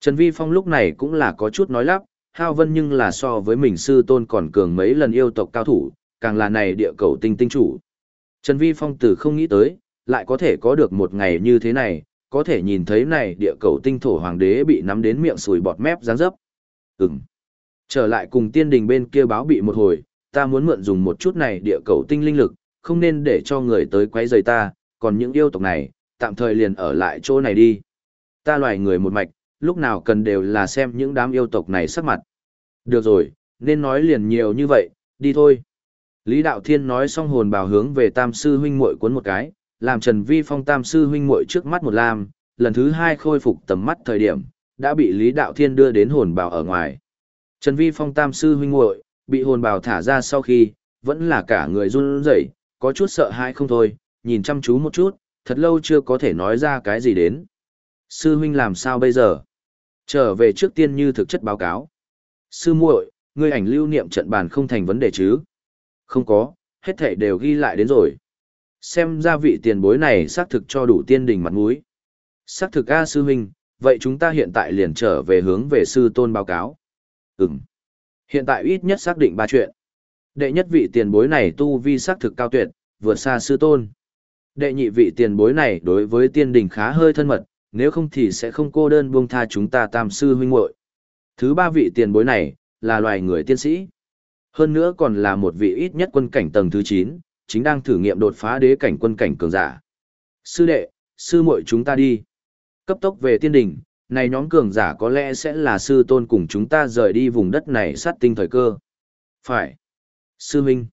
Trần Vi Phong lúc này cũng là có chút nói lắp, Hao Vân nhưng là so với mình sư tôn còn cường mấy lần yêu tộc cao thủ, càng là này địa cầu tinh tinh chủ. Trần Vi Phong từ không nghĩ tới, lại có thể có được một ngày như thế này, có thể nhìn thấy này địa cầu tinh thổ hoàng đế bị nắm đến miệng sùi bọt mép dáng dấp. Ừm. Trở lại cùng tiên đình bên kia báo bị một hồi, ta muốn mượn dùng một chút này địa cầu tinh linh lực, không nên để cho người tới quấy rầy ta, còn những yêu tộc này, tạm thời liền ở lại chỗ này đi. Ta loài người một mạch, lúc nào cần đều là xem những đám yêu tộc này sắc mặt. Được rồi, nên nói liền nhiều như vậy, đi thôi. Lý Đạo Thiên nói xong hồn bào hướng về Tam sư huynh muội cuốn một cái, làm Trần Vi Phong Tam sư huynh muội trước mắt một lam, lần thứ hai khôi phục tầm mắt thời điểm, đã bị Lý Đạo Thiên đưa đến hồn bào ở ngoài. Trần Vi Phong Tam sư huynh muội bị hồn bào thả ra sau khi, vẫn là cả người run rẩy, có chút sợ hãi không thôi, nhìn chăm chú một chút, thật lâu chưa có thể nói ra cái gì đến. Sư huynh làm sao bây giờ? Trở về trước tiên như thực chất báo cáo. Sư muội, ngươi ảnh lưu niệm trận bàn không thành vấn đề chứ? Không có, hết thảy đều ghi lại đến rồi. Xem ra vị tiền bối này xác thực cho đủ tiên đình mặt mũi. Xác thực A sư huynh, vậy chúng ta hiện tại liền trở về hướng về sư tôn báo cáo. Ừm. Hiện tại ít nhất xác định ba chuyện. Đệ nhất vị tiền bối này tu vi xác thực cao tuyệt, vượt xa sư tôn. Đệ nhị vị tiền bối này đối với tiên đình khá hơi thân mật, nếu không thì sẽ không cô đơn buông tha chúng ta tam sư huynh muội. Thứ ba vị tiền bối này, là loài người tiên sĩ. Hơn nữa còn là một vị ít nhất quân cảnh tầng thứ 9, chính đang thử nghiệm đột phá đế cảnh quân cảnh cường giả. Sư đệ, sư muội chúng ta đi. Cấp tốc về tiên đình, này nhóm cường giả có lẽ sẽ là sư tôn cùng chúng ta rời đi vùng đất này sát tinh thời cơ. Phải. Sư huynh.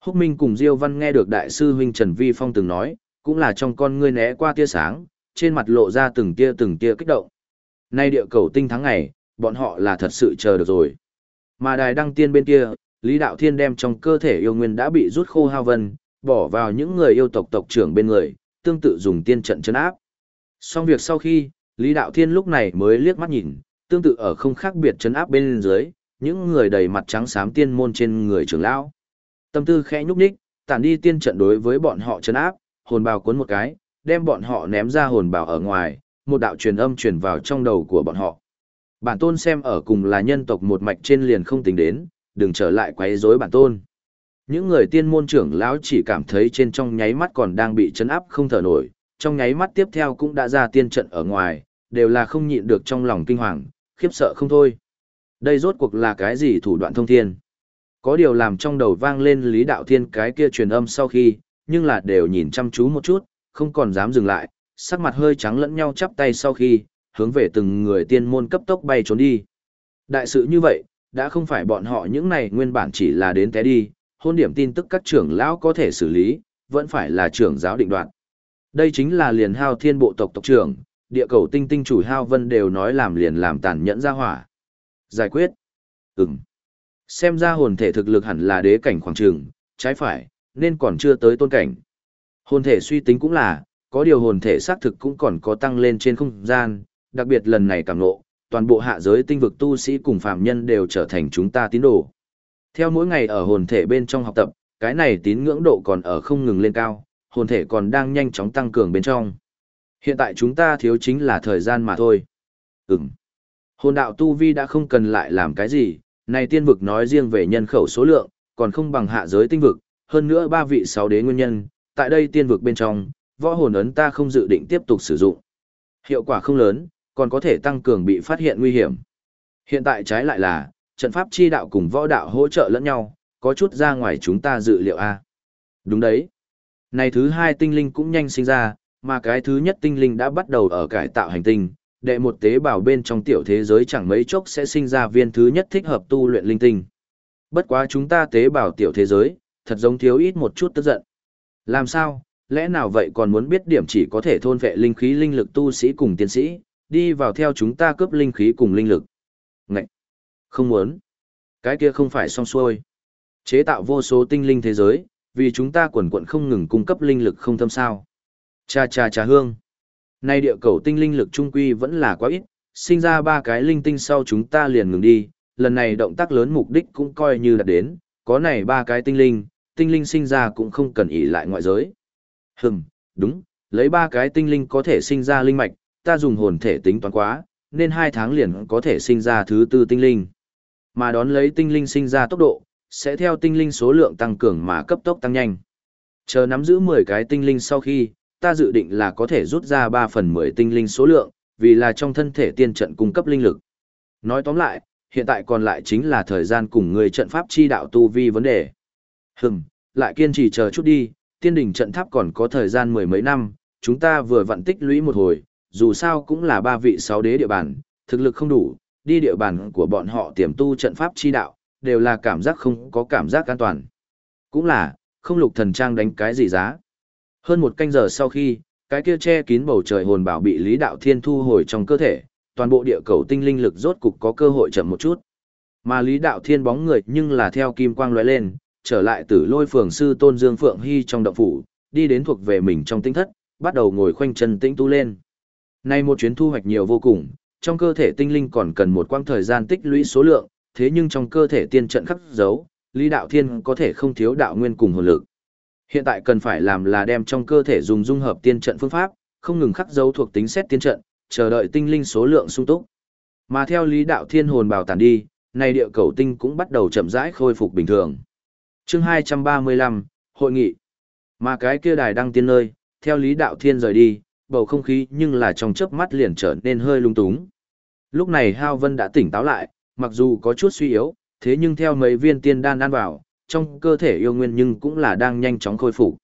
Húc Minh cùng Diêu Văn nghe được đại sư huynh Trần Vi Phong từng nói, cũng là trong con ngươi né qua tia sáng, trên mặt lộ ra từng tia từng tia kích động. Nay địa cầu tinh thắng ngày, bọn họ là thật sự chờ được rồi. Mà đài đăng tiên bên kia, Lý Đạo Thiên đem trong cơ thể yêu nguyên đã bị rút khô hao vân, bỏ vào những người yêu tộc tộc trưởng bên người, tương tự dùng tiên trận chấn áp. Xong việc sau khi, Lý Đạo Thiên lúc này mới liếc mắt nhìn, tương tự ở không khác biệt chấn áp bên dưới, những người đầy mặt trắng xám tiên môn trên người trưởng lão. Tâm tư khẽ nhúc nhích, tản đi tiên trận đối với bọn họ chấn áp, hồn bào cuốn một cái, đem bọn họ ném ra hồn bào ở ngoài, một đạo truyền âm truyền vào trong đầu của bọn họ. Bản tôn xem ở cùng là nhân tộc một mạch trên liền không tính đến, đừng trở lại quấy rối bản tôn. Những người tiên môn trưởng lão chỉ cảm thấy trên trong nháy mắt còn đang bị chấn áp không thở nổi, trong nháy mắt tiếp theo cũng đã ra tiên trận ở ngoài, đều là không nhịn được trong lòng kinh hoàng, khiếp sợ không thôi. Đây rốt cuộc là cái gì thủ đoạn thông thiên? Có điều làm trong đầu vang lên Lý Đạo Thiên cái kia truyền âm sau khi, nhưng là đều nhìn chăm chú một chút, không còn dám dừng lại, sắc mặt hơi trắng lẫn nhau chắp tay sau khi, hướng về từng người tiên môn cấp tốc bay trốn đi. Đại sự như vậy, đã không phải bọn họ những này nguyên bản chỉ là đến té đi, hôn điểm tin tức các trưởng lão có thể xử lý, vẫn phải là trưởng giáo định đoạn. Đây chính là liền hao thiên bộ tộc tộc trưởng, địa cầu tinh tinh chủ hao vân đều nói làm liền làm tàn nhẫn ra hỏa. Giải quyết. Ừm. Xem ra hồn thể thực lực hẳn là đế cảnh khoảng trường, trái phải, nên còn chưa tới tôn cảnh. Hồn thể suy tính cũng là, có điều hồn thể xác thực cũng còn có tăng lên trên không gian, đặc biệt lần này càng ngộ, toàn bộ hạ giới tinh vực tu sĩ cùng phạm nhân đều trở thành chúng ta tín đồ. Theo mỗi ngày ở hồn thể bên trong học tập, cái này tín ngưỡng độ còn ở không ngừng lên cao, hồn thể còn đang nhanh chóng tăng cường bên trong. Hiện tại chúng ta thiếu chính là thời gian mà thôi. Ừm. Hồn đạo tu vi đã không cần lại làm cái gì, này tiên vực nói riêng về nhân khẩu số lượng, còn không bằng hạ giới tinh vực, hơn nữa ba vị sáu đế nguyên nhân, tại đây tiên vực bên trong, võ hồn ấn ta không dự định tiếp tục sử dụng. Hiệu quả không lớn, còn có thể tăng cường bị phát hiện nguy hiểm. Hiện tại trái lại là, trận pháp chi đạo cùng võ đạo hỗ trợ lẫn nhau, có chút ra ngoài chúng ta dự liệu a. Đúng đấy. Này thứ hai tinh linh cũng nhanh sinh ra, mà cái thứ nhất tinh linh đã bắt đầu ở cải tạo hành tinh, đệ một tế bào bên trong tiểu thế giới chẳng mấy chốc sẽ sinh ra viên thứ nhất thích hợp tu luyện linh tinh. Bất quá chúng ta tế bào tiểu thế giới, thật giống thiếu ít một chút tức giận. Làm sao, lẽ nào vậy còn muốn biết điểm chỉ có thể thôn vệ linh khí linh lực tu sĩ cùng tiến sĩ, đi vào theo chúng ta cướp linh khí cùng linh lực. Ngậy! Không muốn. Cái kia không phải xong xuôi. Chế tạo vô số tinh linh thế giới, vì chúng ta quần quận không ngừng cung cấp linh lực không thâm sao. Cha cha cha hương. Nay địa cầu tinh linh lực trung quy vẫn là quá ít, sinh ra ba cái linh tinh sau chúng ta liền ngừng đi, lần này động tác lớn mục đích cũng coi như đạt đến, có này ba cái tinh linh, tinh linh sinh ra cũng không cần ỷ lại ngoại giới. Hừm, đúng, lấy ba cái tinh linh có thể sinh ra linh mạch, ta dùng hồn thể tính toán quá, nên hai tháng liền có thể sinh ra thứ tư tinh linh. Mà đón lấy tinh linh sinh ra tốc độ, sẽ theo tinh linh số lượng tăng cường mà cấp tốc tăng nhanh. Chờ nắm giữ 10 cái tinh linh sau khi, ta dự định là có thể rút ra 3 phần 10 tinh linh số lượng, vì là trong thân thể tiên trận cung cấp linh lực. Nói tóm lại, hiện tại còn lại chính là thời gian cùng người trận pháp chi đạo tu vi vấn đề. Hừm, lại kiên trì chờ chút đi, tiên đỉnh trận tháp còn có thời gian mười mấy năm, chúng ta vừa vận tích lũy một hồi, dù sao cũng là ba vị sáu đế địa bàn, thực lực không đủ, đi địa bàn của bọn họ tiềm tu trận pháp chi đạo, đều là cảm giác không có cảm giác an toàn. Cũng là, không lục thần trang đánh cái gì giá. Hơn một canh giờ sau khi, cái kia che kín bầu trời hồn bảo bị Lý Đạo Thiên thu hồi trong cơ thể, toàn bộ địa cầu tinh linh lực rốt cục có cơ hội chậm một chút. Mà Lý Đạo Thiên bóng người nhưng là theo kim quang lóe lên, trở lại từ lôi phường sư Tôn Dương Phượng Hy trong động phủ, đi đến thuộc về mình trong tinh thất, bắt đầu ngồi khoanh chân tĩnh tu lên. Nay một chuyến thu hoạch nhiều vô cùng, trong cơ thể tinh linh còn cần một quãng thời gian tích lũy số lượng, thế nhưng trong cơ thể tiên trận khắc dấu, Lý Đạo Thiên có thể không thiếu đạo nguyên cùng hồn lực. Hiện tại cần phải làm là đem trong cơ thể dùng dung hợp tiên trận phương pháp, không ngừng khắc dấu thuộc tính xét tiên trận, chờ đợi tinh linh số lượng sung túc. Mà theo Lý Đạo Thiên hồn bào tàn đi, nay địa cầu tinh cũng bắt đầu chậm rãi khôi phục bình thường. Chương 235, hội nghị. Mà cái kia đài đăng tiên nơi, theo Lý Đạo Thiên rời đi, bầu không khí nhưng là trong chớp mắt liền trở nên hơi lung túng. Lúc này Hao Vân đã tỉnh táo lại, mặc dù có chút suy yếu, thế nhưng theo mấy viên tiên đan ăn vào, trong cơ thể yêu nguyên nhưng cũng là đang nhanh chóng khôi phục.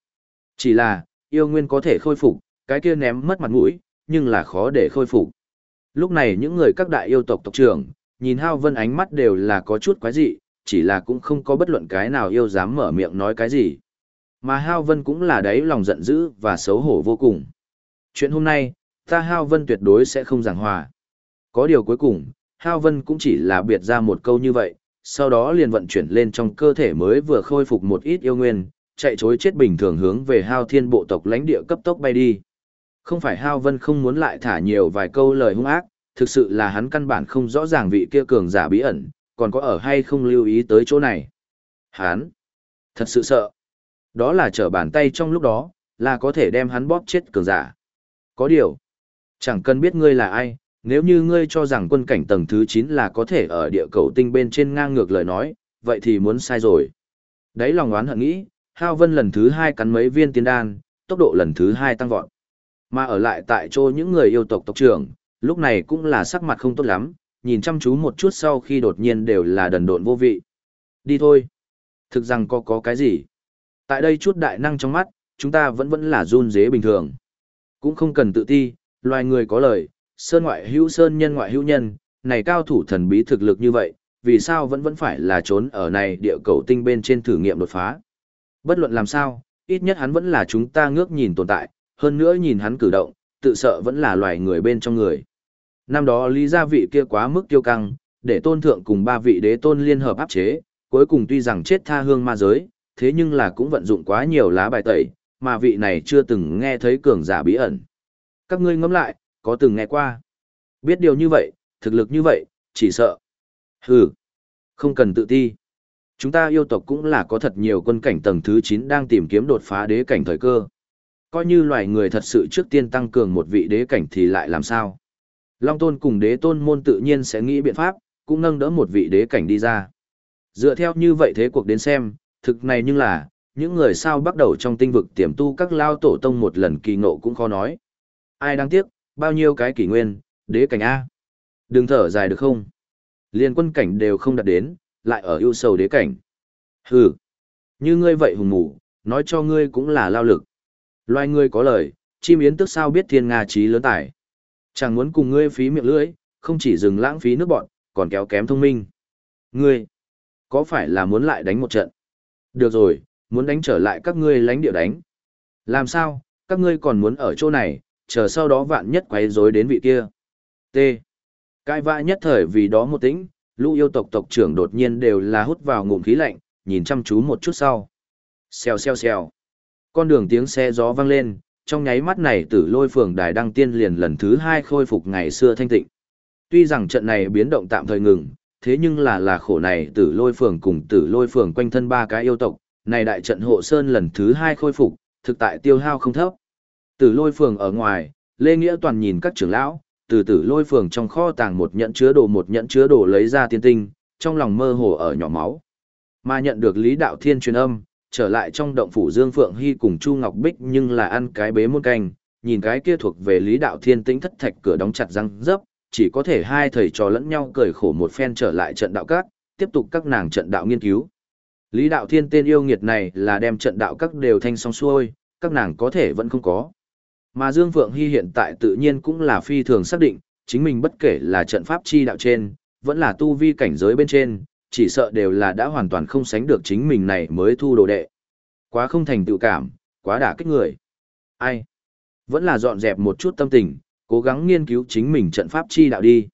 Chỉ là, yêu nguyên có thể khôi phục, cái kia ném mất mặt mũi, nhưng là khó để khôi phục. Lúc này những người các đại yêu tộc tộc trưởng, nhìn Hao Vân ánh mắt đều là có chút quái dị, chỉ là cũng không có bất luận cái nào yêu dám mở miệng nói cái gì. Mà Hao Vân cũng là đấy lòng giận dữ và xấu hổ vô cùng. Chuyện hôm nay, ta Hao Vân tuyệt đối sẽ không giảng hòa. Có điều cuối cùng, Hao Vân cũng chỉ là biệt ra một câu như vậy, sau đó liền vận chuyển lên trong cơ thể mới vừa khôi phục một ít yêu nguyên, chạy chối chết bình thường hướng về Hao Thiên bộ tộc lãnh địa cấp tốc bay đi. Không phải Hao Vân không muốn lại thả nhiều vài câu lời hung ác, thực sự là hắn căn bản không rõ ràng vị kia cường giả bí ẩn, còn có ở hay không lưu ý tới chỗ này. Hắn, thật sự sợ. Đó là trở bàn tay trong lúc đó, là có thể đem hắn bóp chết cường giả. Có điều, chẳng cần biết ngươi là ai, nếu như ngươi cho rằng quân cảnh tầng thứ 9 là có thể ở địa cầu tinh bên trên ngang ngược lời nói, vậy thì muốn sai rồi. Đấy lòng oán hận nghĩ, Hao Vân lần thứ hai cắn mấy viên tiên đan, tốc độ lần thứ hai tăng vọt. Mà ở lại tại chỗ những người yêu tộc tộc trưởng, lúc này cũng là sắc mặt không tốt lắm, nhìn chăm chú một chút sau khi đột nhiên đều là đần độn vô vị. Đi thôi. Thực rằng có có cái gì. Tại đây chút đại năng trong mắt, chúng ta vẫn vẫn là run dế bình thường. Cũng không cần tự ti, loài người có lời, sơn ngoại hữu sơn nhân ngoại hữu nhân, này cao thủ thần bí thực lực như vậy, vì sao vẫn vẫn phải là trốn ở này địa cầu tinh bên trên thử nghiệm đột phá. Bất luận làm sao, ít nhất hắn vẫn là chúng ta ngước nhìn tồn tại, hơn nữa nhìn hắn cử động, tự sợ vẫn là loài người bên trong người. Năm đó lý gia vị kia quá mức tiêu căng, để tôn thượng cùng ba vị đế tôn liên hợp áp chế, cuối cùng tuy rằng chết tha hương ma giới, thế nhưng là cũng vận dụng quá nhiều lá bài tẩy, mà vị này chưa từng nghe thấy cường giả bí ẩn. Các ngươi ngẫm lại, có từng nghe qua. Biết điều như vậy, thực lực như vậy, chỉ sợ. Hừ, không cần tự ti. Chúng ta yêu tộc cũng là có thật nhiều quân cảnh tầng thứ 9 đang tìm kiếm đột phá đế cảnh thời cơ. Coi như loài người thật sự trước tiên tăng cường một vị đế cảnh thì lại làm sao? Long tôn cùng đế tôn môn tự nhiên sẽ nghĩ biện pháp, cũng nâng đỡ một vị đế cảnh đi ra. Dựa theo như vậy thế cuộc đến xem, thực này nhưng là, những người sao bắt đầu trong tinh vực tiềm tu các lao tổ tông một lần kỳ ngộ cũng khó nói. Ai đáng tiếc, bao nhiêu cái kỷ nguyên, đế cảnh A. Đừng thở dài được không? Liên quân cảnh đều không đạt đến, lại ở ưu sầu đế cảnh. Hừ, như ngươi vậy hùng mù, nói cho ngươi cũng là lao lực. Loài ngươi có lời, chim yến tức sao biết thiên nga trí lớn tải. Chẳng muốn cùng ngươi phí miệng lưỡi, không chỉ dừng lãng phí nước bọn, còn kéo kém thông minh. Ngươi, có phải là muốn lại đánh một trận? Được rồi, muốn đánh trở lại các ngươi lánh địa đánh. Làm sao, các ngươi còn muốn ở chỗ này, chờ sau đó vạn nhất quấy rối đến vị kia. T. Cai vã nhất thời vì đó một tĩnh, lũ yêu tộc tộc trưởng đột nhiên đều là hút vào ngụm khí lạnh, nhìn chăm chú một chút sau. Xèo xèo xèo. Con đường tiếng xe gió vang lên, trong nháy mắt này tử lôi phường đài đăng tiên liền lần thứ hai khôi phục ngày xưa thanh tịnh. Tuy rằng trận này biến động tạm thời ngừng, thế nhưng là là khổ này tử lôi phường cùng tử lôi phường quanh thân ba cái yêu tộc, này đại trận hộ sơn lần thứ hai khôi phục, thực tại tiêu hao không thấp. Tử lôi phường ở ngoài, Lê Nghĩa toàn nhìn các trưởng lão, từ tử lôi phường trong kho tàng một nhận chứa đồ một nhận chứa đồ lấy ra tiên tinh, trong lòng mơ hồ ở nhỏ máu. Mà nhận được Lý Đạo Thiên truyền âm, trở lại trong động phủ Dương Phượng Hy cùng Chu Ngọc Bích nhưng là ăn cái bế muôn canh, nhìn cái kia thuộc về Lý Đạo Thiên tĩnh thất thạch cửa đóng chặt răng dấp, chỉ có thể hai thầy trò lẫn nhau cười khổ một phen trở lại trận đạo các, tiếp tục các nàng trận đạo nghiên cứu. Lý Đạo Thiên tên yêu nghiệt này là đem trận đạo các đều thanh xong xuôi, các nàng có thể vẫn không có. Mà Dương Phượng Hy hiện tại tự nhiên cũng là phi thường xác định, chính mình bất kể là trận pháp chi đạo trên, vẫn là tu vi cảnh giới bên trên, chỉ sợ đều là đã hoàn toàn không sánh được chính mình này mới thu đồ đệ. Quá không thành tựu cảm, quá đả kích người. Ai? Vẫn là dọn dẹp một chút tâm tình, cố gắng nghiên cứu chính mình trận pháp chi đạo đi.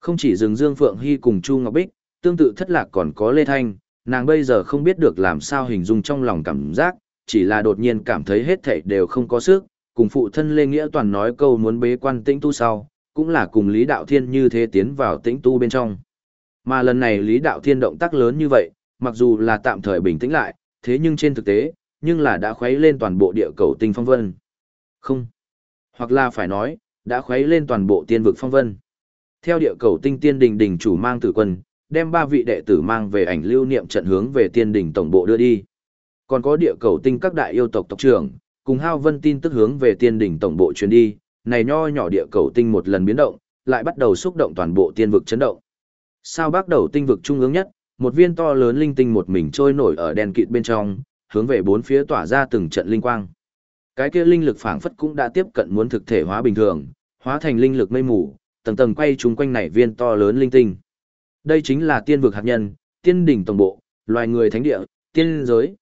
Không chỉ dừng Dương Phượng Hy cùng Chu Ngọc Bích, tương tự thất lạc còn có Lê Thanh, nàng bây giờ không biết được làm sao hình dung trong lòng cảm giác, chỉ là đột nhiên cảm thấy hết thảy đều không có sức, cùng phụ thân Lê Nghĩa Toàn nói câu muốn bế quan tĩnh tu sau, cũng là cùng Lý Đạo Thiên như thế tiến vào tĩnh tu bên trong. Mà lần này Lý Đạo Thiên động tác lớn như vậy, mặc dù là tạm thời bình tĩnh lại, thế nhưng trên thực tế, nhưng là đã khuấy lên toàn bộ địa cầu tinh phong vân. Không. Hoặc là phải nói, đã khuấy lên toàn bộ tiên vực phong vân. Theo địa cầu tinh tiên đình đình chủ mang tử quân, đem ba vị đệ tử mang về ảnh lưu niệm trận hướng về tiên đình tổng bộ đưa đi. Còn có địa cầu tinh các đại yêu tộc tộc trưởng, cùng Hao Vân tin tức hướng về tiên đình tổng bộ chuyến đi, này nho nhỏ địa cầu tinh một lần biến động, lại bắt đầu xúc động toàn bộ tiên vực chấn động. Sao bắt đầu tinh vực trung ương nhất, một viên to lớn linh tinh một mình trôi nổi ở đèn kịt bên trong, hướng về bốn phía tỏa ra từng trận linh quang. Cái kia linh lực phảng phất cũng đã tiếp cận muốn thực thể hóa bình thường, hóa thành linh lực mây mù, tầng tầng quay chúng quanh này viên to lớn linh tinh. Đây chính là tiên vực hạt nhân, tiên đỉnh tổng bộ, loài người thánh địa, tiên giới.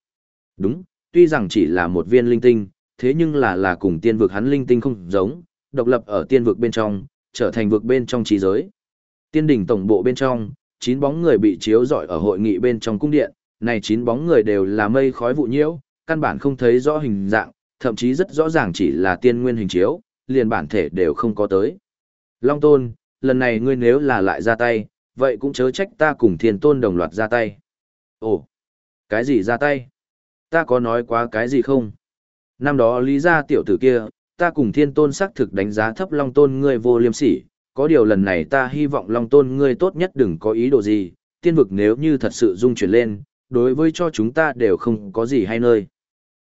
Đúng, tuy rằng chỉ là một viên linh tinh, thế nhưng là là cùng tiên vực hắn linh tinh không giống, độc lập ở tiên vực bên trong, trở thành vực bên trong trí giới. Tiên đỉnh tổng bộ bên trong, chín bóng người bị chiếu rọi ở hội nghị bên trong cung điện, này chín bóng người đều là mây khói vụ nhiễu, căn bản không thấy rõ hình dạng, thậm chí rất rõ ràng chỉ là tiên nguyên hình chiếu, liền bản thể đều không có tới. Long Tôn, lần này ngươi nếu là lại ra tay, vậy cũng chớ trách ta cùng thiên tôn đồng loạt ra tay. Ồ, cái gì ra tay? Ta có nói quá cái gì không? Năm đó lý ra tiểu tử kia, ta cùng thiên tôn xác thực đánh giá thấp Long Tôn ngươi vô liêm sỉ, có điều lần này ta hy vọng Long Tôn ngươi tốt nhất đừng có ý đồ gì, tiên vực nếu như thật sự dung chuyển lên, đối với cho chúng ta đều không có gì hay nơi.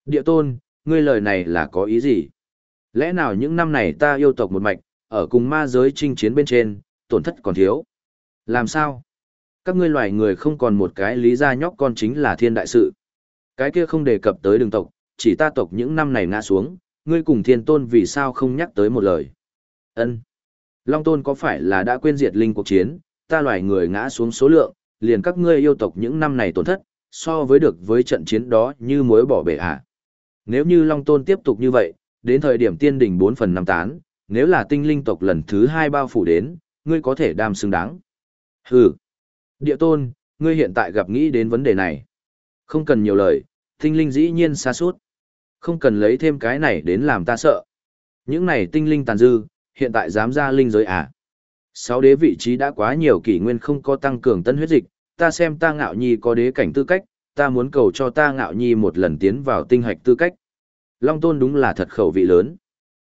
Địa tôn, ngươi lời này là có ý gì? Lẽ nào những năm này ta yêu tộc một mạch, ở cùng ma giới chinh chiến bên trên, tổn thất còn thiếu? Làm sao? Các ngươi loài người không còn một cái lý ra nhóc con chính là thiên đại sự. Cái kia không đề cập tới đường tộc, chỉ ta tộc những năm này ngã xuống, ngươi cùng thiên tôn vì sao không nhắc tới một lời. ân Long tôn có phải là đã quên diệt linh cuộc chiến, ta loài người ngã xuống số lượng, liền các ngươi yêu tộc những năm này tổn thất, so với được với trận chiến đó như mối bỏ bể à. Nếu như Long tôn tiếp tục như vậy, đến thời điểm tiên đỉnh 4 phần 5 tán, nếu là tinh linh tộc lần thứ hai bao phủ đến, ngươi có thể đam xứng đáng. Hừ. Địa tôn, ngươi hiện tại gặp nghĩ đến vấn đề này. Không cần nhiều lời, tinh linh dĩ nhiên xa suốt. Không cần lấy thêm cái này đến làm ta sợ. Những này tinh linh tàn dư, hiện tại dám ra linh giới à. Sáu đế vị trí đã quá nhiều kỷ nguyên không có tăng cường tân huyết dịch, ta xem ta ngạo nhi có đế cảnh tư cách, ta muốn cầu cho ta ngạo nhi một lần tiến vào tinh hạch tư cách. Long tôn đúng là thật khẩu vị lớn.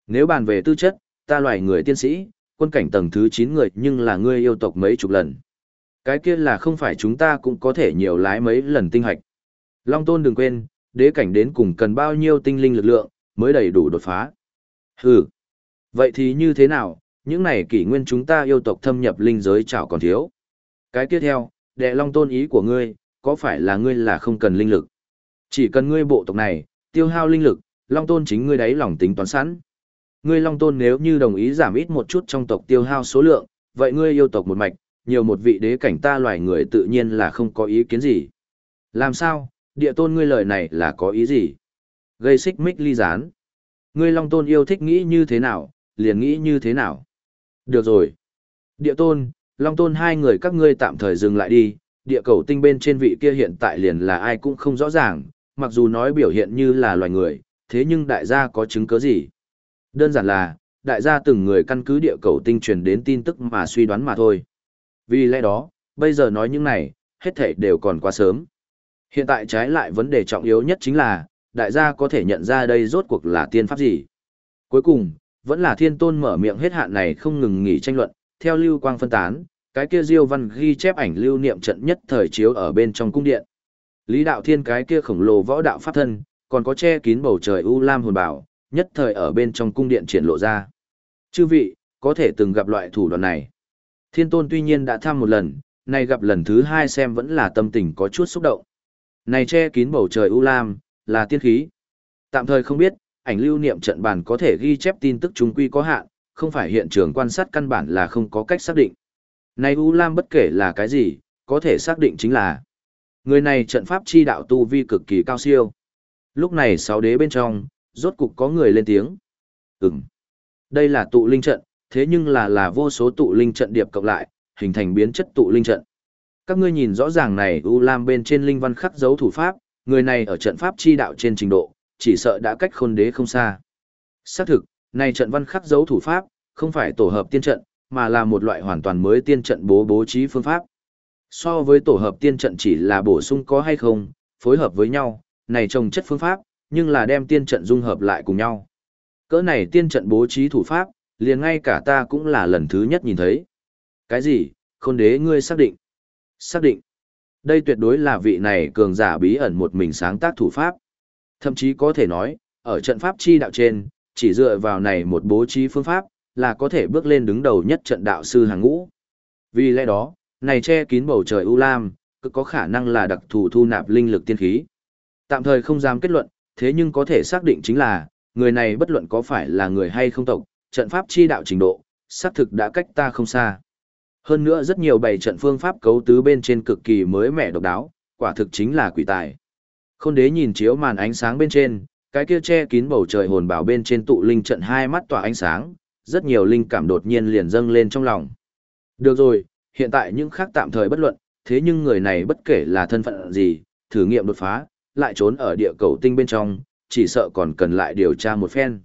Nếu bàn về tư chất, ta loài người tiên sĩ, quân cảnh tầng thứ 9 người nhưng là ngươi yêu tộc mấy chục lần. Cái kia là không phải chúng ta cũng có thể nhiều lái mấy lần tinh hạch. Long tôn đừng quên, đế cảnh đến cùng cần bao nhiêu tinh linh lực lượng, mới đầy đủ đột phá. Hừ. Vậy thì như thế nào, những này kỷ nguyên chúng ta yêu tộc thâm nhập linh giới chảo còn thiếu. Cái tiếp theo, đệ long tôn ý của ngươi, có phải là ngươi là không cần linh lực? Chỉ cần ngươi bộ tộc này, tiêu hao linh lực, long tôn chính ngươi đấy lòng tính toán sẵn. Ngươi long tôn nếu như đồng ý giảm ít một chút trong tộc tiêu hao số lượng, vậy ngươi yêu tộc một mạch, nhiều một vị đế cảnh ta loài người tự nhiên là không có ý kiến gì. Làm sao, địa tôn ngươi lời này là có ý gì? Gây xích mích ly gián. Ngươi long tôn yêu thích nghĩ như thế nào, liền nghĩ như thế nào. Được rồi. Địa tôn, long tôn hai người các ngươi tạm thời dừng lại đi, địa cầu tinh bên trên vị kia hiện tại liền là ai cũng không rõ ràng, mặc dù nói biểu hiện như là loài người, thế nhưng đại gia có chứng cứ gì? Đơn giản là, đại gia từng người căn cứ địa cầu tinh truyền đến tin tức mà suy đoán mà thôi. Vì lẽ đó, bây giờ nói những này, hết thảy đều còn quá sớm. Hiện tại trái lại vấn đề trọng yếu nhất chính là, đại gia có thể nhận ra đây rốt cuộc là tiên pháp gì. Cuối cùng, vẫn là thiên tôn mở miệng hết hạn này không ngừng nghỉ tranh luận, theo lưu quang phân tán, cái kia diêu văn ghi chép ảnh lưu niệm trận nhất thời chiếu ở bên trong cung điện. Lý đạo thiên cái kia khổng lồ võ đạo pháp thân, còn có che kín bầu trời u lam hồn bảo, nhất thời ở bên trong cung điện triển lộ ra. Chư vị, có thể từng gặp loại thủ đoạn này. Thiên tôn tuy nhiên đã thăm một lần, nay gặp lần thứ hai xem vẫn là tâm tình có chút xúc động. Này che kín bầu trời u lam, là tiên khí. Tạm thời không biết, ảnh lưu niệm trận bàn có thể ghi chép tin tức chúng quy có hạn, không phải hiện trường quan sát căn bản là không có cách xác định. Này u lam bất kể là cái gì, có thể xác định chính là người này trận pháp chi đạo tu vi cực kỳ cao siêu. Lúc này sáu đế bên trong, rốt cục có người lên tiếng. Ừm. Đây là tụ linh trận, thế nhưng là là vô số tụ linh trận điệp cộng lại, hình thành biến chất tụ linh trận. Các ngươi nhìn rõ ràng này U Lam bên trên linh văn khắc dấu thủ pháp, người này ở trận pháp chi đạo trên trình độ, chỉ sợ đã cách khôn đế không xa. Xác thực, này trận văn khắc dấu thủ pháp, không phải tổ hợp tiên trận, mà là một loại hoàn toàn mới tiên trận bố bố trí phương pháp. So với tổ hợp tiên trận chỉ là bổ sung có hay không, phối hợp với nhau, này trồng chất phương pháp, nhưng là đem tiên trận dung hợp lại cùng nhau. Cỡ này tiên trận bố trí thủ pháp, liền ngay cả ta cũng là lần thứ nhất nhìn thấy. Cái gì, khôn đế ngươi xác định? Xác định. Đây tuyệt đối là vị này cường giả bí ẩn một mình sáng tác thủ pháp. Thậm chí có thể nói, ở trận pháp chi đạo trên, chỉ dựa vào này một bố trí phương pháp, là có thể bước lên đứng đầu nhất trận đạo sư hàng ngũ. Vì lẽ đó, này che kín bầu trời u lam, cực có khả năng là đặc thù thu nạp linh lực tiên khí. Tạm thời không dám kết luận, thế nhưng có thể xác định chính là, người này bất luận có phải là người hay không tộc, trận pháp chi đạo trình độ, xác thực đã cách ta không xa. Hơn nữa rất nhiều bày trận phương pháp cấu tứ bên trên cực kỳ mới mẻ độc đáo, quả thực chính là quỷ tài. Khôn đế nhìn chiếu màn ánh sáng bên trên, cái kia che kín bầu trời hồn bảo bên trên tụ linh trận hai mắt tỏa ánh sáng, rất nhiều linh cảm đột nhiên liền dâng lên trong lòng. Được rồi, hiện tại những khác tạm thời bất luận, thế nhưng người này bất kể là thân phận gì, thử nghiệm đột phá, lại trốn ở địa cầu tinh bên trong, chỉ sợ còn cần lại điều tra một phen.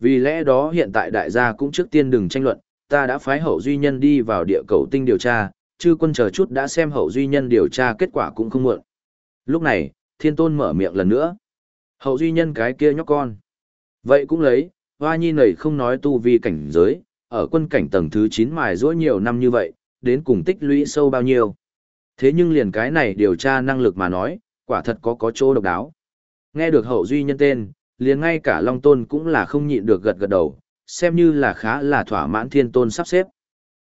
Vì lẽ đó hiện tại đại gia cũng trước tiên đừng tranh luận, ta đã phái hậu duy nhân đi vào địa cầu tinh điều tra, chư quân chờ chút đã xem hậu duy nhân điều tra kết quả cũng không muộn. Lúc này, thiên tôn mở miệng lần nữa. Hậu duy nhân cái kia nhóc con. Vậy cũng lấy, hoa nhi nầy không nói tu vi cảnh giới, ở quân cảnh tầng thứ 9 mài rũa nhiều năm như vậy, đến cùng tích lũy sâu bao nhiêu. Thế nhưng liền cái này điều tra năng lực mà nói, quả thật có có chỗ độc đáo. Nghe được hậu duy nhân tên, liền ngay cả Long Tôn cũng là không nhịn được gật gật đầu, xem như là khá là thỏa mãn thiên tôn sắp xếp.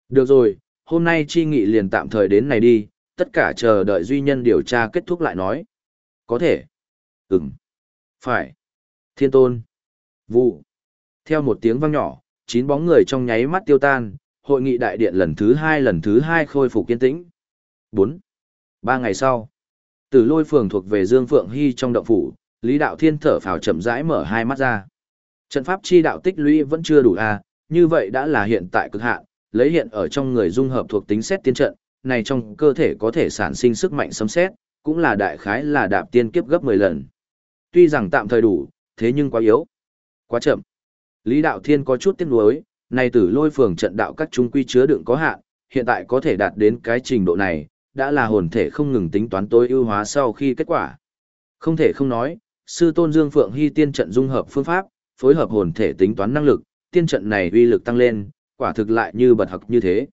Được rồi, hôm nay chi nghị liền tạm thời đến này đi, tất cả chờ đợi duy nhân điều tra kết thúc lại nói. Có thể. Ừm. Phải. Thiên tôn. Vụ. Theo một tiếng vang nhỏ, chín bóng người trong nháy mắt tiêu tan, hội nghị đại điện lần thứ hai lần thứ hai khôi phục kiên tĩnh. bốn, Ba ngày sau, tử lôi phường thuộc về Dương Phượng Hy trong động phủ, Lý Đạo Thiên thở phào chậm rãi mở hai mắt ra. Trận pháp chi đạo tích lũy vẫn chưa đủ a, à, như vậy đã là hiện tại cực hạn, lấy hiện ở trong người dung hợp thuộc tính xét tiên trận, này trong cơ thể có thể sản sinh sức mạnh sấm xét, cũng là đại khái là đạp tiên kiếp gấp 10 lần. Tuy rằng tạm thời đủ, thế nhưng quá yếu, quá chậm. Lý Đạo Thiên có chút tiếc nuối, này tử lôi phường trận đạo các trung quy chứa đựng có hạn, hiện tại có thể đạt đến cái trình độ này, đã là hồn thể không ngừng tính toán tối ưu hóa sau khi kết quả. Không thể không nói, sư tôn Dương Phượng Hy tiên trận dung hợp phương pháp, phối hợp hồn thể tính toán năng lực, tiên trận này uy lực tăng lên, quả thực lại như bật học như thế.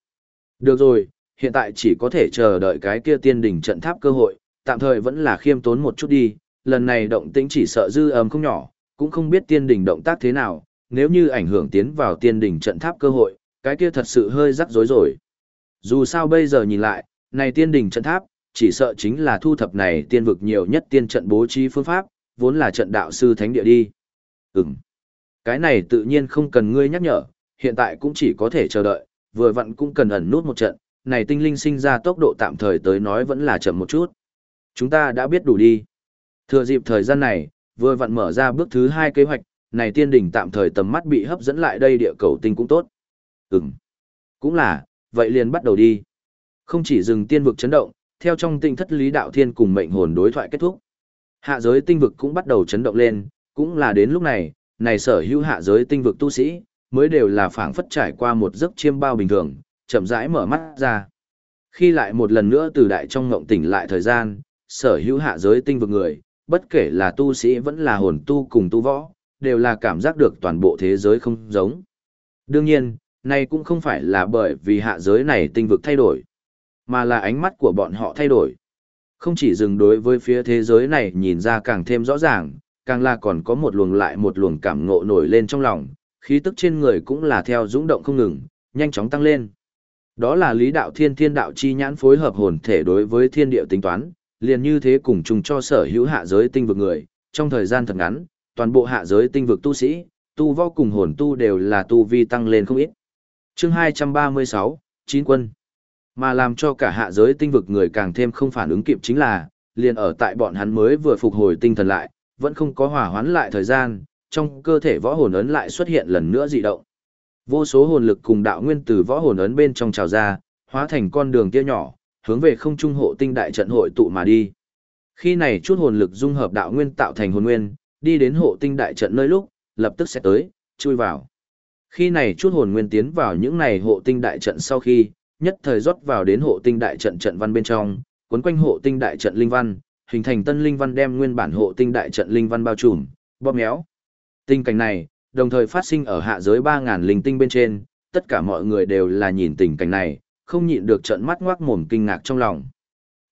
Được rồi, hiện tại chỉ có thể chờ đợi cái kia tiên đỉnh trận tháp cơ hội, tạm thời vẫn là khiêm tốn một chút đi, lần này động tĩnh chỉ sợ dư ầm không nhỏ, cũng không biết tiên đỉnh động tác thế nào, nếu như ảnh hưởng tiến vào tiên đỉnh trận tháp cơ hội, cái kia thật sự hơi rắc rối rồi. Dù sao bây giờ nhìn lại, này tiên đỉnh trận tháp, chỉ sợ chính là thu thập này tiên vực nhiều nhất tiên trận bố trí phương pháp, vốn là trận đạo sư thánh địa đi. Ừm. Cái này tự nhiên không cần ngươi nhắc nhở, hiện tại cũng chỉ có thể chờ đợi, vừa vặn cũng cần ẩn nút một trận, này tinh linh sinh ra tốc độ tạm thời tới nói vẫn là chậm một chút. Chúng ta đã biết đủ đi. Thừa dịp thời gian này, vừa vặn mở ra bước thứ hai kế hoạch, này tiên đỉnh tạm thời tầm mắt bị hấp dẫn lại đây địa cầu tinh cũng tốt. Ừm. Cũng là, vậy liền bắt đầu đi. Không chỉ dừng tiên vực chấn động, theo trong tinh thất lý đạo thiên cùng mệnh hồn đối thoại kết thúc. Hạ giới tinh vực cũng bắt đầu chấn động lên, cũng là đến lúc này, này sở hữu hạ giới tinh vực tu sĩ, mới đều là phảng phất trải qua một giấc chiêm bao bình thường, chậm rãi mở mắt ra. Khi lại một lần nữa từ đại trong ngộng tỉnh lại thời gian, sở hữu hạ giới tinh vực người, bất kể là tu sĩ vẫn là hồn tu cùng tu võ, đều là cảm giác được toàn bộ thế giới không giống. Đương nhiên, này cũng không phải là bởi vì hạ giới này tinh vực thay đổi, mà là ánh mắt của bọn họ thay đổi. Không chỉ dừng đối với phía thế giới này nhìn ra càng thêm rõ ràng, càng là còn có một luồng lại một luồng cảm ngộ nổi lên trong lòng, khí tức trên người cũng là theo dũng động không ngừng, nhanh chóng tăng lên. Đó là lý đạo thiên thiên đạo chi nhãn phối hợp hồn thể đối với thiên địa tính toán, liền như thế cùng chung cho sở hữu hạ giới tinh vực người, trong thời gian thật ngắn, toàn bộ hạ giới tinh vực tu sĩ, tu võ cùng hồn tu đều là tu vi tăng lên không ít. Chương 236, Chín quân. Mà làm cho cả hạ giới tinh vực người càng thêm không phản ứng kịp chính là, liền ở tại bọn hắn mới vừa phục hồi tinh thần lại, vẫn không có hòa hoán lại thời gian, trong cơ thể võ hồn ấn lại xuất hiện lần nữa dị động. Vô số hồn lực cùng đạo nguyên từ võ hồn ấn bên trong trào ra, hóa thành con đường kia nhỏ, hướng về không trung hộ tinh đại trận hội tụ mà đi. Khi này chút hồn lực dung hợp đạo nguyên tạo thành hồn nguyên, đi đến hộ tinh đại trận nơi lúc, lập tức sẽ tới, chui vào. Khi này chút hồn nguyên tiến vào những này hộ tinh đại trận sau khi, nhất thời rót vào đến hộ tinh đại trận trận văn bên trong, cuốn quanh hộ tinh đại trận linh văn, hình thành tân linh văn đem nguyên bản hộ tinh đại trận linh văn bao trùm, bóp méo. Tình cảnh này, đồng thời phát sinh ở hạ giới 3000 linh tinh bên trên, tất cả mọi người đều là nhìn tình cảnh này, không nhịn được trận mắt ngoác mồm kinh ngạc trong lòng.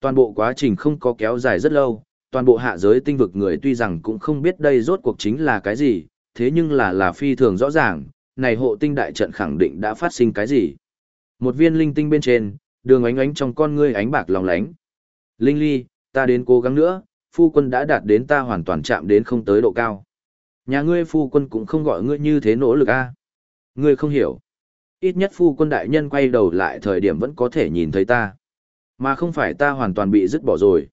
Toàn bộ quá trình không có kéo dài rất lâu, toàn bộ hạ giới tinh vực người tuy rằng cũng không biết đây rốt cuộc chính là cái gì, thế nhưng là là phi thường rõ ràng, này hộ tinh đại trận khẳng định đã phát sinh cái gì. Một viên linh tinh bên trên, đường ánh ánh trong con ngươi ánh bạc lòng lánh. Linh ly, ta đến cố gắng nữa, phu quân đã đạt đến ta hoàn toàn chạm đến không tới độ cao. Nhà ngươi phu quân cũng không gọi ngươi như thế nỗ lực a. Ngươi không hiểu. Ít nhất phu quân đại nhân quay đầu lại thời điểm vẫn có thể nhìn thấy ta. Mà không phải ta hoàn toàn bị dứt bỏ rồi.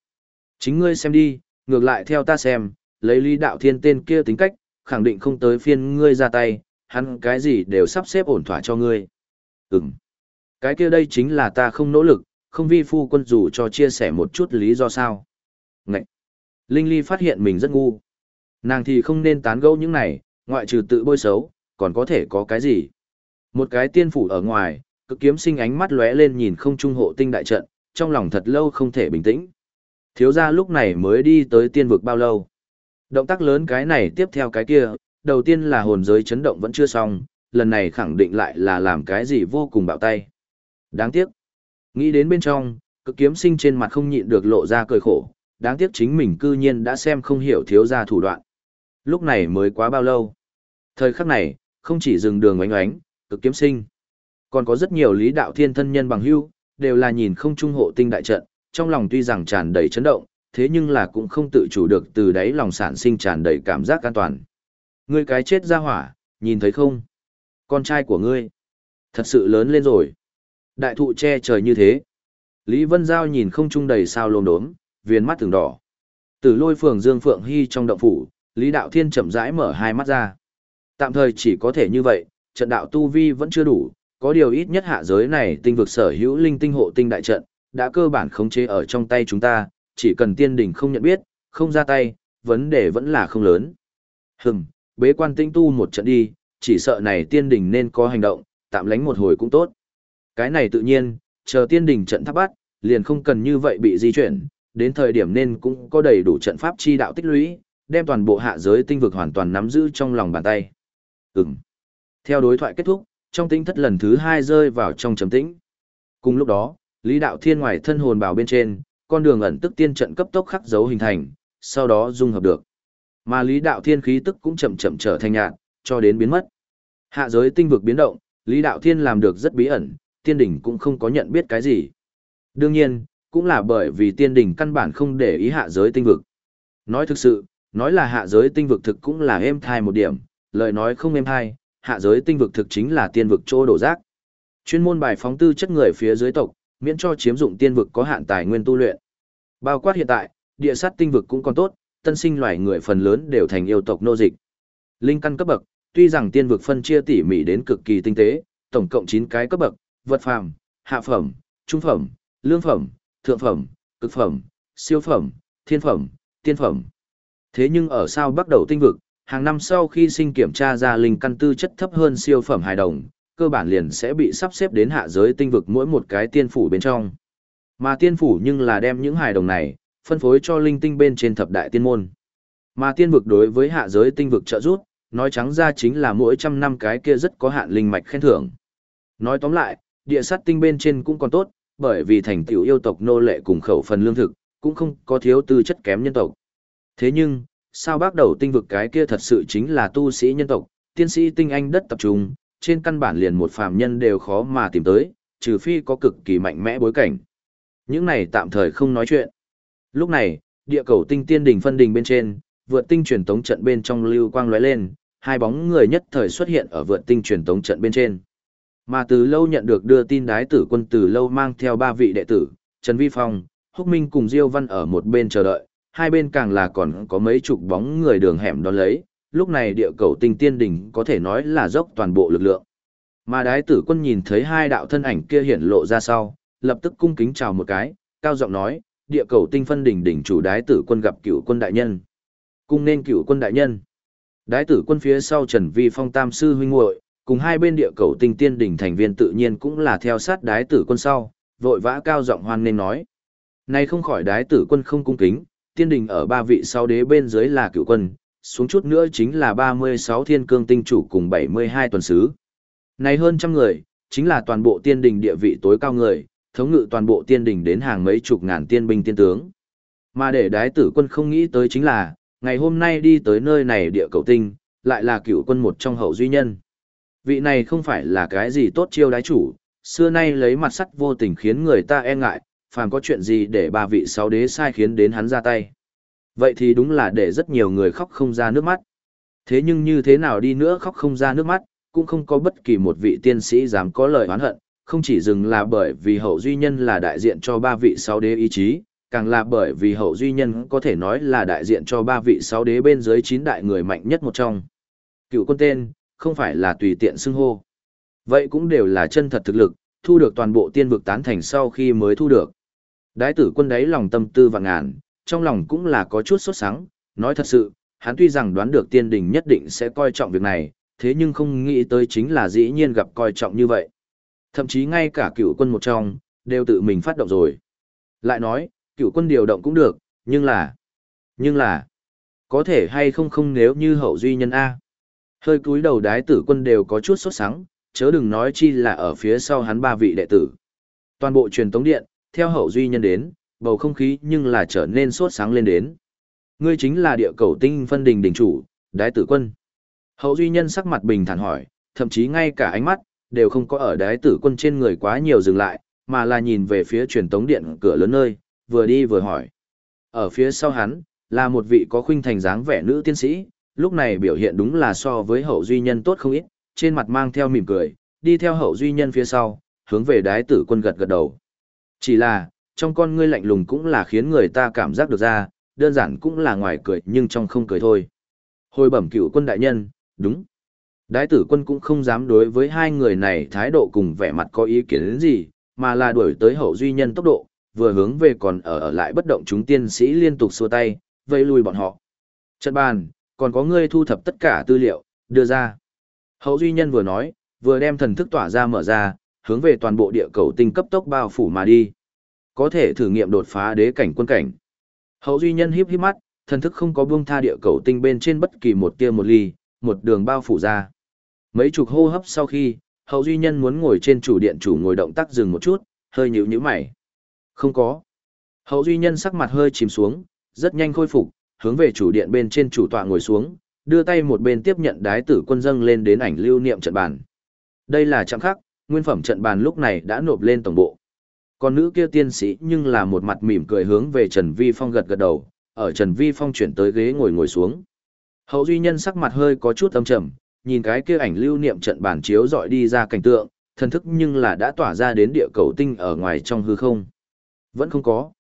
Chính ngươi xem đi, ngược lại theo ta xem, lấy lý đạo thiên tên kia tính cách, khẳng định không tới phiên ngươi ra tay, hắn cái gì đều sắp xếp ổn thỏa cho ngươi. Ừm. Cái kia đây chính là ta không nỗ lực, không vi phu quân dù cho chia sẻ một chút lý do sao. Ngậy! Linh Ly phát hiện mình rất ngu. Nàng thì không nên tán gẫu những này, ngoại trừ tự bôi xấu, còn có thể có cái gì. Một cái tiên phủ ở ngoài, cực kiếm sinh ánh mắt lóe lên nhìn không trung hộ tinh đại trận, trong lòng thật lâu không thể bình tĩnh. Thiếu gia lúc này mới đi tới tiên vực bao lâu. Động tác lớn cái này tiếp theo cái kia, đầu tiên là hồn giới chấn động vẫn chưa xong, lần này khẳng định lại là làm cái gì vô cùng bạo tay. Đáng tiếc. Nghĩ đến bên trong, cực kiếm sinh trên mặt không nhịn được lộ ra cười khổ, đáng tiếc chính mình cư nhiên đã xem không hiểu thiếu gia thủ đoạn. Lúc này mới quá bao lâu. Thời khắc này, không chỉ dừng đường oánh oánh, cực kiếm sinh. Còn có rất nhiều lý đạo thiên thân nhân bằng hữu, đều là nhìn không trung hộ tinh đại trận, trong lòng tuy rằng tràn đầy chấn động, thế nhưng là cũng không tự chủ được từ đáy lòng sản sinh tràn đầy cảm giác an toàn. Ngươi cái chết ra hỏa, nhìn thấy không? Con trai của ngươi, thật sự lớn lên rồi. Đại thụ che trời như thế. Lý Vân Giao nhìn không trung đầy sao lồm đốm, viên mắt từng đỏ. Từ lôi phường Dương Phượng Hy trong động phủ, Lý Đạo Thiên chậm rãi mở hai mắt ra. Tạm thời chỉ có thể như vậy, trận đạo tu vi vẫn chưa đủ, có điều ít nhất hạ giới này tinh vực sở hữu linh tinh hộ tinh đại trận, đã cơ bản khống chế ở trong tay chúng ta, chỉ cần tiên đỉnh không nhận biết, không ra tay, vấn đề vẫn là không lớn. Hừm, bế quan tinh tu một trận đi, chỉ sợ này tiên đỉnh nên có hành động, tạm lánh một hồi cũng tốt. Cái này tự nhiên, chờ tiên đỉnh trận tháp bắt, liền không cần như vậy bị di chuyển, đến thời điểm nên cũng có đầy đủ trận pháp chi đạo tích lũy, đem toàn bộ hạ giới tinh vực hoàn toàn nắm giữ trong lòng bàn tay. Ừm. Theo đối thoại kết thúc, trong tĩnh thất lần thứ hai rơi vào trong trầm tĩnh. Cùng lúc đó, Lý Đạo Thiên ngoài thân hồn bảo bên trên, con đường ẩn tức tiên trận cấp tốc khắc dấu hình thành, sau đó dung hợp được. Mà Lý Đạo Thiên khí tức cũng chậm chậm trở thành nhạt, cho đến biến mất. Hạ giới tinh vực biến động, Lý Đạo Thiên làm được rất bí ẩn, tiên đỉnh cũng không có nhận biết cái gì. Đương nhiên, cũng là bởi vì tiên đỉnh căn bản không để ý hạ giới tinh vực. Nói thực sự, nói là hạ giới tinh vực thực cũng là êm thai một điểm, lời nói không êm thai, hạ giới tinh vực thực chính là tiên vực chỗ đổ rác. Chuyên môn bài phóng tư chất người phía dưới tộc, miễn cho chiếm dụng tiên vực có hạn tài nguyên tu luyện. Bao quát hiện tại, địa sát tinh vực cũng còn tốt, tân sinh loài người phần lớn đều thành yêu tộc nô dịch. Linh căn cấp bậc, tuy rằng tiên vực phân chia tỉ mỉ đến cực kỳ tinh tế, tổng cộng 9 cái cấp bậc, vật phàm, hạ phẩm, trung phẩm, lương phẩm, thượng phẩm, cực phẩm, siêu phẩm, thiên phẩm, tiên phẩm. Thế nhưng ở sao bắt đầu tinh vực, hàng năm sau khi sinh kiểm tra ra linh căn tư chất thấp hơn siêu phẩm hài đồng, cơ bản liền sẽ bị sắp xếp đến hạ giới tinh vực mỗi một cái tiên phủ bên trong. Mà tiên phủ nhưng là đem những hài đồng này, phân phối cho linh tinh bên trên thập đại tiên môn. Mà tiên vực đối với hạ giới tinh vực trợ rút, nói trắng ra chính là mỗi trăm năm cái kia rất có hạn linh mạch khen thưởng. Nói tóm lại, địa sát tinh bên trên cũng còn tốt, bởi vì thành tựu yêu tộc nô lệ cùng khẩu phần lương thực, cũng không có thiếu tư chất kém nhân tộc. Thế nhưng, sao bác đầu tinh vực cái kia thật sự chính là tu sĩ nhân tộc, tiên sĩ tinh anh đất tập trung, trên căn bản liền một phàm nhân đều khó mà tìm tới, trừ phi có cực kỳ mạnh mẽ bối cảnh. Những này tạm thời không nói chuyện. Lúc này, địa cầu tinh tiên đỉnh phân đỉnh bên trên, vượt tinh truyền tống trận bên trong lưu quang lóe lên, hai bóng người nhất thời xuất hiện ở vượt tinh truyền tống trận bên trên. Mà từ lâu nhận được đưa tin đái tử quân từ lâu mang theo ba vị đệ tử, Trần Vi Phong, Húc Minh cùng Diêu Văn ở một bên chờ đợi, hai bên càng là còn có mấy chục bóng người đường hẻm đón lấy, lúc này địa cầu tinh tiên đỉnh có thể nói là dốc toàn bộ lực lượng. Mà đái tử quân nhìn thấy hai đạo thân ảnh kia hiện lộ ra sau, lập tức cung kính chào một cái, cao giọng nói, địa cầu tinh phân đỉnh đỉnh chủ đái tử quân gặp cựu quân đại nhân. Cung nên cựu quân đại nhân. Đái tử quân phía sau Trần Vi Phong tam sư huynh muội cùng hai bên địa cầu tinh tiên đỉnh thành viên tự nhiên cũng là theo sát đái tử quân sau, vội vã cao giọng hoan nên nói. Này không khỏi đái tử quân không cung kính, tiên đình ở ba vị sau đế bên dưới là cựu quân, xuống chút nữa chính là 36 thiên cương tinh chủ cùng 72 tuần sứ. Này hơn trăm người, chính là toàn bộ tiên đình địa vị tối cao người, thống ngự toàn bộ tiên đình đến hàng mấy chục ngàn tiên binh tiên tướng. Mà để đái tử quân không nghĩ tới chính là, ngày hôm nay đi tới nơi này địa cầu tinh, lại là cựu quân một trong hậu duy nhân. Vị này không phải là cái gì tốt chiêu đái chủ, xưa nay lấy mặt sắt vô tình khiến người ta e ngại, phàm có chuyện gì để ba vị sáu đế sai khiến đến hắn ra tay. Vậy thì đúng là để rất nhiều người khóc không ra nước mắt. Thế nhưng như thế nào đi nữa khóc không ra nước mắt, cũng không có bất kỳ một vị tiên sĩ dám có lời oán hận, không chỉ dừng là bởi vì hậu duy nhân là đại diện cho ba vị sáu đế ý chí, càng là bởi vì hậu duy nhân có thể nói là đại diện cho ba vị sáu đế bên dưới chín đại người mạnh nhất một trong. Cựu quân tên, không phải là tùy tiện xưng hô. Vậy cũng đều là chân thật thực lực, thu được toàn bộ tiên vực tán thành sau khi mới thu được. Đái tử quân đấy lòng tâm tư và ngàn, trong lòng cũng là có chút sốt sắng, nói thật sự, hắn tuy rằng đoán được tiên đình nhất định sẽ coi trọng việc này, thế nhưng không nghĩ tới chính là dĩ nhiên gặp coi trọng như vậy. Thậm chí ngay cả cựu quân một trong, đều tự mình phát động rồi. Lại nói, cựu quân điều động cũng được, nhưng là... Nhưng là... Có thể hay không không nếu như hậu duy nhân A. Hơi cúi đầu đái tử quân đều có chút sốt sắng, chớ đừng nói chi là ở phía sau hắn ba vị đệ tử. Toàn bộ truyền tống điện, theo hậu duy nhân đến, bầu không khí nhưng là trở nên sốt sáng lên đến. Ngươi chính là địa cầu tinh phân đình đỉnh chủ, đái tử quân. Hậu duy nhân sắc mặt bình thản hỏi, thậm chí ngay cả ánh mắt, đều không có ở đái tử quân trên người quá nhiều dừng lại, mà là nhìn về phía truyền tống điện cửa lớn nơi, vừa đi vừa hỏi. Ở phía sau hắn, là một vị có khuynh thành dáng vẻ nữ tiên sĩ, lúc này biểu hiện đúng là so với hậu duy nhân tốt không ít, trên mặt mang theo mỉm cười, đi theo hậu duy nhân phía sau, hướng về đái tử quân gật gật đầu. Chỉ là, trong con ngươi lạnh lùng cũng là khiến người ta cảm giác được ra, đơn giản cũng là ngoài cười nhưng trong không cười thôi. Hồi bẩm cựu quân đại nhân, đúng. Đái tử quân cũng không dám đối với hai người này thái độ cùng vẻ mặt có ý kiến đến gì, mà là đuổi tới hậu duy nhân tốc độ, vừa hướng về còn ở ở lại bất động chúng tiên sĩ liên tục xua tay, vây lui bọn họ. Trận bàn, còn có ngươi thu thập tất cả tư liệu, đưa ra. Hậu duy nhân vừa nói, vừa đem thần thức tỏa ra mở ra, hướng về toàn bộ địa cầu tinh cấp tốc bao phủ mà đi. Có thể thử nghiệm đột phá đế cảnh quân cảnh. Hậu duy nhân híp híp mắt, thần thức không có buông tha địa cầu tinh bên trên bất kỳ một tia một ly, một đường bao phủ ra. Mấy chục hô hấp sau khi, hậu duy nhân muốn ngồi trên chủ điện chủ ngồi động tác dừng một chút, hơi nhíu nhíu mày. Không có. Hậu duy nhân sắc mặt hơi chìm xuống, rất nhanh khôi phục, hướng về chủ điện bên trên chủ tọa ngồi xuống, đưa tay một bên tiếp nhận đái tử quân dâng lên đến ảnh lưu niệm trận bàn. Đây là chạm khắc, nguyên phẩm trận bàn lúc này đã nộp lên tổng bộ. Còn nữ kia tiên sĩ nhưng là một mặt mỉm cười hướng về Trần Vi Phong gật gật đầu, ở Trần Vi Phong chuyển tới ghế ngồi ngồi xuống. Hậu duy nhân sắc mặt hơi có chút âm trầm, nhìn cái kia ảnh lưu niệm trận bàn chiếu dọi đi ra cảnh tượng, thần thức nhưng là đã tỏa ra đến địa cầu tinh ở ngoài trong hư không. Vẫn không có.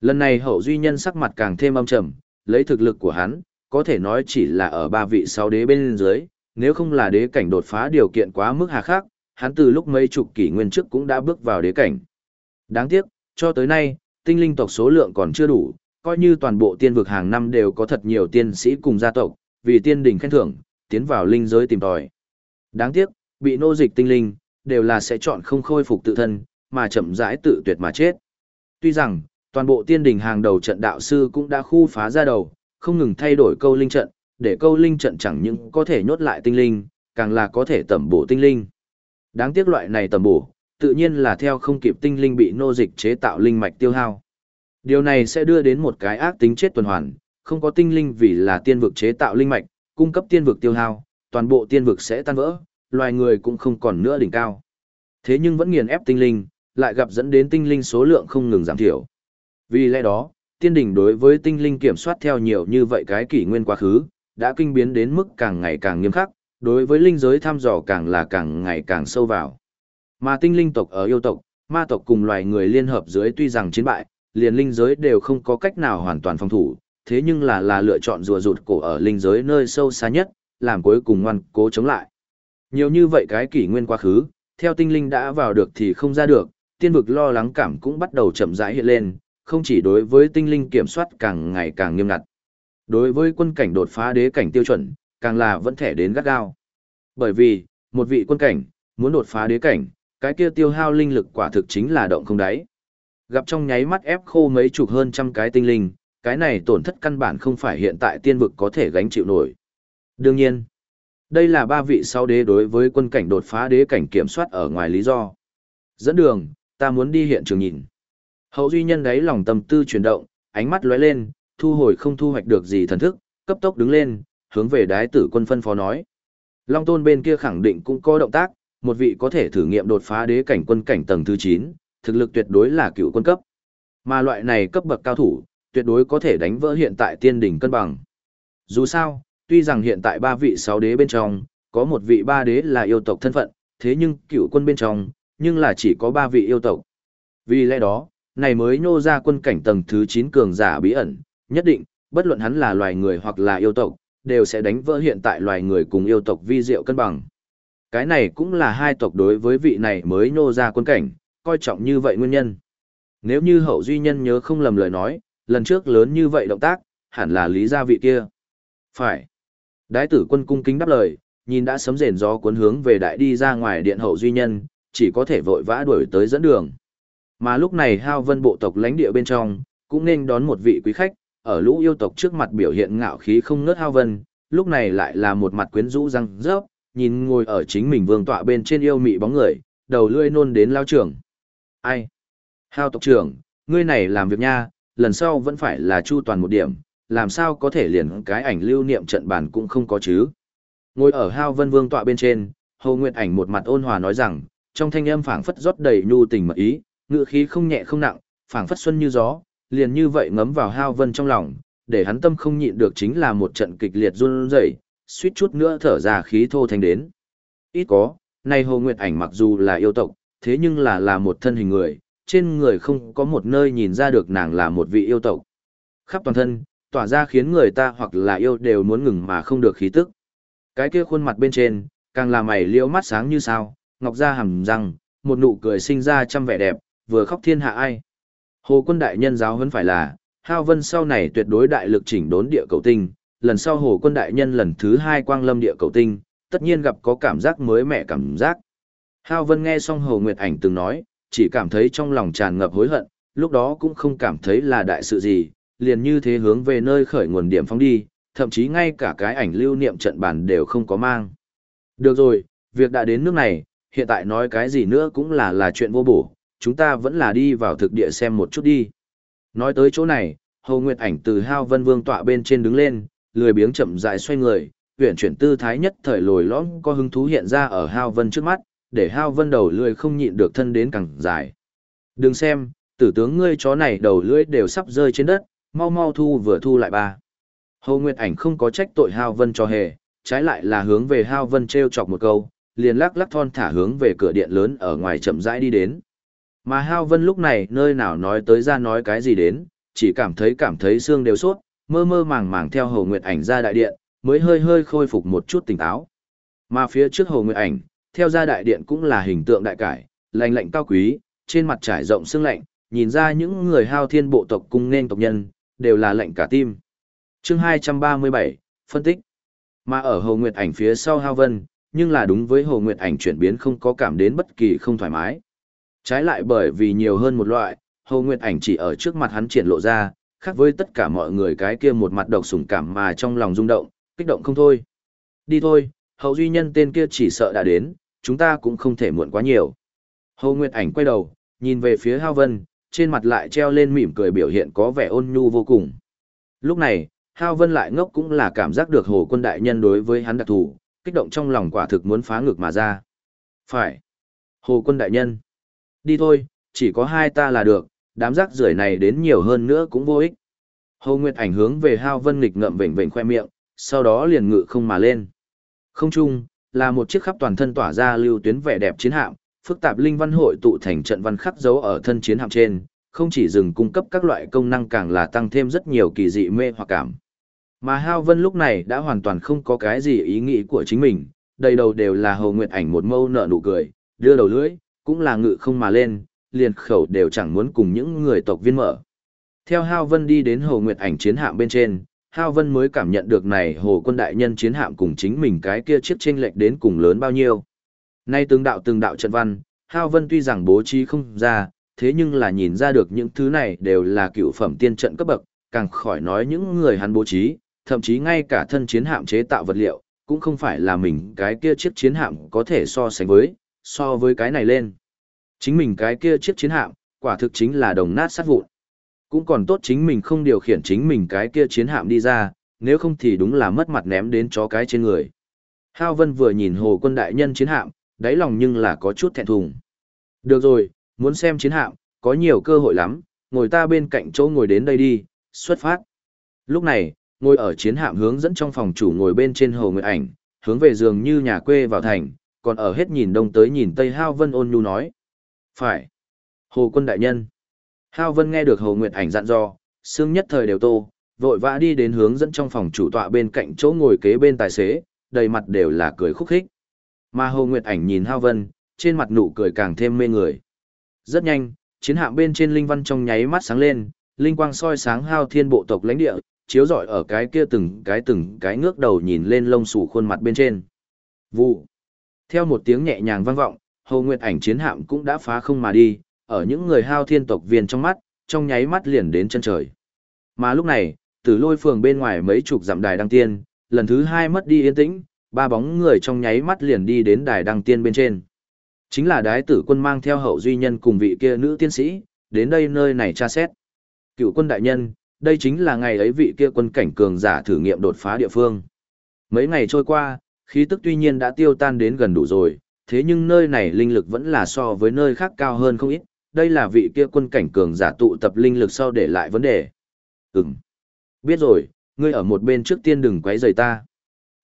Lần này hậu duy nhân sắc mặt càng thêm âm trầm, lấy thực lực của hắn, có thể nói chỉ là ở ba vị sáu đế bên dưới, nếu không là đế cảnh đột phá điều kiện quá mức hà khắc, hắn từ lúc mấy chục kỷ nguyên trước cũng đã bước vào đế cảnh. Đáng tiếc, cho tới nay, tinh linh tộc số lượng còn chưa đủ, coi như toàn bộ tiên vực hàng năm đều có thật nhiều tiên sĩ cùng gia tộc, vì tiên đình khen thưởng, tiến vào linh giới tìm tòi. Đáng tiếc, bị nô dịch tinh linh, đều là sẽ chọn không khôi phục tự thân, mà chậm rãi tự tuyệt mà chết. Tuy rằng, toàn bộ tiên đình hàng đầu trận đạo sư cũng đã khu phá ra đầu, không ngừng thay đổi câu linh trận, để câu linh trận chẳng những có thể nhốt lại tinh linh, càng là có thể tẩm bổ tinh linh. Đáng tiếc loại này tẩm bổ, tự nhiên là theo không kịp tinh linh bị nô dịch chế tạo linh mạch tiêu hao. Điều này sẽ đưa đến một cái ác tính chết tuần hoàn, không có tinh linh vì là tiên vực chế tạo linh mạch, cung cấp tiên vực tiêu hao, toàn bộ tiên vực sẽ tan vỡ, loài người cũng không còn nữa đỉnh cao. Thế nhưng vẫn nghiền ép tinh linh, lại gặp dẫn đến tinh linh số lượng không ngừng giảm thiểu. Vì lẽ đó, tiên đỉnh đối với tinh linh kiểm soát theo nhiều như vậy cái kỷ nguyên quá khứ, đã kinh biến đến mức càng ngày càng nghiêm khắc, đối với linh giới thăm dò càng là càng ngày càng sâu vào. Mà tinh linh tộc ở yêu tộc, ma tộc cùng loài người liên hợp dưới tuy rằng chiến bại, liền linh giới đều không có cách nào hoàn toàn phòng thủ, thế nhưng là là lựa chọn rùa rụt cổ ở linh giới nơi sâu xa nhất, làm cuối cùng ngoan cố chống lại. Nhiều như vậy cái kỷ nguyên quá khứ, theo tinh linh đã vào được thì không ra được, tiên vực lo lắng cảm cũng bắt đầu chậm rãi hiện lên, không chỉ đối với tinh linh kiểm soát càng ngày càng nghiêm ngặt. Đối với quân cảnh đột phá đế cảnh tiêu chuẩn, càng là vẫn thể đến gắt gao. Bởi vì, một vị quân cảnh, muốn đột phá đế cảnh, cái kia tiêu hao linh lực quả thực chính là động không đáy. Gặp trong nháy mắt ép khô mấy chục hơn trăm cái tinh linh, cái này tổn thất căn bản không phải hiện tại tiên vực có thể gánh chịu nổi. Đương nhiên, đây là ba vị sau đế đối với quân cảnh đột phá đế cảnh kiểm soát ở ngoài lý do. Dẫn đường, ta muốn đi hiện trường nhìn. Hậu duy nhân đấy lòng tâm tư chuyển động, ánh mắt lóe lên, thu hồi không thu hoạch được gì thần thức, cấp tốc đứng lên, hướng về đái tử quân phân phó nói. Long tôn bên kia khẳng định cũng có động tác, một vị có thể thử nghiệm đột phá đế cảnh quân cảnh tầng thứ 9, thực lực tuyệt đối là cựu quân cấp. Mà loại này cấp bậc cao thủ, tuyệt đối có thể đánh vỡ hiện tại tiên đỉnh cân bằng. Dù sao, tuy rằng hiện tại ba vị sáu đế bên trong, có một vị ba đế là yêu tộc thân phận, thế nhưng cựu quân bên trong, nhưng là chỉ có ba vị yêu tộc. Vì lẽ đó, này mới nô ra quân cảnh tầng thứ 9 cường giả bí ẩn, nhất định, bất luận hắn là loài người hoặc là yêu tộc, đều sẽ đánh vỡ hiện tại loài người cùng yêu tộc vi diệu cân bằng. Cái này cũng là hai tộc đối với vị này mới nô ra quân cảnh, coi trọng như vậy nguyên nhân. Nếu như hậu duy nhân nhớ không lầm lời nói, lần trước lớn như vậy động tác, hẳn là lý gia vị kia. Phải. Đái tử quân cung kính đáp lời, nhìn đã sấm rền gió cuốn hướng về đại đi ra ngoài điện hậu duy nhân, chỉ có thể vội vã đuổi tới dẫn đường. Mà lúc này hao vân bộ tộc lãnh địa bên trong, cũng nên đón một vị quý khách, ở lũ yêu tộc trước mặt biểu hiện ngạo khí không ngớt hao vân, lúc này lại là một mặt quyến rũ răng rớp, nhìn ngồi ở chính mình vương tọa bên trên yêu mị bóng người, đầu lưỡi nôn đến lao trưởng. Ai? Hao tộc trưởng, ngươi này làm việc nha, lần sau vẫn phải là chu toàn một điểm, làm sao có thể liền cái ảnh lưu niệm trận bản cũng không có chứ. Ngồi ở hao vân vương tọa bên trên, Hồ Nguyệt ảnh một mặt ôn hòa nói rằng, trong thanh âm phảng phất rót đầy nhu tình mật ý, ngựa khí không nhẹ không nặng, phảng phất xuân như gió, liền như vậy ngấm vào hao vân trong lòng, để hắn tâm không nhịn được chính là một trận kịch liệt run rẩy, suýt chút nữa thở ra khí thô thành đến. Ít có, nay Hồ Nguyệt ảnh mặc dù là yêu tộc, thế nhưng là là một thân hình người, trên người không có một nơi nhìn ra được nàng là một vị yêu tộc. Khắp toàn thân, tỏa ra khiến người ta hoặc là yêu đều muốn ngừng mà không được khí tức. Cái kia khuôn mặt bên trên, càng là mày liễu mắt sáng như sao, ngọc ra hầm răng, một nụ cười sinh ra trăm vẻ đẹp, vừa khóc thiên hạ ai. Hồ quân đại nhân giáo huấn phải là, Hao Vân sau này tuyệt đối đại lực chỉnh đốn địa cầu tinh, lần sau Hồ quân đại nhân lần thứ hai quang lâm địa cầu tinh, tất nhiên gặp có cảm giác mới mẻ cảm giác. Hao Vân nghe xong Hồ Nguyệt Ảnh từng nói, chỉ cảm thấy trong lòng tràn ngập hối hận, lúc đó cũng không cảm thấy là đại sự gì, liền như thế hướng về nơi khởi nguồn điểm phóng đi, thậm chí ngay cả cái ảnh lưu niệm trận bản đều không có mang. Được rồi, việc đã đến nước này, hiện tại nói cái gì nữa cũng là là chuyện vô bổ, chúng ta vẫn là đi vào thực địa xem một chút đi. Nói tới chỗ này, Hồ Nguyệt Ảnh từ Hao Vân Vương tọa bên trên đứng lên, lười biếng chậm rãi xoay người, huyền chuyển tư thái nhất thời lồi lõm có hứng thú hiện ra ở Hao Vân trước mắt, để Hao Vân đầu lưỡi không nhịn được thân đến càng dài. Đừng xem, tử tướng ngươi chó này đầu lưỡi đều sắp rơi trên đất, mau mau thu vừa thu lại ba. Hồ Nguyệt Ảnh không có trách tội Hao Vân cho hề, trái lại là hướng về Hao Vân treo chọc một câu, liền lắc lắc thon thả hướng về cửa điện lớn ở ngoài chậm rãi đi đến. Mà Hao Vân lúc này nơi nào nói tới ra nói cái gì đến, chỉ cảm thấy cảm thấy xương đều sốt, mơ mơ màng màng theo Hồ Nguyệt Ảnh ra đại điện, mới hơi hơi khôi phục một chút tỉnh táo. Mà phía trước Hồ Nguyệt Ảnh, theo ra đại điện cũng là hình tượng đại cải, lành lạnh cao quý, trên mặt trải rộng xương lạnh, nhìn ra những người hao thiên bộ tộc cung nên tộc nhân, đều là lạnh cả tim. Chương 237, phân tích. Mà ở Hồ Nguyệt Ảnh phía sau Hao Vân, nhưng là đúng với Hồ Nguyệt Ảnh chuyển biến không có cảm đến bất kỳ không thoải mái. Trái lại bởi vì nhiều hơn một loại, Hồ Nguyệt Ảnh chỉ ở trước mặt hắn triển lộ ra, khác với tất cả mọi người cái kia một mặt độc sủng cảm mà trong lòng rung động, kích động không thôi. Đi thôi, hậu duy nhân tên kia chỉ sợ đã đến, chúng ta cũng không thể muộn quá nhiều. Hồ Nguyệt Ảnh quay đầu, nhìn về phía Hao Vân, trên mặt lại treo lên mỉm cười biểu hiện có vẻ ôn nhu vô cùng. Lúc này, Hao Vân lại ngốc cũng là cảm giác được Hồ Quân Đại Nhân đối với hắn đặc thù, kích động trong lòng quả thực muốn phá ngực mà ra. Phải. Hồ Quân Đại Nhân. Đi thôi, chỉ có hai ta là được, đám rác rưởi này đến nhiều hơn nữa cũng vô ích. Hồ Nguyệt ảnh hướng về Hao Vân nghịch ngậm vểnh vểnh khoe miệng, sau đó liền ngự không mà lên. Không trung, là một chiếc khắp toàn thân tỏa ra lưu tuyến vẻ đẹp chiến hạm, phức tạp linh văn hội tụ thành trận văn khắc dấu ở thân chiến hạm trên, không chỉ dừng cung cấp các loại công năng càng là tăng thêm rất nhiều kỳ dị mê hoặc cảm. Mà Hao Vân lúc này đã hoàn toàn không có cái gì ý nghĩ của chính mình, đầy đầu đều là Hồ Nguyệt ảnh một mâu nở nụ cười, đưa đầu lưỡi, cũng là ngự không mà lên, liền khẩu đều chẳng muốn cùng những người tộc viên mở. Theo Hao Vân đi đến Hồ Nguyệt ảnh chiến hạm bên trên, Hao Vân mới cảm nhận được này Hồ quân đại nhân chiến hạm cùng chính mình cái kia chiếc chênh lệch đến cùng lớn bao nhiêu. Nay từng đạo từng đạo trận văn, Hao Vân tuy rằng bố trí không ra, thế nhưng là nhìn ra được những thứ này đều là cựu phẩm tiên trận cấp bậc, càng khỏi nói những người hắn bố trí, thậm chí ngay cả thân chiến hạm chế tạo vật liệu, cũng không phải là mình cái kia chiếc chiến hạm có thể so sánh với, so với cái này lên. Chính mình cái kia chiếc chiến hạm, quả thực chính là đồng nát sát vụn. Cũng còn tốt chính mình không điều khiển chính mình cái kia chiến hạm đi ra, nếu không thì đúng là mất mặt ném đến chó cái trên người. Hao Vân vừa nhìn hồ quân đại nhân chiến hạm, đáy lòng nhưng là có chút thẹn thùng. Được rồi, muốn xem chiến hạm, có nhiều cơ hội lắm, ngồi ta bên cạnh chỗ ngồi đến đây đi, xuất phát. Lúc này, ngồi ở chiến hạm hướng dẫn trong phòng chủ ngồi bên trên hồ nguyệt ảnh, hướng về giường như nhà quê vào thành, còn ở hết nhìn đông tới nhìn tây Hao Vân ôn nhu nói. Phải. Hồ quân đại nhân. Hao Vân nghe được Hồ Nguyệt ảnh dặn dò, xương nhất thời đều tô, vội vã đi đến hướng dẫn trong phòng chủ tọa bên cạnh chỗ ngồi kế bên tài xế, đầy mặt đều là cười khúc khích. Mà Hồ Nguyệt ảnh nhìn Hao Vân, trên mặt nụ cười càng thêm mê người. Rất nhanh, chiến hạm bên trên linh văn trong nháy mắt sáng lên, linh quang soi sáng Hao Thiên bộ tộc lãnh địa, chiếu rọi ở cái kia từng cái từng cái ngước đầu nhìn lên lông xù khuôn mặt bên trên. Vụ. Theo một tiếng nhẹ nhàng vang vọng, Hồ Nguyệt ảnh chiến hạm cũng đã phá không mà đi, ở những người hao thiên tộc viên trong mắt, trong nháy mắt liền đến chân trời. Mà lúc này, từ lôi phường bên ngoài mấy chục dặm đài đăng tiên, lần thứ hai mất đi yên tĩnh, ba bóng người trong nháy mắt liền đi đến đài đăng tiên bên trên. Chính là đái tử quân mang theo hậu duy nhân cùng vị kia nữ tiên sĩ, đến đây nơi này tra xét. Cựu quân đại nhân, đây chính là ngày ấy vị kia quân cảnh cường giả thử nghiệm đột phá địa phương. Mấy ngày trôi qua, khí tức tuy nhiên đã tiêu tan đến gần đủ rồi, thế nhưng nơi này linh lực vẫn là so với nơi khác cao hơn không ít, đây là vị kia quân cảnh cường giả tụ tập linh lực sau để lại vấn đề. Ừm. Biết rồi, ngươi ở một bên trước tiên đừng quấy rầy ta.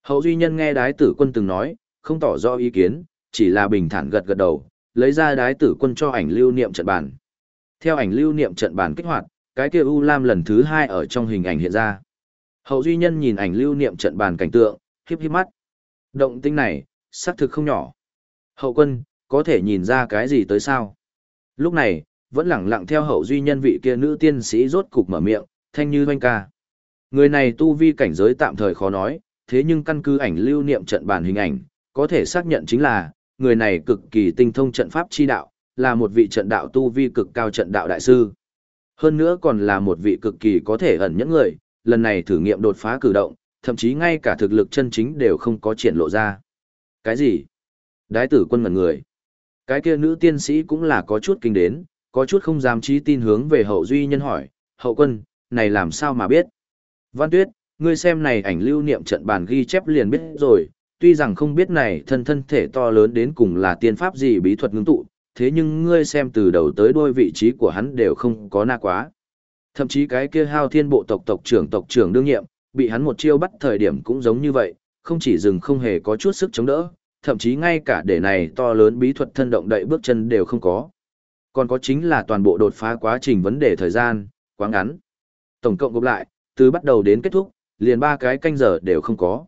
Hậu duy nhân nghe đái tử quân từng nói, không tỏ rõ ý kiến, chỉ là bình thản gật gật đầu, lấy ra đái tử quân cho ảnh lưu niệm trận bản. Theo ảnh lưu niệm trận bản kích hoạt, cái kia U Lam lần thứ hai ở trong hình ảnh hiện ra. Hậu duy nhân nhìn ảnh lưu niệm trận bàn cảnh tượng, khiếp khiếp mắt. Động tinh này, xác thực không nhỏ. Hậu quân, có thể nhìn ra cái gì tới sao? Lúc này, vẫn lẳng lặng theo hậu duy nhân vị kia nữ tiên sĩ rốt cục mở miệng, thanh như doanh ca. Người này tu vi cảnh giới tạm thời khó nói, thế nhưng căn cứ ảnh lưu niệm trận bàn hình ảnh, có thể xác nhận chính là, người này cực kỳ tinh thông trận pháp chi đạo, là một vị trận đạo tu vi cực cao trận đạo đại sư. Hơn nữa còn là một vị cực kỳ có thể ẩn nhẫn người, lần này thử nghiệm đột phá cử động, thậm chí ngay cả thực lực chân chính đều không có triển lộ ra. Cái gì? Đái tử quân ngẩn người. Cái kia nữ tiên sĩ cũng là có chút kinh đến, có chút không dám trí tin hướng về hậu duy nhân hỏi, hậu quân, này làm sao mà biết? Văn tuyết, ngươi xem này ảnh lưu niệm trận bàn ghi chép liền biết rồi, tuy rằng không biết này thân thân thể to lớn đến cùng là tiên pháp gì bí thuật ngưng tụ, thế nhưng ngươi xem từ đầu tới đuôi vị trí của hắn đều không có na quá. Thậm chí cái kia hao thiên bộ tộc tộc trưởng tộc trưởng đương nhiệm, bị hắn một chiêu bắt thời điểm cũng giống như vậy, không chỉ dừng không hề có chút sức chống đỡ, thậm chí ngay cả để này to lớn bí thuật thân động đậy bước chân đều không có. Còn có chính là toàn bộ đột phá quá trình vấn đề thời gian, quá ngắn. Tổng cộng gộp lại, từ bắt đầu đến kết thúc, liền ba cái canh giờ đều không có.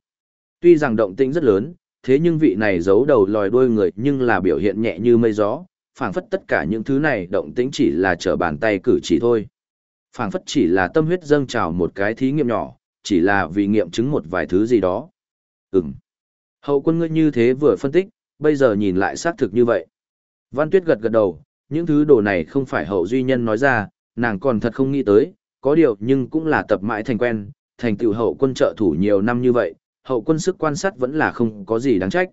Tuy rằng động tĩnh rất lớn, thế nhưng vị này giấu đầu lòi đuôi người nhưng là biểu hiện nhẹ như mây gió, phảng phất tất cả những thứ này động tĩnh chỉ là trở bàn tay cử chỉ thôi. Phảng phất chỉ là tâm huyết dâng trào một cái thí nghiệm nhỏ, chỉ là vì nghiệm chứng một vài thứ gì đó. Ừm. Hậu quân ngươi như thế vừa phân tích, bây giờ nhìn lại xác thực như vậy. Văn Tuyết gật gật đầu, những thứ đồ này không phải hậu duy nhân nói ra, nàng còn thật không nghĩ tới, có điều nhưng cũng là tập mãi thành quen, thành tựu hậu quân trợ thủ nhiều năm như vậy, hậu quân sức quan sát vẫn là không có gì đáng trách.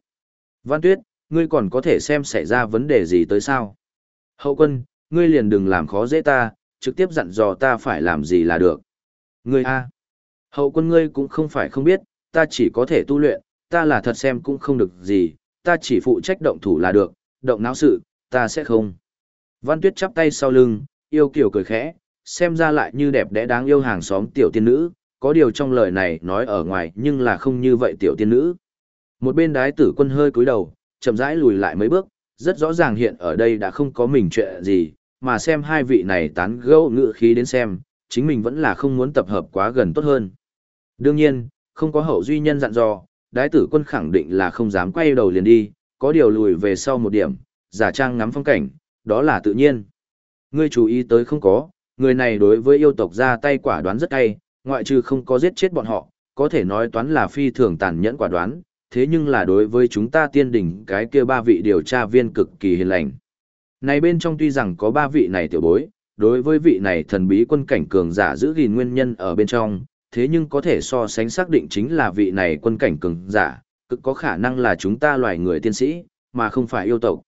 Văn Tuyết, ngươi còn có thể xem xảy ra vấn đề gì tới sao? Hậu quân, ngươi liền đừng làm khó dễ ta, trực tiếp dặn dò ta phải làm gì là được. Ngươi a, hậu quân ngươi cũng không phải không biết, ta chỉ có thể tu luyện, ta là thật xem cũng không được gì, ta chỉ phụ trách động thủ là được, động não sự, ta sẽ không. Văn Tuyết chắp tay sau lưng, yêu kiểu cười khẽ, xem ra lại như đẹp đẽ đáng yêu hàng xóm tiểu tiên nữ, có điều trong lời này nói ở ngoài nhưng là không như vậy tiểu tiên nữ. Một bên đái tử quân hơi cúi đầu, chậm rãi lùi lại mấy bước, rất rõ ràng hiện ở đây đã không có mình chuyện gì, mà xem hai vị này tán gẫu ngựa khí đến xem, chính mình vẫn là không muốn tập hợp quá gần tốt hơn. Đương nhiên, không có hậu duy nhân dặn dò, đái tử quân khẳng định là không dám quay đầu liền đi, có điều lùi về sau một điểm, giả trang ngắm phong cảnh, đó là tự nhiên. Ngươi chú ý tới không có, người này đối với yêu tộc ra tay quả đoán rất cay, ngoại trừ không có giết chết bọn họ, có thể nói toán là phi thường tàn nhẫn quả đoán, thế nhưng là đối với chúng ta tiên đỉnh cái kia ba vị điều tra viên cực kỳ hiền lành. Này bên trong tuy rằng có ba vị này tiểu bối, đối với vị này thần bí quân cảnh cường giả giữ gìn nguyên nhân ở bên trong, thế nhưng có thể so sánh xác định chính là vị này quân cảnh cường giả, cực có khả năng là chúng ta loài người tiên sĩ, mà không phải yêu tộc.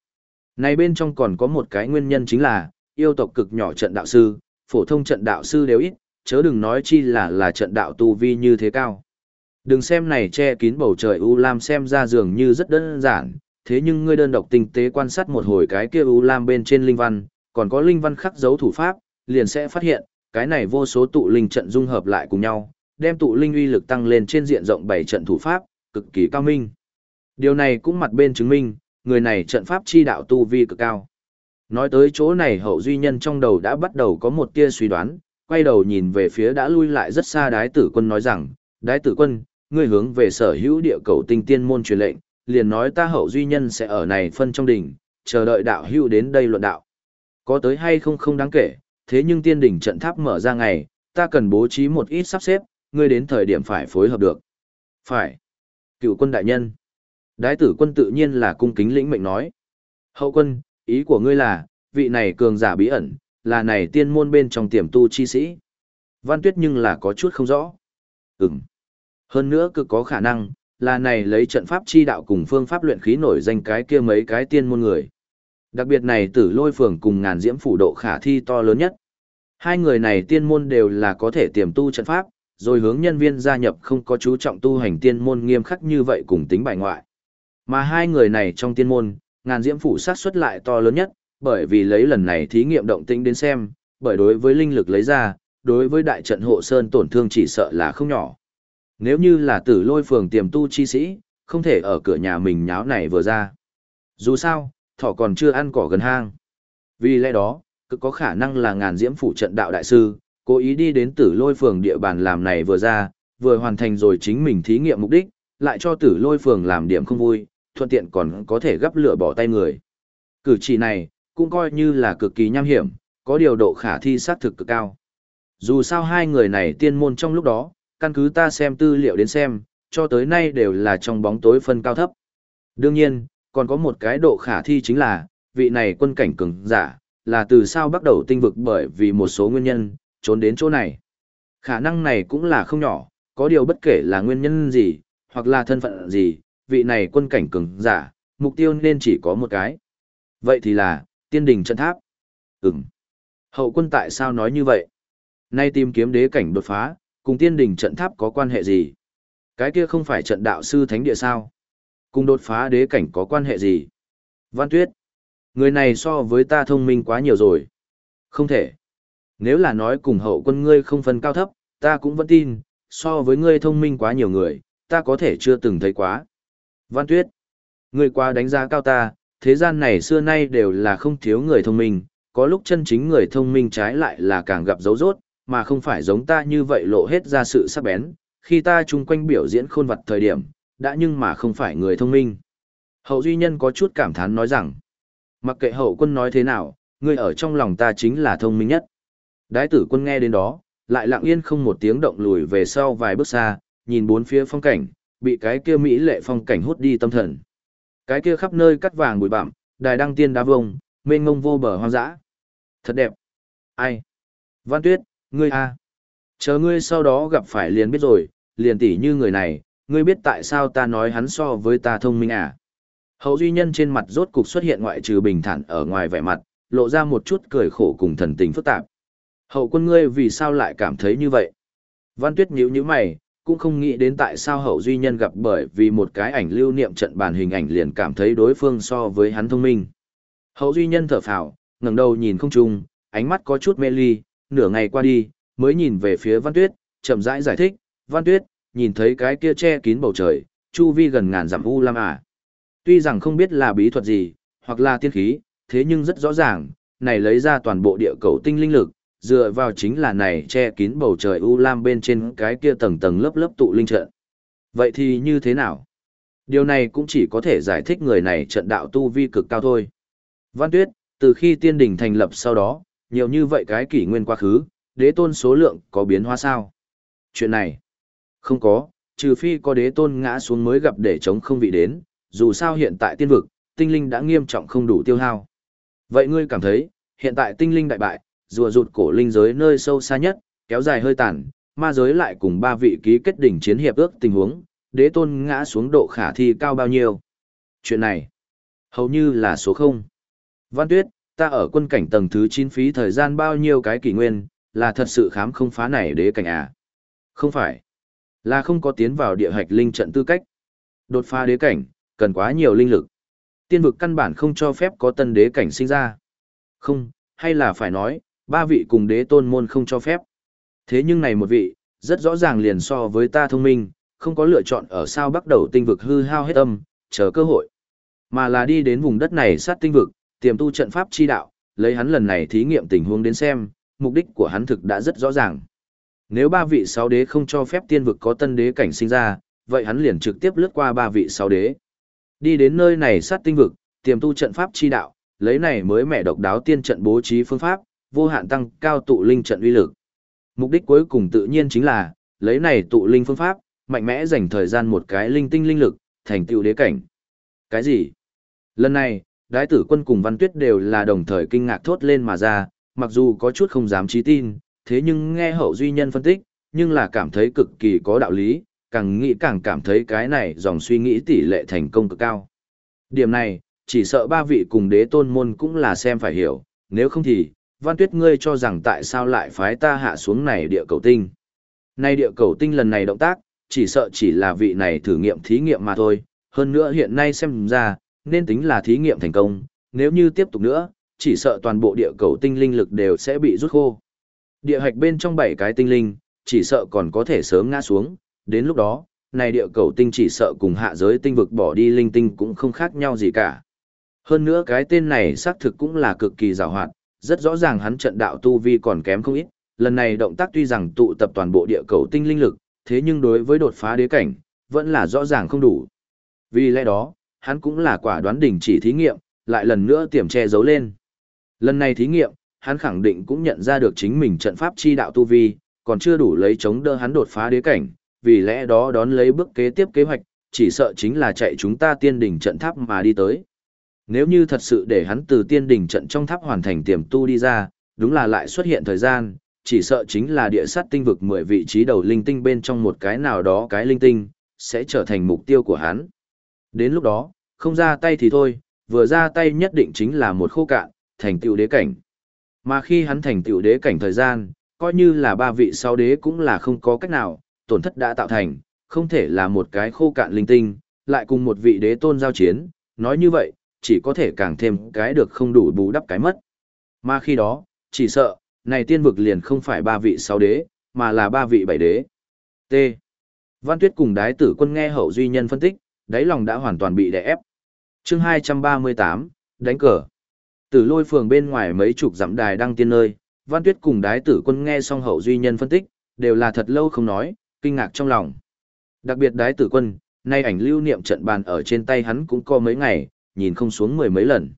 Này bên trong còn có một cái nguyên nhân chính là, yêu tộc cực nhỏ trận đạo sư, phổ thông trận đạo sư đều ít, chớ đừng nói chi là là trận đạo tu vi như thế cao. Đừng xem này che kín bầu trời U Lam xem ra dường như rất đơn giản, thế nhưng ngươi đơn độc tinh tế quan sát một hồi cái kia U Lam bên trên linh văn, còn có linh văn khắc dấu thủ pháp, liền sẽ phát hiện, cái này vô số tụ linh trận dung hợp lại cùng nhau, đem tụ linh uy lực tăng lên trên diện rộng bảy trận thủ pháp, cực kỳ cao minh. Điều này cũng mặt bên chứng minh, người này trận pháp chi đạo tu vi cực cao. Nói tới chỗ này hậu duy nhân trong đầu đã bắt đầu có một tia suy đoán, quay đầu nhìn về phía đã lui lại rất xa đái tử quân nói rằng, đái tử quân, ngươi hướng về sở hữu địa cầu tinh tiên môn truyền lệnh, liền nói ta hậu duy nhân sẽ ở này phân trong đỉnh, chờ đợi đạo hữu đến đây luận đạo. Có tới hay không không đáng kể, thế nhưng tiên đỉnh trận tháp mở ra ngày, ta cần bố trí một ít sắp xếp, ngươi đến thời điểm phải phối hợp được. Phải. Cựu quân đại nhân. Đái tử quân tự nhiên là cung kính lĩnh mệnh nói. Hậu quân, ý của ngươi là, vị này cường giả bí ẩn, là này tiên môn bên trong tiềm tu chi sĩ. Văn tuyết nhưng là có chút không rõ. Ừm. Hơn nữa cực có khả năng, là này lấy trận pháp chi đạo cùng phương pháp luyện khí nổi danh cái kia mấy cái tiên môn người. Đặc biệt này tử lôi phường cùng ngàn diễm phủ độ khả thi to lớn nhất. Hai người này tiên môn đều là có thể tiềm tu trận pháp, rồi hướng nhân viên gia nhập không có chú trọng tu hành tiên môn nghiêm khắc như vậy cùng tính bài ngoại. Mà hai người này trong tiên môn, ngàn diễm phủ sát xuất lại to lớn nhất, bởi vì lấy lần này thí nghiệm động tĩnh đến xem, bởi đối với linh lực lấy ra, đối với đại trận hộ sơn tổn thương chỉ sợ là không nhỏ. Nếu như là tử lôi phường tiềm tu chi sĩ, không thể ở cửa nhà mình nháo này vừa ra. Dù sao, thỏ còn chưa ăn cỏ gần hang. Vì lẽ đó, cực có khả năng là ngàn diễm phủ trận đạo đại sư, cố ý đi đến tử lôi phường địa bàn làm này vừa ra, vừa hoàn thành rồi chính mình thí nghiệm mục đích, lại cho tử lôi phường làm điểm không vui, thuận tiện còn có thể gấp lửa bỏ tay người. Cử chỉ này, cũng coi như là cực kỳ nham hiểm, có điều độ khả thi xác thực cực cao. Dù sao hai người này tiên môn trong lúc đó, căn cứ ta xem tư liệu đến xem, cho tới nay đều là trong bóng tối phân cao thấp. Đương nhiên, còn có một cái độ khả thi chính là, vị này quân cảnh cường giả, là từ sao bắt đầu tinh vực bởi vì một số nguyên nhân, trốn đến chỗ này. Khả năng này cũng là không nhỏ, có điều bất kể là nguyên nhân gì, hoặc là thân phận gì, vị này quân cảnh cường giả, mục tiêu nên chỉ có một cái. Vậy thì là, tiên đình trận tháp. Ừm. Hậu quân tại sao nói như vậy? Nay tìm kiếm đế cảnh đột phá, cùng tiên đình trận tháp có quan hệ gì? Cái kia không phải trận đạo sư thánh địa sao? Cùng đột phá đế cảnh có quan hệ gì? Văn Tuyết. Người này so với ta thông minh quá nhiều rồi. Không thể. Nếu là nói cùng hậu quân ngươi không phân cao thấp, ta cũng vẫn tin, so với ngươi thông minh quá nhiều người, ta có thể chưa từng thấy quá. Văn Tuyết. Ngươi quá đánh giá cao ta, thế gian này xưa nay đều là không thiếu người thông minh, có lúc chân chính người thông minh trái lại là càng gặp dấu rốt, mà không phải giống ta như vậy lộ hết ra sự sắc bén, khi ta chung quanh biểu diễn khôn vật thời điểm, đã nhưng mà không phải người thông minh. Hậu duy nhân có chút cảm thán nói rằng, mặc kệ hậu quân nói thế nào, ngươi ở trong lòng ta chính là thông minh nhất. Đái tử quân nghe đến đó, lại lặng yên không một tiếng động lùi về sau vài bước xa, nhìn bốn phía phong cảnh, bị cái kia mỹ lệ phong cảnh hút đi tâm thần. Cái kia khắp nơi cắt vàng bụi bặm, đài đăng tiên đá vông, mênh ngông vô bờ hoang dã. Thật đẹp. Ai? Văn Tuyết, ngươi a. Chờ ngươi sau đó gặp phải liền biết rồi, liền tỷ như người này, ngươi biết tại sao ta nói hắn so với ta thông minh à? Hậu duy nhân trên mặt rốt cục xuất hiện ngoại trừ bình thản ở ngoài vẻ mặt, lộ ra một chút cười khổ cùng thần tình phức tạp. Hậu quân ngươi vì sao lại cảm thấy như vậy? Văn tuyết nhíu nhíu mày, cũng không nghĩ đến tại sao hậu duy nhân gặp bởi vì một cái ảnh lưu niệm trận bàn hình ảnh liền cảm thấy đối phương so với hắn thông minh. Hậu duy nhân thở phào, ngẩng đầu nhìn không trung, ánh mắt có chút mê ly, nửa ngày qua đi, mới nhìn về phía Văn Tuyết, chậm rãi giải, giải thích, Văn Tuyết, nhìn thấy cái kia che kín bầu trời, chu vi gần ngàn dặm u lam à. Tuy rằng không biết là bí thuật gì, hoặc là tiên khí, thế nhưng rất rõ ràng, này lấy ra toàn bộ địa cầu tinh linh lực, dựa vào chính là này che kín bầu trời u lam bên trên cái kia tầng tầng lớp lớp tụ linh trận. Vậy thì như thế nào? Điều này cũng chỉ có thể giải thích người này trận đạo tu vi cực cao thôi. Văn Tuyết, từ khi tiên đình thành lập sau đó, nhiều như vậy cái kỷ nguyên quá khứ, đế tôn số lượng có biến hóa sao? Chuyện này, không có, trừ phi có đế tôn ngã xuống mới gặp để chống không vị đến, dù sao hiện tại tiên vực, tinh linh đã nghiêm trọng không đủ tiêu hao. Vậy ngươi cảm thấy, hiện tại tinh linh đại bại, rùa rụt cổ linh giới nơi sâu xa nhất, kéo dài hơi tàn, ma giới lại cùng ba vị ký kết đỉnh chiến hiệp ước tình huống, đế tôn ngã xuống độ khả thi cao bao nhiêu? Chuyện này, hầu như là số 0. Văn Tuyết, ta ở quân cảnh tầng thứ 9 phí thời gian bao nhiêu cái kỷ nguyên, là thật sự khám không phá này đế cảnh à? Không phải. Là không có tiến vào địa hạch linh trận tư cách. Đột phá đế cảnh, cần quá nhiều linh lực. Tiên vực căn bản không cho phép có tân đế cảnh sinh ra. Không, hay là phải nói, ba vị cùng đế tôn môn không cho phép. Thế nhưng này một vị, rất rõ ràng liền so với ta thông minh, không có lựa chọn ở sao bắt đầu tinh vực hư hao hết âm, chờ cơ hội. Mà là đi đến vùng đất này sát tinh vực, tiềm tu trận pháp chi đạo, lấy hắn lần này thí nghiệm tình huống đến xem, mục đích của hắn thực đã rất rõ ràng. Nếu ba vị sáu đế không cho phép tiên vực có tân đế cảnh sinh ra, vậy hắn liền trực tiếp lướt qua ba vị sáu đế. Đi đến nơi này sát tinh vực, tiềm tu trận pháp chi đạo, lấy này mới mẹ độc đáo tiên trận bố trí phương pháp, vô hạn tăng cao tụ linh trận uy lực. Mục đích cuối cùng tự nhiên chính là, lấy này tụ linh phương pháp, mạnh mẽ dành thời gian một cái linh tinh linh lực, thành tựu đế cảnh. Cái gì? Lần này, đái tử quân cùng văn tuyết đều là đồng thời kinh ngạc thốt lên mà ra, mặc dù có chút không dám trí tin, thế nhưng nghe hậu duy nhân phân tích, nhưng là cảm thấy cực kỳ có đạo lý, càng nghĩ càng cảm thấy cái này dòng suy nghĩ tỷ lệ thành công cực cao. Điểm này, chỉ sợ ba vị cùng đế tôn môn cũng là xem phải hiểu, nếu không thì, văn tuyết ngươi cho rằng tại sao lại phái ta hạ xuống này địa cầu tinh. Nay địa cầu tinh lần này động tác, chỉ sợ chỉ là vị này thử nghiệm thí nghiệm mà thôi, hơn nữa hiện nay xem ra, nên tính là thí nghiệm thành công, nếu như tiếp tục nữa, chỉ sợ toàn bộ địa cầu tinh linh lực đều sẽ bị rút khô. Địa hạch bên trong bảy cái tinh linh, chỉ sợ còn có thể sớm ngã xuống, đến lúc đó, này địa cầu tinh chỉ sợ cùng hạ giới tinh vực bỏ đi linh tinh cũng không khác nhau gì cả. Hơn nữa cái tên này xác thực cũng là cực kỳ rào hoạt, rất rõ ràng hắn trận đạo tu vi còn kém không ít, lần này động tác tuy rằng tụ tập toàn bộ địa cầu tinh linh lực, thế nhưng đối với đột phá đế cảnh, vẫn là rõ ràng không đủ. Vì lẽ đó, hắn cũng là quả đoán đình chỉ thí nghiệm, lại lần nữa tiềm che giấu lên. Lần này thí nghiệm, hắn khẳng định cũng nhận ra được chính mình trận pháp chi đạo tu vi, còn chưa đủ lấy chống đỡ hắn đột phá đế cảnh, vì lẽ đó đón lấy bước kế tiếp kế hoạch, chỉ sợ chính là chạy chúng ta tiên đỉnh trận tháp mà đi tới. Nếu như thật sự để hắn từ tiên đỉnh trận trong tháp hoàn thành tiềm tu đi ra, đúng là lại xuất hiện thời gian, chỉ sợ chính là địa sát tinh vực 10 vị trí đầu linh tinh bên trong một cái nào đó cái linh tinh, sẽ trở thành mục tiêu của hắn. Đến lúc đó, không ra tay thì thôi, vừa ra tay nhất định chính là một khô cạn, thành tựu đế cảnh. Mà khi hắn thành tựu đế cảnh thời gian, coi như là ba vị sau đế cũng là không có cách nào, tổn thất đã tạo thành, không thể là một cái khô cạn linh tinh, lại cùng một vị đế tôn giao chiến, nói như vậy, chỉ có thể càng thêm cái được không đủ bù đắp cái mất. Mà khi đó, chỉ sợ, này tiên vực liền không phải ba vị sáu đế, mà là ba vị bảy đế. T. Văn Tuyết cùng đái tử quân nghe hậu duy nhân phân tích, đáy lòng đã hoàn toàn bị đè ép. chương 238, đánh cờ. Tử lôi phường bên ngoài mấy chục dặm đài đăng tiên nơi, Văn Tuyết cùng đái tử quân nghe xong hậu duy nhân phân tích, đều là thật lâu không nói, kinh ngạc trong lòng. Đặc biệt đái tử quân, nay ảnh lưu niệm trận bàn ở trên tay hắn cũng có mấy ngày, nhìn không xuống mười mấy lần.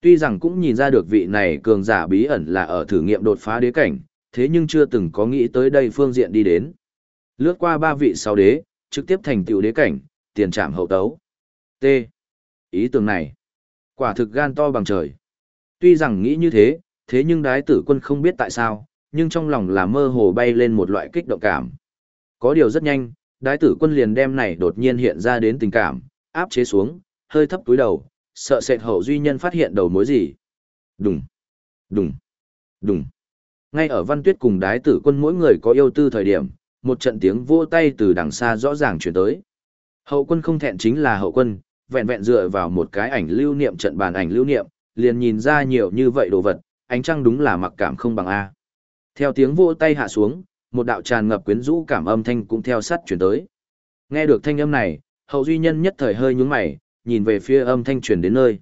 Tuy rằng cũng nhìn ra được vị này cường giả bí ẩn là ở thử nghiệm đột phá đế cảnh, thế nhưng chưa từng có nghĩ tới đây phương diện đi đến. Lướt qua ba vị sáu đế, trực tiếp thành tựu đế cảnh, tiền trạm hậu tấu. T. Ý tưởng này, quả thực gan to bằng trời. Tuy rằng nghĩ như thế, thế nhưng đái tử quân không biết tại sao, nhưng trong lòng là mơ hồ bay lên một loại kích động cảm. Có điều rất nhanh, đái tử quân liền đem này đột nhiên hiện ra đến tình cảm, áp chế xuống, hơi thấp túi đầu, sợ sệt hậu duy nhân phát hiện đầu mối gì. Đùng, đùng, đùng. Ngay ở văn tuyết cùng đái tử quân mỗi người có yêu tư thời điểm, một trận tiếng vô tay từ đằng xa rõ ràng chuyển tới. Hậu quân không thẹn chính là hậu quân, vẹn vẹn dựa vào một cái ảnh lưu niệm trận bàn ảnh lưu niệm, liền nhìn ra nhiều như vậy đồ vật, ánh trăng đúng là mặc cảm không bằng A. Theo tiếng vô tay hạ xuống, một đạo tràn ngập quyến rũ cảm âm thanh cũng theo sắt chuyển tới. Nghe được thanh âm này, hậu duy nhân nhất thời hơi nhướng mày, nhìn về phía âm thanh truyền đến nơi.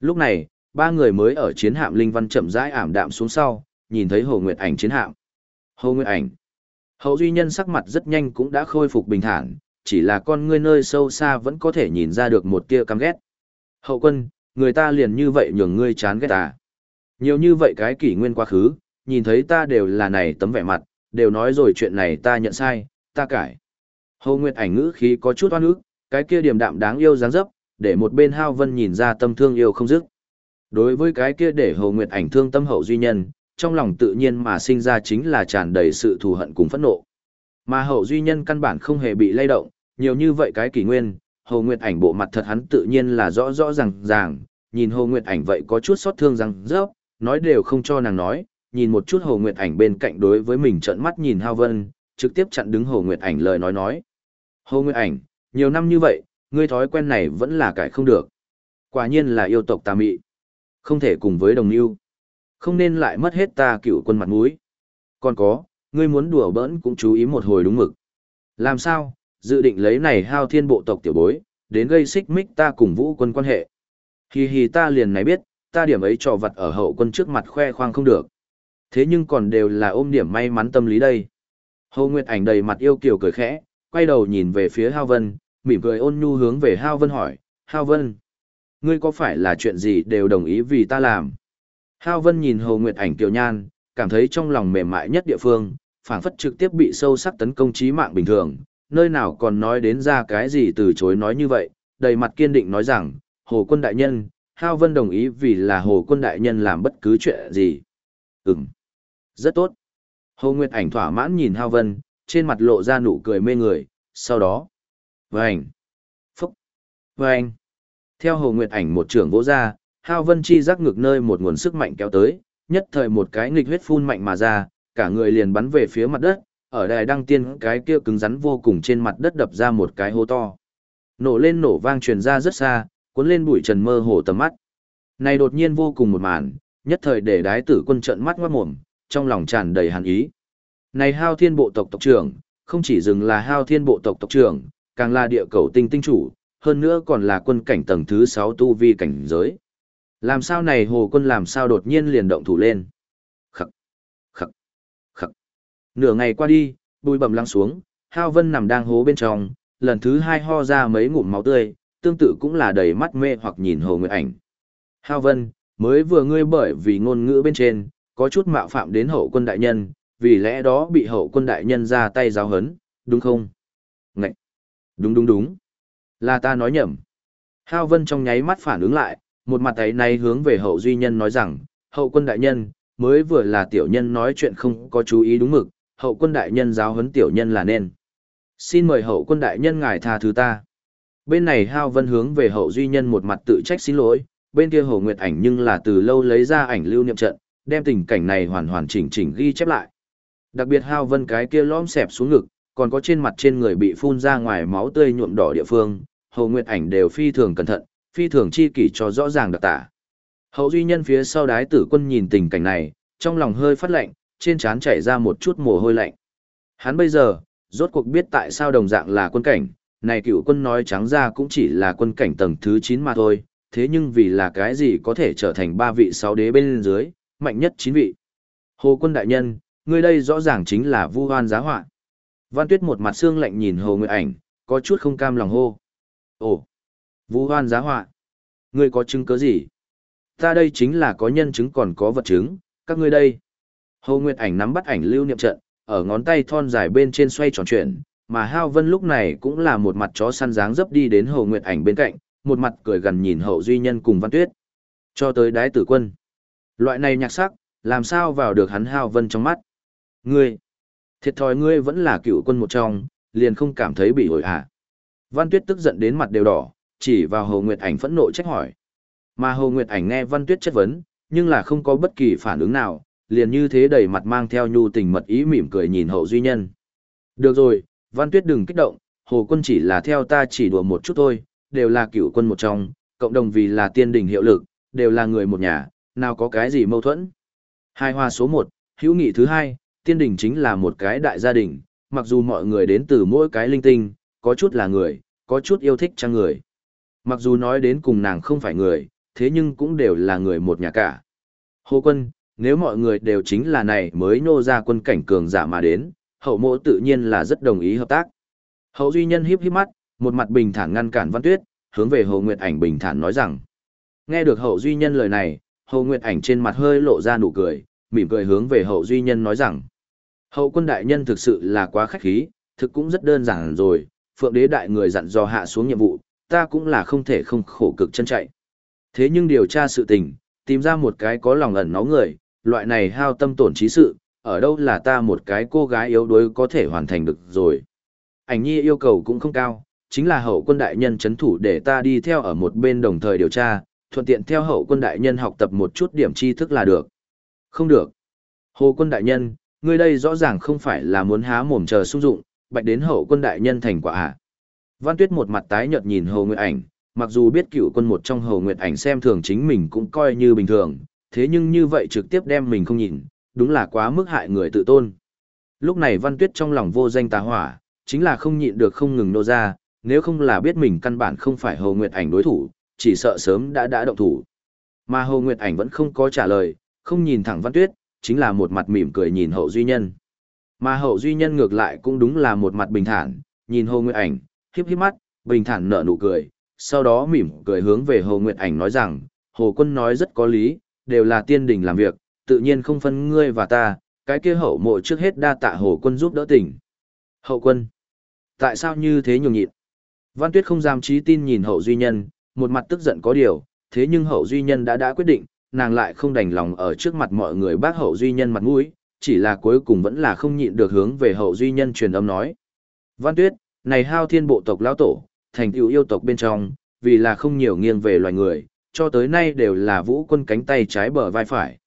Lúc này, ba người mới ở chiến hạm linh văn chậm rãi ảm đạm xuống sau, nhìn thấy Hồ Nguyệt Ảnh chiến hạm. Hồ Nguyệt Ảnh. Hậu duy nhân sắc mặt rất nhanh cũng đã khôi phục bình thản, chỉ là con ngươi nơi sâu xa vẫn có thể nhìn ra được một tia căm ghét. Hậu quân, người ta liền như vậy nhường ngươi chán ghét à. Nhiều như vậy cái kỷ nguyên quá khứ, nhìn thấy ta đều là này tấm vẻ mặt, đều nói rồi chuyện này ta nhận sai, ta cải. Hồ Nguyệt ảnh ngữ khí có chút oan ức, cái kia điềm đạm đáng yêu dáng dấp, để một bên Hao Vân nhìn ra tâm thương yêu không dứt. Đối với cái kia để Hồ Nguyệt ảnh thương tâm hậu duy nhân, trong lòng tự nhiên mà sinh ra chính là tràn đầy sự thù hận cùng phẫn nộ. Mà hậu duy nhân căn bản không hề bị lay động, nhiều như vậy cái kỷ nguyên, Hồ Nguyệt ảnh bộ mặt thật hắn tự nhiên là rõ rõ ràng ràng, nhìn Hồ Nguyệt ảnh vậy có chút xót thương rằng rớp, nói đều không cho nàng nói, nhìn một chút Hồ Nguyệt ảnh bên cạnh đối với mình trợn mắt nhìn Hao Vân, trực tiếp chặn đứng Hồ Nguyệt ảnh lời nói nói. Hồ Nguyệt ảnh, nhiều năm như vậy, ngươi thói quen này vẫn là cải không được. Quả nhiên là yêu tộc tà mị. Không thể cùng với đồng yêu. Không nên lại mất hết ta cựu quân mặt mũi. Còn có, ngươi muốn đùa bỡn cũng chú ý một hồi đúng mực. Làm sao, dự định lấy này hao thiên bộ tộc tiểu bối, đến gây xích mích ta cùng vũ quân quan hệ. Hì hì ta liền này biết, ta điểm ấy trò vật ở hậu quân trước mặt khoe khoang không được. Thế nhưng còn đều là ôm điểm may mắn tâm lý đây. Hồ Nguyệt ảnh đầy mặt yêu kiều cười khẽ, quay đầu nhìn về phía Hao Vân, mỉm cười ôn nhu hướng về Hao Vân hỏi, Hao Vân, ngươi có phải là chuyện gì đều đồng ý vì ta làm? Hao Vân nhìn Hồ Nguyệt ảnh kiều nhan, cảm thấy trong lòng mềm mại nhất địa phương, phảng phất trực tiếp bị sâu sắc tấn công trí mạng bình thường, nơi nào còn nói đến ra cái gì từ chối nói như vậy, đầy mặt kiên định nói rằng, Hồ quân đại nhân, Hao Vân đồng ý vì là Hồ quân đại nhân làm bất cứ chuyện gì. Ừm. Rất tốt. Hồ Nguyệt ảnh thỏa mãn nhìn Hao Vân, trên mặt lộ ra nụ cười mê người, sau đó. Vânh. Phúc. Vânh. Theo Hồ Nguyệt ảnh một trưởng vỗ ra, Hao Vân chi giác ngược nơi một nguồn sức mạnh kéo tới, nhất thời một cái nghịch huyết phun mạnh mà ra, cả người liền bắn về phía mặt đất, ở đài đăng tiên cái kia cứng rắn vô cùng trên mặt đất đập ra một cái hố to. Nổ lên nổ vang truyền ra rất xa, cuốn lên bụi trần mơ hồ tầm mắt. Này đột nhiên vô cùng một màn, nhất thời để đái tử quân trận mắt ngoát mồm, trong lòng tràn đầy hàn ý. Này hao thiên bộ tộc tộc trưởng, không chỉ dừng là hao thiên bộ tộc tộc trưởng, càng là địa cầu tinh tinh chủ, hơn nữa còn là quân cảnh tầng thứ 6 tu vi cảnh giới. Làm sao này hồ quân làm sao đột nhiên liền động thủ lên. Khắc, khắc, khắc. Nửa ngày qua đi, bùi bầm lăng xuống, hao vân nằm đang hố bên trong, lần thứ hai ho ra mấy ngụm máu tươi, tương tự cũng là đầy mắt mê hoặc nhìn hồ nguyệt ảnh. Hao vân, mới vừa ngươi bởi vì ngôn ngữ bên trên, có chút mạo phạm đến hậu quân đại nhân, vì lẽ đó bị hậu quân đại nhân ra tay giáo hấn, đúng không? Đúng đúng đúng. Là ta nói nhầm. Hao Vân trong nháy mắt phản ứng lại, một mặt ấy này hướng về hậu duy nhân nói rằng, hậu quân đại nhân, mới vừa là tiểu nhân nói chuyện không có chú ý đúng mực, hậu quân đại nhân giáo huấn tiểu nhân là nên. Xin mời hậu quân đại nhân ngài tha thứ ta. Bên này Hao Vân hướng về hậu duy nhân một mặt tự trách xin lỗi, bên kia Hồ Nguyệt ảnh nhưng là từ lâu lấy ra ảnh lưu niệm trận, đem tình cảnh này hoàn hoàn chỉnh chỉnh ghi chép lại. Đặc biệt Hao Vân cái kia lõm xẹp xuống ngực, còn có trên mặt trên người bị phun ra ngoài máu tươi nhuộm đỏ địa phương, hầu Nguyệt ảnh đều phi thường cẩn thận, phi thường chi kỷ cho rõ ràng đặc tả. Hậu duy nhân phía sau đái tử quân nhìn tình cảnh này, trong lòng hơi phát lạnh, trên trán chảy ra một chút mồ hôi lạnh. Hắn bây giờ, rốt cuộc biết tại sao đồng dạng là quân cảnh, này cựu quân nói trắng ra cũng chỉ là quân cảnh tầng thứ 9 mà thôi, thế nhưng vì là cái gì có thể trở thành ba vị sáu đế bên dưới, mạnh nhất chín vị. Hồ quân đại nhân, ngươi đây rõ ràng chính là vu hoan giá họa. Văn Tuyết một mặt xương lạnh nhìn Hồ Nguyệt Ảnh, có chút không cam lòng hô. Ồ, vũ hoan giá họa. Ngươi có chứng cứ gì? Ta đây chính là có nhân chứng còn có vật chứng, các ngươi đây. Hồ Nguyệt Ảnh nắm bắt ảnh lưu niệm trận, ở ngón tay thon dài bên trên xoay tròn chuyển, mà Hao Vân lúc này cũng là một mặt chó săn dáng dấp đi đến Hồ Nguyệt Ảnh bên cạnh, một mặt cười gần nhìn Hậu Duy Nhân cùng Văn Tuyết. Cho tới đái tử quân. Loại này nhạc sắc, làm sao vào được hắn hao vân trong mắt. Ngươi, thiệt thòi ngươi vẫn là cựu quân một trong, liền không cảm thấy bị ổi à. Văn Tuyết tức giận đến mặt đều đỏ, chỉ vào Hồ Nguyệt Ảnh phẫn nộ trách hỏi. Mà Hồ Nguyệt Ảnh nghe Văn Tuyết chất vấn, nhưng là không có bất kỳ phản ứng nào, liền như thế đầy mặt mang theo nhu tình mật ý mỉm cười nhìn Hậu Duy Nhân. Được rồi, Văn Tuyết đừng kích động, Hồ Quân chỉ là theo ta chỉ đùa một chút thôi, đều là cựu quân một trong, cộng đồng vì là tiên đình hiệu lực, đều là người một nhà, nào có cái gì mâu thuẫn. Hai hoa số một, hữu nghị thứ hai, tiên đình chính là một cái đại gia đình, mặc dù mọi người đến từ mỗi cái linh tinh, có chút là người, có chút yêu thích trang người. Mặc dù nói đến cùng nàng không phải người, thế nhưng cũng đều là người một nhà cả. Hồ quân, nếu mọi người đều chính là này mới nô ra quân cảnh cường giả mà đến, hậu mộ tự nhiên là rất đồng ý hợp tác. Hậu duy nhân híp híp mắt, một mặt bình thản ngăn cản văn tuyết, hướng về Hồ Nguyệt Ảnh bình thản nói rằng. Nghe được hậu duy nhân lời này, Hồ Nguyệt Ảnh trên mặt hơi lộ ra nụ cười, mỉm cười hướng về hậu duy nhân nói rằng. Hậu quân đại nhân thực sự là quá khách khí, thực cũng rất đơn giản rồi, phượng đế đại người dặn dò hạ xuống nhiệm vụ, ta cũng là không thể không khổ cực chân chạy. Thế nhưng điều tra sự tình, tìm ra một cái có lòng ẩn náu người, loại này hao tâm tổn trí sự, ở đâu là ta một cái cô gái yếu đuối có thể hoàn thành được rồi. Ảnh nhi yêu cầu cũng không cao, chính là hậu quân đại nhân chấn thủ để ta đi theo ở một bên đồng thời điều tra, thuận tiện theo hậu quân đại nhân học tập một chút điểm tri thức là được. Không được. Hồ quân đại nhân, ngươi đây rõ ràng không phải là muốn há mồm chờ sung dụng, bạch đến hậu quân đại nhân thành quả à. Văn Tuyết một mặt tái nhợt nhìn Hồ Nguyệt Ảnh, mặc dù biết cựu quân một trong Hồ Nguyệt Ảnh xem thường chính mình cũng coi như bình thường, thế nhưng như vậy trực tiếp đem mình không nhìn, đúng là quá mức hại người tự tôn. Lúc này Văn Tuyết trong lòng vô danh tà hỏa, chính là không nhịn được không ngừng nô ra, nếu không là biết mình căn bản không phải Hồ Nguyệt Ảnh đối thủ, chỉ sợ sớm đã đã động thủ. Mà Hồ Nguyệt Ảnh vẫn không có trả lời, không nhìn thẳng Văn Tuyết, chính là một mặt mỉm cười nhìn Hậu Duy Nhân. Mà Hậu Duy Nhân ngược lại cũng đúng là một mặt bình thản, nhìn Hồ Nguyệt Ảnh, hiếp hiếp mắt, bình thản nở nụ cười, sau đó mỉm cười hướng về Hồ Nguyệt Ảnh nói rằng, Hồ Quân nói rất có lý, đều là tiên đình làm việc, tự nhiên không phân ngươi và ta, cái kia hậu mộ trước hết đa tạ Hồ Quân giúp đỡ tỉnh. Hậu Quân, tại sao như thế nhường nhịn? Văn Tuyết không dám trí tin nhìn Hậu Duy Nhân, một mặt tức giận có điều, thế nhưng Hậu Duy Nhân đã đã quyết định, nàng lại không đành lòng ở trước mặt mọi người bác Hậu Duy Nhân mặt mũi, chỉ là cuối cùng vẫn là không nhịn được hướng về Hậu Duy Nhân truyền âm nói. Văn Tuyết, này hao thiên bộ tộc lão tổ, thành tựu yêu tộc bên trong, vì là không nhiều nghiêng về loài người, cho tới nay đều là vũ quân cánh tay trái bờ vai phải.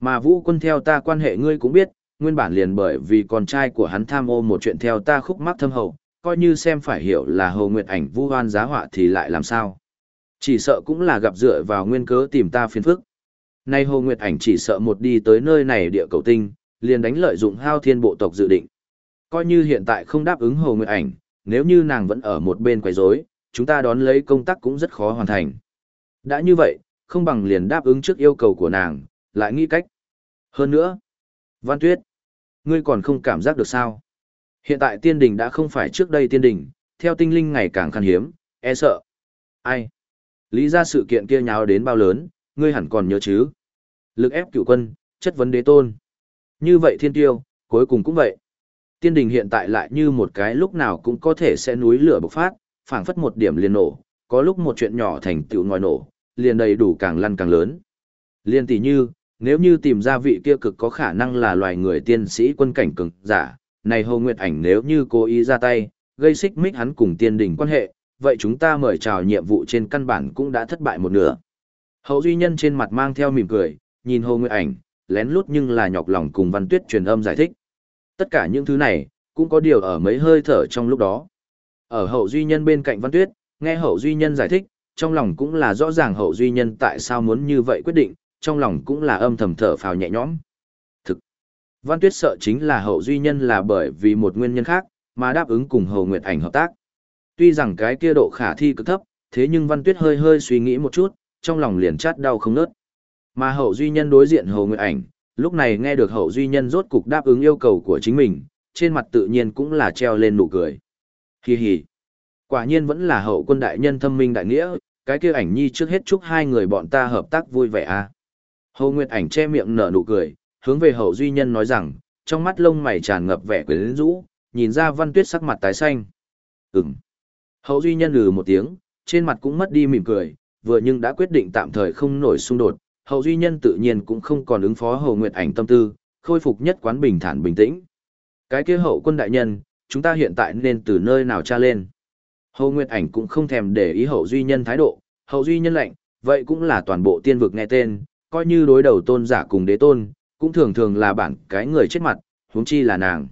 Mà vũ quân theo ta quan hệ ngươi cũng biết, nguyên bản liền bởi vì con trai của hắn tham ô một chuyện theo ta khúc mắc thâm hậu, coi như xem phải hiểu là hồ nguyệt ảnh vu hoan giá họa thì lại làm sao. Chỉ sợ cũng là gặp dựa vào nguyên cớ tìm ta phiền phức. Nay hồ nguyệt ảnh chỉ sợ một đi tới nơi này địa cầu tinh, liền đánh lợi dụng hao thiên bộ tộc dự định. Coi như hiện tại không đáp ứng hồ nguyệt ảnh, nếu như nàng vẫn ở một bên quấy rối, chúng ta đón lấy công tác cũng rất khó hoàn thành. Đã như vậy, không bằng liền đáp ứng trước yêu cầu của nàng, lại nghĩ cách. Hơn nữa, Văn Tuyết, ngươi còn không cảm giác được sao? Hiện tại tiên đình đã không phải trước đây tiên đình, theo tinh linh ngày càng khan hiếm, e sợ. Ai? Lý ra sự kiện kia nháo đến bao lớn, ngươi hẳn còn nhớ chứ? Lực ép cựu quân, chất vấn đế tôn. Như vậy thiên tiêu, cuối cùng cũng vậy tiên đình hiện tại lại như một cái lúc nào cũng có thể sẽ núi lửa bộc phát, phảng phất một điểm liền nổ, có lúc một chuyện nhỏ thành tựu ngòi nổ, liền đầy đủ càng lăn càng lớn. Liên tỷ như, nếu như tìm ra vị kia cực có khả năng là loài người tiên sĩ quân cảnh cường giả, này Hồ Nguyệt Ảnh nếu như cố ý ra tay, gây xích mích hắn cùng tiên đình quan hệ, vậy chúng ta mời chào nhiệm vụ trên căn bản cũng đã thất bại một nửa. Hậu duy nhân trên mặt mang theo mỉm cười, nhìn Hồ Nguyệt Ảnh, lén lút nhưng là nhọc lòng cùng Văn Tuyết truyền âm giải thích. Tất cả những thứ này, cũng có điều ở mấy hơi thở trong lúc đó. Ở hậu duy nhân bên cạnh Văn Tuyết, nghe hậu duy nhân giải thích, trong lòng cũng là rõ ràng hậu duy nhân tại sao muốn như vậy quyết định, trong lòng cũng là âm thầm thở phào nhẹ nhõm. Thực, Văn Tuyết sợ chính là hậu duy nhân là bởi vì một nguyên nhân khác, mà đáp ứng cùng hậu nguyệt ảnh hợp tác. Tuy rằng cái kia độ khả thi cực thấp, thế nhưng Văn Tuyết hơi hơi suy nghĩ một chút, trong lòng liền chát đau không nớt. Mà hậu duy nhân đối diện hậu nguyệt ảnh, lúc này nghe được hậu duy nhân rốt cục đáp ứng yêu cầu của chính mình, trên mặt tự nhiên cũng là treo lên nụ cười. Hi hi. Quả nhiên vẫn là hậu quân đại nhân thâm minh đại nghĩa, cái kia ảnh nhi trước hết chúc hai người bọn ta hợp tác vui vẻ a. À. Hậu Nguyệt ảnh che miệng nở nụ cười, hướng về hậu duy nhân nói rằng, trong mắt lông mày tràn ngập vẻ quyến rũ, nhìn ra Văn Tuyết sắc mặt tái xanh. Ừm. Hậu duy nhân lừ một tiếng, trên mặt cũng mất đi mỉm cười, vừa nhưng đã quyết định tạm thời không nổi xung đột, hậu duy nhân tự nhiên cũng không còn ứng phó hầu nguyệt ảnh tâm tư, khôi phục nhất quán bình thản bình tĩnh. Cái kia hậu quân đại nhân, chúng ta hiện tại nên từ nơi nào tra lên. Hầu Nguyệt Ảnh cũng không thèm để ý hậu duy nhân thái độ, hậu duy nhân lệnh, vậy cũng là toàn bộ tiên vực nghe tên, coi như đối đầu tôn giả cùng đế tôn, cũng thường thường là bản cái người chết mặt, huống chi là nàng.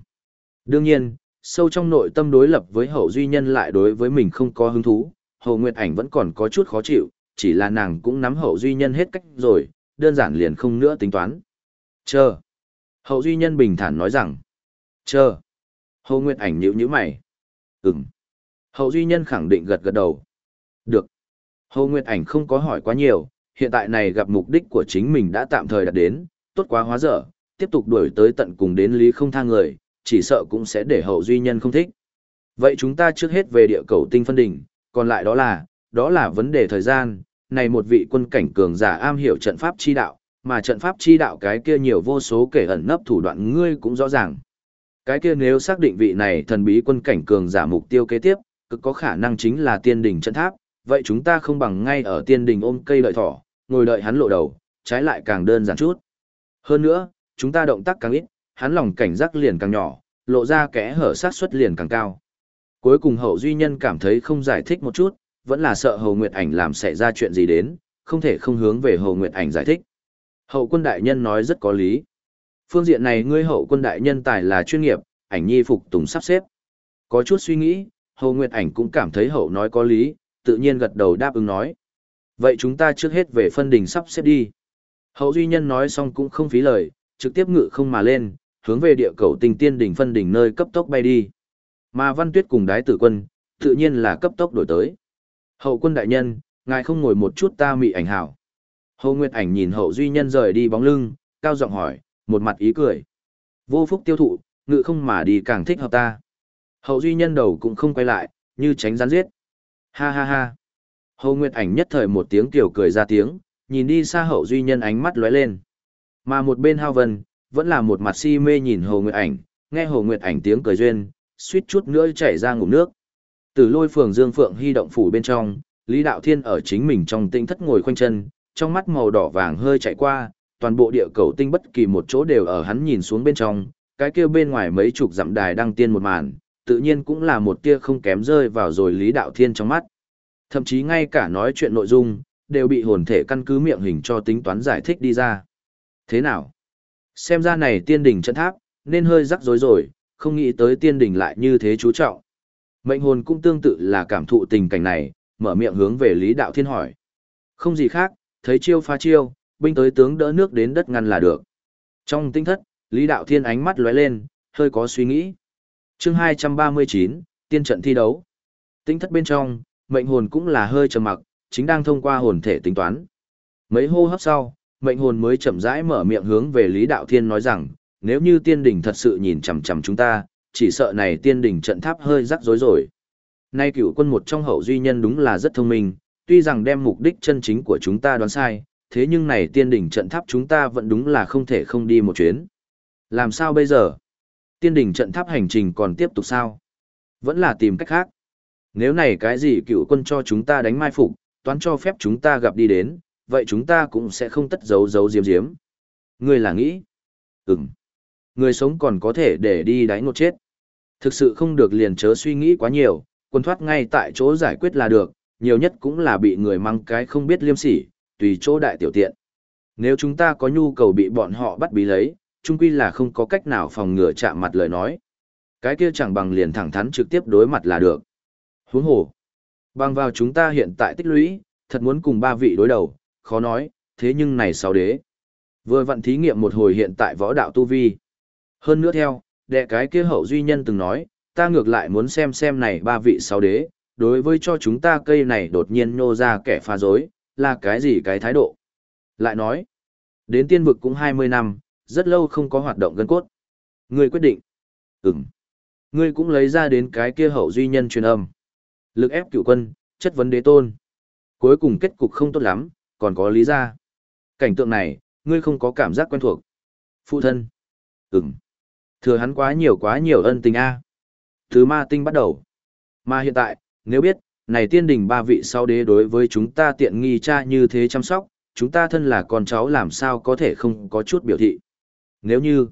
Đương nhiên, sâu trong nội tâm đối lập với hậu duy nhân lại đối với mình không có hứng thú, hậu nguyệt ảnh vẫn còn có chút khó chịu, chỉ là nàng cũng nắm hậu duy nhân hết cách rồi, đơn giản liền không nữa tính toán. Chờ. Hậu duy nhân bình thản nói rằng. Chờ. Hồ nguyệt ảnh nhíu nhíu mày. Ừm. Hậu duy nhân khẳng định gật gật đầu. Được. Hồ nguyệt ảnh không có hỏi quá nhiều, hiện tại này gặp mục đích của chính mình đã tạm thời đạt đến, tốt quá hóa dở, tiếp tục đuổi tới tận cùng đến lý không tha người, chỉ sợ cũng sẽ để hậu duy nhân không thích. Vậy chúng ta trước hết về địa cầu tinh phân đỉnh, còn lại đó là, đó là vấn đề thời gian, này một vị quân cảnh cường giả am hiểu trận pháp chi đạo, mà trận pháp chi đạo cái kia nhiều vô số kể ẩn nấp thủ đoạn ngươi cũng rõ ràng. Cái kia nếu xác định vị này thần bí quân cảnh cường giả mục tiêu kế tiếp, cực có khả năng chính là tiên đỉnh trận tháp, vậy chúng ta không bằng ngay ở tiên đỉnh ôm cây đợi thỏ, ngồi đợi hắn lộ đầu, trái lại càng đơn giản chút. Hơn nữa, chúng ta động tác càng ít, hắn lòng cảnh giác liền càng nhỏ, lộ ra kẽ hở sát suất liền càng cao. Cuối cùng hậu duy nhân cảm thấy không giải thích một chút, vẫn là sợ Hầu nguyệt ảnh làm xảy ra chuyện gì đến, không thể không hướng về Hầu nguyệt ảnh giải thích. Hậu quân đại nhân nói rất có lý. Phương diện này ngươi hậu quân đại nhân tài là chuyên nghiệp, ảnh nhi phục tùng sắp xếp. Có chút suy nghĩ, Hầu nguyệt ảnh cũng cảm thấy hậu nói có lý, tự nhiên gật đầu đáp ứng nói. Vậy chúng ta trước hết về phân đình sắp xếp đi. Hậu duy nhân nói xong cũng không phí lời, trực tiếp ngự không mà lên, hướng về địa cầu tình tiên đỉnh phân đỉnh nơi cấp tốc bay đi. Mà Văn Tuyết cùng đái tử quân, tự nhiên là cấp tốc đổi tới. Hậu quân đại nhân, ngài không ngồi một chút ta mị ảnh hảo. Hậu Nguyệt ảnh nhìn hậu duy nhân rời đi bóng lưng, cao giọng hỏi, một mặt ý cười. Vô phúc tiêu thụ, ngự không mà đi càng thích hợp ta. Hậu duy nhân đầu cũng không quay lại, như tránh gián giết. Ha ha ha. Hậu Nguyệt ảnh nhất thời một tiếng tiểu cười ra tiếng, nhìn đi xa hậu duy nhân ánh mắt lóe lên. Mà một bên Hao Vân, vẫn là một mặt si mê nhìn Hồ Nguyệt ảnh, nghe Hồ Nguyệt ảnh tiếng cười duyên, suýt chút nữa chảy ra ngụm nước. Từ lôi phường Dương Phượng hy động phủ bên trong, Lý Đạo Thiên ở chính mình trong tinh thất ngồi khoanh chân, trong mắt màu đỏ vàng hơi chạy qua, toàn bộ địa cầu tinh bất kỳ một chỗ đều ở hắn nhìn xuống bên trong, cái kia bên ngoài mấy chục dặm đài đăng tiên một màn, tự nhiên cũng là một tia không kém rơi vào rồi Lý Đạo Thiên trong mắt. Thậm chí ngay cả nói chuyện nội dung, đều bị hồn thể căn cứ miệng hình cho tính toán giải thích đi ra. Thế nào? Xem ra này tiên đỉnh trận tháp, nên hơi rắc rối rồi, không nghĩ tới tiên đỉnh lại như thế chú trọng. Mệnh hồn cũng tương tự là cảm thụ tình cảnh này, mở miệng hướng về Lý Đạo Thiên hỏi. Không gì khác, thấy chiêu phá chiêu, binh tới tướng đỡ nước đến đất ngăn là được. Trong tinh thất, Lý Đạo Thiên ánh mắt lóe lên, hơi có suy nghĩ. chương 239, tiên trận thi đấu. Tinh thất bên trong, mệnh hồn cũng là hơi trầm mặc, chính đang thông qua hồn thể tính toán. Mấy hô hấp sau, mệnh hồn mới chậm rãi mở miệng hướng về Lý Đạo Thiên nói rằng, nếu như tiên đỉnh thật sự nhìn chằm chằm chúng ta, chỉ sợ này tiên đỉnh trận tháp hơi rắc rối rồi. Nay cựu quân một trong hậu duy nhân đúng là rất thông minh, tuy rằng đem mục đích chân chính của chúng ta đoán sai, thế nhưng này tiên đỉnh trận tháp chúng ta vẫn đúng là không thể không đi một chuyến. Làm sao bây giờ? Tiên đỉnh trận tháp hành trình còn tiếp tục sao? Vẫn là tìm cách khác. Nếu này cái gì cựu quân cho chúng ta đánh mai phục, toán cho phép chúng ta gặp đi đến, vậy chúng ta cũng sẽ không tất giấu giấu diếm diếm. Ngươi là nghĩ? Ừm. Người sống còn có thể để đi đáy ngột chết. Thực sự không được liền chớ suy nghĩ quá nhiều, quân thoát ngay tại chỗ giải quyết là được, nhiều nhất cũng là bị người mang cái không biết liêm sỉ, tùy chỗ đại tiểu tiện. Nếu chúng ta có nhu cầu bị bọn họ bắt bí lấy, chung quy là không có cách nào phòng ngừa chạm mặt lời nói. Cái kia chẳng bằng liền thẳng thắn trực tiếp đối mặt là được. Huống hồ. Bằng vào chúng ta hiện tại tích lũy, thật muốn cùng ba vị đối đầu, khó nói, thế nhưng này sao đế. Vừa vận thí nghiệm một hồi hiện tại võ đạo tu vi. Hơn nữa theo, đệ cái kia hậu duy nhân từng nói, ta ngược lại muốn xem xem này ba vị sáu đế, đối với cho chúng ta cây này đột nhiên nô ra kẻ phá dối, là cái gì cái thái độ. Lại nói, đến tiên vực cũng 20 năm, rất lâu không có hoạt động gân cốt. Ngươi quyết định. Ừm. Ngươi cũng lấy ra đến cái kia hậu duy nhân truyền âm. Lực ép cựu quân, chất vấn đế tôn. Cuối cùng kết cục không tốt lắm, còn có lý ra. Cảnh tượng này, ngươi không có cảm giác quen thuộc. Phụ thân. Ừm. Thừa hắn quá nhiều quá nhiều ân tình a. Thứ ma tinh bắt đầu. Mà hiện tại, nếu biết, này tiên đình ba vị sau đế đối với chúng ta tiện nghi cha như thế chăm sóc, chúng ta thân là con cháu làm sao có thể không có chút biểu thị. Nếu như,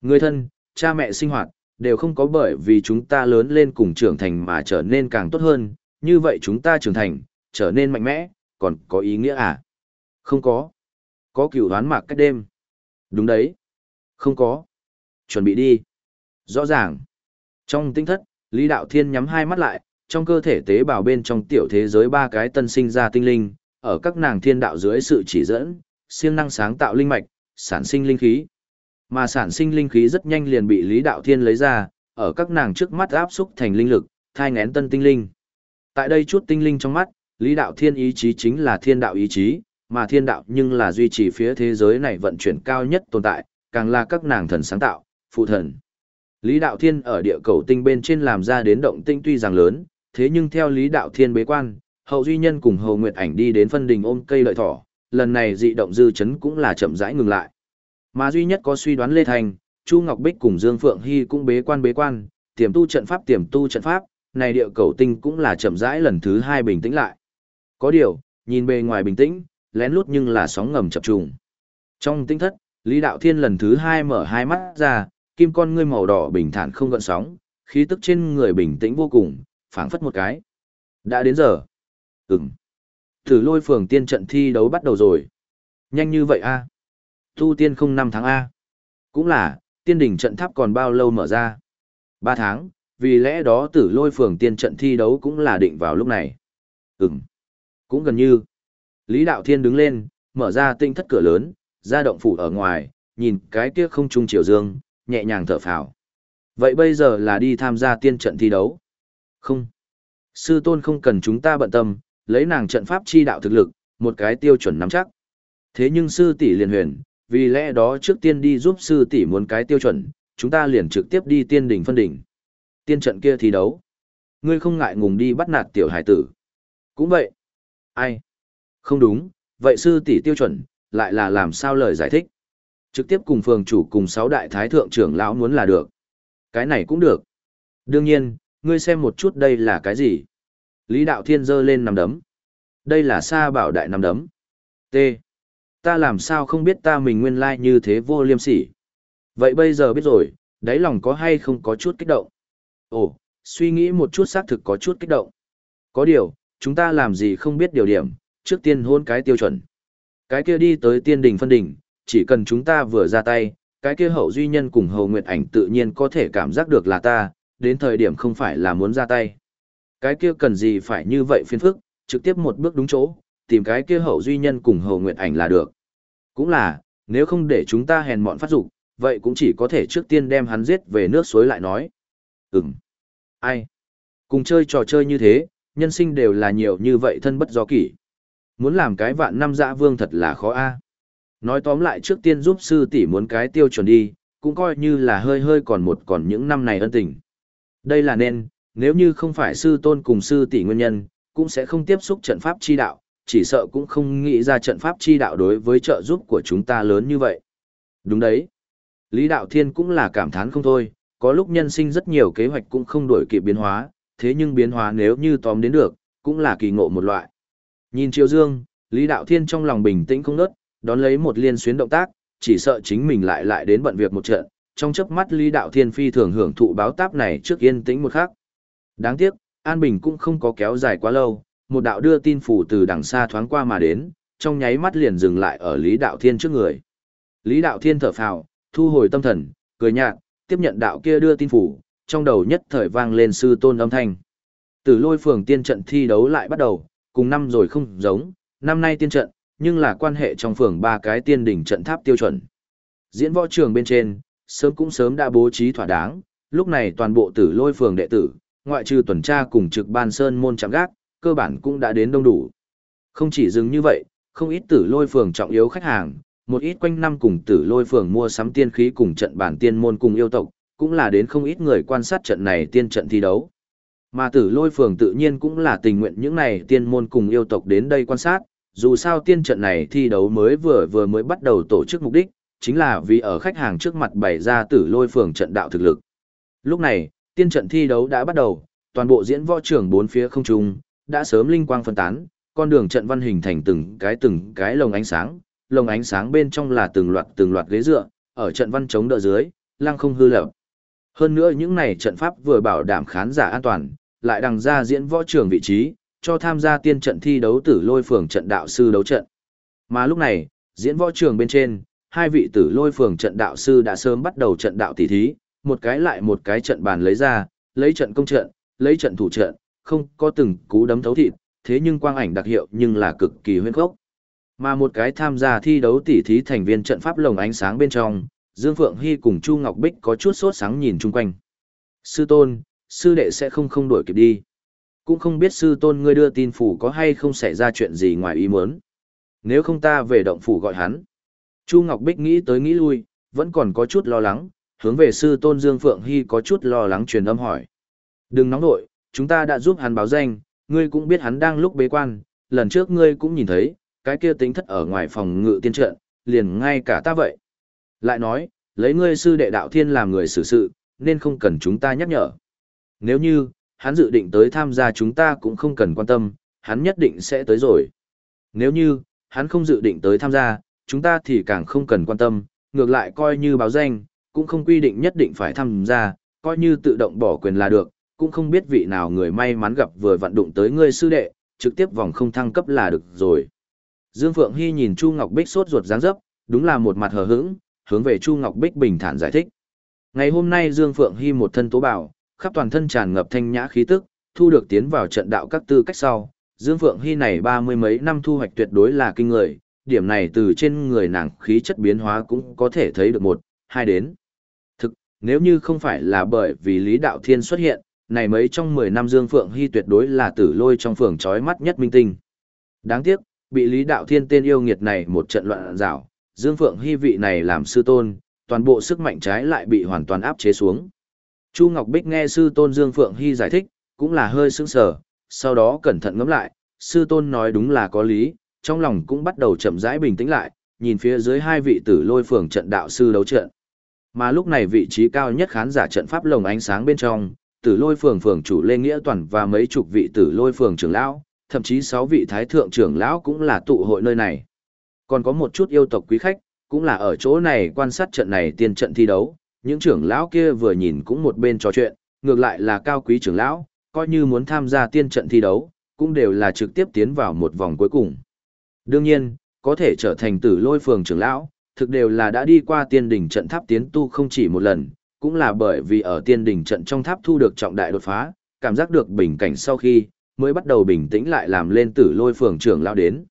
người thân, cha mẹ sinh hoạt, đều không có bởi vì chúng ta lớn lên cùng trưởng thành mà trở nên càng tốt hơn, như vậy chúng ta trưởng thành, trở nên mạnh mẽ, còn có ý nghĩa à? Không có. Có cửu đoán mạc cách đêm. Đúng đấy. Không có. Chuẩn bị đi. Rõ ràng. Trong tinh thất, Lý Đạo Thiên nhắm hai mắt lại, trong cơ thể tế bào bên trong tiểu thế giới ba cái tân sinh ra tinh linh, ở các nàng thiên đạo dưới sự chỉ dẫn, siêng năng sáng tạo linh mạch, sản sinh linh khí. Mà sản sinh linh khí rất nhanh liền bị Lý Đạo Thiên lấy ra, ở các nàng trước mắt áp xúc thành linh lực, thai ngén tân tinh linh. Tại đây chút tinh linh trong mắt, Lý Đạo Thiên ý chí chính là thiên đạo ý chí, mà thiên đạo nhưng là duy trì phía thế giới này vận chuyển cao nhất tồn tại, càng là các nàng thần sáng tạo, phụ thần. Lý Đạo Thiên ở địa cầu tinh bên trên làm ra đến động tinh tuy rằng lớn, thế nhưng theo Lý Đạo Thiên bế quan, hậu duy nhân cùng hầu nguyệt ảnh đi đến phân đình ôm cây lợi thỏ, lần này dị động dư chấn cũng là chậm rãi ngừng lại. Mà duy nhất có suy đoán Lê Thành, Chu Ngọc Bích cùng Dương Phượng Hy cũng bế quan bế quan, tiềm tu trận pháp tiềm tu trận pháp, này địa cầu tinh cũng là chậm rãi lần thứ hai bình tĩnh lại. Có điều, nhìn bề ngoài bình tĩnh, lén lút nhưng là sóng ngầm chập trùng. Trong tinh thất, Lý Đạo Thiên lần thứ hai mở hai mắt ra, kim con ngươi màu đỏ bình thản không gợn sóng, khí tức trên người bình tĩnh vô cùng, phảng phất một cái. Đã đến giờ. Ừm. Thử lôi phường tiên trận thi đấu bắt đầu rồi. Nhanh như vậy a Tu tiên không năm tháng A. Cũng là, tiên đỉnh trận tháp còn bao lâu mở ra? Ba tháng, vì lẽ đó tử lôi phường tiên trận thi đấu cũng là định vào lúc này. Ừm. Cũng gần như. Lý Đạo Thiên đứng lên, mở ra tinh thất cửa lớn, ra động phủ ở ngoài, nhìn cái kia không trung chiều dương, nhẹ nhàng thở phào. Vậy bây giờ là đi tham gia tiên trận thi đấu? Không. Sư tôn không cần chúng ta bận tâm, lấy nàng trận pháp chi đạo thực lực, một cái tiêu chuẩn nắm chắc. Thế nhưng sư tỷ liền huyền, vì lẽ đó trước tiên đi giúp sư tỷ muốn cái tiêu chuẩn, chúng ta liền trực tiếp đi tiên đỉnh phân đỉnh. Tiên trận kia thi đấu. Ngươi không ngại ngùng đi bắt nạt tiểu hải tử. Cũng vậy. Ai? Không đúng, vậy sư tỷ tiêu chuẩn, lại là làm sao lời giải thích? Trực tiếp cùng phường chủ cùng sáu đại thái thượng trưởng lão muốn là được. Cái này cũng được. Đương nhiên, ngươi xem một chút đây là cái gì? Lý Đạo Thiên giơ lên nằm đấm. Đây là sa bảo đại nằm đấm. T. Ta làm sao không biết ta mình nguyên lai like như thế vô liêm sỉ. Vậy bây giờ biết rồi, đáy lòng có hay không có chút kích động? Ồ, suy nghĩ một chút xác thực có chút kích động. Có điều, chúng ta làm gì không biết điều điểm, trước tiên hôn cái tiêu chuẩn. Cái kia đi tới tiên đình phân đỉnh, chỉ cần chúng ta vừa ra tay, cái kia hậu duy nhân cùng hầu nguyệt ảnh tự nhiên có thể cảm giác được là ta, đến thời điểm không phải là muốn ra tay. Cái kia cần gì phải như vậy phiền phức, trực tiếp một bước đúng chỗ, tìm cái kia hậu duy nhân cùng hầu nguyệt ảnh là được. Cũng là, nếu không để chúng ta hèn mọn phát dục vậy cũng chỉ có thể trước tiên đem hắn giết về nước suối lại nói. Ừm. Ai? Cùng chơi trò chơi như thế, nhân sinh đều là nhiều như vậy thân bất do kỷ. Muốn làm cái vạn năm dã vương thật là khó a. Nói tóm lại trước tiên giúp sư tỷ muốn cái tiêu chuẩn đi, cũng coi như là hơi hơi còn một còn những năm này ân tình. Đây là nên, nếu như không phải sư tôn cùng sư tỷ nguyên nhân, cũng sẽ không tiếp xúc trận pháp chi đạo, chỉ sợ cũng không nghĩ ra trận pháp chi đạo đối với trợ giúp của chúng ta lớn như vậy. Đúng đấy. Lý Đạo Thiên cũng là cảm thán không thôi, có lúc nhân sinh rất nhiều kế hoạch cũng không đổi kịp biến hóa, thế nhưng biến hóa nếu như tóm đến được, cũng là kỳ ngộ một loại. Nhìn Triều Dương, Lý Đạo Thiên trong lòng bình tĩnh không nớt, đón lấy một liên xuyến động tác, chỉ sợ chính mình lại lại đến bận việc một trận, trong chớp mắt Lý Đạo Thiên phi thường hưởng thụ báo táp này trước yên tĩnh một khắc. Đáng tiếc, An Bình cũng không có kéo dài quá lâu, một đạo đưa tin phủ từ đằng xa thoáng qua mà đến, trong nháy mắt liền dừng lại ở Lý Đạo Thiên trước người. Lý Đạo Thiên thở phào, thu hồi tâm thần, cười nhạt, tiếp nhận đạo kia đưa tin phủ, trong đầu nhất thời vang lên sư tôn âm thanh. Từ lôi phường tiên trận thi đấu lại bắt đầu, cùng năm rồi không giống, năm nay tiên trận, nhưng là quan hệ trong phường ba cái tiên đỉnh trận tháp tiêu chuẩn. Diễn võ trường bên trên, sớm cũng sớm đã bố trí thỏa đáng, lúc này toàn bộ tử lôi phường đệ tử, ngoại trừ tuần tra cùng trực ban sơn môn chạm gác, cơ bản cũng đã đến đông đủ. Không chỉ dừng như vậy, không ít tử lôi phường trọng yếu khách hàng, một ít quanh năm cùng tử lôi phường mua sắm tiên khí cùng trận bản tiên môn cùng yêu tộc, cũng là đến không ít người quan sát trận này tiên trận thi đấu. Mà tử lôi phường tự nhiên cũng là tình nguyện những này tiên môn cùng yêu tộc đến đây quan sát, dù sao tiên trận này thi đấu mới vừa vừa mới bắt đầu tổ chức mục đích, chính là vì ở khách hàng trước mặt bày ra tử lôi phường trận đạo thực lực. Lúc này, tiên trận thi đấu đã bắt đầu, toàn bộ diễn võ trưởng bốn phía không trung, đã sớm linh quang phân tán, con đường trận văn hình thành từng cái từng cái lồng ánh sáng, lồng ánh sáng bên trong là từng loạt từng loạt ghế dựa, ở trận văn chống đỡ dưới, lăng không hư lập. Hơn nữa những này trận pháp vừa bảo đảm khán giả an toàn, lại đằng ra diễn võ trường vị trí, cho tham gia tiên trận thi đấu tử lôi phường trận đạo sư đấu trận. Mà lúc này, diễn võ trường bên trên, hai vị tử lôi phường trận đạo sư đã sớm bắt đầu trận đạo tỷ thí, một cái lại một cái trận bàn lấy ra, lấy trận công trận, lấy trận thủ trận, không có từng cú đấm thấu thịt, thế nhưng quang ảnh đặc hiệu nhưng là cực kỳ huyên khốc. Mà một cái tham gia thi đấu tỷ thí thành viên trận pháp lồng ánh sáng bên trong, Dương Phượng Hy cùng Chu Ngọc Bích có chút sốt sáng nhìn chung quanh. Sư tôn, sư đệ sẽ không không đuổi kịp đi. Cũng không biết sư tôn ngươi đưa tin phủ có hay không xảy ra chuyện gì ngoài ý muốn. Nếu không ta về động phủ gọi hắn. Chu Ngọc Bích nghĩ tới nghĩ lui, vẫn còn có chút lo lắng, hướng về sư tôn Dương Phượng Hy có chút lo lắng truyền âm hỏi. Đừng nóng nội, chúng ta đã giúp hắn báo danh, ngươi cũng biết hắn đang lúc bế quan, lần trước ngươi cũng nhìn thấy, cái kia tính thất ở ngoài phòng ngự tiên trận, liền ngay cả ta vậy. Lại nói, lấy ngươi sư đệ đạo thiên làm người xử sự, nên không cần chúng ta nhắc nhở. Nếu như, hắn dự định tới tham gia chúng ta cũng không cần quan tâm, hắn nhất định sẽ tới rồi. Nếu như, hắn không dự định tới tham gia, chúng ta thì càng không cần quan tâm, ngược lại coi như báo danh, cũng không quy định nhất định phải tham gia, coi như tự động bỏ quyền là được, cũng không biết vị nào người may mắn gặp vừa vận đụng tới ngươi sư đệ, trực tiếp vòng không thăng cấp là được rồi. Dương Phượng Hy nhìn Chu Ngọc Bích sốt ruột dáng dấp, đúng là một mặt hờ hững, hướng về Chu Ngọc Bích bình thản giải thích. Ngày hôm nay Dương Phượng Hy một thân tố bảo, khắp toàn thân tràn ngập thanh nhã khí tức, thu được tiến vào trận đạo các tư cách sau. Dương Phượng Hy này ba mươi mấy năm thu hoạch tuyệt đối là kinh người, điểm này từ trên người nàng khí chất biến hóa cũng có thể thấy được một, hai đến. Thực, nếu như không phải là bởi vì Lý Đạo Thiên xuất hiện, này mấy trong 10 năm Dương Phượng Hy tuyệt đối là tử lôi trong phường chói mắt nhất minh tinh. Đáng tiếc, bị Lý Đạo Thiên tên yêu nghiệt này một trận loạn rào, Dương Phượng Hy vị này làm sư tôn, toàn bộ sức mạnh trái lại bị hoàn toàn áp chế xuống. Chu Ngọc Bích nghe sư tôn Dương Phượng Hy giải thích, cũng là hơi sững sờ, sau đó cẩn thận ngẫm lại, sư tôn nói đúng là có lý, trong lòng cũng bắt đầu chậm rãi bình tĩnh lại, nhìn phía dưới hai vị tử lôi phường trận đạo sư đấu trận. Mà lúc này vị trí cao nhất khán giả trận pháp lồng ánh sáng bên trong, tử lôi phường phường chủ Lê Nghĩa Toàn và mấy chục vị tử lôi phường trưởng lão, thậm chí sáu vị thái thượng trưởng lão cũng là tụ hội nơi này. Còn có một chút yêu tộc quý khách, cũng là ở chỗ này quan sát trận này tiên trận thi đấu, những trưởng lão kia vừa nhìn cũng một bên trò chuyện, ngược lại là cao quý trưởng lão, coi như muốn tham gia tiên trận thi đấu, cũng đều là trực tiếp tiến vào một vòng cuối cùng. Đương nhiên, có thể trở thành tử lôi phường trưởng lão, thực đều là đã đi qua tiên đỉnh trận tháp tiến tu không chỉ một lần, cũng là bởi vì ở tiên đỉnh trận trong tháp thu được trọng đại đột phá, cảm giác được bình cảnh sau khi, mới bắt đầu bình tĩnh lại làm lên tử lôi phường trưởng lão đến.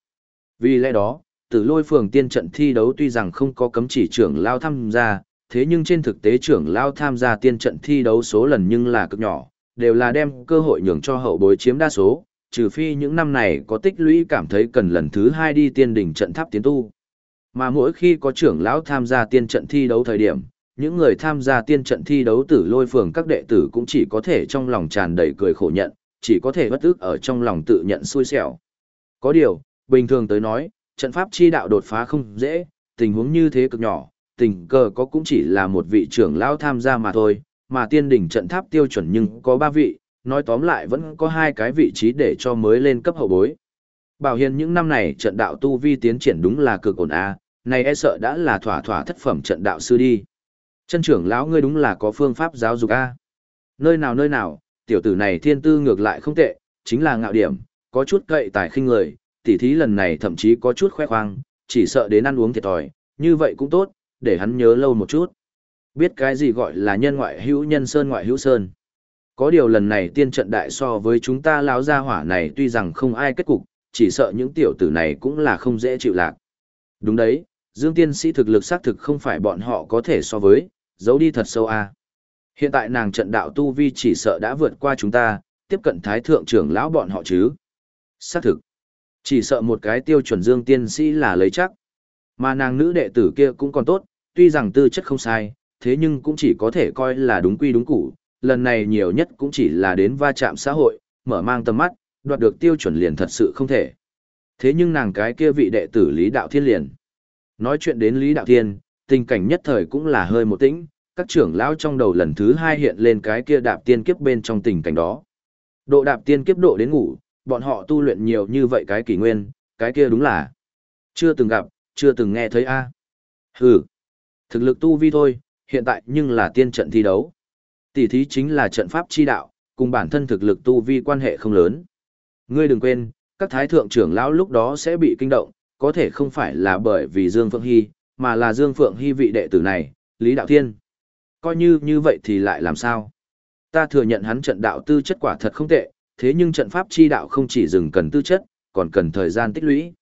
Vì lẽ đó, tử lôi phường tiên trận thi đấu tuy rằng không có cấm chỉ trưởng lão tham gia, thế nhưng trên thực tế trưởng lão tham gia tiên trận thi đấu số lần nhưng là cực nhỏ, đều là đem cơ hội nhường cho hậu bối chiếm đa số, trừ phi những năm này có tích lũy cảm thấy cần lần thứ hai đi tiên đỉnh trận tháp tiến tu. Mà mỗi khi có trưởng lão tham gia tiên trận thi đấu thời điểm, những người tham gia tiên trận thi đấu tử lôi phường các đệ tử cũng chỉ có thể trong lòng tràn đầy cười khổ nhận, chỉ có thể bất ức ở trong lòng tự nhận xui xẻo. Có điều, bình thường tới nói, trận pháp chi đạo đột phá không dễ, tình huống như thế cực nhỏ, tình cờ có cũng chỉ là một vị trưởng lão tham gia mà thôi, mà tiên đỉnh trận tháp tiêu chuẩn nhưng có ba vị, nói tóm lại vẫn có hai cái vị trí để cho mới lên cấp hậu bối. Bảo Hiền những năm này trận đạo tu vi tiến triển đúng là cực ổn a, này e sợ đã là thỏa thỏa thất phẩm trận đạo sư đi. Chân trưởng lão ngươi đúng là có phương pháp giáo dục a. Nơi nào nơi nào, tiểu tử này thiên tư ngược lại không tệ, chính là ngạo điểm, có chút cậy tài khinh người, tỉ thí lần này thậm chí có chút khoe khoang, chỉ sợ đến ăn uống thiệt thòi, như vậy cũng tốt, để hắn nhớ lâu một chút. Biết cái gì gọi là nhân ngoại hữu nhân sơn ngoại hữu sơn. Có điều lần này tiên trận đại so với chúng ta lão gia hỏa này tuy rằng không ai kết cục, chỉ sợ những tiểu tử này cũng là không dễ chịu lạc. Đúng đấy, Dương tiên sĩ thực lực xác thực không phải bọn họ có thể so với, giấu đi thật sâu a. Hiện tại nàng trận đạo tu vi chỉ sợ đã vượt qua chúng ta, tiếp cận thái thượng trưởng lão bọn họ chứ. Xác thực. Chỉ sợ một cái tiêu chuẩn Dương tiên sĩ là lấy chắc. Mà nàng nữ đệ tử kia cũng còn tốt, tuy rằng tư chất không sai, thế nhưng cũng chỉ có thể coi là đúng quy đúng củ, lần này nhiều nhất cũng chỉ là đến va chạm xã hội, mở mang tầm mắt, đoạt được tiêu chuẩn liền thật sự không thể. Thế nhưng nàng cái kia vị đệ tử Lý Đạo Thiên liền. Nói chuyện đến Lý Đạo Thiên, tình cảnh nhất thời cũng là hơi một tĩnh, các trưởng lão trong đầu lần thứ hai hiện lên cái kia đạp tiên kiếp bên trong tình cảnh đó. Độ đạp tiên kiếp độ đến ngủ, bọn họ tu luyện nhiều như vậy cái kỷ nguyên, cái kia đúng là chưa từng gặp, chưa từng nghe thấy a. Hừ, thực lực tu vi thôi, hiện tại nhưng là tiên trận thi đấu. Tỷ thí chính là trận pháp chi đạo, cùng bản thân thực lực tu vi quan hệ không lớn. Ngươi đừng quên, các thái thượng trưởng lão lúc đó sẽ bị kinh động, có thể không phải là bởi vì Dương Phượng Hy, mà là Dương Phượng Hy vị đệ tử này, Lý Đạo Thiên. Coi như như vậy thì lại làm sao? Ta thừa nhận hắn trận đạo tư chất quả thật không tệ, thế nhưng trận pháp chi đạo không chỉ dừng cần tư chất, còn cần thời gian tích lũy.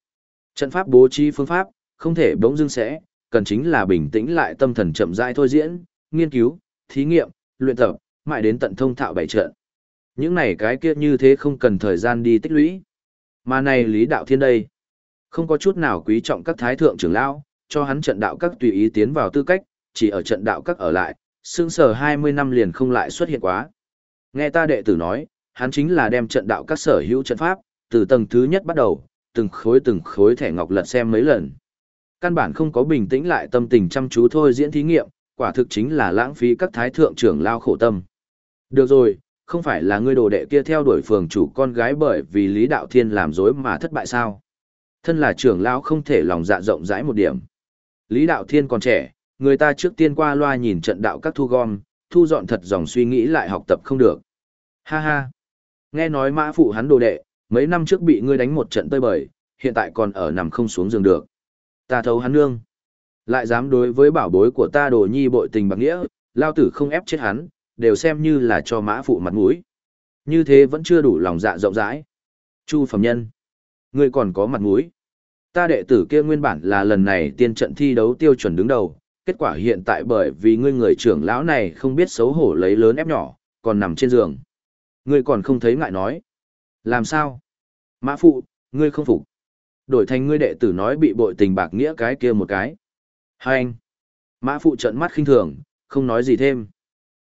Trận pháp bố trí phương pháp, không thể bỗng dưng sẽ, cần chính là bình tĩnh lại tâm thần chậm rãi thôi diễn, nghiên cứu, thí nghiệm, luyện tập, mãi đến tận thông thạo bảy trận. Những này cái kia như thế không cần thời gian đi tích lũy. Mà này Lý Đạo Thiên đây, không có chút nào quý trọng các thái thượng trưởng lão, cho hắn trận đạo các tùy ý tiến vào tư cách, chỉ ở trận đạo các ở lại, xương sở 20 năm liền không lại xuất hiện quá. Nghe ta đệ tử nói, hắn chính là đem trận đạo các sở hữu trận pháp, từ tầng thứ nhất bắt đầu, từng khối từng khối thẻ ngọc lật xem mấy lần. Căn bản không có bình tĩnh lại tâm tình chăm chú thôi diễn thí nghiệm, quả thực chính là lãng phí các thái thượng trưởng lao khổ tâm. Được rồi, không phải là ngươi đồ đệ kia theo đuổi phường chủ con gái bởi vì Lý Đạo Thiên làm dối mà thất bại sao? Thân là trưởng lão không thể lòng dạ rộng rãi một điểm. Lý Đạo Thiên còn trẻ, người ta trước tiên qua loa nhìn trận đạo các thu gom, thu dọn thật dòng suy nghĩ lại học tập không được. Ha ha. Nghe nói mã phụ hắn đồ đệ, mấy năm trước bị ngươi đánh một trận tơi bời, hiện tại còn ở nằm không xuống giường được. Ta thấu hắn nương. Lại dám đối với bảo bối của ta đồ nhi bội tình bằng nghĩa, lao tử không ép chết hắn, đều xem như là cho mã phụ mặt mũi. Như thế vẫn chưa đủ lòng dạ rộng rãi. Chu phẩm nhân. Ngươi còn có mặt mũi. Ta đệ tử kia nguyên bản là lần này tiên trận thi đấu tiêu chuẩn đứng đầu, kết quả hiện tại bởi vì ngươi người trưởng lão này không biết xấu hổ lấy lớn ép nhỏ, còn nằm trên giường. Ngươi còn không thấy ngại nói. Làm sao? Mã phụ, ngươi không phục. Đổi thành ngươi đệ tử nói bị bội tình bạc nghĩa cái kia một cái. Hai anh. Mã phụ trận mắt khinh thường, không nói gì thêm.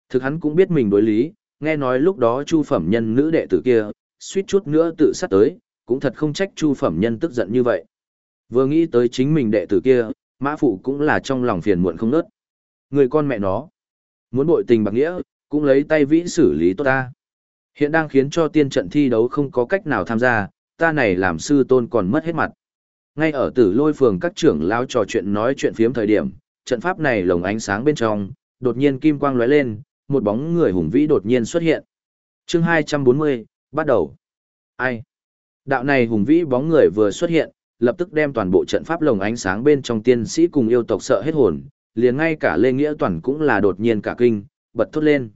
Thực hắn cũng biết mình đối lý, nghe nói lúc đó chu phẩm nhân nữ đệ tử kia, suýt chút nữa tự sát tới, cũng thật không trách chu phẩm nhân tức giận như vậy. Vừa nghĩ tới chính mình đệ tử kia, mã phụ cũng là trong lòng phiền muộn không nớt. Người con mẹ nó, muốn bội tình bạc nghĩa, cũng lấy tay vĩ xử lý tốt ta. Hiện đang khiến cho tiên trận thi đấu không có cách nào tham gia, ta này làm sư tôn còn mất hết mặt. Ngay ở tử lôi phường các trưởng lao trò chuyện nói chuyện phiếm thời điểm, trận pháp này lồng ánh sáng bên trong, đột nhiên kim quang lóe lên, một bóng người hùng vĩ đột nhiên xuất hiện. chương 240, bắt đầu. Ai? Đạo này hùng vĩ bóng người vừa xuất hiện, lập tức đem toàn bộ trận pháp lồng ánh sáng bên trong tiên sĩ cùng yêu tộc sợ hết hồn, liền ngay cả Lê Nghĩa Toàn cũng là đột nhiên cả kinh, bật thốt lên.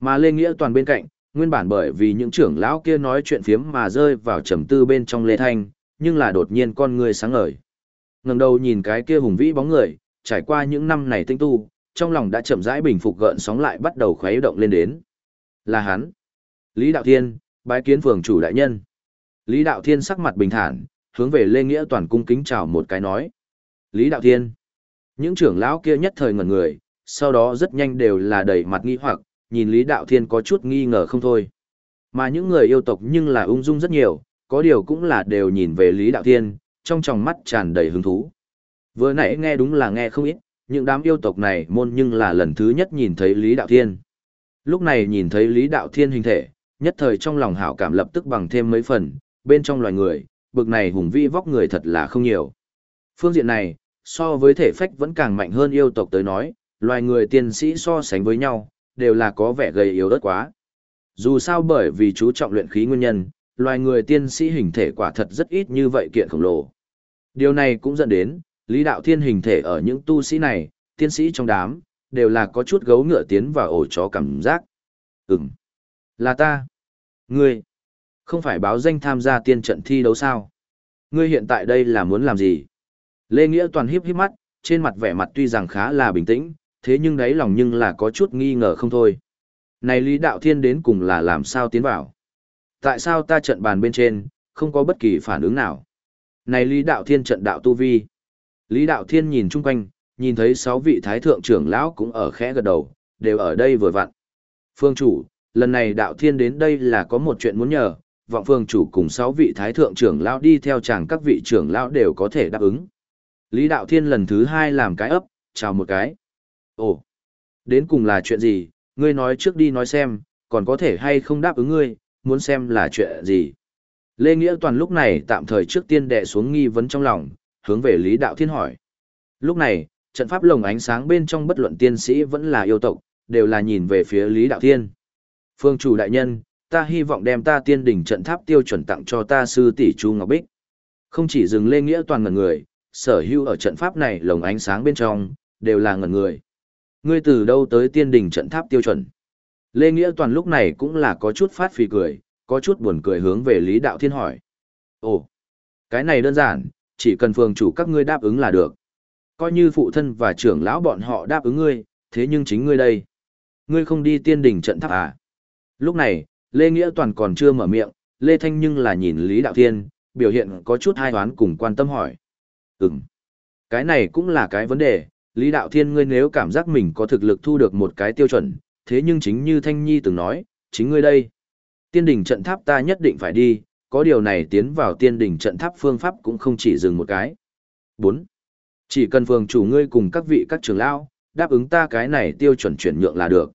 Mà Lê Nghĩa Toàn bên cạnh, nguyên bản bởi vì những trưởng lão kia nói chuyện phiếm mà rơi vào trầm tư bên trong Lê Thanh, nhưng là đột nhiên con người sáng ngời. ngẩng đầu nhìn cái kia hùng vĩ bóng người, trải qua những năm này tinh tu, trong lòng đã chậm rãi bình phục gợn sóng lại bắt đầu khuấy động lên đến. Là hắn. Lý Đạo Thiên, bái kiến phường chủ đại nhân. Lý Đạo Thiên sắc mặt bình thản, hướng về Lê Nghĩa Toàn cung kính chào một cái nói. Lý Đạo Thiên. Những trưởng lão kia nhất thời ngẩn người, sau đó rất nhanh đều là đầy mặt nghi hoặc, nhìn Lý Đạo Thiên có chút nghi ngờ không thôi. Mà những người yêu tộc nhưng là ung dung rất nhiều, có điều cũng là đều nhìn về Lý Đạo Thiên, trong tròng mắt tràn đầy hứng thú. Vừa nãy nghe đúng là nghe không ít, những đám yêu tộc này môn nhưng là lần thứ nhất nhìn thấy Lý Đạo Thiên. Lúc này nhìn thấy Lý Đạo Thiên hình thể, nhất thời trong lòng hảo cảm lập tức bằng thêm mấy phần, bên trong loài người, bực này hùng vĩ vóc người thật là không nhiều. Phương diện này, so với thể phách vẫn càng mạnh hơn yêu tộc tới nói, loài người tiên sĩ so sánh với nhau, đều là có vẻ gầy yếu ớt quá. Dù sao bởi vì chú trọng luyện khí nguyên nhân, loài người tiên sĩ hình thể quả thật rất ít như vậy kiện khổng lồ. Điều này cũng dẫn đến, Lý Đạo Thiên hình thể ở những tu sĩ này, tiên sĩ trong đám, đều là có chút gấu ngựa tiến và ổ chó cảm giác. Ừm, là ta. Ngươi, không phải báo danh tham gia tiên trận thi đấu sao? Ngươi hiện tại đây là muốn làm gì? Lê Nghĩa toàn hiếp hiếp mắt, trên mặt vẻ mặt tuy rằng khá là bình tĩnh, thế nhưng đáy lòng nhưng là có chút nghi ngờ không thôi. Này Lý Đạo Thiên đến cùng là làm sao tiến vào? Tại sao ta trận bàn bên trên, không có bất kỳ phản ứng nào? Này Lý Đạo Thiên trận đạo tu vi. Lý Đạo Thiên nhìn chung quanh, nhìn thấy sáu vị thái thượng trưởng lão cũng ở khẽ gật đầu, đều ở đây vừa vặn. Phương chủ, lần này Đạo Thiên đến đây là có một chuyện muốn nhờ, vọng phương chủ cùng sáu vị thái thượng trưởng lão đi theo chàng các vị trưởng lão đều có thể đáp ứng. Lý Đạo Thiên lần thứ hai làm cái ấp, chào một cái. Ồ, đến cùng là chuyện gì, ngươi nói trước đi nói xem, còn có thể hay không đáp ứng ngươi, muốn xem là chuyện gì. Lê Nghĩa Toàn lúc này tạm thời trước tiên đệ xuống nghi vấn trong lòng, hướng về Lý Đạo Thiên hỏi. Lúc này, trận pháp lồng ánh sáng bên trong bất luận tiên sĩ vẫn là yêu tộc, đều là nhìn về phía Lý Đạo Thiên. Phương chủ đại nhân, ta hy vọng đem ta tiên đỉnh trận tháp tiêu chuẩn tặng cho ta sư tỷ Chu Ngọc Bích. Không chỉ dừng lê nghĩa toàn ngẩn người, sở hữu ở trận pháp này lồng ánh sáng bên trong, đều là ngẩn người. Ngươi từ đâu tới tiên Đình trận tháp tiêu chuẩn? Lê Nghĩa toàn lúc này cũng là có chút phát phì cười, có chút buồn cười hướng về Lý Đạo Thiên hỏi. Ồ, cái này đơn giản, chỉ cần phường chủ các ngươi đáp ứng là được. Coi như phụ thân và trưởng lão bọn họ đáp ứng ngươi, thế nhưng chính ngươi đây. Ngươi không đi tiên đỉnh trận tháp à? Lúc này, Lê Nghĩa Toàn còn chưa mở miệng, Lê Thanh nhưng là nhìn Lý Đạo Thiên, biểu hiện có chút hai đoán cùng quan tâm hỏi. Ừm, cái này cũng là cái vấn đề, Lý Đạo Thiên ngươi nếu cảm giác mình có thực lực thu được một cái tiêu chuẩn, thế nhưng chính như Thanh Nhi từng nói, chính ngươi đây. Tiên đỉnh trận tháp ta nhất định phải đi, có điều này tiến vào tiên đỉnh trận tháp phương pháp cũng không chỉ dừng một cái. 4. Chỉ cần phường chủ ngươi cùng các vị các trưởng lão đáp ứng ta cái này tiêu chuẩn chuyển nhượng là được.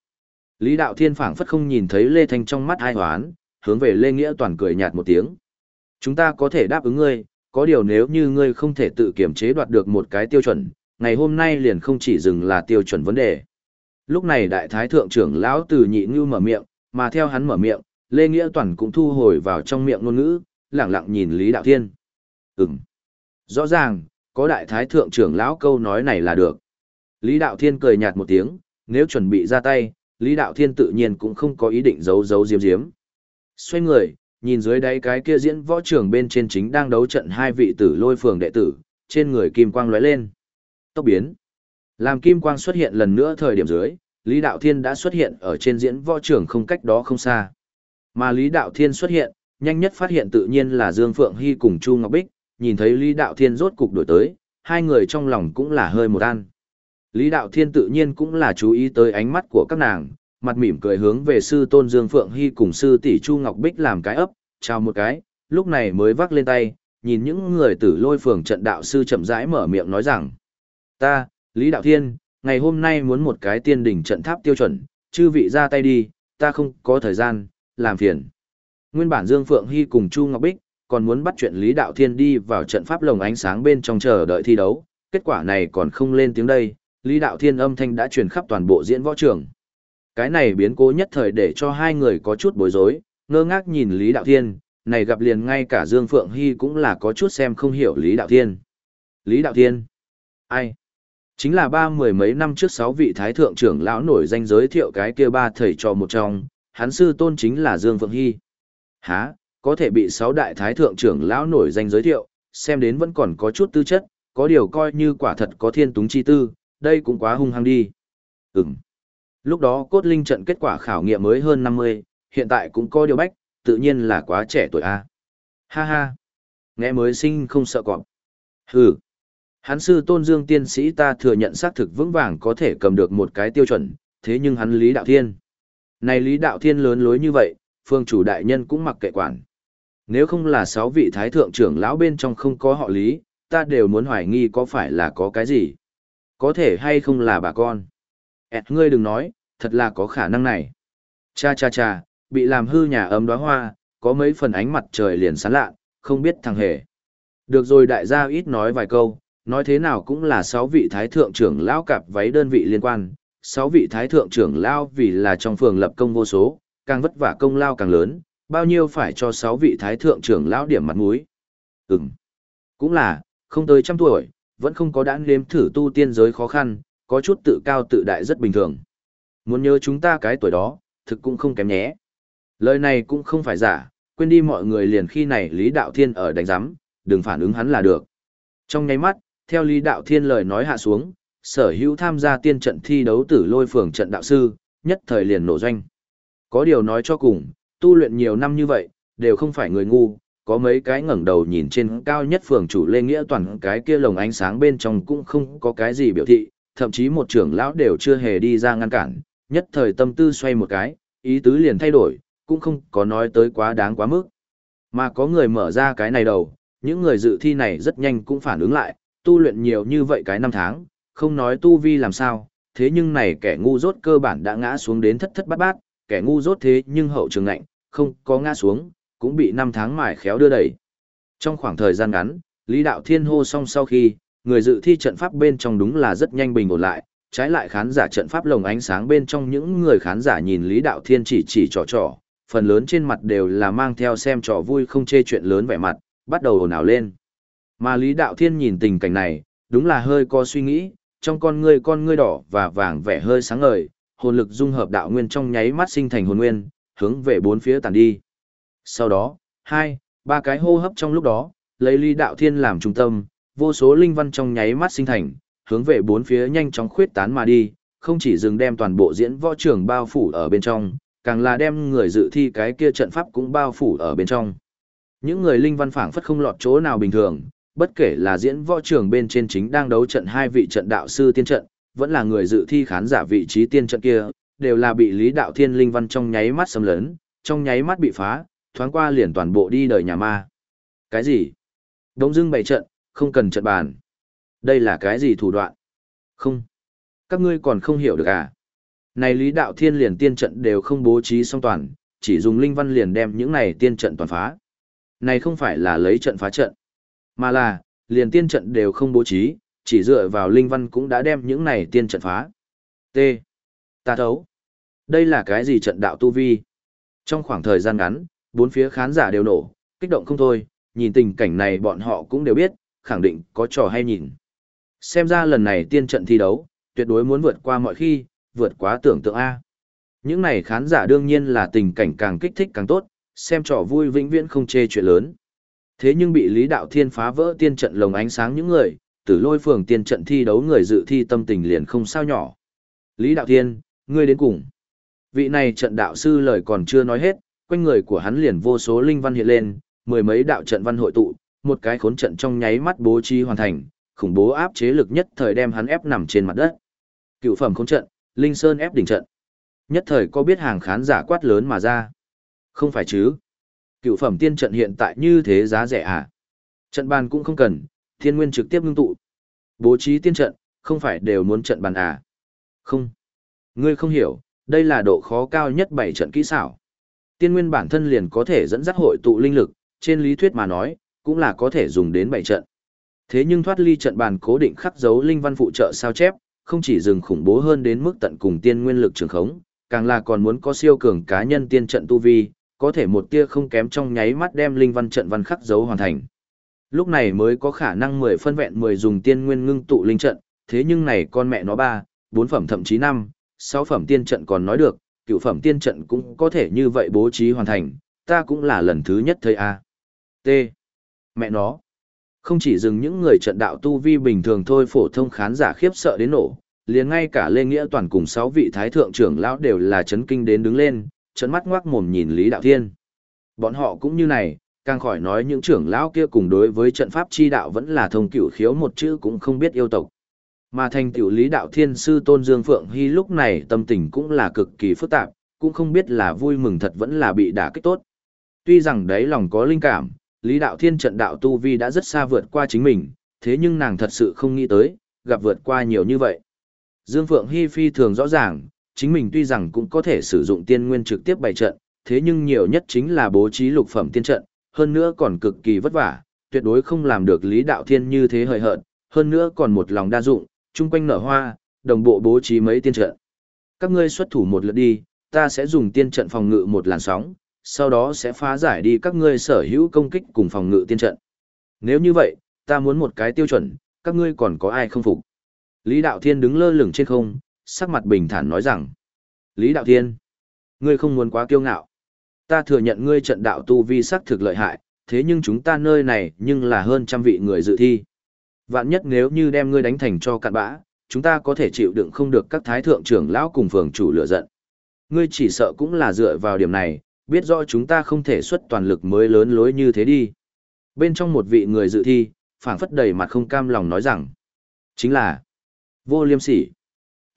Lý Đạo Thiên phảng phất không nhìn thấy Lê Thanh trong mắt ai hoán, hướng về Lê Nghĩa toàn cười nhạt một tiếng. Chúng ta có thể đáp ứng ngươi, có điều nếu như ngươi không thể tự kiểm chế đoạt được một cái tiêu chuẩn, ngày hôm nay liền không chỉ dừng là tiêu chuẩn vấn đề. Lúc này đại thái thượng trưởng lão từ nhị ngưu mở miệng, mà theo hắn mở miệng, Lê Nghĩa toàn cũng thu hồi vào trong miệng ngôn ngữ, lẳng lặng nhìn Lý Đạo Thiên. Ừm. Rõ ràng, có đại thái thượng trưởng lão câu nói này là được. Lý Đạo Thiên cười nhạt một tiếng, nếu chuẩn bị ra tay, Lý Đạo Thiên tự nhiên cũng không có ý định giấu giấu diếm diếm. Xoay người, nhìn dưới đáy cái kia diễn võ trường bên trên chính đang đấu trận hai vị tử lôi phường đệ tử, trên người kim quang lóe lên. Tốc biến. Làm kim quang xuất hiện lần nữa thời điểm dưới, Lý Đạo Thiên đã xuất hiện ở trên diễn võ trường không cách đó không xa. Mà Lý Đạo Thiên xuất hiện, nhanh nhất phát hiện tự nhiên là Dương Phượng Hy cùng Chu Ngọc Bích, nhìn thấy Lý Đạo Thiên rốt cục đổi tới, hai người trong lòng cũng là hơi một an. Lý Đạo Thiên tự nhiên cũng là chú ý tới ánh mắt của các nàng, mặt mỉm cười hướng về sư tôn Dương Phượng Hy cùng sư tỷ Chu Ngọc Bích làm cái ấp, chào một cái, lúc này mới vác lên tay, nhìn những người tử lôi phường trận đạo sư chậm rãi mở miệng nói rằng, ta, Lý Đạo Thiên, ngày hôm nay muốn một cái tiên đỉnh trận tháp tiêu chuẩn, chư vị ra tay đi, ta không có thời gian, làm phiền. Nguyên bản Dương Phượng Hy cùng Chu Ngọc Bích, còn muốn bắt chuyện Lý Đạo Thiên đi vào trận pháp lồng ánh sáng bên trong chờ đợi thi đấu, kết quả này còn không lên tiếng đây, Lý Đạo Thiên âm thanh đã truyền khắp toàn bộ diễn võ trường. Cái này biến cố nhất thời để cho hai người có chút bối rối, ngơ ngác nhìn Lý Đạo Thiên, này gặp liền ngay cả Dương Phượng Hy cũng là có chút xem không hiểu Lý Đạo Thiên. Lý Đạo Thiên? Ai? Chính là ba mười mấy năm trước sáu vị thái thượng trưởng lão nổi danh giới thiệu cái kia ba thầy trò một trong, hắn sư tôn chính là Dương Phượng Hy. Hả, có thể bị sáu đại thái thượng trưởng lão nổi danh giới thiệu, xem đến vẫn còn có chút tư chất, có điều coi như quả thật có thiên túng chi tư, đây cũng quá hung hăng đi. Ừm. Lúc đó cốt linh trận kết quả khảo nghiệm mới hơn 50, hiện tại cũng có điều bách, tự nhiên là quá trẻ tuổi a. Ha ha. Nghe mới sinh không sợ cọp. Hừ. Hắn sư tôn dương tiên sĩ ta thừa nhận xác thực vững vàng có thể cầm được một cái tiêu chuẩn, thế nhưng hắn Lý Đạo Thiên. Này Lý Đạo Thiên lớn lối như vậy, phương chủ đại nhân cũng mặc kệ quản. Nếu không là sáu vị thái thượng trưởng lão bên trong không có họ Lý, ta đều muốn hoài nghi có phải là có cái gì. Có thể hay không là bà con. Ẹt ngươi đừng nói, thật là có khả năng này. Cha cha cha, bị làm hư nhà ấm đóa hoa, có mấy phần ánh mặt trời liền sáng lạ, không biết thằng hề. Được rồi đại gia ít nói vài câu, nói thế nào cũng là sáu vị thái thượng trưởng lão cặp váy đơn vị liên quan, sáu vị thái thượng trưởng lão vì là trong phường lập công vô số, càng vất vả công lao càng lớn, bao nhiêu phải cho sáu vị thái thượng trưởng lão điểm mặt mũi. Ừm, cũng là, không tới trăm tuổi, vẫn không có đã nếm thử tu tiên giới khó khăn, có chút tự cao tự đại rất bình thường. Muốn nhớ chúng ta cái tuổi đó, thực cũng không kém nhé. Lời này cũng không phải giả, quên đi mọi người liền khi này Lý Đạo Thiên ở đánh giám, đừng phản ứng hắn là được. Trong nháy mắt, theo Lý Đạo Thiên lời nói hạ xuống, sở hữu tham gia tiên trận thi đấu tử lôi phường trận đạo sư, nhất thời liền nổ doanh. Có điều nói cho cùng, tu luyện nhiều năm như vậy, đều không phải người ngu, có mấy cái ngẩng đầu nhìn trên cao nhất phường chủ Lê Nghĩa toàn cái kia lồng ánh sáng bên trong cũng không có cái gì biểu thị, thậm chí một trưởng lão đều chưa hề đi ra ngăn cản, nhất thời tâm tư xoay một cái, ý tứ liền thay đổi, cũng không có nói tới quá đáng quá mức. Mà có người mở ra cái này đầu, những người dự thi này rất nhanh cũng phản ứng lại, tu luyện nhiều như vậy cái năm tháng, không nói tu vi làm sao, thế nhưng này kẻ ngu dốt cơ bản đã ngã xuống đến thất thất bát bát, kẻ ngu dốt thế nhưng hậu trường ngạnh, không có ngã xuống, cũng bị năm tháng mài khéo đưa đẩy. Trong khoảng thời gian ngắn, Lý Đạo Thiên hô xong sau khi, người dự thi trận pháp bên trong đúng là rất nhanh bình ổn lại, trái lại khán giả trận pháp lồng ánh sáng bên trong những người khán giả nhìn Lý Đạo Thiên chỉ chỉ trò trò, phần lớn trên mặt đều là mang theo xem trò vui không chê chuyện lớn vẻ mặt, bắt đầu ồn ào lên. Mà Lý Đạo Thiên nhìn tình cảnh này, đúng là hơi có suy nghĩ, trong con ngươi con ngươi đỏ và vàng vẻ hơi sáng ngời, hồn lực dung hợp đạo nguyên trong nháy mắt sinh thành hồn nguyên, hướng về bốn phía tản đi. Sau đó, hai, ba cái hô hấp trong lúc đó, lấy Lý Đạo Thiên làm trung tâm, vô số linh văn trong nháy mắt sinh thành, hướng về bốn phía nhanh chóng khuyết tán mà đi, không chỉ dừng đem toàn bộ diễn võ trường bao phủ ở bên trong, càng là đem người dự thi cái kia trận pháp cũng bao phủ ở bên trong. Những người linh văn phảng phất không lọt chỗ nào bình thường, bất kể là diễn võ trường bên trên chính đang đấu trận hai vị trận đạo sư tiên trận, vẫn là người dự thi khán giả vị trí tiên trận kia, đều là bị Lý Đạo Thiên linh văn trong nháy mắt xâm lấn, trong nháy mắt bị phá, thoáng qua liền toàn bộ đi đời nhà ma. Cái gì? Đông dưng bày trận, không cần trận bàn. Đây là cái gì thủ đoạn? Không. Các ngươi còn không hiểu được à? Này Lý Đạo Thiên liền tiên trận đều không bố trí song toàn, chỉ dùng linh văn liền đem những này tiên trận toàn phá. Này không phải là lấy trận phá trận, mà là, liền tiên trận đều không bố trí, chỉ dựa vào linh văn cũng đã đem những này tiên trận phá. T. Ta thấu. Đây là cái gì trận đạo tu vi? Trong khoảng thời gian ngắn, bốn phía khán giả đều nổ, kích động không thôi, nhìn tình cảnh này bọn họ cũng đều biết, khẳng định có trò hay nhìn. Xem ra lần này tiên trận thi đấu, tuyệt đối muốn vượt qua mọi khi, vượt quá tưởng tượng A. Những này khán giả đương nhiên là tình cảnh càng kích thích càng tốt, xem trò vui vĩnh viễn không chê chuyện lớn. Thế nhưng bị Lý Đạo Thiên phá vỡ tiên trận lồng ánh sáng những người, tử lôi phường tiên trận thi đấu người dự thi tâm tình liền không sao nhỏ. Lý Đạo Thiên, ngươi đến cùng. Vị này trận đạo sư lời còn chưa nói hết, quanh người của hắn liền vô số linh văn hiện lên, mười mấy đạo trận văn hội tụ, một cái khốn trận trong nháy mắt bố trí hoàn thành, khủng bố áp chế lực nhất thời đem hắn ép nằm trên mặt đất. Cựu phẩm khốn trận, Linh Sơn ép đỉnh trận. Nhất thời có biết hàng khán giả quát lớn mà ra. Không phải chứ. Cựu phẩm tiên trận hiện tại như thế giá rẻ à? Trận bàn cũng không cần, thiên nguyên trực tiếp ngưng tụ. Bố trí tiên trận, không phải đều muốn trận bàn à? Không. Ngươi không hiểu, đây là độ khó cao nhất bảy trận kỹ xảo. Tiên nguyên bản thân liền có thể dẫn dắt hội tụ linh lực, trên lý thuyết mà nói, cũng là có thể dùng đến bảy trận. Thế nhưng thoát ly trận bàn cố định khắc dấu linh văn phụ trợ sao chép, không chỉ dừng khủng bố hơn đến mức tận cùng tiên nguyên lực trường khống, càng là còn muốn có siêu cường cá nhân tiên trận tu vi, có thể một tia không kém trong nháy mắt đem linh văn trận văn khắc dấu hoàn thành. Lúc này mới có khả năng 10 phân vẹn 10 dùng tiên nguyên ngưng tụ linh trận, thế nhưng này con mẹ nó ba, bốn phẩm thậm chí năm, sáu phẩm tiên trận còn nói được, cựu phẩm tiên trận cũng có thể như vậy bố trí hoàn thành, ta cũng là lần thứ nhất thấy a. T. Mẹ nó. Không chỉ dừng những người trận đạo tu vi bình thường thôi phổ thông khán giả khiếp sợ đến nổ, liền ngay cả Lê Nghĩa toàn cùng sáu vị thái thượng trưởng lão đều là chấn kinh đến đứng lên, trận mắt ngoác mồm nhìn Lý Đạo Thiên. Bọn họ cũng như này, càng khỏi nói những trưởng lão kia cùng đối với trận pháp chi đạo vẫn là thông cửu khiếu một chữ cũng không biết yêu tộc. Mà thành tiểu Lý Đạo Thiên sư Tôn Dương Phượng Hy lúc này tâm tình cũng là cực kỳ phức tạp, cũng không biết là vui mừng thật vẫn là bị đả kích tốt. Tuy rằng đấy lòng có linh cảm, Lý Đạo Thiên trận đạo tu vi đã rất xa vượt qua chính mình, thế nhưng nàng thật sự không nghĩ tới, gặp vượt qua nhiều như vậy. Dương Phượng Hy phi thường rõ ràng, chính mình tuy rằng cũng có thể sử dụng tiên nguyên trực tiếp bày trận, thế nhưng nhiều nhất chính là bố trí lục phẩm tiên trận, hơn nữa còn cực kỳ vất vả, tuyệt đối không làm được Lý Đạo Thiên như thế hời hợt, hơn nữa còn một lòng đa dụng, chung quanh nở hoa, đồng bộ bố trí mấy tiên trận. Các ngươi xuất thủ một lượt đi, ta sẽ dùng tiên trận phòng ngự một làn sóng, sau đó sẽ phá giải đi các ngươi sở hữu công kích cùng phòng ngự tiên trận. Nếu như vậy, ta muốn một cái tiêu chuẩn, các ngươi còn có ai không phục? Lý Đạo Thiên đứng lơ lửng trên không, sắc mặt bình thản nói rằng. Lý Đạo Thiên, ngươi không muốn quá kiêu ngạo. Ta thừa nhận ngươi trận đạo tu vi sắc thực lợi hại, thế nhưng chúng ta nơi này nhưng là hơn trăm vị người dự thi. Vạn nhất nếu như đem ngươi đánh thành cho cạn bã, chúng ta có thể chịu đựng không được các thái thượng trưởng lão cùng phường chủ lựa giận. Ngươi chỉ sợ cũng là dựa vào điểm này, biết rõ chúng ta không thể xuất toàn lực mới lớn lối như thế đi. Bên trong một vị người dự thi, phảng phất đầy mặt không cam lòng nói rằng, chính là vô liêm sỉ.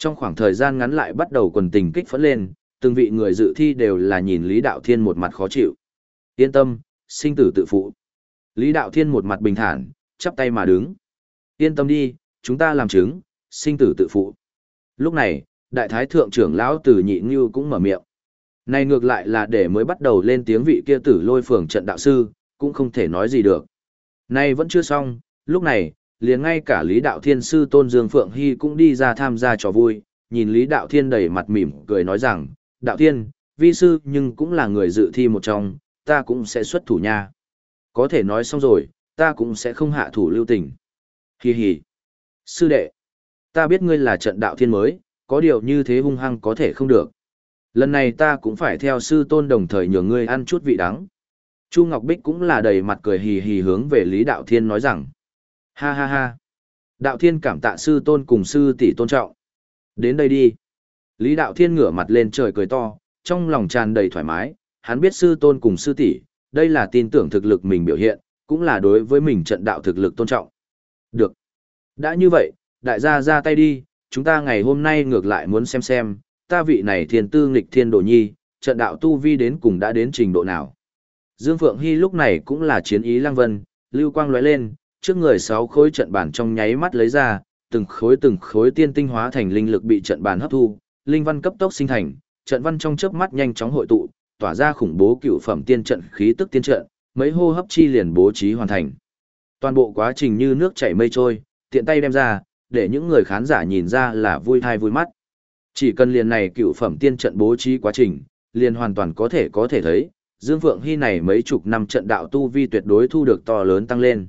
Trong khoảng thời gian ngắn lại bắt đầu quần tình kích phẫn lên, từng vị người dự thi đều là nhìn Lý Đạo Thiên một mặt khó chịu. Yên tâm, sinh tử tự phụ. Lý Đạo Thiên một mặt bình thản, chắp tay mà đứng. Yên tâm đi, chúng ta làm chứng, sinh tử tự phụ. Lúc này, đại thái thượng trưởng lão Tử Nhị Như cũng mở miệng. Này ngược lại là để mới bắt đầu lên tiếng vị kia tử lôi phường trận đạo sư, cũng không thể nói gì được. Này vẫn chưa xong, lúc này, liền ngay cả Lý Đạo Thiên sư tôn Dương Phượng Hy cũng đi ra tham gia trò vui, nhìn Lý Đạo Thiên đầy mặt mỉm cười nói rằng, Đạo Thiên, vi sư nhưng cũng là người dự thi một trong, ta cũng sẽ xuất thủ nha. Có thể nói xong rồi, ta cũng sẽ không hạ thủ lưu tình. Hi hi. Sư đệ, ta biết ngươi là trận đạo thiên mới, có điều như thế hung hăng có thể không được. Lần này ta cũng phải theo sư tôn đồng thời nhường ngươi ăn chút vị đắng. Chu Ngọc Bích cũng là đầy mặt cười hì hì hướng về Lý Đạo Thiên nói rằng. Ha ha ha. Đạo Thiên cảm tạ sư tôn cùng sư tỷ tôn trọng. Đến đây đi. Lý Đạo Thiên ngửa mặt lên trời cười to, trong lòng tràn đầy thoải mái, hắn biết sư tôn cùng sư tỷ, đây là tin tưởng thực lực mình biểu hiện, cũng là đối với mình trận đạo thực lực tôn trọng. Được. Đã như vậy, đại gia ra tay đi, chúng ta ngày hôm nay ngược lại muốn xem xem, ta vị này thiên tư nghịch thiên đồ nhi, trận đạo tu vi đến cùng đã đến trình độ nào. Dương Phượng Hy lúc này cũng là chiến ý lăng vân, lưu quang lóe lên, trước người sáu khối trận bản trong nháy mắt lấy ra, từng khối từng khối tiên tinh hóa thành linh lực bị trận bản hấp thu, linh văn cấp tốc sinh thành, trận văn trong chớp mắt nhanh chóng hội tụ, tỏa ra khủng bố cựu phẩm tiên trận khí tức tiên trận, mấy hô hấp chi liền bố trí hoàn thành. Toàn bộ quá trình như nước chảy mây trôi, tiện tay đem ra, để những người khán giả nhìn ra là vui thai vui mắt. Chỉ cần liền này cựu phẩm tiên trận bố trí quá trình, liền hoàn toàn có thể có thể thấy, Dương Phượng Hy này mấy chục năm trận đạo tu vi tuyệt đối thu được to lớn tăng lên.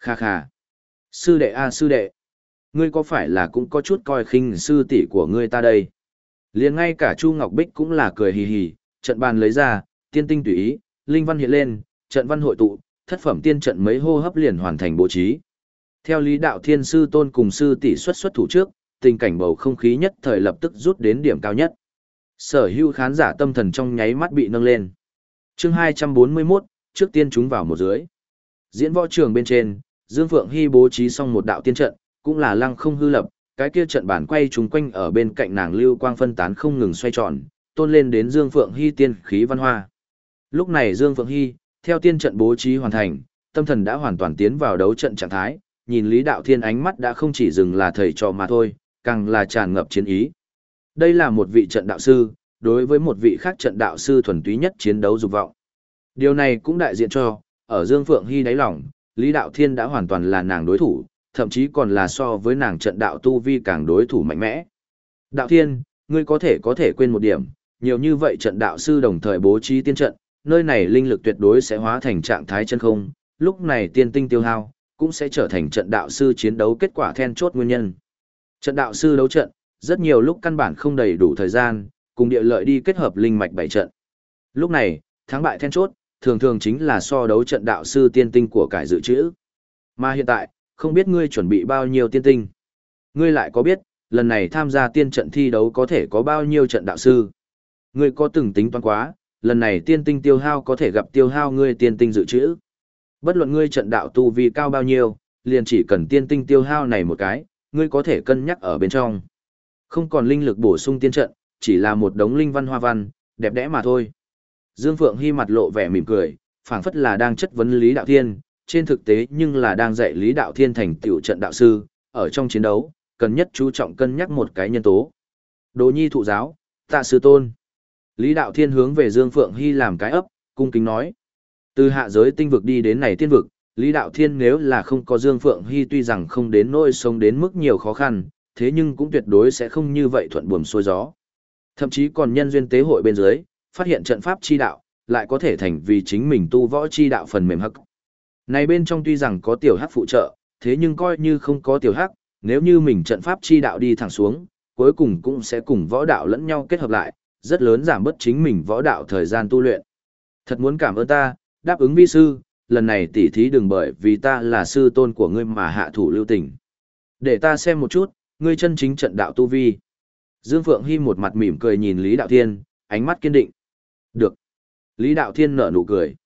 Kha kha. Sư đệ a sư đệ. Ngươi có phải là cũng có chút coi khinh sư tỷ của ngươi ta đây? Liền ngay cả Chu Ngọc Bích cũng là cười hì hì, trận bàn lấy ra, tiên tinh tùy ý, linh văn hiện lên, trận văn hội tụ, thất phẩm tiên trận mấy hô hấp liền hoàn thành bố trí. Theo lý đạo thiên sư tôn cùng sư tỷ xuất xuất thủ trước, tình cảnh bầu không khí nhất thời lập tức rút đến điểm cao nhất. Sở hữu khán giả tâm thần trong nháy mắt bị nâng lên. chương 241, trước tiên chúng vào một dưới. Diễn võ trường bên trên, Dương Phượng Hy bố trí xong một đạo tiên trận, cũng là lăng không hư lập, cái kia trận bản quay chúng quanh ở bên cạnh nàng lưu quang phân tán không ngừng xoay tròn, tôn lên đến Dương Phượng Hy tiên khí văn hoa. Lúc này Dương Phượng Hy, theo tiên trận bố trí hoàn thành, tâm thần đã hoàn toàn tiến vào đấu trận trạng thái, nhìn Lý Đạo Thiên ánh mắt đã không chỉ dừng là thầy trò mà thôi, càng là tràn ngập chiến ý. Đây là một vị trận đạo sư, đối với một vị khác trận đạo sư thuần túy nhất chiến đấu dục vọng. Điều này cũng đại diện cho, ở Dương Phượng Hy đáy lòng, Lý Đạo Thiên đã hoàn toàn là nàng đối thủ, thậm chí còn là so với nàng trận đạo tu vi càng đối thủ mạnh mẽ. Đạo Thiên, ngươi có thể có thể quên một điểm, nhiều như vậy trận đạo sư đồng thời bố trí tiên trận, nơi này linh lực tuyệt đối sẽ hóa thành trạng thái chân không, lúc này tiên tinh tiêu hao, cũng sẽ trở thành trận đạo sư chiến đấu kết quả then chốt nguyên nhân. Trận đạo sư đấu trận, rất nhiều lúc căn bản không đầy đủ thời gian, cùng địa lợi đi kết hợp linh mạch bảy trận. Lúc này, thắng bại then chốt, thường thường chính là so đấu trận đạo sư tiên tinh của cải dự trữ. Mà hiện tại, không biết ngươi chuẩn bị bao nhiêu tiên tinh. Ngươi lại có biết, lần này tham gia tiên trận thi đấu có thể có bao nhiêu trận đạo sư. Ngươi có từng tính toán quá, lần này tiên tinh tiêu hao có thể gặp tiêu hao ngươi tiên tinh dự trữ. Bất luận ngươi trận đạo tu vi cao bao nhiêu, liền chỉ cần tiên tinh tiêu hao này một cái, ngươi có thể cân nhắc ở bên trong. Không còn linh lực bổ sung tiên trận, chỉ là một đống linh văn hoa văn, đẹp đẽ mà thôi. Dương Phượng Hy mặt lộ vẻ mỉm cười, phảng phất là đang chất vấn Lý Đạo Thiên, trên thực tế nhưng là đang dạy Lý Đạo Thiên thành tiểu trận đạo sư, ở trong chiến đấu, cần nhất chú trọng cân nhắc một cái nhân tố. Đồ nhi thụ giáo, tạ sư tôn. Lý Đạo Thiên hướng về Dương Phượng Hy làm cái ấp, cung kính nói. Từ hạ giới tinh vực đi đến này tiên vực, Lý Đạo Thiên nếu là không có Dương Phượng Hy tuy rằng không đến nỗi sống đến mức nhiều khó khăn, thế nhưng cũng tuyệt đối sẽ không như vậy thuận buồm xuôi gió. Thậm chí còn nhân duyên tế hội bên dưới, phát hiện trận pháp chi đạo, lại có thể thành vì chính mình tu võ chi đạo phần mềm hắc. Này bên trong tuy rằng có tiểu hắc phụ trợ, thế nhưng coi như không có tiểu hắc, nếu như mình trận pháp chi đạo đi thẳng xuống, cuối cùng cũng sẽ cùng võ đạo lẫn nhau kết hợp lại, rất lớn giảm bớt chính mình võ đạo thời gian tu luyện. Thật muốn cảm ơn ta, đáp ứng vi sư, lần này tỉ thí đừng bởi vì ta là sư tôn của ngươi mà hạ thủ lưu tình. Để ta xem một chút, ngươi chân chính trận đạo tu vi. Dương Phượng Hy một mặt mỉm cười nhìn Lý Đạo Thiên, ánh mắt kiên định. Được. Lý Đạo Thiên nở nụ cười.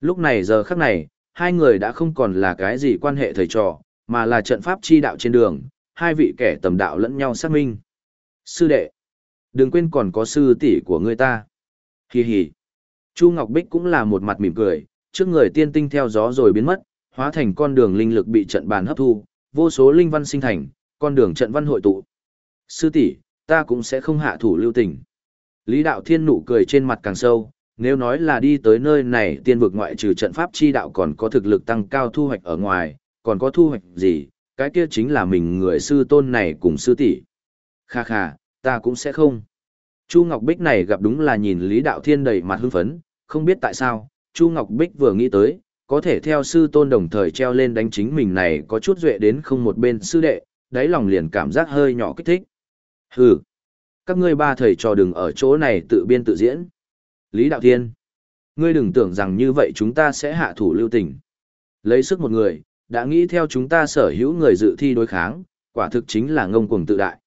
Lúc này giờ khắc này, hai người đã không còn là cái gì quan hệ thầy trò, mà là trận pháp chi đạo trên đường, hai vị kẻ tầm đạo lẫn nhau xác minh. Sư đệ, đừng quên còn có sư tỷ của ngươi ta. Hì hì. Chu Ngọc Bích cũng là một mặt mỉm cười, trước người tiên tinh theo gió rồi biến mất, hóa thành con đường linh lực bị trận bàn hấp thu, vô số linh văn sinh thành, con đường trận văn hội tụ. Sư tỷ, ta cũng sẽ không hạ thủ lưu tình. Lý Đạo Thiên nụ cười trên mặt càng sâu, nếu nói là đi tới nơi này tiên vực ngoại trừ trận pháp chi đạo còn có thực lực tăng cao thu hoạch ở ngoài, còn có thu hoạch gì, cái kia chính là mình người sư tôn này cùng sư tỷ. Kha kha, ta cũng sẽ không. Chu Ngọc Bích này gặp đúng là nhìn Lý Đạo Thiên đầy mặt hưng phấn, không biết tại sao, Chu Ngọc Bích vừa nghĩ tới, có thể theo sư tôn đồng thời treo lên đánh chính mình này có chút duệ đến không một bên sư đệ, đáy lòng liền cảm giác hơi nhỏ kích thích. Hừ, các ngươi ba thầy trò đừng ở chỗ này tự biên tự diễn. Lý Đạo Thiên, ngươi đừng tưởng rằng như vậy chúng ta sẽ hạ thủ lưu tình. Lấy sức một người, đã nghĩ theo chúng ta sở hữu người dự thi đối kháng, quả thực chính là ngông cuồng tự đại.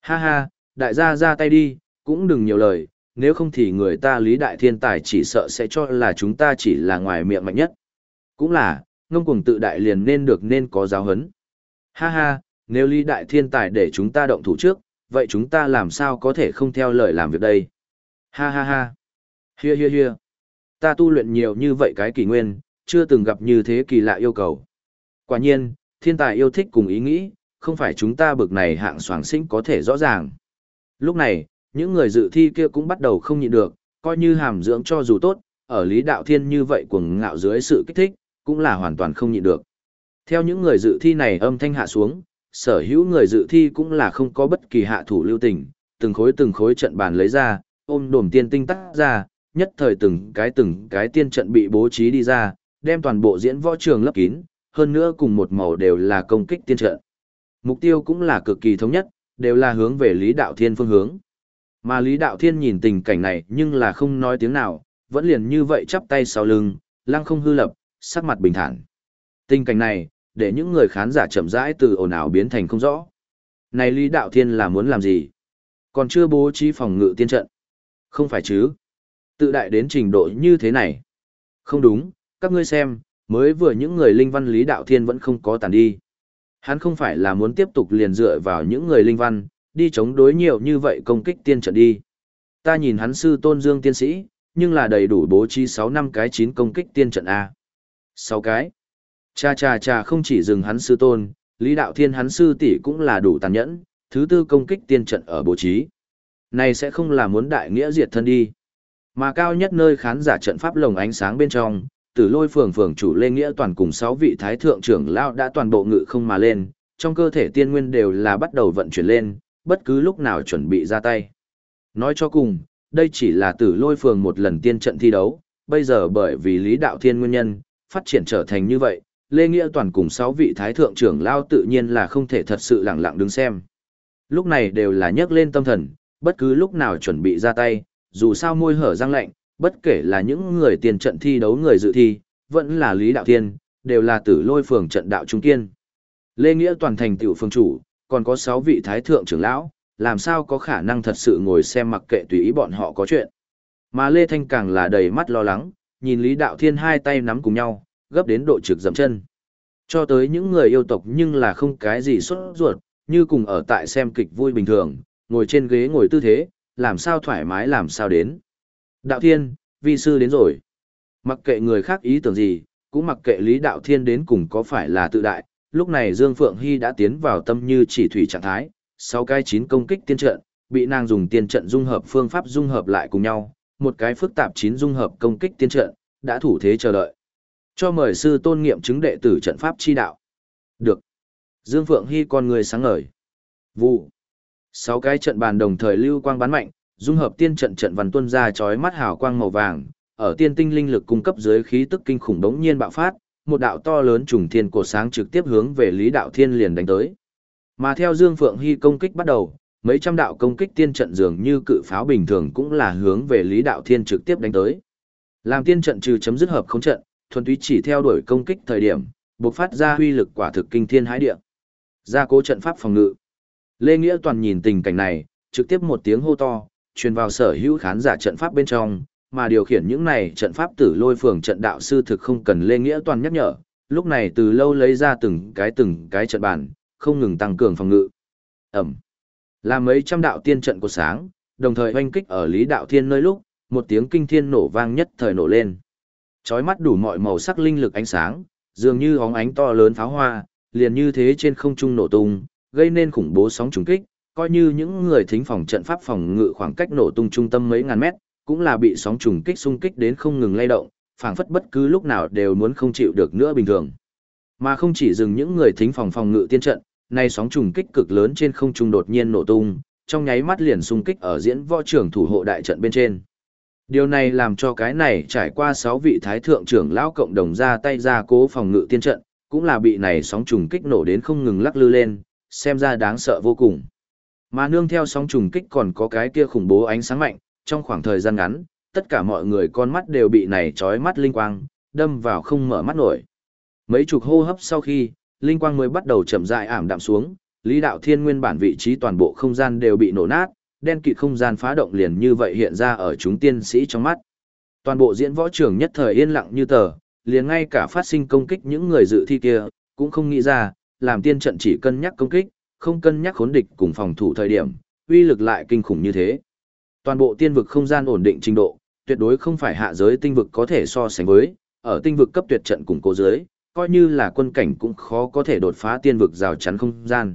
Ha ha, đại gia ra tay đi, cũng đừng nhiều lời, nếu không thì người ta Lý Đại Thiên Tài chỉ sợ sẽ cho là chúng ta chỉ là ngoài miệng mạnh nhất. Cũng là, ngông cuồng tự đại liền nên được nên có giáo hấn. Ha ha, nếu Lý Đại Thiên Tài để chúng ta động thủ trước, vậy chúng ta làm sao có thể không theo lời làm việc đây? Ha ha ha. Hia hia hia. Ta tu luyện nhiều như vậy cái kỳ nguyên, chưa từng gặp như thế kỳ lạ yêu cầu. Quả nhiên, thiên tài yêu thích cùng ý nghĩ, không phải chúng ta bực này hạng soàng sinh có thể rõ ràng. Lúc này, những người dự thi kia cũng bắt đầu không nhịn được, coi như hàm dưỡng cho dù tốt, ở lý đạo thiên như vậy cuồng ngạo dưới sự kích thích, cũng là hoàn toàn không nhịn được. Theo những người dự thi này âm thanh hạ xuống, sở hữu người dự thi cũng là không có bất kỳ hạ thủ lưu tình, từng khối từng khối trận bàn lấy ra, ôm đồm tiên tinh tắt ra, nhất thời từng cái từng cái tiên trận bị bố trí đi ra, đem toàn bộ diễn võ trường lấp kín, hơn nữa cùng một màu đều là công kích tiên trận. Mục tiêu cũng là cực kỳ thống nhất, đều là hướng về Lý Đạo Thiên phương hướng. Mà Lý Đạo Thiên nhìn tình cảnh này nhưng là không nói tiếng nào, vẫn liền như vậy chắp tay sau lưng, lăng không hư lập, sắc mặt bình thản. Tình cảnh này, để những người khán giả chậm rãi từ ồn ào biến thành không rõ. Này Lý Đạo Thiên là muốn làm gì? Còn chưa bố trí phòng ngự tiên trận. Không phải chứ? Tự đại đến trình độ như thế này. Không đúng, các ngươi xem, mới vừa những người linh văn Lý Đạo Thiên vẫn không có tàn đi. Hắn không phải là muốn tiếp tục liền dựa vào những người linh văn, đi chống đối nhiều như vậy công kích tiên trận đi. Ta nhìn hắn sư tôn dương tiên sĩ, nhưng là đầy đủ bố trí 6 năm cái 9 công kích tiên trận A. 6 cái. Cha cha cha không chỉ dừng hắn sư tôn, Lý Đạo Thiên hắn sư tỷ cũng là đủ tàn nhẫn, thứ tư công kích tiên trận ở bố trí. Này sẽ không là muốn đại nghĩa diệt thân đi. Mà cao nhất nơi khán giả trận pháp lồng ánh sáng bên trong, tử lôi phường phường chủ lê nghĩa toàn cùng sáu vị thái thượng trưởng lao đã toàn bộ ngự không mà lên, trong cơ thể tiên nguyên đều là bắt đầu vận chuyển lên, bất cứ lúc nào chuẩn bị ra tay. Nói cho cùng, đây chỉ là tử lôi phường một lần tiên trận thi đấu, bây giờ bởi vì lý đạo thiên nguyên nhân, phát triển trở thành như vậy, Lê Nghĩa toàn cùng sáu vị thái thượng trưởng lao tự nhiên là không thể thật sự lặng lặng đứng xem. Lúc này đều là nhấc lên tâm thần, bất cứ lúc nào chuẩn bị ra tay, dù sao môi hở răng lạnh, bất kể là những người tiền trận thi đấu người dự thi, vẫn là Lý Đạo Thiên, đều là tử lôi phường trận đạo trung kiên. Lê Nghĩa toàn thành tiểu phương chủ, còn có 6 vị thái thượng trưởng lão, làm sao có khả năng thật sự ngồi xem mặc kệ tùy ý bọn họ có chuyện. Mà Lê Thanh càng là đầy mắt lo lắng, nhìn Lý Đạo Thiên hai tay nắm cùng nhau, gấp đến độ trực dậm chân. Cho tới những người yêu tộc nhưng là không cái gì xuất ruột, như cùng ở tại xem kịch vui bình thường, ngồi trên ghế ngồi tư thế, làm sao thoải mái làm sao đến. Đạo Thiên, vi sư đến rồi. Mặc kệ người khác ý tưởng gì, cũng mặc kệ Lý Đạo Thiên đến cùng có phải là tự đại, lúc này Dương Phượng Hy đã tiến vào tâm như chỉ thủy trạng thái, sau cái chín công kích tiên trận, bị nàng dùng tiên trận dung hợp phương pháp dung hợp lại cùng nhau, một cái phức tạp chín dung hợp công kích tiên trận, đã thủ thế chờ đợi. Cho mời sư tôn nghiệm chứng đệ tử trận pháp chi đạo. Được. Dương Phượng Hy con người sáng ngời. Vụ. Sáu cái trận bàn đồng thời lưu quang bắn mạnh, dung hợp tiên trận trận văn tuân ra chói mắt hào quang màu vàng, ở tiên tinh linh lực cung cấp dưới khí tức kinh khủng đống nhiên bạo phát, một đạo to lớn trùng thiên cổ sáng trực tiếp hướng về Lý Đạo Thiên liền đánh tới. Mà theo Dương Phượng Hy công kích bắt đầu, mấy trăm đạo công kích tiên trận dường như cự pháo bình thường cũng là hướng về Lý Đạo Thiên trực tiếp đánh tới. Làm tiên trận trừ chấm dứt hợp không trận, thuần túy chỉ theo đuổi công kích thời điểm, buộc phát ra huy lực quả thực kinh thiên hãi địa. Gia cố trận pháp phòng ngự. Lê Nghĩa toàn nhìn tình cảnh này, trực tiếp một tiếng hô to, truyền vào sở hữu khán giả trận pháp bên trong, mà điều khiển những này trận pháp tử lôi phường trận đạo sư thực không cần Lê Nghĩa toàn nhắc nhở, lúc này từ lâu lấy ra từng cái từng cái trận bản, không ngừng tăng cường phòng ngự. Ẩm. Là mấy trăm đạo tiên trận của sáng, đồng thời hoanh kích ở Lý Đạo Thiên nơi lúc, một tiếng kinh thiên nổ vang nhất thời nổ lên. Chói mắt đủ mọi màu sắc linh lực ánh sáng, dường như óng ánh to lớn pháo hoa, liền như thế trên không trung nổ tung, gây nên khủng bố sóng trùng kích, coi như những người thính phòng trận pháp phòng ngự khoảng cách nổ tung trung tâm mấy ngàn mét, cũng là bị sóng trùng kích xung kích đến không ngừng lay động, phảng phất bất cứ lúc nào đều muốn không chịu được nữa bình thường. Mà không chỉ dừng những người thính phòng phòng ngự tiên trận, nay sóng trùng kích cực lớn trên không trung đột nhiên nổ tung, trong nháy mắt liền xung kích ở diễn võ trưởng thủ hộ đại trận bên trên. Điều này làm cho cái này trải qua 6 vị thái thượng trưởng lão cộng đồng ra tay ra cố phòng ngự tiên trận, cũng là bị này sóng trùng kích nổ đến không ngừng lắc lư lên, xem ra đáng sợ vô cùng. Mà nương theo sóng trùng kích còn có cái kia khủng bố ánh sáng mạnh, trong khoảng thời gian ngắn, tất cả mọi người con mắt đều bị này trói mắt linh quang, đâm vào không mở mắt nổi. Mấy chục hô hấp sau khi, linh quang mới bắt đầu chậm rãi ảm đạm xuống, Lý Đạo Thiên nguyên bản vị trí toàn bộ không gian đều bị nổ nát, đen kịt không gian phá động liền như vậy hiện ra ở chúng tiên sĩ trong mắt. Toàn bộ diễn võ trường nhất thời yên lặng như tờ, liền ngay cả phát sinh công kích những người dự thi kia, cũng không nghĩ ra, làm tiên trận chỉ cân nhắc công kích, không cân nhắc khốn địch cùng phòng thủ thời điểm, uy lực lại kinh khủng như thế. Toàn bộ tiên vực không gian ổn định trình độ, tuyệt đối không phải hạ giới tinh vực có thể so sánh với, ở tinh vực cấp tuyệt trận cùng cố giới, coi như là quân cảnh cũng khó có thể đột phá tiên vực rào chắn không gian.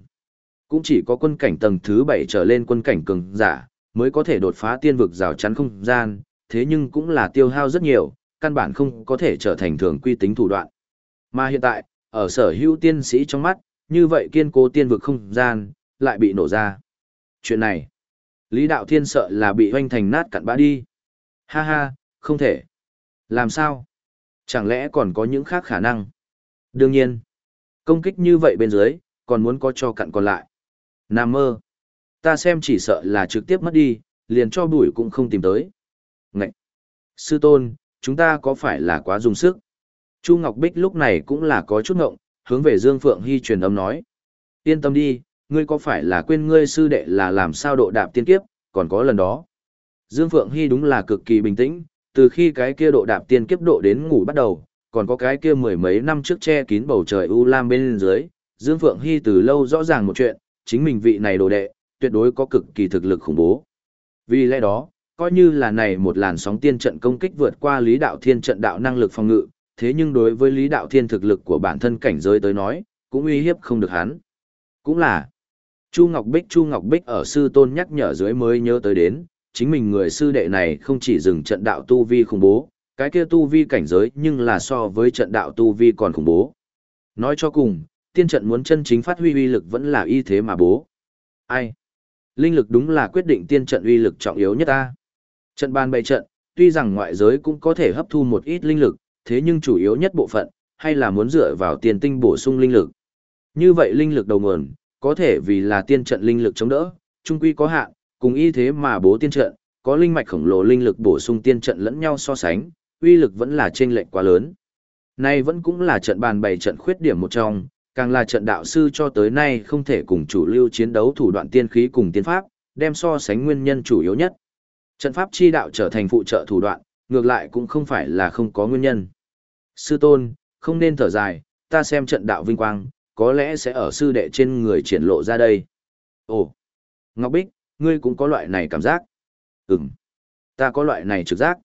Cũng chỉ có quân cảnh tầng thứ 7 trở lên quân cảnh cường giả, mới có thể đột phá tiên vực rào chắn không gian, thế nhưng cũng là tiêu hao rất nhiều, căn bản không có thể trở thành thường quy tính thủ đoạn. Mà hiện tại, ở sở hữu tiên sĩ trong mắt, như vậy kiên cố tiên vực không gian, lại bị nổ ra. Chuyện này, Lý Đạo Thiên sợ là bị hoanh thành nát cặn bã đi. Ha ha, không thể. Làm sao? Chẳng lẽ còn có những khác khả năng? Đương nhiên, công kích như vậy bên dưới, còn muốn có cho cặn còn lại. Nam mơ. Ta xem chỉ sợ là trực tiếp mất đi, liền cho bụi cũng không tìm tới. Ngậy! Sư tôn, chúng ta có phải là quá dùng sức? Chu Ngọc Bích lúc này cũng là có chút ngộng, hướng về Dương Phượng Hy truyền âm nói. Yên tâm đi, ngươi có phải là quên ngươi sư đệ là làm sao độ đạp tiên kiếp, còn có lần đó. Dương Phượng Hy đúng là cực kỳ bình tĩnh, từ khi cái kia độ đạp tiên kiếp độ đến ngủ bắt đầu, còn có cái kia mười mấy năm trước che kín bầu trời u lam bên dưới, Dương Phượng Hy từ lâu rõ ràng một chuyện, chính mình vị này đồ đệ, tuyệt đối có cực kỳ thực lực khủng bố. Vì lẽ đó, coi như là này một làn sóng tiên trận công kích vượt qua Lý Đạo Thiên trận đạo năng lực phòng ngự, thế nhưng đối với Lý Đạo Thiên thực lực của bản thân cảnh giới tới nói, cũng uy hiếp không được hắn. Cũng là, Chu Ngọc Bích Chu Ngọc Bích ở sư tôn nhắc nhở dưới mới nhớ tới đến, chính mình người sư đệ này không chỉ dừng trận đạo tu vi khủng bố, cái kia tu vi cảnh giới nhưng là so với trận đạo tu vi còn khủng bố. Nói cho cùng, tiên trận muốn chân chính phát huy uy lực vẫn là y thế mà bố. Ai? Linh lực đúng là quyết định tiên trận uy lực trọng yếu nhất ta. Trận bàn bày trận, tuy rằng ngoại giới cũng có thể hấp thu một ít linh lực, thế nhưng chủ yếu nhất bộ phận, hay là muốn dựa vào tiền tinh bổ sung linh lực. Như vậy linh lực đầu nguồn, có thể vì là tiên trận linh lực chống đỡ, trung quy có hạn, cùng y thế mà bố tiên trận, có linh mạch khổng lồ linh lực bổ sung tiên trận lẫn nhau so sánh, uy lực vẫn là chênh lệch quá lớn. Nay vẫn cũng là trận bàn bày trận khuyết điểm một trong, càng là trận đạo sư cho tới nay không thể cùng chủ lưu chiến đấu thủ đoạn tiên khí cùng tiên pháp, đem so sánh nguyên nhân chủ yếu nhất. Trận pháp chi đạo trở thành phụ trợ thủ đoạn, ngược lại cũng không phải là không có nguyên nhân. Sư tôn, không nên thở dài, ta xem trận đạo vinh quang, có lẽ sẽ ở sư đệ trên người triển lộ ra đây. Ồ, Ngọc Bích, ngươi cũng có loại này cảm giác. Ừm, ta có loại này trực giác.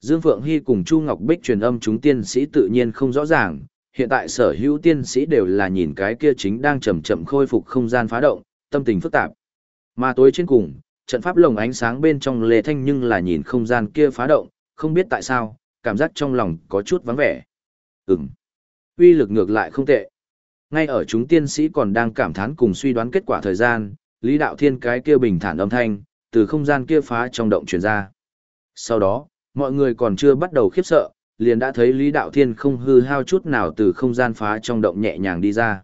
Dương Phượng Hy cùng Chu Ngọc Bích truyền âm chúng tiên sĩ tự nhiên không rõ ràng, hiện tại sở hữu tiên sĩ đều là nhìn cái kia chính đang chậm chậm khôi phục không gian phá động, tâm tình phức tạp. Mà tối trên cùng, trận pháp lồng ánh sáng bên trong lề thanh nhưng là nhìn không gian kia phá động, không biết tại sao, cảm giác trong lòng có chút vắng vẻ. Ừm, uy lực ngược lại không tệ. Ngay ở chúng tiên sĩ còn đang cảm thán cùng suy đoán kết quả thời gian, Lý Đạo Thiên cái kia bình thản âm thanh, từ không gian kia phá trong động truyền ra. Sau đó, mọi người còn chưa bắt đầu khiếp sợ, liền đã thấy Lý Đạo Thiên không hư hao chút nào từ không gian phá trong động nhẹ nhàng đi ra.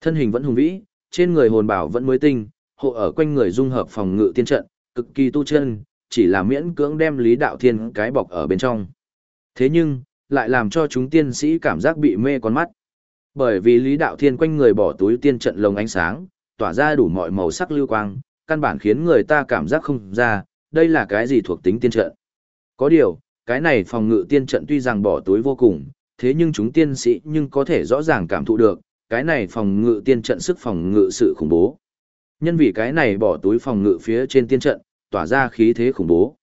Thân hình vẫn hùng vĩ, trên người hồn bảo vẫn mới tinh, hộ ở quanh người dung hợp phòng ngự tiên trận, cực kỳ tu chân, chỉ là miễn cưỡng đem Lý Đạo Thiên cái bọc ở bên trong. Thế nhưng, lại làm cho chúng tiên sĩ cảm giác bị mê con mắt. Bởi vì Lý Đạo Thiên quanh người bỏ túi tiên trận lồng ánh sáng, tỏa ra đủ mọi màu sắc lưu quang, căn bản khiến người ta cảm giác không ra, đây là cái gì thuộc tính tiên trận. Có điều, cái này phòng ngự tiên trận tuy rằng bỏ túi vô cùng, thế nhưng chúng tiên sĩ nhưng có thể rõ ràng cảm thụ được, cái này phòng ngự tiên trận sức phòng ngự sự khủng bố. Nhân vì cái này bỏ túi phòng ngự phía trên tiên trận, tỏa ra khí thế khủng bố.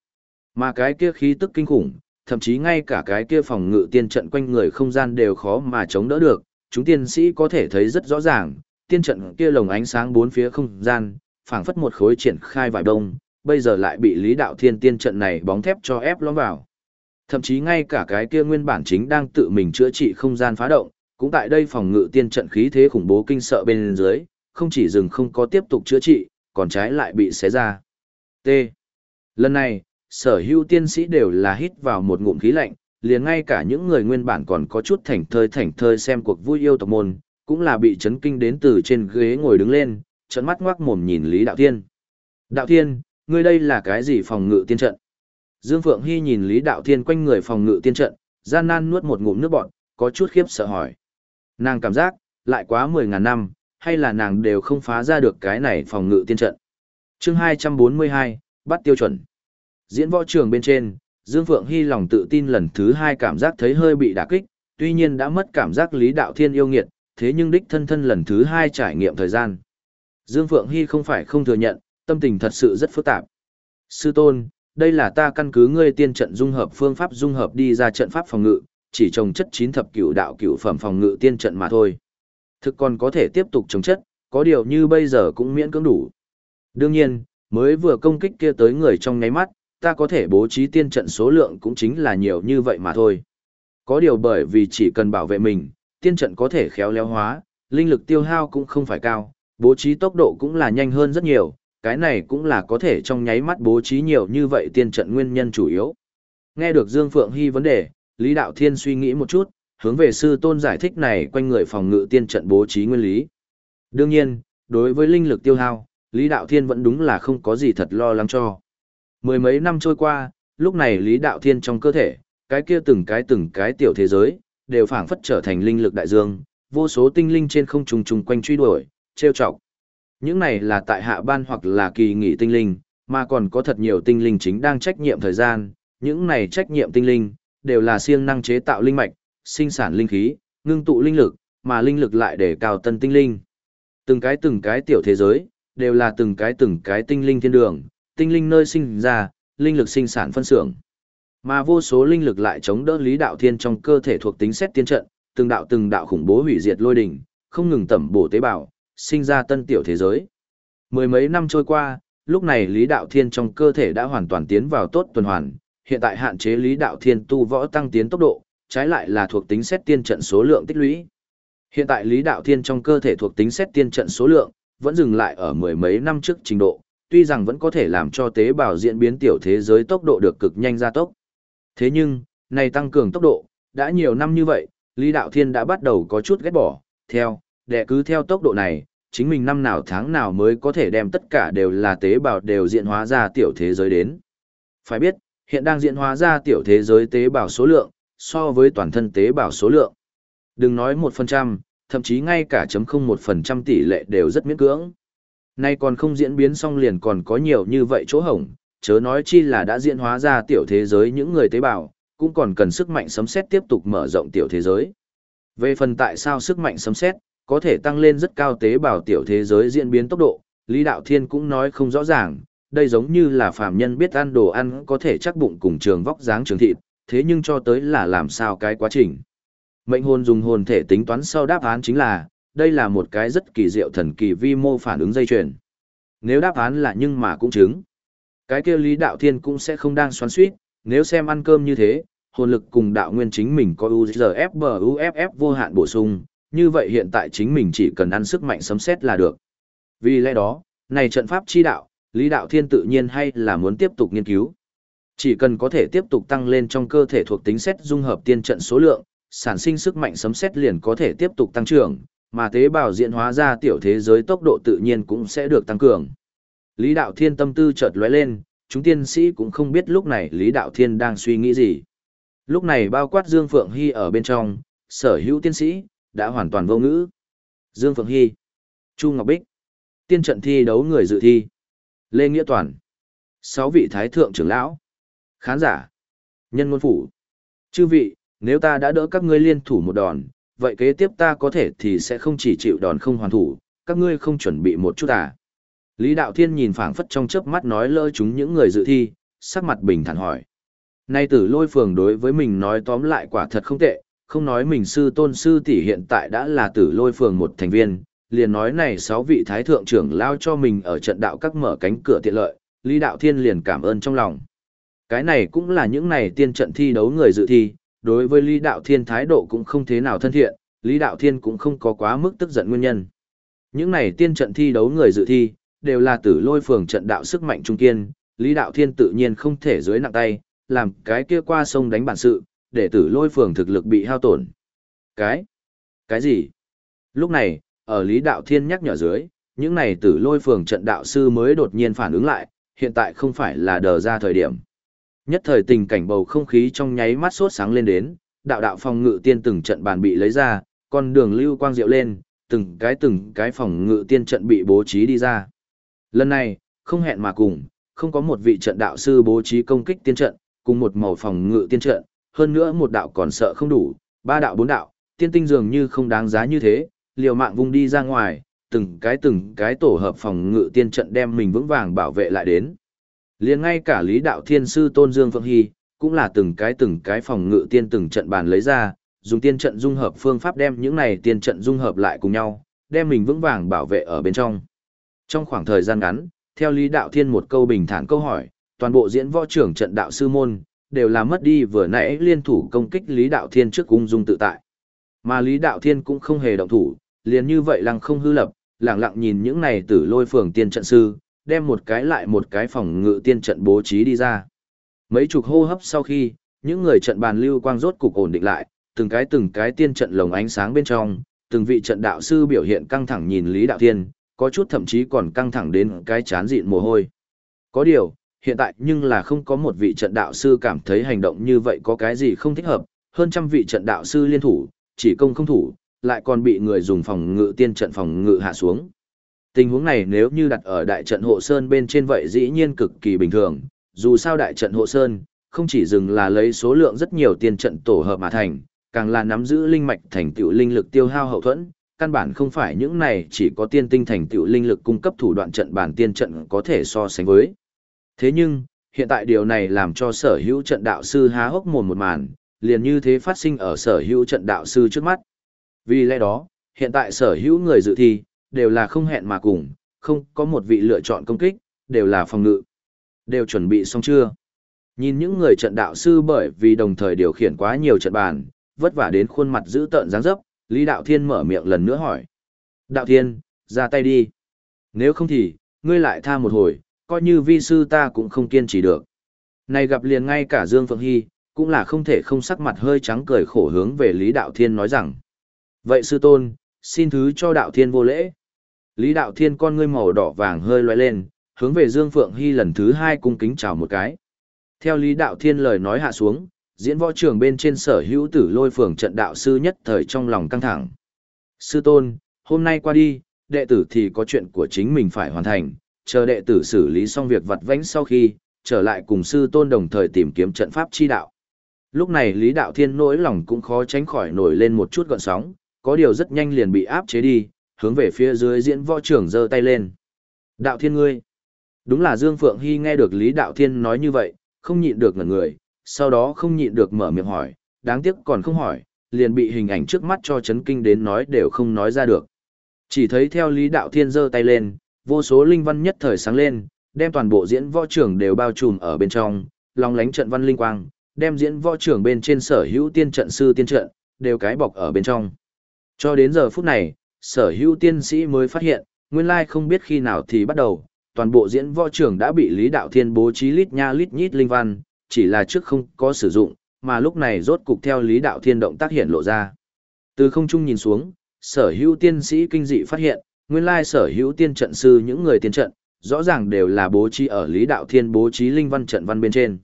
Mà cái kia khí tức kinh khủng, thậm chí ngay cả cái kia phòng ngự tiên trận quanh người không gian đều khó mà chống đỡ được, chúng tiên sĩ có thể thấy rất rõ ràng, tiên trận kia lồng ánh sáng bốn phía không gian, phảng phất một khối triển khai vài đông, bây giờ lại bị Lý Đạo Thiên tiên trận này bóng thép cho ép lõm vào. Thậm chí ngay cả cái kia nguyên bản chính đang tự mình chữa trị không gian phá động, Cũng tại đây phòng ngự tiên trận khí thế khủng bố kinh sợ bên dưới, không chỉ dừng không có tiếp tục chữa trị, còn trái lại bị xé ra. T. Lần này, sở hữu tiên sĩ đều là hít vào một ngụm khí lạnh, liền ngay cả những người nguyên bản còn có chút thảnh thơi thảnh thơi xem cuộc vui yêu tộc môn, cũng là bị chấn kinh đến từ trên ghế ngồi đứng lên, trận mắt ngoác mồm nhìn Lý Đạo Thiên. Đạo Thiên, ngươi đây là cái gì phòng ngự tiên trận? Dương Phượng Hy nhìn Lý Đạo Thiên quanh người phòng ngự tiên trận, gian nan nuốt một ngụm nước bọt, có chút khiếp sợ hỏi. Nàng cảm giác, lại quá 10.000 năm, hay là nàng đều không phá ra được cái này phòng ngự tiên trận. chương 242, bắt tiêu chuẩn. Diễn võ trường bên trên, Dương Phượng Hy lòng tự tin lần thứ hai cảm giác thấy hơi bị đả kích, tuy nhiên đã mất cảm giác Lý Đạo Thiên yêu nghiệt, thế nhưng đích thân thân lần thứ hai trải nghiệm thời gian. Dương Phượng Hy không phải không thừa nhận, tâm tình thật sự rất phức tạp. Sư tôn, đây là ta căn cứ ngươi tiên trận dung hợp phương pháp dung hợp đi ra trận pháp phòng ngự, chỉ trồng chất chín thập cửu đạo cửu phẩm phòng ngự tiên trận mà thôi. Thực còn có thể tiếp tục trồng chất, có điều như bây giờ cũng miễn cưỡng đủ. Đương nhiên, mới vừa công kích kia tới người trong nháy mắt, ta có thể bố trí tiên trận số lượng cũng chính là nhiều như vậy mà thôi. Có điều bởi vì chỉ cần bảo vệ mình, tiên trận có thể khéo léo hóa, linh lực tiêu hao cũng không phải cao, bố trí tốc độ cũng là nhanh hơn rất nhiều, cái này cũng là có thể trong nháy mắt bố trí nhiều như vậy tiên trận nguyên nhân chủ yếu. Nghe được Dương Phượng Hy vấn đề, Lý Đạo Thiên suy nghĩ một chút, hướng về sư tôn giải thích này quanh người phòng ngự tiên trận bố trí nguyên lý. Đương nhiên, đối với linh lực tiêu hao, Lý Đạo Thiên vẫn đúng là không có gì thật lo lắng cho. Mười mấy năm trôi qua, lúc này Lý Đạo Thiên trong cơ thể, cái kia từng cái từng cái tiểu thế giới, đều phảng phất trở thành linh lực đại dương, vô số tinh linh trên không trùng trùng quanh truy đuổi, trêu chọc. Những này là tại hạ ban hoặc là kỳ nghỉ tinh linh, mà còn có thật nhiều tinh linh chính đang trách nhiệm thời gian, những này trách nhiệm tinh linh, đều là siêng năng chế tạo linh mạch, sinh sản linh khí, ngưng tụ linh lực, mà linh lực lại để cao tân tinh linh. Từng cái từng cái tiểu thế giới, đều là từng cái từng cái tinh linh thiên đường, tinh linh nơi sinh ra, linh lực sinh sản phân xưởng. Mà vô số linh lực lại chống đỡ lý đạo thiên trong cơ thể thuộc tính xét tiên trận, từng đạo từng đạo khủng bố hủy diệt lôi đỉnh, không ngừng tẩm bổ tế bào, sinh ra tân tiểu thế giới. Mười mấy năm trôi qua, lúc này Lý Đạo Thiên trong cơ thể đã hoàn toàn tiến vào tốt tuần hoàn, hiện tại hạn chế Lý Đạo Thiên tu võ tăng tiến tốc độ, trái lại là thuộc tính xét tiên trận số lượng tích lũy. Hiện tại Lý Đạo Thiên trong cơ thể thuộc tính xét tiên trận số lượng, vẫn dừng lại ở mười mấy năm trước trình độ, tuy rằng vẫn có thể làm cho tế bào diễn biến tiểu thế giới tốc độ được cực nhanh gia tốc. Thế nhưng, này tăng cường tốc độ, đã nhiều năm như vậy, Lý Đạo Thiên đã bắt đầu có chút ghét bỏ, theo, đệ cứ theo tốc độ này, chính mình năm nào tháng nào mới có thể đem tất cả đều là tế bào đều diễn hóa ra tiểu thế giới đến. Phải biết, hiện đang diễn hóa ra tiểu thế giới tế bào số lượng, so với toàn thân tế bào số lượng. Đừng nói 1%, thậm chí ngay cả chấm không 1% tỷ lệ đều rất miễn cưỡng. Nay còn không diễn biến xong liền còn có nhiều như vậy chỗ hổng, chớ nói chi là đã diễn hóa ra tiểu thế giới những người tế bào, cũng còn cần sức mạnh sấm xét tiếp tục mở rộng tiểu thế giới. Về phần tại sao sức mạnh sấm xét, có thể tăng lên rất cao tế bào tiểu thế giới diễn biến tốc độ, Lý Đạo Thiên cũng nói không rõ ràng, đây giống như là phàm nhân biết ăn đồ ăn có thể chắc bụng cùng trường vóc dáng trường thịt, thế nhưng cho tới là làm sao cái quá trình. Mệnh hồn dùng hồn thể tính toán sau đáp án chính là, đây là một cái rất kỳ diệu thần kỳ vi mô phản ứng dây chuyền. Nếu đáp án là nhưng mà cũng chứng, cái kia Lý Đạo Thiên cũng sẽ không đang xoắn suýt, nếu xem ăn cơm như thế, hồn lực cùng đạo nguyên chính mình có UZFBUFF vô hạn bổ sung, như vậy hiện tại chính mình chỉ cần ăn sức mạnh sấm xét là được. Vì lẽ đó, này trận pháp chi đạo, Lý Đạo Thiên tự nhiên hay là muốn tiếp tục nghiên cứu. Chỉ cần có thể tiếp tục tăng lên trong cơ thể thuộc tính xét dung hợp tiên trận số lượng, sản sinh sức mạnh sấm xét liền có thể tiếp tục tăng trưởng, mà tế bào diễn hóa ra tiểu thế giới tốc độ tự nhiên cũng sẽ được tăng cường. Lý Đạo Thiên tâm tư chợt lóe lên, chúng tiên sĩ cũng không biết lúc này Lý Đạo Thiên đang suy nghĩ gì. Lúc này bao quát Dương Phượng Hy ở bên trong, sở hữu tiên sĩ, đã hoàn toàn vô ngữ. Dương Phượng Hy, Chu Ngọc Bích, tiên trận thi đấu người dự thi, Lê Nghĩa Toàn, sáu vị thái thượng trưởng lão, khán giả, nhân ngôn phủ. Chư vị, nếu ta đã đỡ các ngươi liên thủ một đòn, vậy kế tiếp ta có thể thì sẽ không chỉ chịu đòn không hoàn thủ, các ngươi không chuẩn bị một chút à. Lý Đạo Thiên nhìn phảng phất trong chớp mắt nói lỡ chúng những người dự thi, sắc mặt bình thản hỏi. Nay tử lôi phường đối với mình nói tóm lại quả thật không tệ, không nói mình sư tôn sư tỷ hiện tại đã là tử lôi phường một thành viên, liền nói này sáu vị thái thượng trưởng lao cho mình ở trận đạo các mở cánh cửa tiện lợi, Lý Đạo Thiên liền cảm ơn trong lòng. Cái này cũng là những này tiên trận thi đấu người dự thi, đối với Lý Đạo Thiên thái độ cũng không thế nào thân thiện, Lý Đạo Thiên cũng không có quá mức tức giận nguyên nhân. Những này tiên trận thi đấu người dự thi, đều là tử lôi phường trận đạo sức mạnh trung kiên, Lý Đạo Thiên tự nhiên không thể dưới nặng tay, làm cái kia qua sông đánh bản sự, để tử lôi phường thực lực bị hao tổn. Cái? Cái gì? Lúc này, ở Lý Đạo Thiên nhắc nhở dưới, những này tử lôi phường trận đạo sư mới đột nhiên phản ứng lại, hiện tại không phải là đờ ra thời điểm. Nhất thời tình cảnh bầu không khí trong nháy mắt sốt sáng lên đến, đạo đạo phòng ngự tiên từng trận bàn bị lấy ra, con đường lưu quang diệu lên, từng cái từng cái phòng ngự tiên trận bị bố trí đi ra. Lần này, không hẹn mà cùng, không có một vị trận đạo sư bố trí công kích tiên trận, cùng một màu phòng ngự tiên trận, hơn nữa một đạo còn sợ không đủ, ba đạo bốn đạo, tiên tinh dường như không đáng giá như thế, liều mạng vung đi ra ngoài, từng cái từng cái tổ hợp phòng ngự tiên trận đem mình vững vàng bảo vệ lại đến. liền ngay cả Lý Đạo Thiên Sư Tôn Dương Phượng Hy, cũng là từng cái từng cái phòng ngự tiên từng trận bàn lấy ra, dùng tiên trận dung hợp phương pháp đem những này tiên trận dung hợp lại cùng nhau, đem mình vững vàng bảo vệ ở bên trong. Trong khoảng thời gian ngắn, theo Lý Đạo Thiên một câu bình thản câu hỏi, toàn bộ diễn võ trưởng trận đạo sư môn, đều là mất đi vừa nãy liên thủ công kích Lý Đạo Thiên trước cung dung tự tại. Mà Lý Đạo Thiên cũng không hề động thủ, liền như vậy lăng không hư lập, lặng lặng nhìn những này tử lôi phường tiên trận sư, đem một cái lại một cái phòng ngự tiên trận bố trí đi ra. Mấy chục hô hấp sau khi, những người trận bàn lưu quang rốt cục ổn định lại, từng cái từng cái tiên trận lồng ánh sáng bên trong, từng vị trận đạo sư biểu hiện căng thẳng nhìn Lý Đạo Thiên, có chút thậm chí còn căng thẳng đến cái chán dịn mồ hôi. Có điều, hiện tại nhưng là không có một vị trận đạo sư cảm thấy hành động như vậy có cái gì không thích hợp, hơn trăm vị trận đạo sư liên thủ, chỉ công không thủ, lại còn bị người dùng phòng ngự tiên trận phòng ngự hạ xuống. Tình huống này nếu như đặt ở đại trận hộ sơn bên trên vậy dĩ nhiên cực kỳ bình thường, dù sao đại trận hộ sơn, không chỉ dừng là lấy số lượng rất nhiều tiên trận tổ hợp mà thành, càng là nắm giữ linh mạch thành tựu linh lực tiêu hao hậu thuẫn, căn bản không phải những này chỉ có tiên tinh thành tựu linh lực cung cấp thủ đoạn trận bản tiên trận có thể so sánh với. Thế nhưng, hiện tại điều này làm cho sở hữu trận đạo sư há hốc mồm một màn, liền như thế phát sinh ở sở hữu trận đạo sư trước mắt. Vì lẽ đó, hiện tại sở hữu người dự thi, đều là không hẹn mà cùng, không có một vị lựa chọn công kích, đều là phòng ngự. Đều chuẩn bị xong chưa? Nhìn những người trận đạo sư bởi vì đồng thời điều khiển quá nhiều trận bàn, vất vả đến khuôn mặt giữ tợn dáng dấp, Lý Đạo Thiên mở miệng lần nữa hỏi. Đạo Thiên, ra tay đi. Nếu không thì, ngươi lại tha một hồi, coi như vi sư ta cũng không kiên trì được. Này gặp liền ngay cả Dương Phượng Hy, cũng là không thể không sắc mặt hơi trắng cười khổ hướng về Lý Đạo Thiên nói rằng. Vậy sư tôn, xin thứ cho Đạo Thiên vô lễ. Lý Đạo Thiên con ngươi màu đỏ vàng hơi loay lên, hướng về Dương Phượng Hy lần thứ hai cung kính chào một cái. Theo Lý Đạo Thiên lời nói hạ xuống, diễn võ trường bên trên sở hữu tử lôi phường trận đạo sư nhất thời trong lòng căng thẳng. Sư tôn, hôm nay qua đi, đệ tử thì có chuyện của chính mình phải hoàn thành, chờ đệ tử xử lý xong việc vặt vãnh sau khi, trở lại cùng sư tôn đồng thời tìm kiếm trận pháp chi đạo. Lúc này Lý Đạo Thiên nỗi lòng cũng khó tránh khỏi nổi lên một chút gọn sóng, có điều rất nhanh liền bị áp chế đi, hướng về phía dưới diễn võ trưởng giơ tay lên. Đạo Thiên ngươi! Đúng là Dương Phượng Hy nghe được Lý Đạo Thiên nói như vậy, không nhịn được ngẩn người, sau đó không nhịn được mở miệng hỏi, đáng tiếc còn không hỏi, liền bị hình ảnh trước mắt cho chấn kinh đến nói đều không nói ra được. Chỉ thấy theo Lý Đạo Thiên giơ tay lên, vô số linh văn nhất thời sáng lên, đem toàn bộ diễn võ trưởng đều bao trùm ở bên trong, long lánh trận văn linh quang, đem diễn võ trưởng bên trên sở hữu tiên trận sư tiên trận, đều cái bọc ở bên trong. Cho đến giờ phút này, sở hữu tiên sĩ mới phát hiện, nguyên lai không biết khi nào thì bắt đầu, toàn bộ diễn võ trưởng đã bị Lý Đạo Thiên bố trí lít nha lít nhít linh văn, chỉ là trước không có sử dụng, mà lúc này rốt cục theo Lý Đạo Thiên động tác hiện lộ ra. Từ không trung nhìn xuống, sở hữu tiên sĩ kinh dị phát hiện, nguyên lai sở hữu tiên trận sư những người tiên trận, rõ ràng đều là bố trí ở Lý Đạo Thiên bố trí linh văn trận văn bên trên.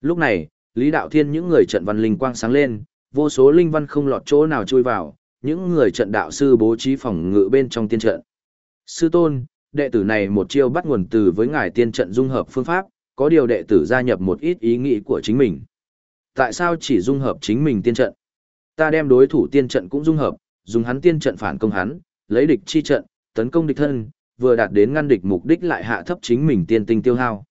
Lúc này, Lý Đạo Thiên những người trận văn linh quang sáng lên, vô số linh văn không lọt chỗ nào chui vào, những người trận đạo sư bố trí phòng ngự bên trong tiên trận. Sư tôn, đệ tử này một chiêu bắt nguồn từ với ngài tiên trận dung hợp phương pháp, có điều đệ tử gia nhập một ít ý nghĩ của chính mình. Tại sao chỉ dung hợp chính mình tiên trận? Ta đem đối thủ tiên trận cũng dung hợp, dùng hắn tiên trận phản công hắn, lấy địch chi trận, tấn công địch thân, vừa đạt đến ngăn địch mục đích lại hạ thấp chính mình tiên tinh tiêu hao.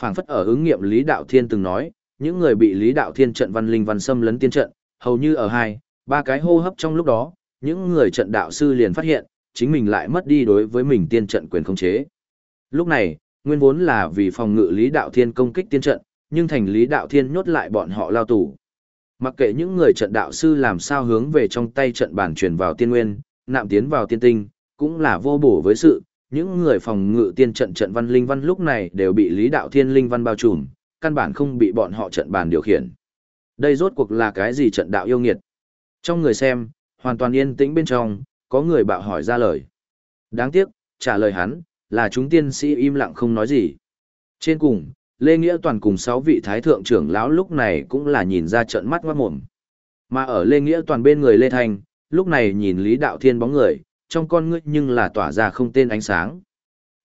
Phảng phất ở ứng nghiệm Lý Đạo Thiên từng nói, những người bị Lý Đạo Thiên trận văn linh văn xâm lấn tiên trận, hầu như ở hai, ba cái hô hấp trong lúc đó, những người trận đạo sư liền phát hiện, chính mình lại mất đi đối với mình tiên trận quyền khống chế. Lúc này, nguyên vốn là vì phòng ngự Lý Đạo Thiên công kích tiên trận, nhưng thành Lý Đạo Thiên nhốt lại bọn họ lao tù. Mặc kệ những người trận đạo sư làm sao hướng về trong tay trận bản truyền vào tiên nguyên, nạm tiến vào tiên tinh, cũng là vô bổ với sự, những người phòng ngự tiên trận trận văn linh văn lúc này đều bị Lý Đạo Thiên linh văn bao trùm, căn bản không bị bọn họ trận bàn điều khiển. Đây rốt cuộc là cái gì trận đạo yêu nghiệt? Trong người xem, hoàn toàn yên tĩnh bên trong, có người bạo hỏi ra lời. Đáng tiếc, trả lời hắn, là chúng tiên sĩ im lặng không nói gì. Trên cùng, Lê Nghĩa Toàn cùng sáu vị thái thượng trưởng lão lúc này cũng là nhìn ra trận mắt ngoát mồm. Mà ở Lê Nghĩa Toàn bên người Lê Thanh, lúc này nhìn Lý Đạo Thiên bóng người, trong con ngươi nhưng là tỏa ra không tên ánh sáng.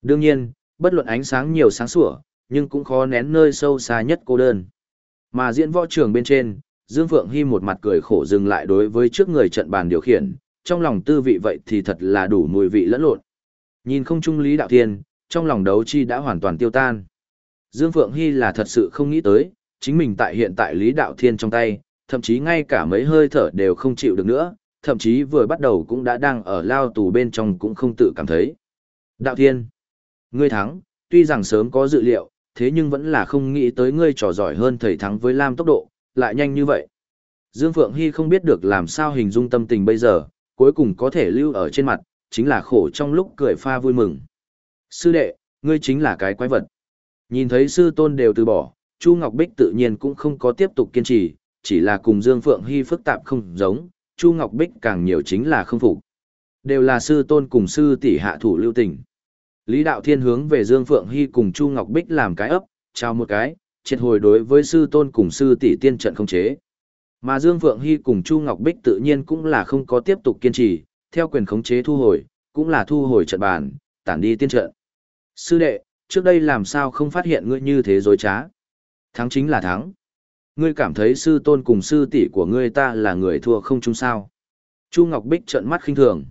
Đương nhiên, bất luận ánh sáng nhiều sáng sủa, nhưng cũng khó nén nơi sâu xa nhất cô đơn. Mà diễn võ trường bên trên, Dương Phượng Hy một mặt cười khổ dừng lại đối với trước người trận bàn điều khiển, trong lòng tư vị vậy thì thật là đủ mùi vị lẫn lộn. Nhìn không trung Lý Đạo Thiên, trong lòng đấu chi đã hoàn toàn tiêu tan. Dương Phượng Hy là thật sự không nghĩ tới, chính mình tại hiện tại Lý Đạo Thiên trong tay, thậm chí ngay cả mấy hơi thở đều không chịu được nữa, thậm chí vừa bắt đầu cũng đã đang ở lao tù bên trong cũng không tự cảm thấy. Đạo Thiên, ngươi thắng, tuy rằng sớm có dự liệu, thế nhưng vẫn là không nghĩ tới ngươi trò giỏi hơn thầy thắng với Lam tốc độ, lại nhanh như vậy. Dương Phượng Hy không biết được làm sao hình dung tâm tình bây giờ, cuối cùng có thể lưu ở trên mặt, chính là khổ trong lúc cười pha vui mừng. Sư đệ, ngươi chính là cái quái vật. Nhìn thấy sư tôn đều từ bỏ, Chu Ngọc Bích tự nhiên cũng không có tiếp tục kiên trì, chỉ là cùng Dương Phượng Hy phức tạp không giống, Chu Ngọc Bích càng nhiều chính là không phục. Đều là sư tôn cùng sư tỷ hạ thủ lưu tình. Lý Đạo Thiên hướng về Dương Phượng Hy cùng Chu Ngọc Bích làm cái ấp, chào một cái, triệt hồi đối với sư tôn cùng sư tỷ tiên trận không chế. Mà Dương Phượng Hy cùng Chu Ngọc Bích tự nhiên cũng là không có tiếp tục kiên trì, theo quyền khống chế thu hồi, cũng là thu hồi trận bàn, tản đi tiên trận. Sư đệ, trước đây làm sao không phát hiện ngươi như thế dối trá? Thắng chính là thắng. Ngươi cảm thấy sư tôn cùng sư tỷ của ngươi ta là người thua không chung sao? Chu Ngọc Bích trợn mắt khinh thường.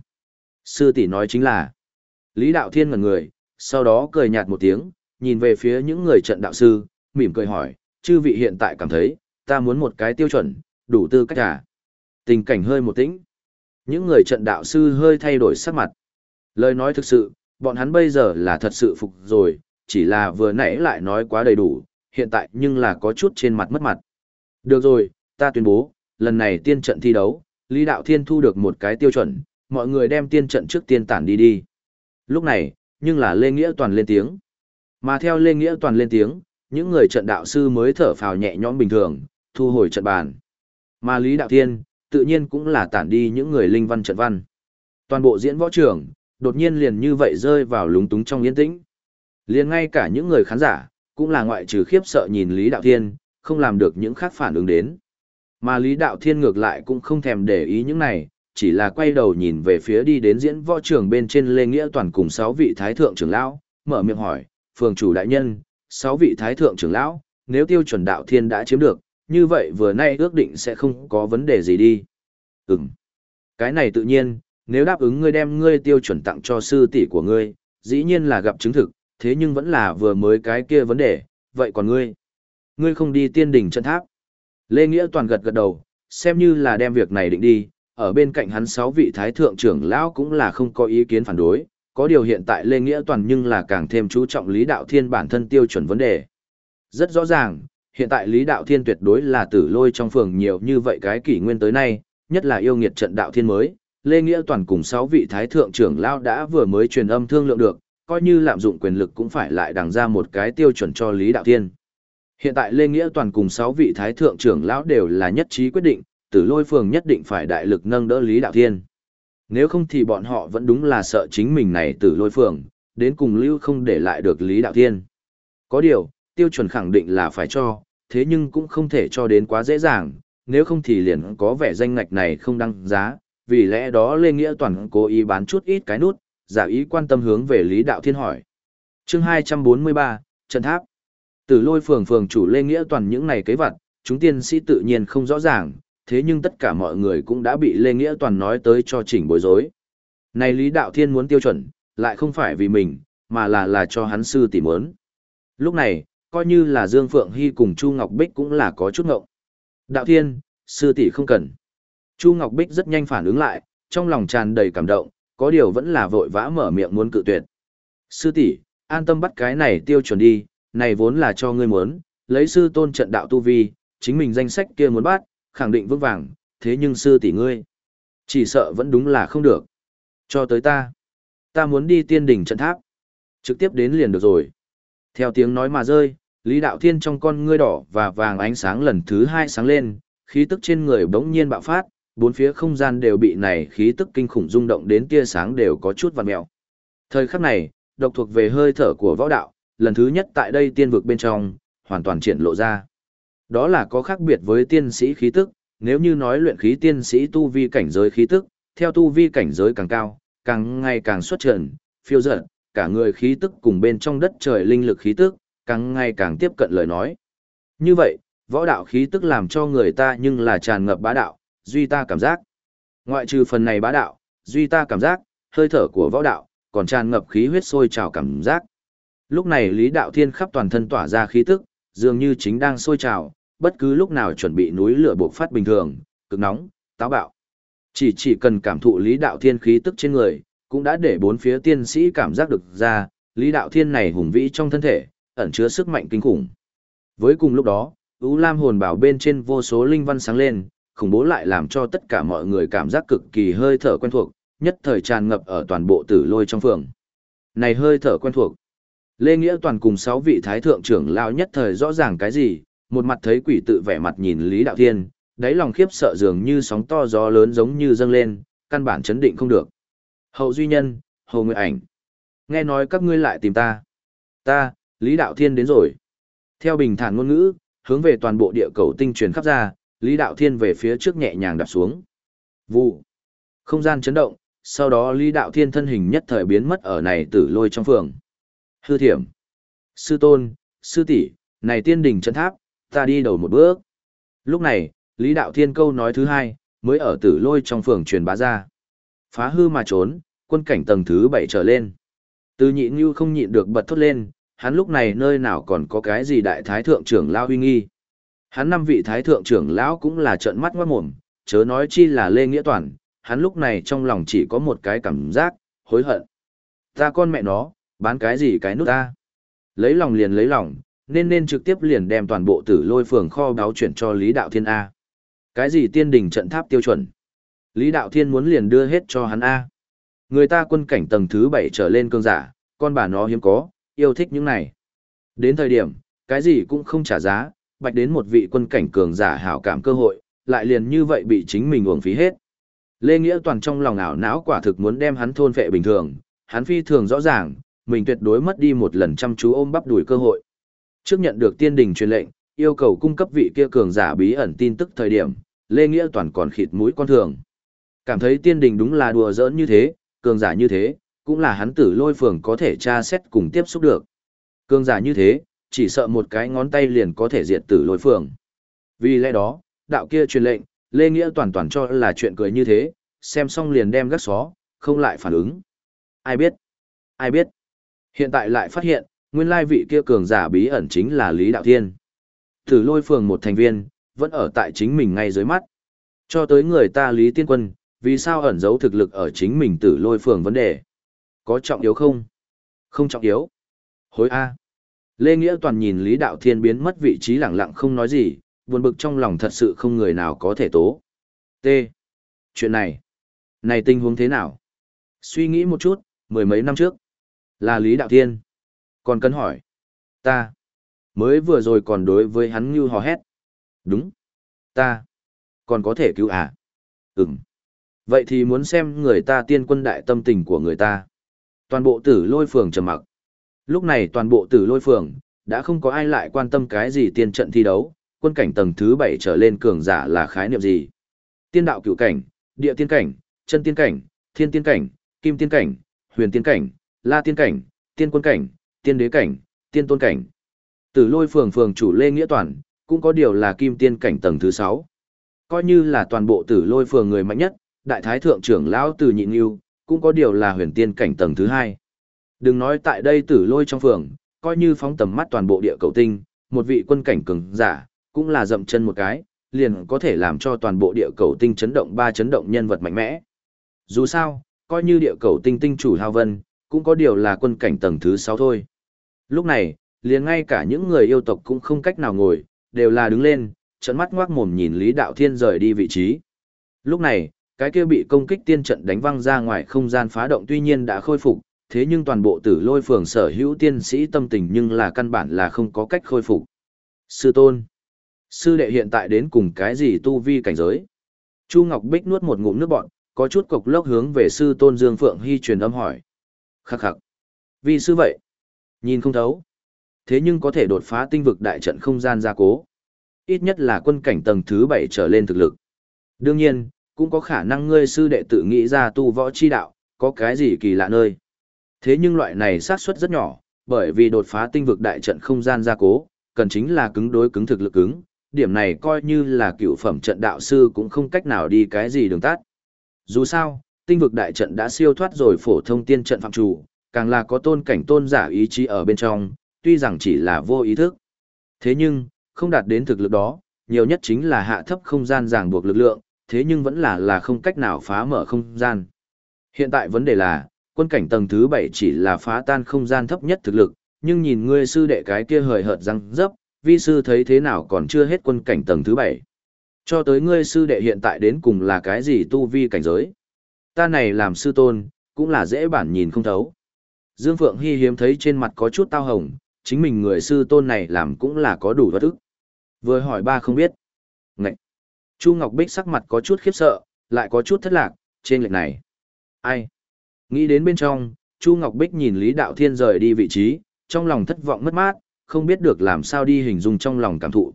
Sư tỷ nói chính là. Lý Đạo Thiên ngẩn người, sau đó cười nhạt một tiếng, nhìn về phía những người trận đạo sư, mỉm cười hỏi, chư vị hiện tại cảm thấy, ta muốn một cái tiêu chuẩn, đủ tư cách à? Tình cảnh hơi một tĩnh. Những người trận đạo sư hơi thay đổi sắc mặt. Lời nói thực sự, bọn hắn bây giờ là thật sự phục rồi, chỉ là vừa nãy lại nói quá đầy đủ, hiện tại nhưng là có chút trên mặt mất mặt. Được rồi, ta tuyên bố, lần này tiên trận thi đấu, Lý Đạo Thiên thu được một cái tiêu chuẩn, mọi người đem tiên trận trước tiên tản đi đi. Lúc này, nhưng là Lê Nghĩa Toàn lên tiếng. Mà theo Lê Nghĩa Toàn lên tiếng, những người trận đạo sư mới thở phào nhẹ nhõm bình thường, thu hồi trận bàn. Mà Lý Đạo Thiên, tự nhiên cũng là tản đi những người linh văn trận văn. Toàn bộ diễn võ trường, đột nhiên liền như vậy rơi vào lúng túng trong yên tĩnh. Liền ngay cả những người khán giả, cũng là ngoại trừ khiếp sợ nhìn Lý Đạo Thiên, không làm được những khác phản ứng đến. Mà Lý Đạo Thiên ngược lại cũng không thèm để ý những này, chỉ là quay đầu nhìn về phía đi đến diễn võ trường bên trên Lê Nghĩa Toàn cùng sáu vị thái thượng trưởng lão, mở miệng hỏi, phường chủ đại nhân, sáu vị thái thượng trưởng lão, nếu tiêu chuẩn đạo thiên đã chiếm được, như vậy vừa nay ước định sẽ không có vấn đề gì đi. Ừm. Cái này tự nhiên, nếu đáp ứng ngươi đem ngươi tiêu chuẩn tặng cho sư tỷ của ngươi, dĩ nhiên là gặp chứng thực, thế nhưng vẫn là vừa mới cái kia vấn đề, vậy còn ngươi? Ngươi không đi tiên đỉnh chân tháp. Lê Nghĩa toàn gật gật đầu, xem như là đem việc này định đi, ở bên cạnh hắn sáu vị thái thượng trưởng lão cũng là không có ý kiến phản đối, có điều hiện tại Lê Nghĩa toàn nhưng là càng thêm chú trọng Lý Đạo Thiên bản thân tiêu chuẩn vấn đề. Rất rõ ràng, hiện tại Lý Đạo Thiên tuyệt đối là tử lôi trong phường nhiều như vậy cái kỷ nguyên tới nay, nhất là yêu nghiệt trận Đạo Thiên mới, Lê Nghĩa Toàn cùng 6 vị thái thượng trưởng lao đã vừa mới truyền âm thương lượng được, coi như lạm dụng quyền lực cũng phải lại đằng ra một cái tiêu chuẩn cho Lý Đạo Thiên. Hiện tại Lê Nghĩa Toàn cùng 6 vị thái thượng trưởng lão đều là nhất trí quyết định, tử lôi phường nhất định phải đại lực nâng đỡ Lý Đạo Thiên. Nếu không thì bọn họ vẫn đúng là sợ chính mình này tử lôi phường, đến cùng lưu không để lại được Lý Đạo Thiên. Có điều, tiêu chuẩn khẳng định là phải cho, thế nhưng cũng không thể cho đến quá dễ dàng, nếu không thì liền có vẻ danh ngạch này không đăng giá, vì lẽ đó Lê Nghĩa Toàn cố ý bán chút ít cái nút, giả ý quan tâm hướng về Lý Đạo Thiên hỏi. chương 243, Trần Tháp. Từ lôi phường phường chủ Lê Nghĩa Toàn những này kế vật, chúng tiên sĩ tự nhiên không rõ ràng, thế nhưng tất cả mọi người cũng đã bị Lê Nghĩa Toàn nói tới cho chỉnh bối rối. Này Lý Đạo Thiên muốn tiêu chuẩn, lại không phải vì mình, mà là là cho hắn sư tỷ muốn. Lúc này, coi như là Dương Phượng Hy cùng Chu Ngọc Bích cũng là có chút ngộng. Đạo Thiên, sư tỷ không cần. Chu Ngọc Bích rất nhanh phản ứng lại, trong lòng tràn đầy cảm động, có điều vẫn là vội vã mở miệng muốn cự tuyệt. Sư tỷ, an tâm bắt cái này tiêu chuẩn đi, này vốn là cho ngươi muốn, lấy sư tôn trận đạo tu vi, chính mình danh sách kia muốn bắt, khẳng định vững vàng, thế nhưng sư tỷ ngươi, chỉ sợ vẫn đúng là không được. Cho tới ta, ta muốn đi tiên đỉnh trận tháp, trực tiếp đến liền được rồi. Theo tiếng nói mà rơi, Lý Đạo Thiên trong con ngươi đỏ và vàng ánh sáng lần thứ hai sáng lên, khí tức trên người bỗng nhiên bạo phát, bốn phía không gian đều bị này khí tức kinh khủng rung động đến tia sáng đều có chút vằn mèo. Thời khắc này, độc thuộc về hơi thở của võ đạo, lần thứ nhất tại đây tiên vực bên trong, hoàn toàn triển lộ ra. Đó là có khác biệt với tiên sĩ khí tức, nếu như nói luyện khí tiên sĩ tu vi cảnh giới khí tức, theo tu vi cảnh giới càng cao, càng ngày càng xuất trần, phiêu dật, cả người khí tức cùng bên trong đất trời linh lực khí tức, càng ngày càng tiếp cận lời nói. Như vậy, võ đạo khí tức làm cho người ta nhưng là tràn ngập bá đạo, duy ta cảm giác. Ngoại trừ phần này bá đạo, duy ta cảm giác, hơi thở của võ đạo, còn tràn ngập khí huyết sôi trào cảm giác. Lúc này Lý Đạo Thiên khắp toàn thân tỏa ra khí tức, dường như chính đang sôi trào, bất cứ lúc nào chuẩn bị núi lửa bộc phát bình thường, cực nóng, táo bạo. Chỉ chỉ cần cảm thụ Lý Đạo Thiên khí tức trên người, cũng đã để bốn phía tiên sĩ cảm giác được ra, Lý Đạo Thiên này hùng vĩ trong thân thể, ẩn chứa sức mạnh kinh khủng. Với cùng lúc đó, U Lam hồn bảo bên trên vô số linh văn sáng lên, khủng bố lại làm cho tất cả mọi người cảm giác cực kỳ hơi thở quen thuộc, nhất thời tràn ngập ở toàn bộ tử lôi trong phường. Này hơi thở quen thuộc. Lê Nghĩa toàn cùng sáu vị thái thượng trưởng lao nhất thời rõ ràng cái gì, một mặt thấy quỷ tự vẻ mặt nhìn Lý Đạo Thiên, đáy lòng khiếp sợ dường như sóng to gió lớn giống như dâng lên, căn bản chấn định không được. Hậu duy nhân, hầu nguyện ảnh. Nghe nói các ngươi lại tìm ta. Ta, Lý Đạo Thiên đến rồi. Theo bình thản ngôn ngữ, hướng về toàn bộ địa cầu tinh truyền khắp ra, Lý Đạo Thiên về phía trước nhẹ nhàng đạp xuống. Vụ. Không gian chấn động, sau đó Lý Đạo Thiên thân hình nhất thời biến mất ở này tử lôi trong phường. Hư thiểm. Sư tôn, sư tỷ, này tiên đỉnh chân tháp, ta đi đầu một bước. Lúc này, Lý Đạo Thiên câu nói thứ hai, mới ở tử lôi trong phường truyền bá ra. Phá hư mà trốn, quân cảnh tầng thứ bảy trở lên. Từ Nhị như không nhịn được bật thốt lên, hắn lúc này nơi nào còn có cái gì đại thái thượng trưởng lao huy nghi. Hắn năm vị thái thượng trưởng lão cũng là trợn mắt ngoát mồm, chớ nói chi là Lê Nghĩa Toàn, hắn lúc này trong lòng chỉ có một cái cảm giác, hối hận. Ta con mẹ nó, bán cái gì cái nút ta? Lấy lòng liền lấy lòng, nên nên trực tiếp liền đem toàn bộ tử lôi phường kho báo chuyển cho Lý Đạo Thiên A. Cái gì tiên đình trận tháp tiêu chuẩn? Lý Đạo Thiên muốn liền đưa hết cho hắn A. Người ta quân cảnh tầng thứ 7 trở lên cương giả, con bà nó hiếm có, yêu thích những này. Đến thời điểm, cái gì cũng không trả giá, bạch đến một vị quân cảnh cường giả hảo cảm cơ hội, lại liền như vậy bị chính mình uổng phí hết. Lê Nghĩa toàn trong lòng ảo não quả thực muốn đem hắn thôn phệ bình thường, hắn phi thường rõ ràng, mình tuyệt đối mất đi một lần chăm chú ôm bắp đuổi cơ hội. Trước nhận được tiên đình truyền lệnh, yêu cầu cung cấp vị kia cường giả bí ẩn tin tức thời điểm, Lê Nghĩa toàn còn khịt mũi con thường. Cảm thấy tiên đình đúng là đùa giỡn như thế, cường giả như thế, cũng là hắn tử lôi phường có thể tra xét cùng tiếp xúc được. Cường giả như thế, chỉ sợ một cái ngón tay liền có thể diệt tử lôi phường. Vì lẽ đó, đạo kia truyền lệnh, Lê Nghĩa toàn toàn cho là chuyện cười như thế, xem xong liền đem gắt xó, không lại phản ứng. Ai biết? Ai biết? Hiện tại lại phát hiện, nguyên lai vị kia cường giả bí ẩn chính là Lý Đạo Thiên. Tử lôi phường một thành viên, vẫn ở tại chính mình ngay dưới mắt. Cho tới người ta Lý Tiên Quân, vì sao ẩn giấu thực lực ở chính mình tử lôi phường vấn đề? Có trọng yếu không? Không trọng yếu. Hối A. Lê Nghĩa Toàn nhìn Lý Đạo Thiên biến mất vị trí lặng lặng không nói gì, buồn bực trong lòng thật sự không người nào có thể tố. T. Chuyện này. Này tình huống thế nào? Suy nghĩ một chút, mười mấy năm trước. Là Lý Đạo Thiên. Còn cần hỏi. Ta. Mới vừa rồi còn đối với hắn như hò hét. Đúng. Ta. Còn có thể cứu à? Ừm. Vậy thì muốn xem người ta tiên quân đại tâm tình của người ta. Toàn bộ tử lôi phường trầm mặc. Lúc này toàn bộ tử lôi phường, đã không có ai lại quan tâm cái gì tiên trận thi đấu, quân cảnh tầng thứ 7 trở lên cường giả là khái niệm gì. Tiên đạo cửu cảnh, địa tiên cảnh, chân tiên cảnh, thiên tiên cảnh, kim tiên cảnh, huyền tiên cảnh, la tiên cảnh, tiên quân cảnh, tiên đế cảnh, tiên tôn cảnh. Tử lôi phường phường chủ Lê Nghĩa Toàn, cũng có điều là kim tiên cảnh tầng thứ 6. Coi như là toàn bộ tử lôi phường người mạnh nhất, đại thái thượng trưởng lão từ nhịn yêu, cũng có điều là huyền tiên cảnh tầng thứ 2. Đừng nói tại đây tử lôi trong phường, coi như phóng tầm mắt toàn bộ địa cầu tinh, một vị quân cảnh cường giả, cũng là dậm chân một cái, liền có thể làm cho toàn bộ địa cầu tinh chấn động ba chấn động nhân vật mạnh mẽ. Dù sao, coi như địa cầu tinh tinh chủ Hao Vân, cũng có điều là quân cảnh tầng thứ 6 thôi. Lúc này, liền ngay cả những người yêu tộc cũng không cách nào ngồi, đều là đứng lên, trận mắt ngoác mồm nhìn Lý Đạo Thiên rời đi vị trí. Lúc này, cái kia bị công kích tiên trận đánh văng ra ngoài không gian phá động tuy nhiên đã khôi phục, thế nhưng toàn bộ tử lôi phường sở hữu tiên sĩ tâm tình nhưng là căn bản là không có cách khôi phục. Sư tôn, sư đệ hiện tại đến cùng cái gì tu vi cảnh giới? Chu Ngọc Bích nuốt một ngụm nước bọn, có chút cục lốc hướng về sư tôn Dương Phượng Hy truyền âm hỏi. Khắc khắc. Vì sư vậy, nhìn không thấu. Thế nhưng có thể đột phá tinh vực đại trận không gian gia cố. Ít nhất là quân cảnh tầng thứ 7 trở lên thực lực. Đương nhiên, cũng có khả năng ngươi sư đệ tự nghĩ ra tu võ chi đạo, có cái gì kỳ lạ nơi. Thế nhưng loại này xác suất rất nhỏ, bởi vì đột phá tinh vực đại trận không gian gia cố, cần chính là cứng đối cứng thực lực cứng, điểm này coi như là cựu phẩm trận đạo sư cũng không cách nào đi cái gì đường tắt. Dù sao, tinh vực đại trận đã siêu thoát rồi phổ thông tiên trận phạm chủ, càng là có tôn cảnh tôn giả ý chí ở bên trong, tuy rằng chỉ là vô ý thức. Thế nhưng, không đạt đến thực lực đó, nhiều nhất chính là hạ thấp không gian ràng buộc lực lượng, thế nhưng vẫn là là không cách nào phá mở không gian. Hiện tại vấn đề là, quân cảnh tầng thứ 7 chỉ là phá tan không gian thấp nhất thực lực, nhưng nhìn ngươi sư đệ cái kia hời hợt răng dấp, vi sư thấy thế nào còn chưa hết quân cảnh tầng thứ 7. Cho tới ngươi sư đệ hiện tại đến cùng là cái gì tu vi cảnh giới. Ta này làm sư tôn, cũng là dễ bản nhìn không thấu. Dương Phượng Hy hiếm thấy trên mặt có chút tao hồng, chính mình người sư tôn này làm cũng là có đủ vật ức. Vừa hỏi ba không biết. Ngậy! Chu Ngọc Bích sắc mặt có chút khiếp sợ, lại có chút thất lạc, trên lệch này. Ai? Nghĩ đến bên trong, Chu Ngọc Bích nhìn Lý Đạo Thiên rời đi vị trí, trong lòng thất vọng mất mát, không biết được làm sao đi hình dung trong lòng cảm thụ.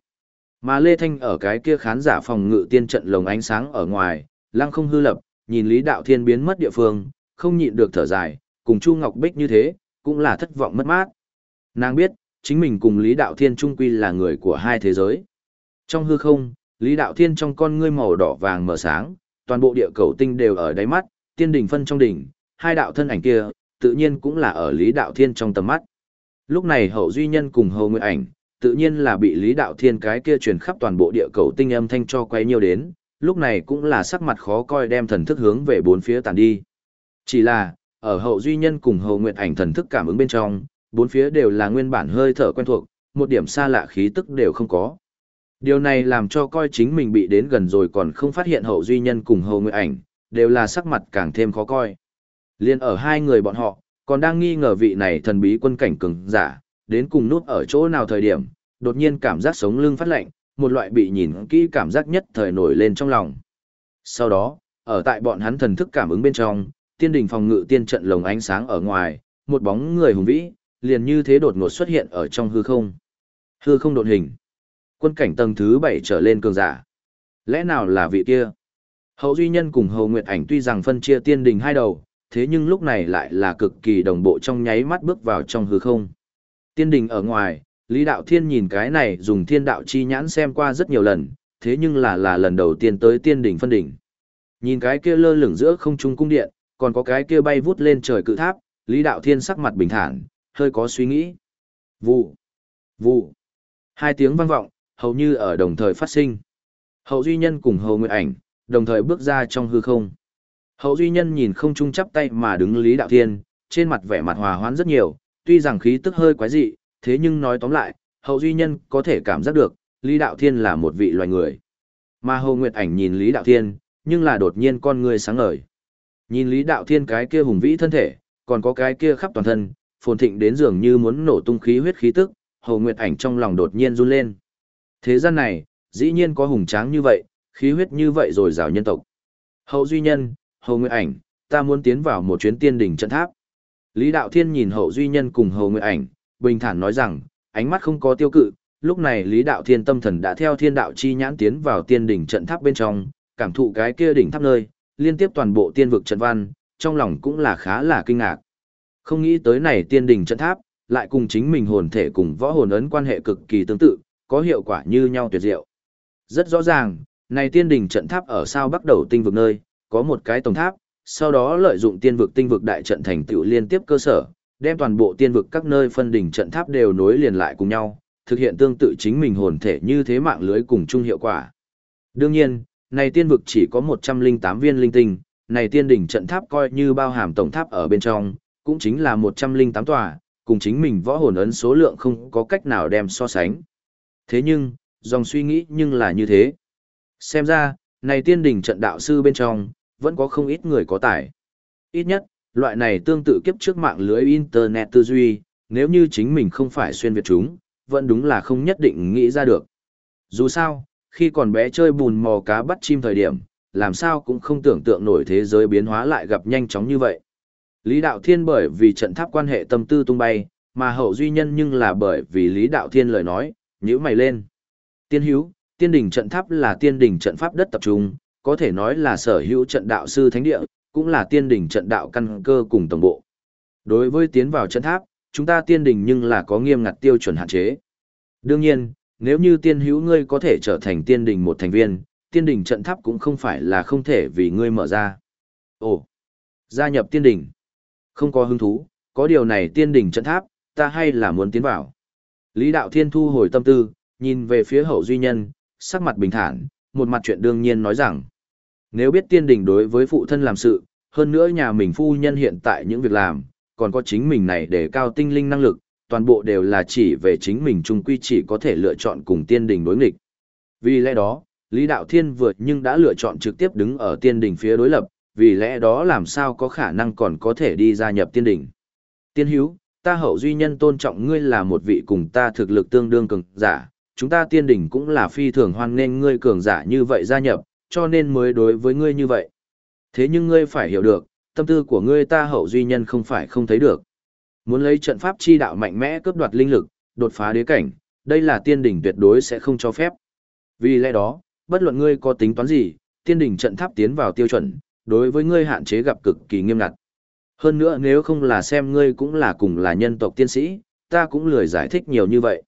Mà Lê Thanh ở cái kia khán giả phòng ngự tiên trận lồng ánh sáng ở ngoài, lăng không hư lập, nhìn Lý Đạo Thiên biến mất địa phương, không nhịn được thở dài, cùng Chu Ngọc Bích như thế, cũng là thất vọng mất mát. Nàng biết, chính mình cùng Lý Đạo Thiên trung quy là người của hai thế giới. Trong hư không, Lý Đạo Thiên trong con ngươi màu đỏ vàng mở sáng, toàn bộ địa cầu tinh đều ở đáy mắt, tiên đỉnh phân trong đỉnh, hai đạo thân ảnh kia, tự nhiên cũng là ở Lý Đạo Thiên trong tầm mắt. Lúc này hậu duy nhân cùng Hầu Nguyệt ảnh, tự nhiên là bị Lý Đạo Thiên cái kia truyền khắp toàn bộ địa cầu tinh âm thanh cho quay nhiều đến, lúc này cũng là sắc mặt khó coi đem thần thức hướng về bốn phía tàn đi. Chỉ là, ở hậu duy nhân cùng hậu nguyện ảnh thần thức cảm ứng bên trong, bốn phía đều là nguyên bản hơi thở quen thuộc, một điểm xa lạ khí tức đều không có. Điều này làm cho coi chính mình bị đến gần rồi còn không phát hiện hậu duy nhân cùng hậu nguyện ảnh, đều là sắc mặt càng thêm khó coi. Liên ở hai người bọn họ, còn đang nghi ngờ vị này thần bí quân cảnh cường giả, đến cùng nút ở chỗ nào thời điểm, đột nhiên cảm giác sống lưng phát lạnh, một loại bị nhìn kỹ cảm giác nhất thời nổi lên trong lòng. Sau đó, ở tại bọn hắn thần thức cảm ứng bên trong, tiên đình phòng ngự tiên trận lồng ánh sáng ở ngoài, một bóng người hùng vĩ, liền như thế đột ngột xuất hiện ở trong hư không. Hư không đột hình. Quân cảnh tầng thứ 7 trở lên cường giả. Lẽ nào là vị kia? Hậu duy nhân cùng Hầu Nguyệt Ảnh tuy rằng phân chia tiên đình hai đầu, thế nhưng lúc này lại là cực kỳ đồng bộ trong nháy mắt bước vào trong hư không. Tiên đình ở ngoài, Lý Đạo Thiên nhìn cái này dùng thiên đạo chi nhãn xem qua rất nhiều lần, thế nhưng là là lần đầu tiên tới tiên đỉnh phân đỉnh. Nhìn cái kia lơ lửng giữa không trung cung điện, còn có cái kia bay vút lên trời cự tháp, Lý Đạo Thiên sắc mặt bình thản, hơi có suy nghĩ. Vụ, vụ. Hai tiếng vang vọng, hầu như ở đồng thời phát sinh. Hậu Duy Nhân cùng Hầu Nguyệt Ảnh, đồng thời bước ra trong hư không. Hậu Duy Nhân nhìn không trung chắp tay mà đứng Lý Đạo Thiên, trên mặt vẻ mặt hòa hoãn rất nhiều, tuy rằng khí tức hơi quái dị, thế nhưng nói tóm lại, Hậu Duy Nhân có thể cảm giác được, Lý Đạo Thiên là một vị loài người. Mà Hầu Nguyệt Ảnh nhìn Lý Đạo Thiên, nhưng là đột nhiên con người sáng ngời. Nhìn Lý Đạo Thiên cái kia hùng vĩ thân thể, còn có cái kia khắp toàn thân, phồn thịnh đến dường như muốn nổ tung khí huyết khí tức, Hầu Nguyệt Ảnh trong lòng đột nhiên run lên. Thế gian này, dĩ nhiên có hùng tráng như vậy, khí huyết như vậy rồi rào nhân tộc. Hậu Duy Nhân, Hầu Nguyệt Ảnh, ta muốn tiến vào một chuyến tiên đỉnh trận tháp. Lý Đạo Thiên nhìn Hậu Duy Nhân cùng Hầu Nguyệt Ảnh, bình thản nói rằng, ánh mắt không có tiêu cự, lúc này Lý Đạo Thiên tâm thần đã theo thiên đạo chi nhãn tiến vào tiên đỉnh trận tháp bên trong, cảm thụ cái kia đỉnh tháp nơi, liên tiếp toàn bộ tiên vực trận văn, trong lòng cũng là khá là kinh ngạc. Không nghĩ tới này tiên đỉnh trận tháp, lại cùng chính mình hồn thể cùng võ hồn ấn quan hệ cực kỳ tương tự, có hiệu quả như nhau tuyệt diệu. Rất rõ ràng, này tiên đỉnh trận tháp ở sao bắt đầu tinh vực nơi, có một cái tổng tháp, sau đó lợi dụng tiên vực tinh vực đại trận thành tựu liên tiếp cơ sở, đem toàn bộ tiên vực các nơi phân đỉnh trận tháp đều nối liền lại cùng nhau, thực hiện tương tự chính mình hồn thể như thế mạng lưới cùng chung hiệu quả. Đương nhiên, này tiên vực chỉ có 108 viên linh tinh, này tiên đỉnh trận tháp coi như bao hàm tổng tháp ở bên trong, cũng chính là 108 tòa, cùng chính mình võ hồn ấn số lượng không có cách nào đem so sánh. Thế nhưng, Dòng suy nghĩ nhưng là như thế. Xem ra, này tiên đỉnh trận đạo sư bên trong, vẫn có không ít người có tài. Ít nhất, loại này tương tự kiếp trước mạng lưới Internet tư duy, nếu như chính mình không phải xuyên Việt chúng, vẫn đúng là không nhất định nghĩ ra được. Dù sao, khi còn bé chơi bùn mò cá bắt chim thời điểm, làm sao cũng không tưởng tượng nổi thế giới biến hóa lại gặp nhanh chóng như vậy. Lý Đạo Thiên bởi vì trận tháp quan hệ tâm tư tung bay, mà hậu duy nhân nhưng là bởi vì Lý Đạo Thiên lời nói, nhíu mày lên. Tiên hữu, tiên đỉnh trận tháp là tiên đỉnh trận pháp đất tập trung, có thể nói là sở hữu trận đạo sư thánh địa, cũng là tiên đỉnh trận đạo căn cơ cùng tổng bộ. Đối với tiến vào trận tháp, chúng ta tiên đỉnh nhưng là có nghiêm ngặt tiêu chuẩn hạn chế. Đương nhiên, nếu như tiên hữu ngươi có thể trở thành tiên đỉnh một thành viên, tiên đỉnh trận tháp cũng không phải là không thể vì ngươi mở ra. Ồ, gia nhập tiên đỉnh. Không có hứng thú, có điều này tiên đỉnh trận tháp, ta hay là muốn tiến vào. Lý Đạo Thiên thu hồi tâm tư, nhìn về phía hậu duy nhân, sắc mặt bình thản, một mặt chuyện đương nhiên nói rằng, nếu biết tiên đình đối với phụ thân làm sự, hơn nữa nhà mình phu nhân hiện tại những việc làm, còn có chính mình này để cao tinh linh năng lực, toàn bộ đều là chỉ về chính mình chung quy chỉ có thể lựa chọn cùng tiên đình đối nghịch. Vì lẽ đó, Lý Đạo Thiên vượt nhưng đã lựa chọn trực tiếp đứng ở tiên đình phía đối lập, vì lẽ đó làm sao có khả năng còn có thể đi gia nhập tiên đình. Tiên hữu, ta hậu duy nhân tôn trọng ngươi là một vị cùng ta thực lực tương đương cường giả, chúng ta tiên đình cũng là phi thường hoan nghênh ngươi cường giả như vậy gia nhập, cho nên mới đối với ngươi như vậy. Thế nhưng ngươi phải hiểu được, tâm tư của ngươi ta hậu duy nhân không phải không thấy được. Muốn lấy trận pháp chi đạo mạnh mẽ cướp đoạt linh lực, đột phá đế cảnh, đây là tiên đỉnh tuyệt đối sẽ không cho phép. Vì lẽ đó, bất luận ngươi có tính toán gì, tiên đỉnh trận tháp tiến vào tiêu chuẩn, đối với ngươi hạn chế gặp cực kỳ nghiêm ngặt. Hơn nữa nếu không là xem ngươi cũng là cùng là nhân tộc tiên sĩ, ta cũng lười giải thích nhiều như vậy.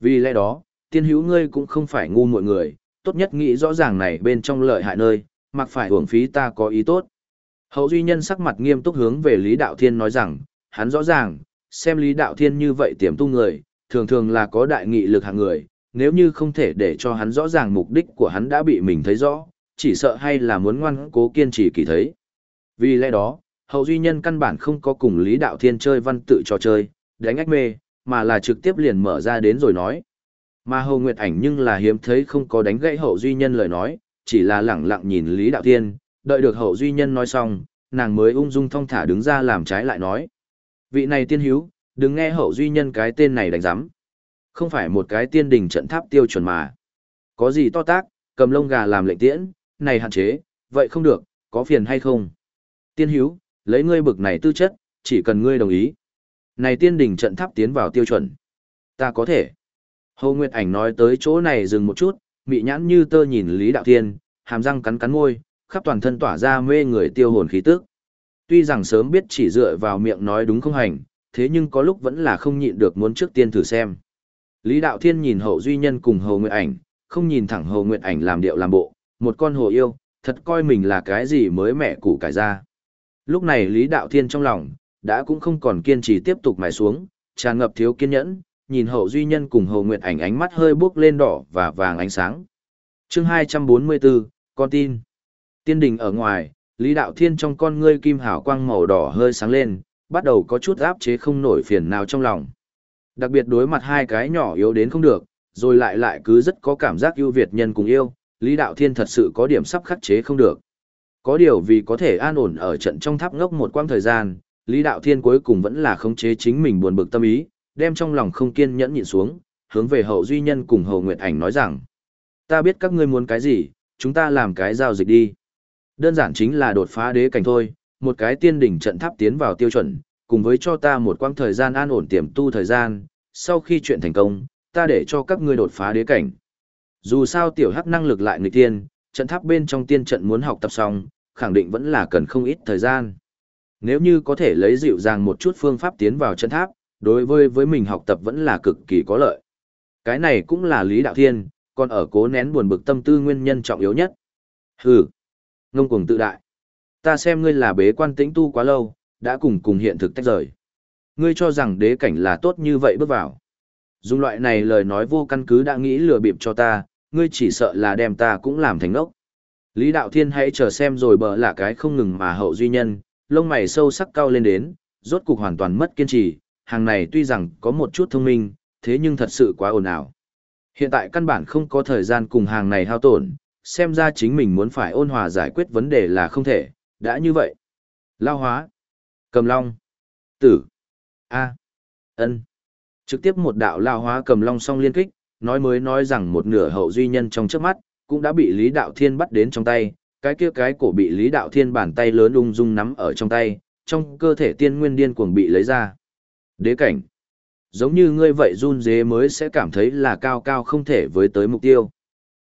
Vì lẽ đó, tiên hữu ngươi cũng không phải ngu muội người, tốt nhất nghĩ rõ ràng này bên trong lợi hại nơi, mặc phải hưởng phí ta có ý tốt. Hậu duy nhân sắc mặt nghiêm túc hướng về Lý Đạo Thiên nói rằng, hắn rõ ràng, xem Lý Đạo Thiên như vậy tiềm tu người, thường thường là có đại nghị lực hạng người, nếu như không thể để cho hắn rõ ràng mục đích của hắn đã bị mình thấy rõ, chỉ sợ hay là muốn ngoan cố kiên trì kỳ thấy. Vì lẽ đó, hậu duy nhân căn bản không có cùng Lý Đạo Thiên chơi văn tự trò chơi, đánh ách mê, mà là trực tiếp liền mở ra đến rồi nói. Mà Hầu Nguyệt Ảnh nhưng là hiếm thấy không có đánh gãy hậu duy nhân lời nói, chỉ là lẳng lặng nhìn Lý Đạo Thiên, đợi được hậu duy nhân nói xong, nàng mới ung dung thong thả đứng ra làm trái lại nói. Vị này tiên hiếu, đừng nghe hậu duy nhân cái tên này đánh giám. Không phải một cái tiên đình trận tháp tiêu chuẩn mà. Có gì to tác, cầm lông gà làm lệnh tiễn, này hạn chế, vậy không được, có phiền hay không? Tiên hiếu, lấy ngươi bực này tư chất, chỉ cần ngươi đồng ý. Này tiên đình trận tháp tiến vào tiêu chuẩn. Ta có thể. Hồ Nguyệt Ảnh nói tới chỗ này dừng một chút, mị nhãn như tơ nhìn Lý Đạo Thiên, hàm răng cắn cắn môi, khắp toàn thân tỏa ra mê người tiêu hồn khí tức. Tuy rằng sớm biết chỉ dựa vào miệng nói đúng không hành, thế nhưng có lúc vẫn là không nhịn được muốn trước tiên thử xem. Lý Đạo Thiên nhìn Hậu Duy Nhân cùng Hồ Nguyệt Ảnh, không nhìn thẳng Hồ Nguyệt Ảnh làm điệu làm bộ, một con hồ yêu, thật coi mình là cái gì mới mẹ củ cải ra. Lúc này Lý Đạo Thiên trong lòng, đã cũng không còn kiên trì tiếp tục mài xuống, tràn ngập thiếu kiên nhẫn, nhìn hậu duy nhân cùng hậu nguyệt ảnh ánh mắt hơi bước lên đỏ và vàng ánh sáng. chương 244, con tin. Tiên đình ở ngoài, Lý Đạo Thiên trong con ngươi kim hào quang màu đỏ hơi sáng lên, bắt đầu có chút áp chế không nổi phiền nào trong lòng. Đặc biệt đối mặt hai cái nhỏ yếu đến không được, rồi lại lại cứ rất có cảm giác ưu việt nhân cùng yêu, Lý Đạo Thiên thật sự có điểm sắp khắc chế không được. Có điều vì có thể an ổn ở trận trong tháp ngốc một quãng thời gian, Lý Đạo Thiên cuối cùng vẫn là khống chế chính mình buồn bực tâm ý, đem trong lòng không kiên nhẫn nhịn xuống, hướng về hậu duy nhân cùng hậu nguyệt ảnh nói rằng. Ta biết các ngươi muốn cái gì, chúng ta làm cái giao dịch đi. Đơn giản chính là đột phá đế cảnh thôi, một cái tiên đỉnh trận tháp tiến vào tiêu chuẩn, cùng với cho ta một quãng thời gian an ổn tiềm tu thời gian, sau khi chuyện thành công, ta để cho các ngươi đột phá đế cảnh. Dù sao tiểu hắc năng lực lại người tiên, trận tháp bên trong tiên trận muốn học tập xong, khẳng định vẫn là cần không ít thời gian. Nếu như có thể lấy dịu dàng một chút phương pháp tiến vào trận tháp, đối với với mình học tập vẫn là cực kỳ có lợi. Cái này cũng là Lý Đạo Thiên, còn ở cố nén buồn bực tâm tư nguyên nhân trọng yếu nhất. Hừ, ngông cuồng tự đại. Ta xem ngươi là bế quan tĩnh tu quá lâu, đã cùng cùng hiện thực tách rời. Ngươi cho rằng đế cảnh là tốt như vậy bước vào. Dùng loại này lời nói vô căn cứ đã nghĩ lừa bịp cho ta, ngươi chỉ sợ là đem ta cũng làm thành ốc. Lý Đạo Thiên hãy chờ xem rồi bờ là cái không ngừng mà hậu duy nhân, lông mày sâu sắc cao lên đến, rốt cục hoàn toàn mất kiên trì, hàng này tuy rằng có một chút thông minh, thế nhưng thật sự quá ồn ào. Hiện tại căn bản không có thời gian cùng hàng này hao tổn, xem ra chính mình muốn phải ôn hòa giải quyết vấn đề là không thể, đã như vậy. Lao hóa, cầm long, tử, a, ân. Trực tiếp một đạo lao hóa cầm long song liên kích, nói mới nói rằng một nửa hậu duy nhân trong trước mắt, cũng đã bị Lý Đạo Thiên bắt đến trong tay, cái kia cái cổ bị Lý Đạo Thiên bàn tay lớn ung dung nắm ở trong tay, trong cơ thể tiên nguyên điên cuồng bị lấy ra. Đế cảnh. Giống như ngươi vậy run dế mới sẽ cảm thấy là cao cao không thể với tới mục tiêu.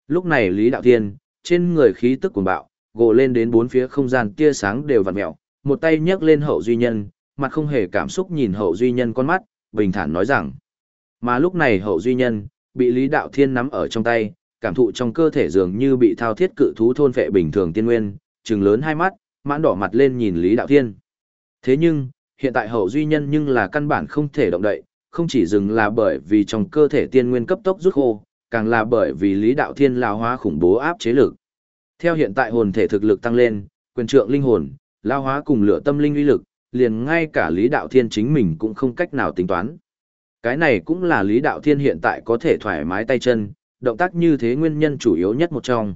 Lúc này Lý Đạo Thiên, trên người khí tức cuồng bạo, gồ lên đến bốn phía không gian tia sáng đều vặn mẹo, một tay nhấc lên hậu duy nhân, mặt không hề cảm xúc nhìn hậu duy nhân con mắt, bình thản nói rằng. Mà lúc này hậu duy nhân, bị Lý Đạo Thiên nắm ở trong tay, cảm thụ trong cơ thể dường như bị thao thiết cự thú thôn phệ bình thường tiên nguyên, trừng lớn hai mắt, mãn đỏ mặt lên nhìn Lý Đạo Thiên. Thế nhưng, hiện tại hậu duy nhân nhưng là căn bản không thể động đậy, không chỉ dừng là bởi vì trong cơ thể tiên nguyên cấp tốc rút khô, càng là bởi vì Lý Đạo Thiên lao hóa khủng bố áp chế lực. Theo hiện tại hồn thể thực lực tăng lên, quyền trượng linh hồn, lao hóa cùng lửa tâm linh uy lực, liền ngay cả Lý Đạo Thiên chính mình cũng không cách nào tính toán. Cái này cũng là Lý Đạo Thiên hiện tại có thể thoải mái tay chân, động tác như thế nguyên nhân chủ yếu nhất một trong.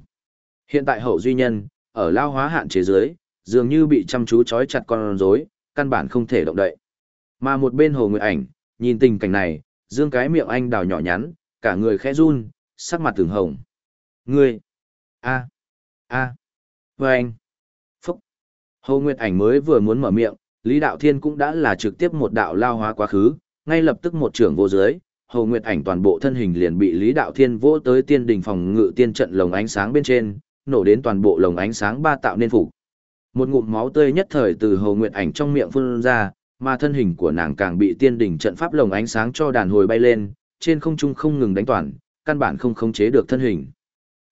Hiện tại hậu duy nhân, ở lao hóa hạn chế dưới, dường như bị chăm chú trói chặt con rối, căn bản không thể động đậy. Mà một bên Hồ Nguyệt Ảnh, nhìn tình cảnh này, dương cái miệng anh đào nhỏ nhắn, cả người khẽ run, sắc mặt từng hồng. Ngươi! a a Và anh! Phúc! Hồ Nguyệt Ảnh mới vừa muốn mở miệng, Lý Đạo Thiên cũng đã là trực tiếp một đạo lao hóa quá khứ, ngay lập tức một trưởng vô dưới, Hồ Nguyệt Ảnh toàn bộ thân hình liền bị Lý Đạo Thiên vỗ tới tiên đỉnh phòng ngự tiên trận lồng ánh sáng bên trên, nổ đến toàn bộ lồng ánh sáng ba tạo nên phục. Một ngụm máu tươi nhất thời từ Hồ Nguyệt Ảnh trong miệng phun ra, mà thân hình của nàng càng bị tiên đỉnh trận pháp lồng ánh sáng cho đàn hồi bay lên, trên không trung không ngừng đánh toàn, căn bản không khống chế được thân hình.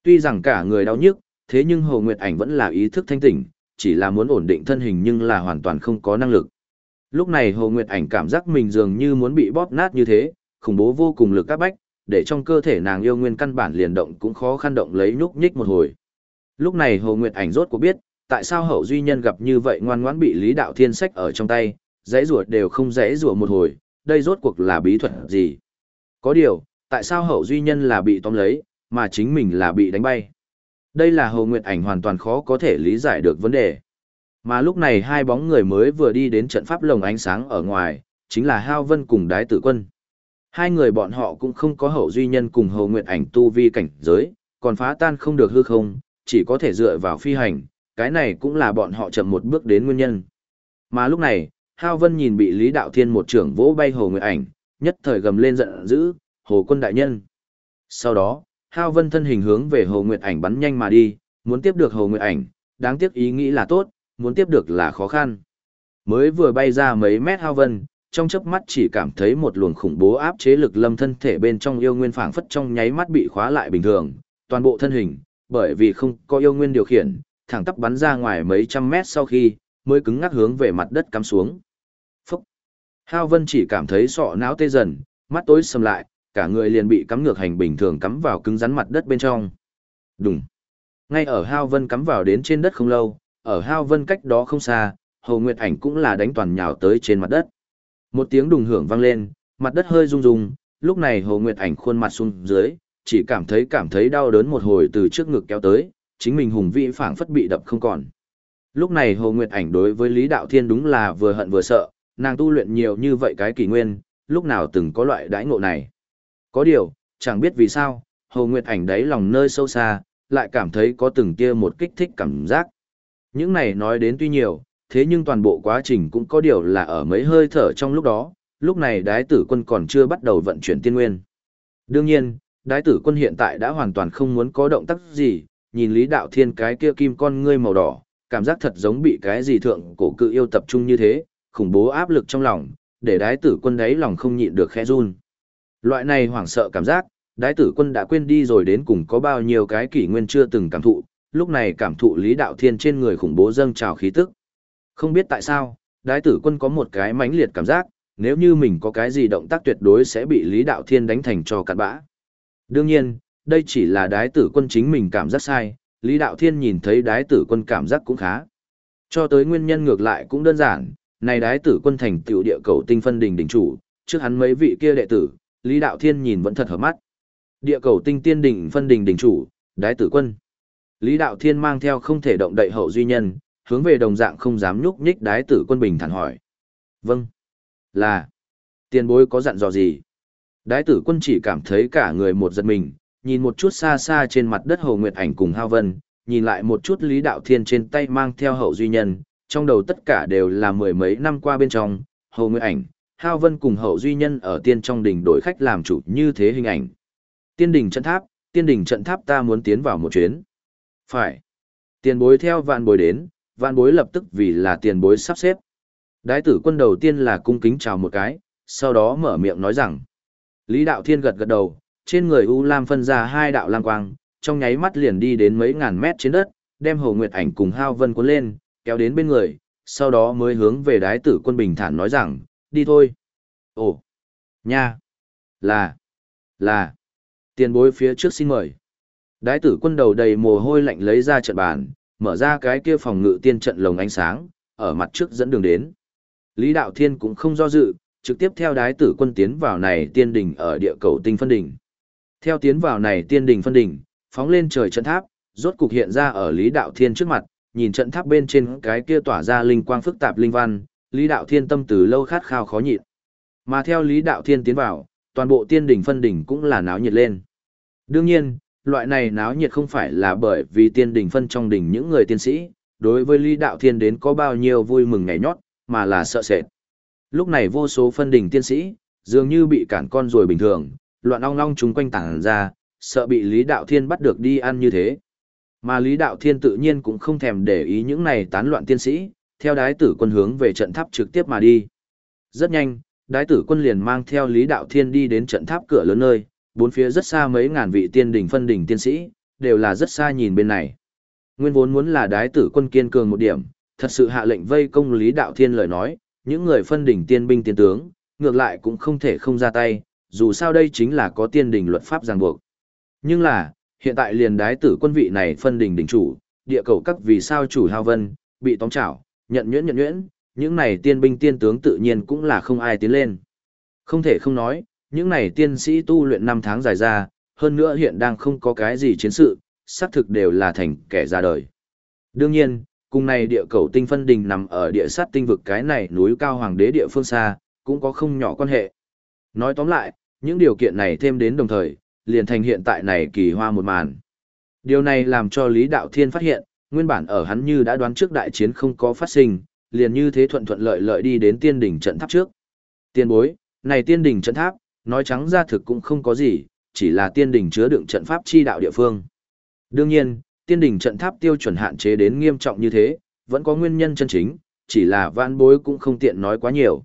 Tuy rằng cả người đau nhức, thế nhưng Hồ Nguyệt Ảnh vẫn là ý thức thanh tỉnh, chỉ là muốn ổn định thân hình nhưng là hoàn toàn không có năng lực. Lúc này Hồ Nguyệt Ảnh cảm giác mình dường như muốn bị bóp nát như thế, khủng bố vô cùng lực các bách, để trong cơ thể nàng yêu nguyên căn bản liền động cũng khó khăn động lấy nhúc nhích một hồi. Lúc này Hồ Nguyệt Ảnh rốt cuộc biết, tại sao hậu duy nhân gặp như vậy ngoan ngoãn bị Lý Đạo Thiên sách ở trong tay, dãy rùa đều không dãy rùa một hồi, đây rốt cuộc là bí thuật gì? Có điều, tại sao hậu duy nhân là bị tóm lấy, mà chính mình là bị đánh bay? Đây là Hồ Nguyệt Ảnh hoàn toàn khó có thể lý giải được vấn đề. Mà lúc này hai bóng người mới vừa đi đến trận pháp lồng ánh sáng ở ngoài, chính là Hao Vân cùng Đái Tử Quân. Hai người bọn họ cũng không có hậu duy nhân cùng Hồ Nguyệt Ảnh tu vi cảnh giới, còn phá tan không được hư không, chỉ có thể dựa vào phi hành, cái này cũng là bọn họ chậm một bước đến nguyên nhân. Mà lúc này, Hao Vân nhìn bị Lý Đạo Thiên một trưởng vỗ bay Hồ Nguyệt Ảnh, nhất thời gầm lên giận dữ, Hồ Quân Đại Nhân. Sau đó, Hao Vân thân hình hướng về Hồ Nguyệt Ảnh bắn nhanh mà đi, muốn tiếp được Hồ Nguyệt Ảnh, đáng tiếc ý nghĩ là tốt, muốn tiếp được là khó khăn. Mới vừa bay ra mấy mét Hao Vân, trong chớp mắt chỉ cảm thấy một luồng khủng bố áp chế lực lâm thân thể bên trong yêu nguyên phảng phất trong nháy mắt bị khóa lại bình thường, toàn bộ thân hình, bởi vì không có yêu nguyên điều khiển, thẳng tắp bắn ra ngoài mấy trăm mét sau khi, mới cứng ngắc hướng về mặt đất cắm xuống. Phúc! Hao Vân chỉ cảm thấy sọ não tê dần, mắt tối sầm lại, cả người liền bị cắm ngược hành bình thường cắm vào cứng rắn mặt đất bên trong. Đùng! Ngay ở Hao Vân cắm vào đến trên đất không lâu, ở Hao Vân cách đó không xa, Hồ Nguyệt Ảnh cũng là đánh toàn nhào tới trên mặt đất. Một tiếng đùng hưởng vang lên, mặt đất hơi rung rung, lúc này Hồ Nguyệt Ảnh khuôn mặt xuống dưới, chỉ cảm thấy cảm thấy đau đớn một hồi từ trước ngực kéo tới, chính mình hùng vĩ phảng phất bị đập không còn. Lúc này Hồ Nguyệt Ảnh đối với Lý Đạo Thiên đúng là vừa hận vừa sợ, nàng tu luyện nhiều như vậy cái kỳ nguyên, lúc nào từng có loại đãi ngộ này. Có điều, chẳng biết vì sao, Hồ Nguyệt Ảnh đấy lòng nơi sâu xa, lại cảm thấy có từng kia một kích thích cảm giác. Những này nói đến tuy nhiều, thế nhưng toàn bộ quá trình cũng có điều là ở mấy hơi thở trong lúc đó, lúc này đái tử quân còn chưa bắt đầu vận chuyển tiên nguyên. Đương nhiên, đái tử quân hiện tại đã hoàn toàn không muốn có động tác gì, nhìn Lý Đạo Thiên cái kia kim con ngươi màu đỏ, cảm giác thật giống bị cái gì thượng cổ cự yêu tập trung như thế, khủng bố áp lực trong lòng, để đái tử quân đấy lòng không nhịn được khẽ run. Loại này hoảng sợ cảm giác, đái tử quân đã quên đi rồi đến cùng có bao nhiêu cái kỷ nguyên chưa từng cảm thụ, lúc này cảm thụ Lý Đạo Thiên trên người khủng bố dâng trào khí tức. Không biết tại sao, đái tử quân có một cái mãnh liệt cảm giác, nếu như mình có cái gì động tác tuyệt đối sẽ bị Lý Đạo Thiên đánh thành cho cặn bã. Đương nhiên, đây chỉ là đái tử quân chính mình cảm giác sai, Lý Đạo Thiên nhìn thấy đái tử quân cảm giác cũng khá. Cho tới nguyên nhân ngược lại cũng đơn giản, này đái tử quân thành tiểu địa cầu tinh phân đình đỉnh chủ, trước hắn mấy vị kia đệ tử, Lý Đạo Thiên nhìn vẫn thật hợp mắt. Địa cầu tinh tiên đỉnh phân đình đỉnh chủ, đái tử quân. Lý Đạo Thiên mang theo không thể động đậy hậu duy nhân, hướng về đồng dạng không dám nhúc nhích đái tử quân bình thản hỏi. Vâng. Là. Tiền bối có dặn dò gì? Đái tử quân chỉ cảm thấy cả người một giật mình, nhìn một chút xa xa trên mặt đất Hồ Nguyệt Ảnh cùng Hao Vân, nhìn lại một chút Lý Đạo Thiên trên tay mang theo hậu duy nhân, trong đầu tất cả đều là mười mấy năm qua bên trong, Hồ Nguyệt Ảnh, Hao Vân cùng hậu duy nhân ở tiên trong đỉnh đổi khách làm chủ như thế hình ảnh. Tiên đỉnh trận tháp, tiên đỉnh trận tháp ta muốn tiến vào một chuyến. Phải. Tiền bối theo vạn bối đến, vạn bối lập tức vì là tiền bối sắp xếp. Đái tử quân đầu tiên là cung kính chào một cái, sau đó mở miệng nói rằng. Lý đạo thiên gật gật đầu, trên người U Lam phân ra hai đạo lam quang, trong nháy mắt liền đi đến mấy ngàn mét trên đất, đem Hồ Nguyệt Ảnh cùng Hao Vân cuốn lên, kéo đến bên người, sau đó mới hướng về đái tử quân bình thản nói rằng, đi thôi. Ồ, nha, là, là, tiền bối phía trước xin mời. Đái tử quân đầu đầy mồ hôi lạnh lấy ra trận bàn, mở ra cái kia phòng ngự tiên trận lồng ánh sáng, ở mặt trước dẫn đường đến. Lý Đạo Thiên cũng không do dự, trực tiếp theo đái tử quân tiến vào này tiên đỉnh ở địa cầu tinh phân đỉnh. Theo tiến vào này tiên đỉnh phân đỉnh, phóng lên trời trận tháp, rốt cục hiện ra ở Lý Đạo Thiên trước mặt, nhìn trận tháp bên trên cái kia tỏa ra linh quang phức tạp linh văn, Lý Đạo Thiên tâm từ lâu khát khao khó nhịn. Mà theo Lý Đạo Thiên tiến vào, toàn bộ tiên đỉnh phân đỉnh cũng là náo nhiệt lên. Đương nhiên, loại này náo nhiệt không phải là bởi vì tiên đỉnh phân trong đỉnh những người tiên sĩ, đối với Lý Đạo Thiên đến có bao nhiêu vui mừng nhảy nhót, mà là sợ sệt. Lúc này vô số phân đỉnh tiên sĩ, dường như bị cản con rồi bình thường, loạn ong ong chúng quanh tảng ra, sợ bị Lý Đạo Thiên bắt được đi ăn như thế. Mà Lý Đạo Thiên tự nhiên cũng không thèm để ý những này tán loạn tiên sĩ, theo đái tử quân hướng về trận tháp trực tiếp mà đi. Rất nhanh, đái tử quân liền mang theo Lý Đạo Thiên đi đến trận tháp cửa lớn nơi, bốn phía rất xa mấy ngàn vị tiên đỉnh phân đỉnh tiên sĩ, đều là rất xa nhìn bên này. Nguyên vốn muốn là đái tử quân kiên cường một điểm, thật sự hạ lệnh vây công Lý Đạo Thiên lời nói, những người phân đỉnh tiên binh tiên tướng, ngược lại cũng không thể không ra tay, dù sao đây chính là có tiên đình luật pháp ràng buộc. Nhưng là, hiện tại liền đái tử quân vị này phân đình đỉnh chủ, địa cầu các vì sao chủ hao vân, bị tóm chảo, nhận nhuyễn nhận nhuyễn, những này tiên binh tiên tướng tự nhiên cũng là không ai tiến lên. Không thể không nói, những này tiên sĩ tu luyện năm tháng dài ra, hơn nữa hiện đang không có cái gì chiến sự, xác thực đều là thành kẻ ra đời. Đương nhiên, cùng này địa cầu tinh phân đình nằm ở địa sát tinh vực cái này núi cao hoàng đế địa phương xa, cũng có không nhỏ quan hệ. Nói tóm lại, những điều kiện này thêm đến đồng thời, liền thành hiện tại này kỳ hoa một màn. Điều này làm cho Lý Đạo Thiên phát hiện, nguyên bản ở hắn như đã đoán trước đại chiến không có phát sinh, liền như thế thuận thuận lợi lợi đi đến tiên đỉnh trận tháp trước. Tiên bối, này tiên đỉnh trận tháp, nói trắng ra thực cũng không có gì, chỉ là tiên đỉnh chứa đựng trận pháp chi đạo địa phương. Đương nhiên, tiên đỉnh trận tháp tiêu chuẩn hạn chế đến nghiêm trọng như thế, vẫn có nguyên nhân chân chính, chỉ là vạn bối cũng không tiện nói quá nhiều.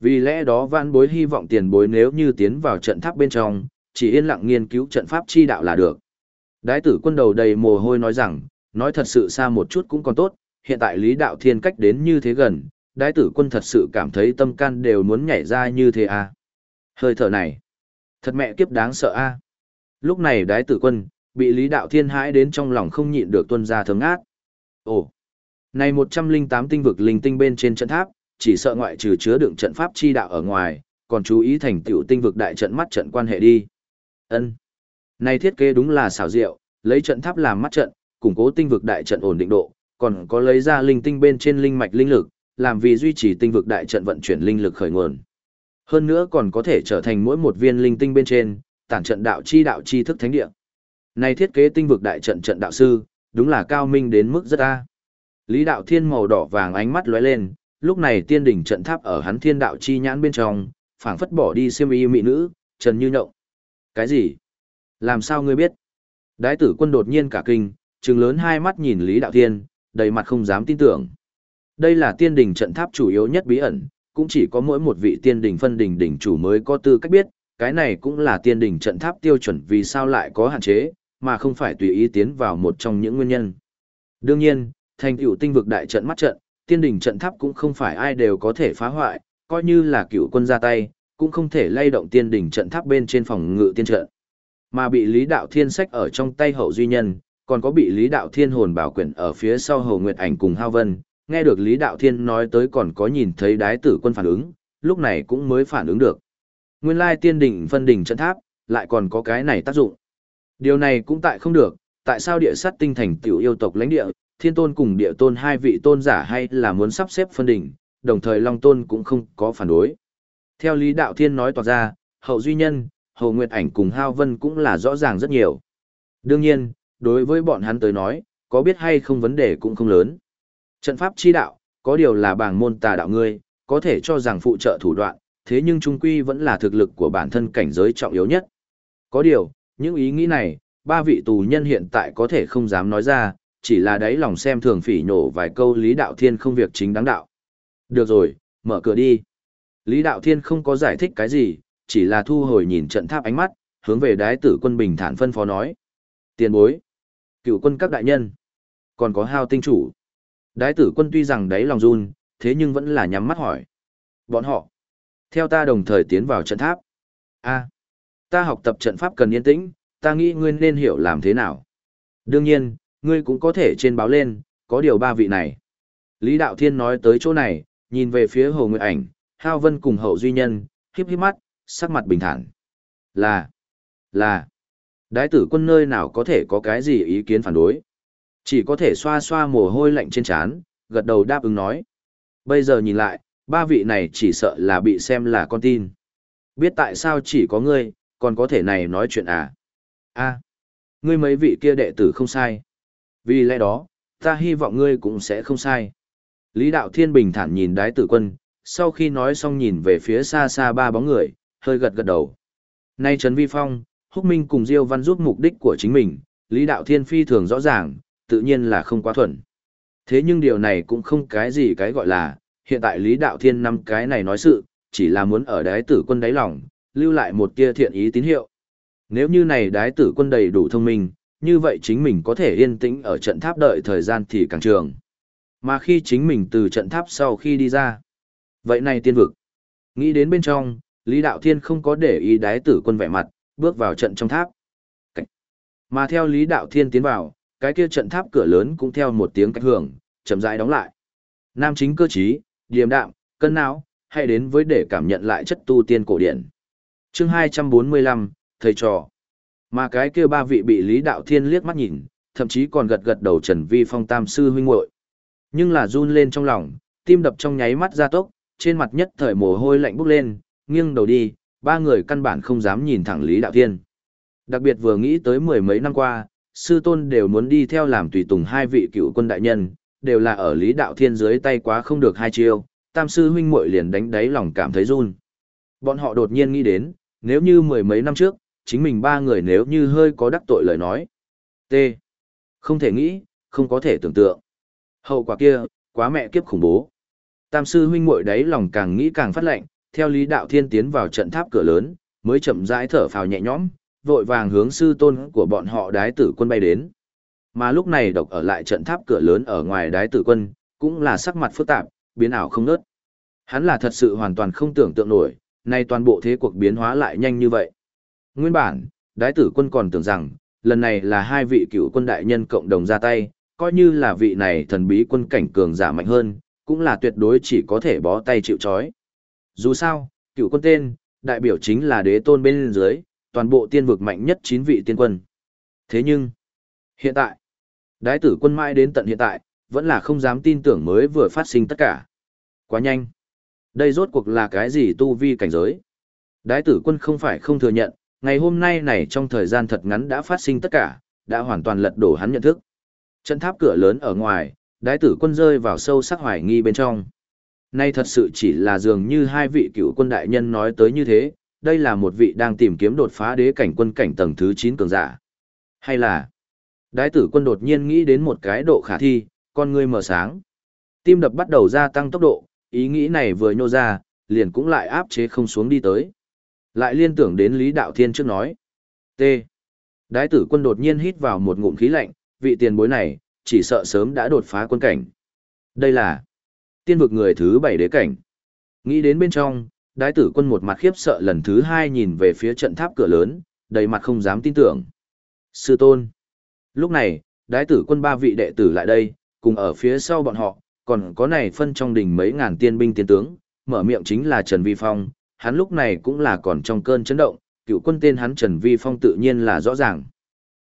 Vì lẽ đó vãn bối hy vọng tiền bối nếu như tiến vào trận tháp bên trong, chỉ yên lặng nghiên cứu trận pháp chi đạo là được. Đái tử quân đầu đầy mồ hôi nói rằng, nói thật sự xa một chút cũng còn tốt, hiện tại lý đạo thiên cách đến như thế gần, đái tử quân thật sự cảm thấy tâm can đều muốn nhảy ra như thế à. Hơi thở này, thật mẹ kiếp đáng sợ a. À. Lúc này đái tử quân, bị lý đạo thiên hãi đến trong lòng không nhịn được tuân ra thấm ác. Ồ, này 108 tinh vực linh tinh bên trên trận tháp, chỉ sợ ngoại trừ chứa đựng trận pháp chi đạo ở ngoài, còn chú ý thành tiểu tinh vực đại trận mắt trận quan hệ đi. Ân. Này thiết kế đúng là xảo diệu, lấy trận tháp làm mắt trận, củng cố tinh vực đại trận ổn định độ, còn có lấy ra linh tinh bên trên linh mạch linh lực, làm vì duy trì tinh vực đại trận vận chuyển linh lực khởi nguồn. Hơn nữa còn có thể trở thành mỗi một viên linh tinh bên trên, tản trận đạo chi đạo chi thức thánh địa. Này thiết kế tinh vực đại trận trận đạo sư, đúng là cao minh đến mức rất a. Lý đạo thiên màu đỏ vàng ánh mắt lóe lên, lúc này tiên đỉnh trận tháp ở hắn thiên đạo chi nhãn bên trong, phảng phất bỏ đi xiêm y mỹ nữ, trần như nhộng. Cái gì? Làm sao ngươi biết? Đái tử quân đột nhiên cả kinh, trừng lớn hai mắt nhìn Lý đạo thiên, đầy mặt không dám tin tưởng. Đây là tiên đỉnh trận tháp chủ yếu nhất bí ẩn, cũng chỉ có mỗi một vị tiên đỉnh phân đỉnh đỉnh chủ mới có tư cách biết, cái này cũng là tiên đỉnh trận tháp tiêu chuẩn vì sao lại có hạn chế, mà không phải tùy ý tiến vào một trong những nguyên nhân. Đương nhiên, thành tựu tinh vực đại trận mắt trận, tiên đỉnh trận tháp cũng không phải ai đều có thể phá hoại, coi như là cựu quân ra tay, cũng không thể lay động tiên đỉnh trận tháp bên trên phòng ngự tiên trận. Mà bị Lý Đạo Thiên sách ở trong tay hậu duy nhân, còn có bị Lý Đạo Thiên hồn bảo quyển ở phía sau Hầu Nguyệt Ảnh cùng Hao Vân, nghe được Lý Đạo Thiên nói tới còn có nhìn thấy đái tử quân phản ứng, lúc này cũng mới phản ứng được. Nguyên lai tiên đỉnh phân đỉnh trận tháp, lại còn có cái này tác dụng. Điều này cũng tại không được, tại sao địa sát tinh thành tiểu yêu tộc lãnh địa, thiên tôn cùng địa tôn hai vị tôn giả hay là muốn sắp xếp phân đỉnh, đồng thời long tôn cũng không có phản đối. Theo Lý Đạo Thiên nói tỏ ra, hậu duy nhân, hậu nguyệt ảnh cùng hao vân cũng là rõ ràng rất nhiều. Đương nhiên, đối với bọn hắn tới nói, có biết hay không vấn đề cũng không lớn. Trận pháp chi đạo, có điều là bảng môn tà đạo ngươi, có thể cho rằng phụ trợ thủ đoạn, thế nhưng trung quy vẫn là thực lực của bản thân cảnh giới trọng yếu nhất. Có điều, những ý nghĩ này, ba vị tù nhân hiện tại có thể không dám nói ra, chỉ là đáy lòng xem thường phỉ nhổ vài câu Lý Đạo Thiên không việc chính đáng đạo. Được rồi, mở cửa đi. Lý Đạo Thiên không có giải thích cái gì, chỉ là thu hồi nhìn trận tháp ánh mắt, hướng về đái tử quân bình thản phân phó nói. Tiền bối, cựu quân các đại nhân, còn có hao tinh chủ. Đái tử quân tuy rằng đáy lòng run, thế nhưng vẫn là nhắm mắt hỏi. Bọn họ, theo ta đồng thời tiến vào trận tháp. a ta học tập trận pháp cần yên tĩnh, ta nghĩ ngươi nên hiểu làm thế nào. Đương nhiên, ngươi cũng có thể trên báo lên, có điều ba vị này. Lý Đạo Thiên nói tới chỗ này, nhìn về phía Hồ Nguyệt Ảnh, Hao Vân cùng Hậu Duy Nhân, híp híp mắt, sắc mặt bình thản. Là, là, đái tử quân nơi nào có thể có cái gì ý kiến phản đối. Chỉ có thể xoa xoa mồ hôi lạnh trên trán, gật đầu đáp ứng nói. Bây giờ nhìn lại, ba vị này chỉ sợ là bị xem là con tin. Biết tại sao chỉ có ngươi, còn có thể này nói chuyện à? a ngươi mấy vị kia đệ tử không sai. Vì lẽ đó, ta hy vọng ngươi cũng sẽ không sai. Lý Đạo Thiên bình thản nhìn đái tử quân, sau khi nói xong nhìn về phía xa xa ba bóng người, hơi gật gật đầu. Nay Trấn Vi Phong, Húc Minh cùng Diêu Văn giúp mục đích của chính mình, Lý Đạo Thiên phi thường rõ ràng, tự nhiên là không quá thuận. Thế nhưng điều này cũng không cái gì cái gọi là, hiện tại Lý Đạo Thiên năm cái này nói sự, chỉ là muốn ở đái tử quân đáy lòng, lưu lại một tia thiện ý tín hiệu. Nếu như này đái tử quân đầy đủ thông minh, như vậy chính mình có thể yên tĩnh ở trận tháp đợi thời gian thì càng trường. Mà khi chính mình từ trận tháp sau khi đi ra, vậy này tiên vực. Nghĩ đến bên trong, Lý Đạo Thiên không có để ý đái tử quân vẻ mặt, bước vào trận trong tháp. Cách. Mà theo Lý Đạo Thiên tiến vào, cái kia trận tháp cửa lớn cũng theo một tiếng cách hưởng, chậm rãi đóng lại. Nam chính cơ trí, điềm đạm, cân não, hay đến với để cảm nhận lại chất tu tiên cổ điển. Chương 245, thầy trò. Mà cái kia ba vị bị Lý Đạo Thiên liếc mắt nhìn, thậm chí còn gật gật đầu Trần Vi Phong tam sư huynh muội. Nhưng là run lên trong lòng, tim đập trong nháy mắt gia tốc, trên mặt nhất thời mồ hôi lạnh bốc lên, nghiêng đầu đi, ba người căn bản không dám nhìn thẳng Lý Đạo Thiên. Đặc biệt vừa nghĩ tới mười mấy năm qua, sư tôn đều muốn đi theo làm tùy tùng hai vị cựu quân đại nhân, đều là ở Lý Đạo Thiên dưới tay quá không được hai chiêu, tam sư huynh muội liền đánh đáy lòng cảm thấy run. Bọn họ đột nhiên nghĩ đến, nếu như mười mấy năm trước, chính mình ba người nếu như hơi có đắc tội lời nói. T. Không thể nghĩ, không có thể tưởng tượng. Hậu quả kia, quá mẹ kiếp khủng bố. Tam sư huynh muội đấy lòng càng nghĩ càng phát lệnh, theo Lý Đạo Thiên tiến vào trận tháp cửa lớn, mới chậm rãi thở phào nhẹ nhõm, vội vàng hướng sư tôn của bọn họ đái tử quân bay đến. Mà lúc này độc ở lại trận tháp cửa lớn ở ngoài đái tử quân, cũng là sắc mặt phức tạp, biến ảo không nớt. Hắn là thật sự hoàn toàn không tưởng tượng nổi, nay toàn bộ thế cuộc biến hóa lại nhanh như vậy. Nguyên bản, đái tử quân còn tưởng rằng, lần này là hai vị cựu quân đại nhân cộng đồng ra tay, coi như là vị này thần bí quân cảnh cường giả mạnh hơn, cũng là tuyệt đối chỉ có thể bó tay chịu chói. Dù sao, cựu quân tên, đại biểu chính là đế tôn bên dưới, toàn bộ tiên vực mạnh nhất chín vị tiên quân. Thế nhưng, hiện tại, đái tử quân mãi đến tận hiện tại, vẫn là không dám tin tưởng mới vừa phát sinh tất cả. Quá nhanh. Đây rốt cuộc là cái gì tu vi cảnh giới? Đái tử quân không phải không thừa nhận, ngày hôm nay này trong thời gian thật ngắn đã phát sinh tất cả, đã hoàn toàn lật đổ hắn nhận thức. Trận tháp cửa lớn ở ngoài, đái tử quân rơi vào sâu sắc hoài nghi bên trong. Nay thật sự chỉ là dường như hai vị cựu quân đại nhân nói tới như thế, đây là một vị đang tìm kiếm đột phá đế cảnh quân cảnh tầng thứ 9 cường giả. Hay là, đái tử quân đột nhiên nghĩ đến một cái độ khả thi, con ngươi mở sáng. Tim đập bắt đầu gia tăng tốc độ, ý nghĩ này vừa nhô ra, liền cũng lại áp chế không xuống đi tới. Lại liên tưởng đến Lý Đạo Thiên trước nói. T. Đái tử quân đột nhiên hít vào một ngụm khí lạnh, vị tiền bối này, chỉ sợ sớm đã đột phá quân cảnh. Đây là tiên vực người thứ bảy đế cảnh. Nghĩ đến bên trong, đái tử quân một mặt khiếp sợ lần thứ hai nhìn về phía trận tháp cửa lớn, đầy mặt không dám tin tưởng. Sư tôn. Lúc này, đái tử quân ba vị đệ tử lại đây, cùng ở phía sau bọn họ, còn có này phân trong đình mấy ngàn tiên binh tiên tướng, mở miệng chính là Trần Vi Phong, hắn lúc này cũng là còn trong cơn chấn động, cựu quân tên hắn Trần Vi Phong tự nhiên là rõ ràng.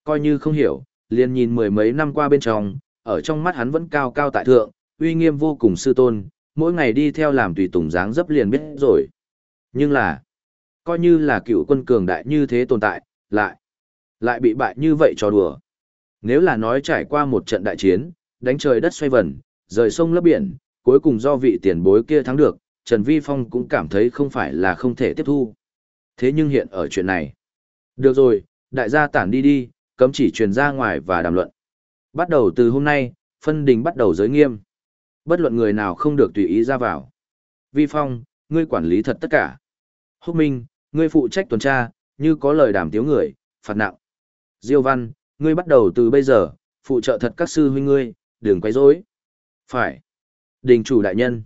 Coi như không hiểu, liền nhìn mười mấy năm qua bên trong, ở trong mắt hắn vẫn cao cao tại thượng, uy nghiêm vô cùng sư tôn, mỗi ngày đi theo làm tùy tùng dáng dấp liền biết rồi. Nhưng là, coi như là cựu quân cường đại như thế tồn tại, lại, lại bị bại như vậy cho đùa. Nếu là nói trải qua một trận đại chiến, đánh trời đất xoay vần, rời sông lấp biển, cuối cùng do vị tiền bối kia thắng được, Trần Vi Phong cũng cảm thấy không phải là không thể tiếp thu. Thế nhưng hiện ở chuyện này. Được rồi, đại gia tản đi đi, cấm chỉ truyền ra ngoài và đàm luận. Bắt đầu từ hôm nay, phân đình bắt đầu giới nghiêm. Bất luận người nào không được tùy ý ra vào. Vi Phong, ngươi quản lý thật tất cả. Húc Minh, ngươi phụ trách tuần tra, như có lời đàm tiếu người, phạt nặng. Diêu Văn, ngươi bắt đầu từ bây giờ, phụ trợ thật các sư huynh ngươi, đừng quấy rối. Phải. Đình chủ đại nhân.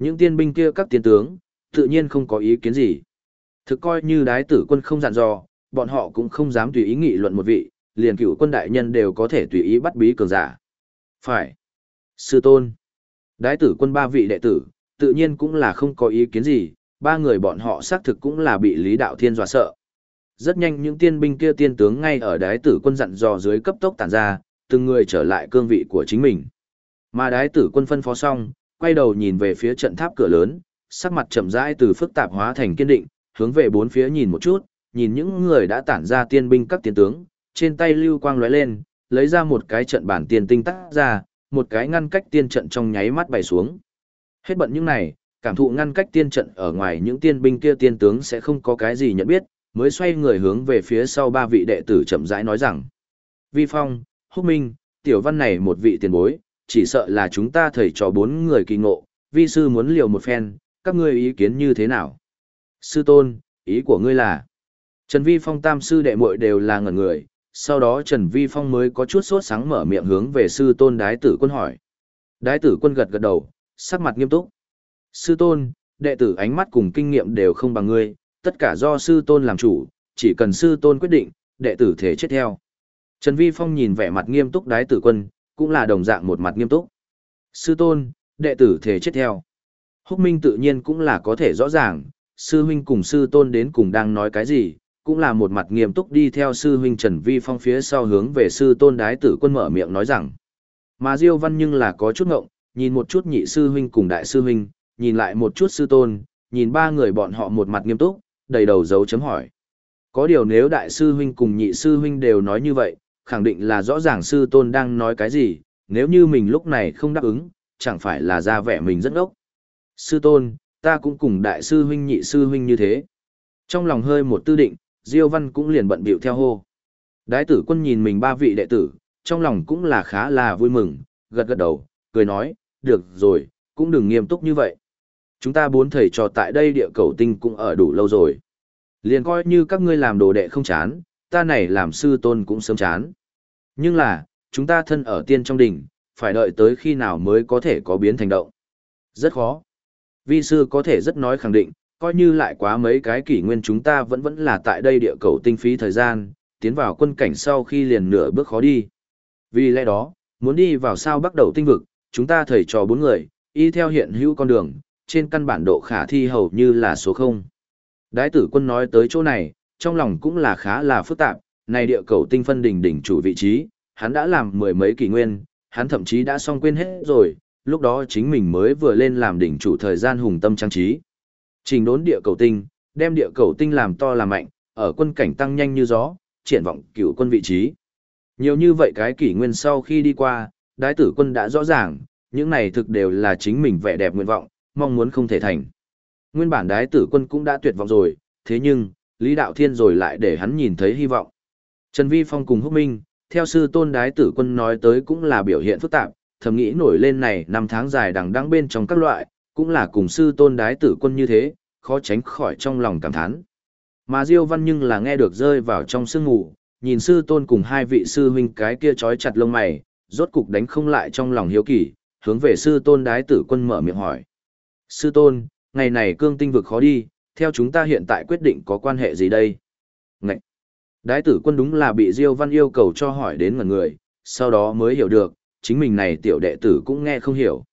Những tiên binh kia các tiên tướng, tự nhiên không có ý kiến gì. Thực coi như đái tử quân không dặn dò, bọn họ cũng không dám tùy ý nghị luận một vị, liền cựu quân đại nhân đều có thể tùy ý bắt bí cường giả. Phải. Sư tôn. Đái tử quân ba vị đệ tử, tự nhiên cũng là không có ý kiến gì, ba người bọn họ xác thực cũng là bị Lý Đạo Thiên dọa sợ. Rất nhanh những tiên binh kia tiên tướng ngay ở đái tử quân dặn dò dưới cấp tốc tản ra, từng người trở lại cương vị của chính mình. Mà đái tử quân phân phó xong, quay đầu nhìn về phía trận tháp cửa lớn, sắc mặt chậm rãi từ phức tạp hóa thành kiên định, hướng về bốn phía nhìn một chút, nhìn những người đã tản ra tiên binh các tiên tướng, trên tay lưu quang lóe lên, lấy ra một cái trận bản tiên tinh tác ra, một cái ngăn cách tiên trận trong nháy mắt bày xuống. Hết bận những này, cảm thụ ngăn cách tiên trận ở ngoài những tiên binh kia tiên tướng sẽ không có cái gì nhận biết, mới xoay người hướng về phía sau ba vị đệ tử chậm rãi nói rằng: "Vi Phong, Húc Minh, tiểu văn này một vị tiền bối, chỉ sợ là chúng ta thầy trò bốn người kỳ ngộ, vi sư muốn liều một phen, các ngươi ý kiến như thế nào?" Sư tôn, ý của ngươi là? Trần Vi Phong tam sư đệ muội đều là ngẩn người, sau đó Trần Vi Phong mới có chút sốt sáng mở miệng hướng về sư tôn đái tử quân hỏi. Đái tử quân gật gật đầu, sắc mặt nghiêm túc. Sư tôn, đệ tử ánh mắt cùng kinh nghiệm đều không bằng ngươi, tất cả do sư tôn làm chủ, chỉ cần sư tôn quyết định, đệ tử thể chết theo. Trần Vi Phong nhìn vẻ mặt nghiêm túc đái tử quân, cũng là đồng dạng một mặt nghiêm túc. Sư tôn, đệ tử thể chết theo. Húc Minh tự nhiên cũng là có thể rõ ràng, sư huynh cùng sư tôn đến cùng đang nói cái gì, cũng là một mặt nghiêm túc đi theo sư huynh Trần Vi Phong phía sau hướng về sư tôn đái tử quân mở miệng nói rằng. Mà Diêu Văn nhưng là có chút ngộng, nhìn một chút nhị sư huynh cùng đại sư huynh, nhìn lại một chút sư tôn, nhìn ba người bọn họ một mặt nghiêm túc, đầy đầu dấu chấm hỏi. Có điều nếu đại sư huynh cùng nhị sư huynh đều nói như vậy, khẳng định là rõ ràng sư tôn đang nói cái gì, nếu như mình lúc này không đáp ứng, chẳng phải là ra vẻ mình rất ngốc. Sư tôn, ta cũng cùng đại sư huynh nhị sư huynh như thế. Trong lòng hơi một tư định, Diêu Văn cũng liền bận bịu theo hô. Đái tử quân nhìn mình ba vị đệ tử, trong lòng cũng là khá là vui mừng, gật gật đầu, cười nói, được rồi, cũng đừng nghiêm túc như vậy. Chúng ta bốn thầy trò tại đây địa cầu tinh cũng ở đủ lâu rồi. Liền coi như các ngươi làm đồ đệ không chán, ta này làm sư tôn cũng sớm chán. Nhưng là, chúng ta thân ở tiên trong đỉnh, phải đợi tới khi nào mới có thể có biến thành động. Rất khó. Vi sư có thể rất nói khẳng định, coi như lại quá mấy cái kỷ nguyên chúng ta vẫn vẫn là tại đây địa cầu tinh phí thời gian, tiến vào quân cảnh sau khi liền nửa bước khó đi. Vì lẽ đó, muốn đi vào sao bắt đầu tinh vực, chúng ta thầy trò bốn người, y theo hiện hữu con đường, trên căn bản độ khả thi hầu như là số 0. Đái tử quân nói tới chỗ này, trong lòng cũng là khá là phức tạp, này địa cầu tinh phân đỉnh đỉnh chủ vị trí, hắn đã làm mười mấy kỷ nguyên, hắn thậm chí đã xong quên hết rồi, lúc đó chính mình mới vừa lên làm đỉnh chủ thời gian hùng tâm trang trí. Trình đốn địa cầu tinh, đem địa cầu tinh làm to làm mạnh, ở quân cảnh tăng nhanh như gió, triển vọng cựu quân vị trí. Nhiều như vậy cái kỷ nguyên sau khi đi qua, đái tử quân đã rõ ràng, những này thực đều là chính mình vẻ đẹp nguyện vọng, mong muốn không thể thành. Nguyên bản đái tử quân cũng đã tuyệt vọng rồi, thế nhưng, Lý Đạo Thiên rồi lại để hắn nhìn thấy hy vọng. Trần Vi Phong cùng Húc Minh, theo sư tôn đái tử quân nói tới cũng là biểu hiện phức tạp, thầm nghĩ nổi lên này năm tháng dài đằng đẵng bên trong các loại, cũng là cùng sư tôn đái tử quân như thế, khó tránh khỏi trong lòng cảm thán. Mà Diêu Văn nhưng là nghe được rơi vào trong sương ngủ, nhìn sư tôn cùng hai vị sư huynh cái kia trói chặt lông mày, rốt cục đánh không lại trong lòng hiếu kỳ, hướng về sư tôn đái tử quân mở miệng hỏi. Sư tôn, ngày này cương tinh vực khó đi, theo chúng ta hiện tại quyết định có quan hệ gì đây? Đái tử quân đúng là bị Diêu Văn yêu cầu cho hỏi đến ngần người, sau đó mới hiểu được, chính mình này tiểu đệ tử cũng nghe không hiểu.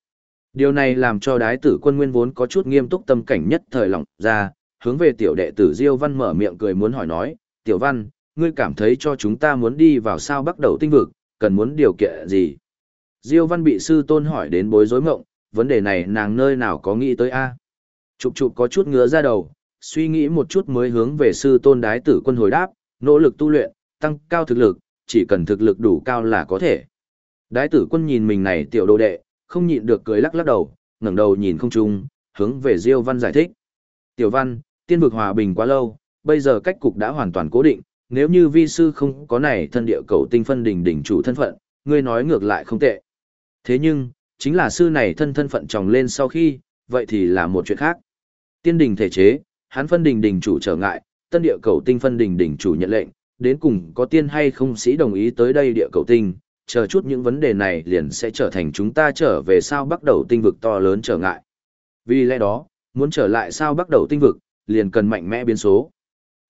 Điều này làm cho đái tử quân nguyên vốn có chút nghiêm túc tâm cảnh nhất thời lòng ra, hướng về tiểu đệ tử Diêu Văn mở miệng cười muốn hỏi nói, "Tiểu Văn, ngươi cảm thấy cho chúng ta muốn đi vào sao bắt đầu tinh vực, cần muốn điều kiện gì?" Diêu Văn bị sư tôn hỏi đến bối rối mộng, vấn đề này nàng nơi nào có nghĩ tới a? Chụp chụp có chút ngứa ra đầu, suy nghĩ một chút mới hướng về sư tôn đái tử quân hồi đáp, nỗ lực tu luyện, tăng cao thực lực, chỉ cần thực lực đủ cao là có thể. Đái tử quân nhìn mình này tiểu đồ đệ, không nhịn được cười lắc lắc đầu, ngẩng đầu nhìn không trung, hướng về Diêu Văn giải thích. Tiểu Văn, tiên vực hòa bình quá lâu, bây giờ cách cục đã hoàn toàn cố định, nếu như vi sư không có này thân địa cầu tinh phân đỉnh đỉnh chủ thân phận, ngươi nói ngược lại không tệ. Thế nhưng, chính là sư này thân thân phận tròng lên sau khi, vậy thì là một chuyện khác. Tiên đình thể chế, hắn phân đình đỉnh chủ trở ngại, tân địa cầu tinh phân đình đỉnh chủ nhận lệnh, đến cùng có tiên hay không sĩ đồng ý tới đây địa cầu tinh, chờ chút những vấn đề này liền sẽ trở thành chúng ta trở về sao bắt đầu tinh vực to lớn trở ngại. Vì lẽ đó, muốn trở lại sao bắt đầu tinh vực, liền cần mạnh mẽ biến số.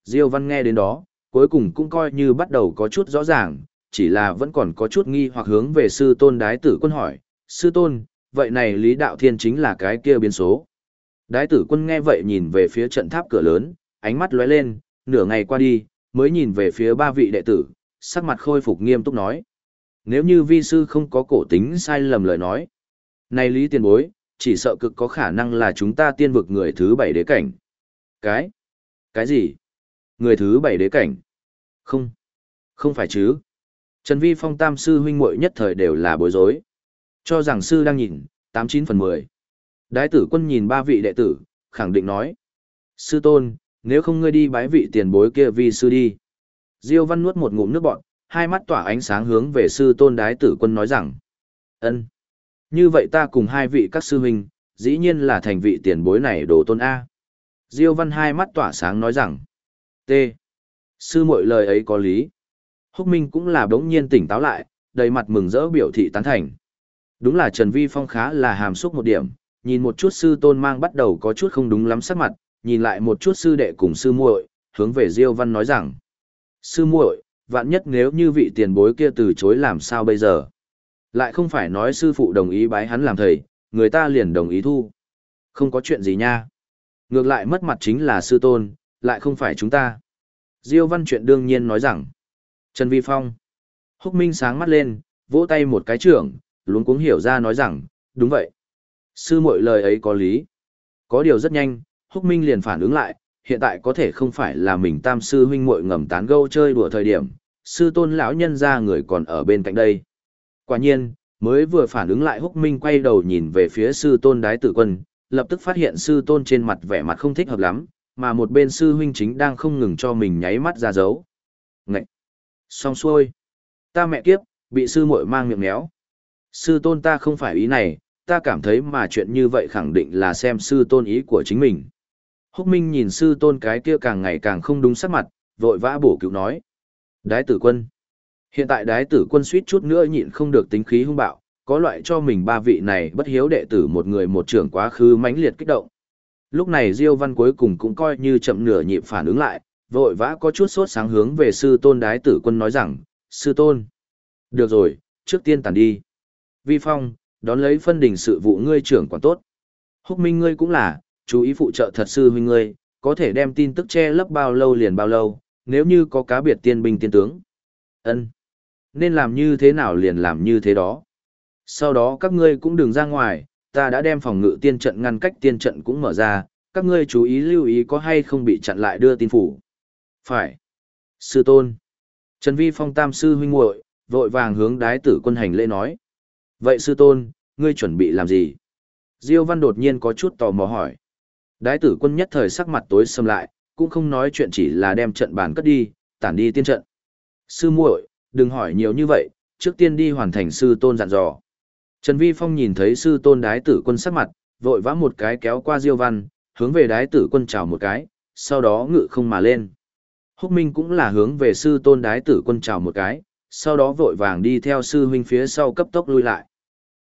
Diêu Văn nghe đến đó, cuối cùng cũng coi như bắt đầu có chút rõ ràng, chỉ là vẫn còn có chút nghi hoặc hướng về sư tôn đái tử quân hỏi, sư tôn, vậy này Lý Đạo Thiên chính là cái kia biến số. Đái tử quân nghe vậy nhìn về phía trận tháp cửa lớn, ánh mắt lóe lên, nửa ngày qua đi, mới nhìn về phía ba vị đệ tử, sắc mặt khôi phục nghiêm túc nói. Nếu như vi sư không có cổ tính sai lầm lời nói. Này Lý tiền bối, chỉ sợ cực có khả năng là chúng ta tiên vực người thứ bảy đế cảnh. Cái? Cái gì? Người thứ bảy đế cảnh? Không. Không phải chứ. Trần Vi Phong tam sư huynh muội nhất thời đều là bối rối. Cho rằng sư đang nhìn, tám chín phần mười. Đái tử quân nhìn ba vị đệ tử, khẳng định nói. Sư tôn, nếu không ngươi đi bái vị tiền bối kia vi sư đi. Diêu văn nuốt một ngụm nước bọn, hai mắt tỏa ánh sáng hướng về sư tôn đái tử quân nói rằng. ân, Như vậy ta cùng hai vị các sư huynh, dĩ nhiên là thành vị tiền bối này đồ tôn A. Diêu văn hai mắt tỏa sáng nói rằng. T. Sư muội lời ấy có lý. Húc Minh cũng là đống nhiên tỉnh táo lại, đầy mặt mừng rỡ biểu thị tán thành. Đúng là Trần Vi Phong khá là hàm xúc một điểm, nhìn một chút sư tôn mang bắt đầu có chút không đúng lắm sắc mặt, nhìn lại một chút sư đệ cùng sư muội, hướng về Diêu Văn nói rằng: "Sư muội, vạn nhất nếu như vị tiền bối kia từ chối làm sao bây giờ? Lại không phải nói sư phụ đồng ý bái hắn làm thầy, người ta liền đồng ý thu. Không có chuyện gì nha. Ngược lại mất mặt chính là sư tôn, lại không phải chúng ta." Diêu Văn chuyện đương nhiên nói rằng: "Trần Vi Phong." Húc Minh sáng mắt lên, vỗ tay một cái trưởng, luống cuống hiểu ra nói rằng: "Đúng vậy." Sư muội lời ấy có lý. Có điều rất nhanh, Húc Minh liền phản ứng lại, hiện tại có thể không phải là mình tam sư huynh muội ngầm tán gẫu chơi đùa thời điểm, sư tôn lão nhân ra người còn ở bên cạnh đây. Quả nhiên, mới vừa phản ứng lại Húc Minh quay đầu nhìn về phía sư tôn đái tử quân, lập tức phát hiện sư tôn trên mặt vẻ mặt không thích hợp lắm, mà một bên sư huynh chính đang không ngừng cho mình nháy mắt ra dấu. Ngậy! Xong xuôi! Ta mẹ kiếp, bị sư muội mang miệng méo. Sư tôn ta không phải ý này, ta cảm thấy mà chuyện như vậy khẳng định là xem sư tôn ý của chính mình. Húc Minh nhìn sư tôn cái kia càng ngày càng không đúng sắc mặt, vội vã bổ cứu nói. Đái tử quân. Hiện tại đái tử quân suýt chút nữa nhịn không được tính khí hung bạo, có loại cho mình ba vị này bất hiếu đệ tử một người một trưởng quá khứ mãnh liệt kích động. Lúc này Diêu Văn cuối cùng cũng coi như chậm nửa nhịp phản ứng lại, vội vã có chút sốt sáng hướng về sư tôn đái tử quân nói rằng, sư tôn. Được rồi, trước tiên tàn đi. Vi Phong, đón lấy phân đình sự vụ ngươi trưởng quản tốt. Húc Minh ngươi cũng là, chú ý phụ trợ thật sư huynh ngươi, có thể đem tin tức che lấp bao lâu liền bao lâu, nếu như có cá biệt tiên binh tiên tướng. ân Nên làm như thế nào liền làm như thế đó. Sau đó các ngươi cũng đừng ra ngoài, ta đã đem phòng ngự tiên trận ngăn cách tiên trận cũng mở ra, các ngươi chú ý lưu ý có hay không bị chặn lại đưa tin phủ. Phải. Sư tôn. Trần Vi Phong tam sư huynh muội vội vàng hướng đái tử quân hành lễ nói. Vậy sư tôn, ngươi chuẩn bị làm gì? Diêu Văn đột nhiên có chút tò mò hỏi. Đái tử quân nhất thời sắc mặt tối sầm lại, cũng không nói chuyện chỉ là đem trận bàn cất đi, tản đi tiên trận. Sư muội, đừng hỏi nhiều như vậy, trước tiên đi hoàn thành sư tôn dặn dò. Trần Vi Phong nhìn thấy sư tôn đái tử quân sắc mặt, vội vã một cái kéo qua Diêu Văn, hướng về đái tử quân chào một cái, sau đó ngự không mà lên. Húc Minh cũng là hướng về sư tôn đái tử quân chào một cái, sau đó vội vàng đi theo sư huynh phía sau cấp tốc lui lại.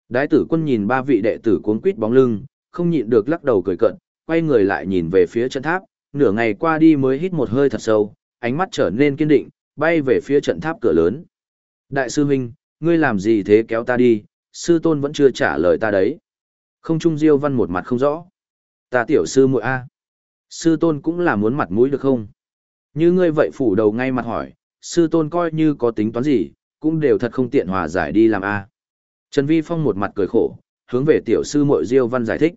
Đái tử quân nhìn ba vị đệ tử cuốn quýt bóng lưng, không nhịn được lắc đầu cười cận, quay người lại nhìn về phía trận tháp, nửa ngày qua đi mới hít một hơi thật sâu, ánh mắt trở nên kiên định, bay về phía trận tháp cửa lớn. Đại sư huynh, ngươi làm gì thế kéo ta đi, sư tôn vẫn chưa trả lời ta đấy. Không trung diêu văn một mặt không rõ. Ta tiểu sư muội A. Sư tôn cũng là muốn mặt mũi được không? Như ngươi vậy phủ đầu ngay mặt hỏi, sư tôn coi như có tính toán gì, cũng đều thật không tiện hòa giải đi làm a. Trần Vi Phong một mặt cười khổ, hướng về tiểu sư muội Diêu Văn giải thích.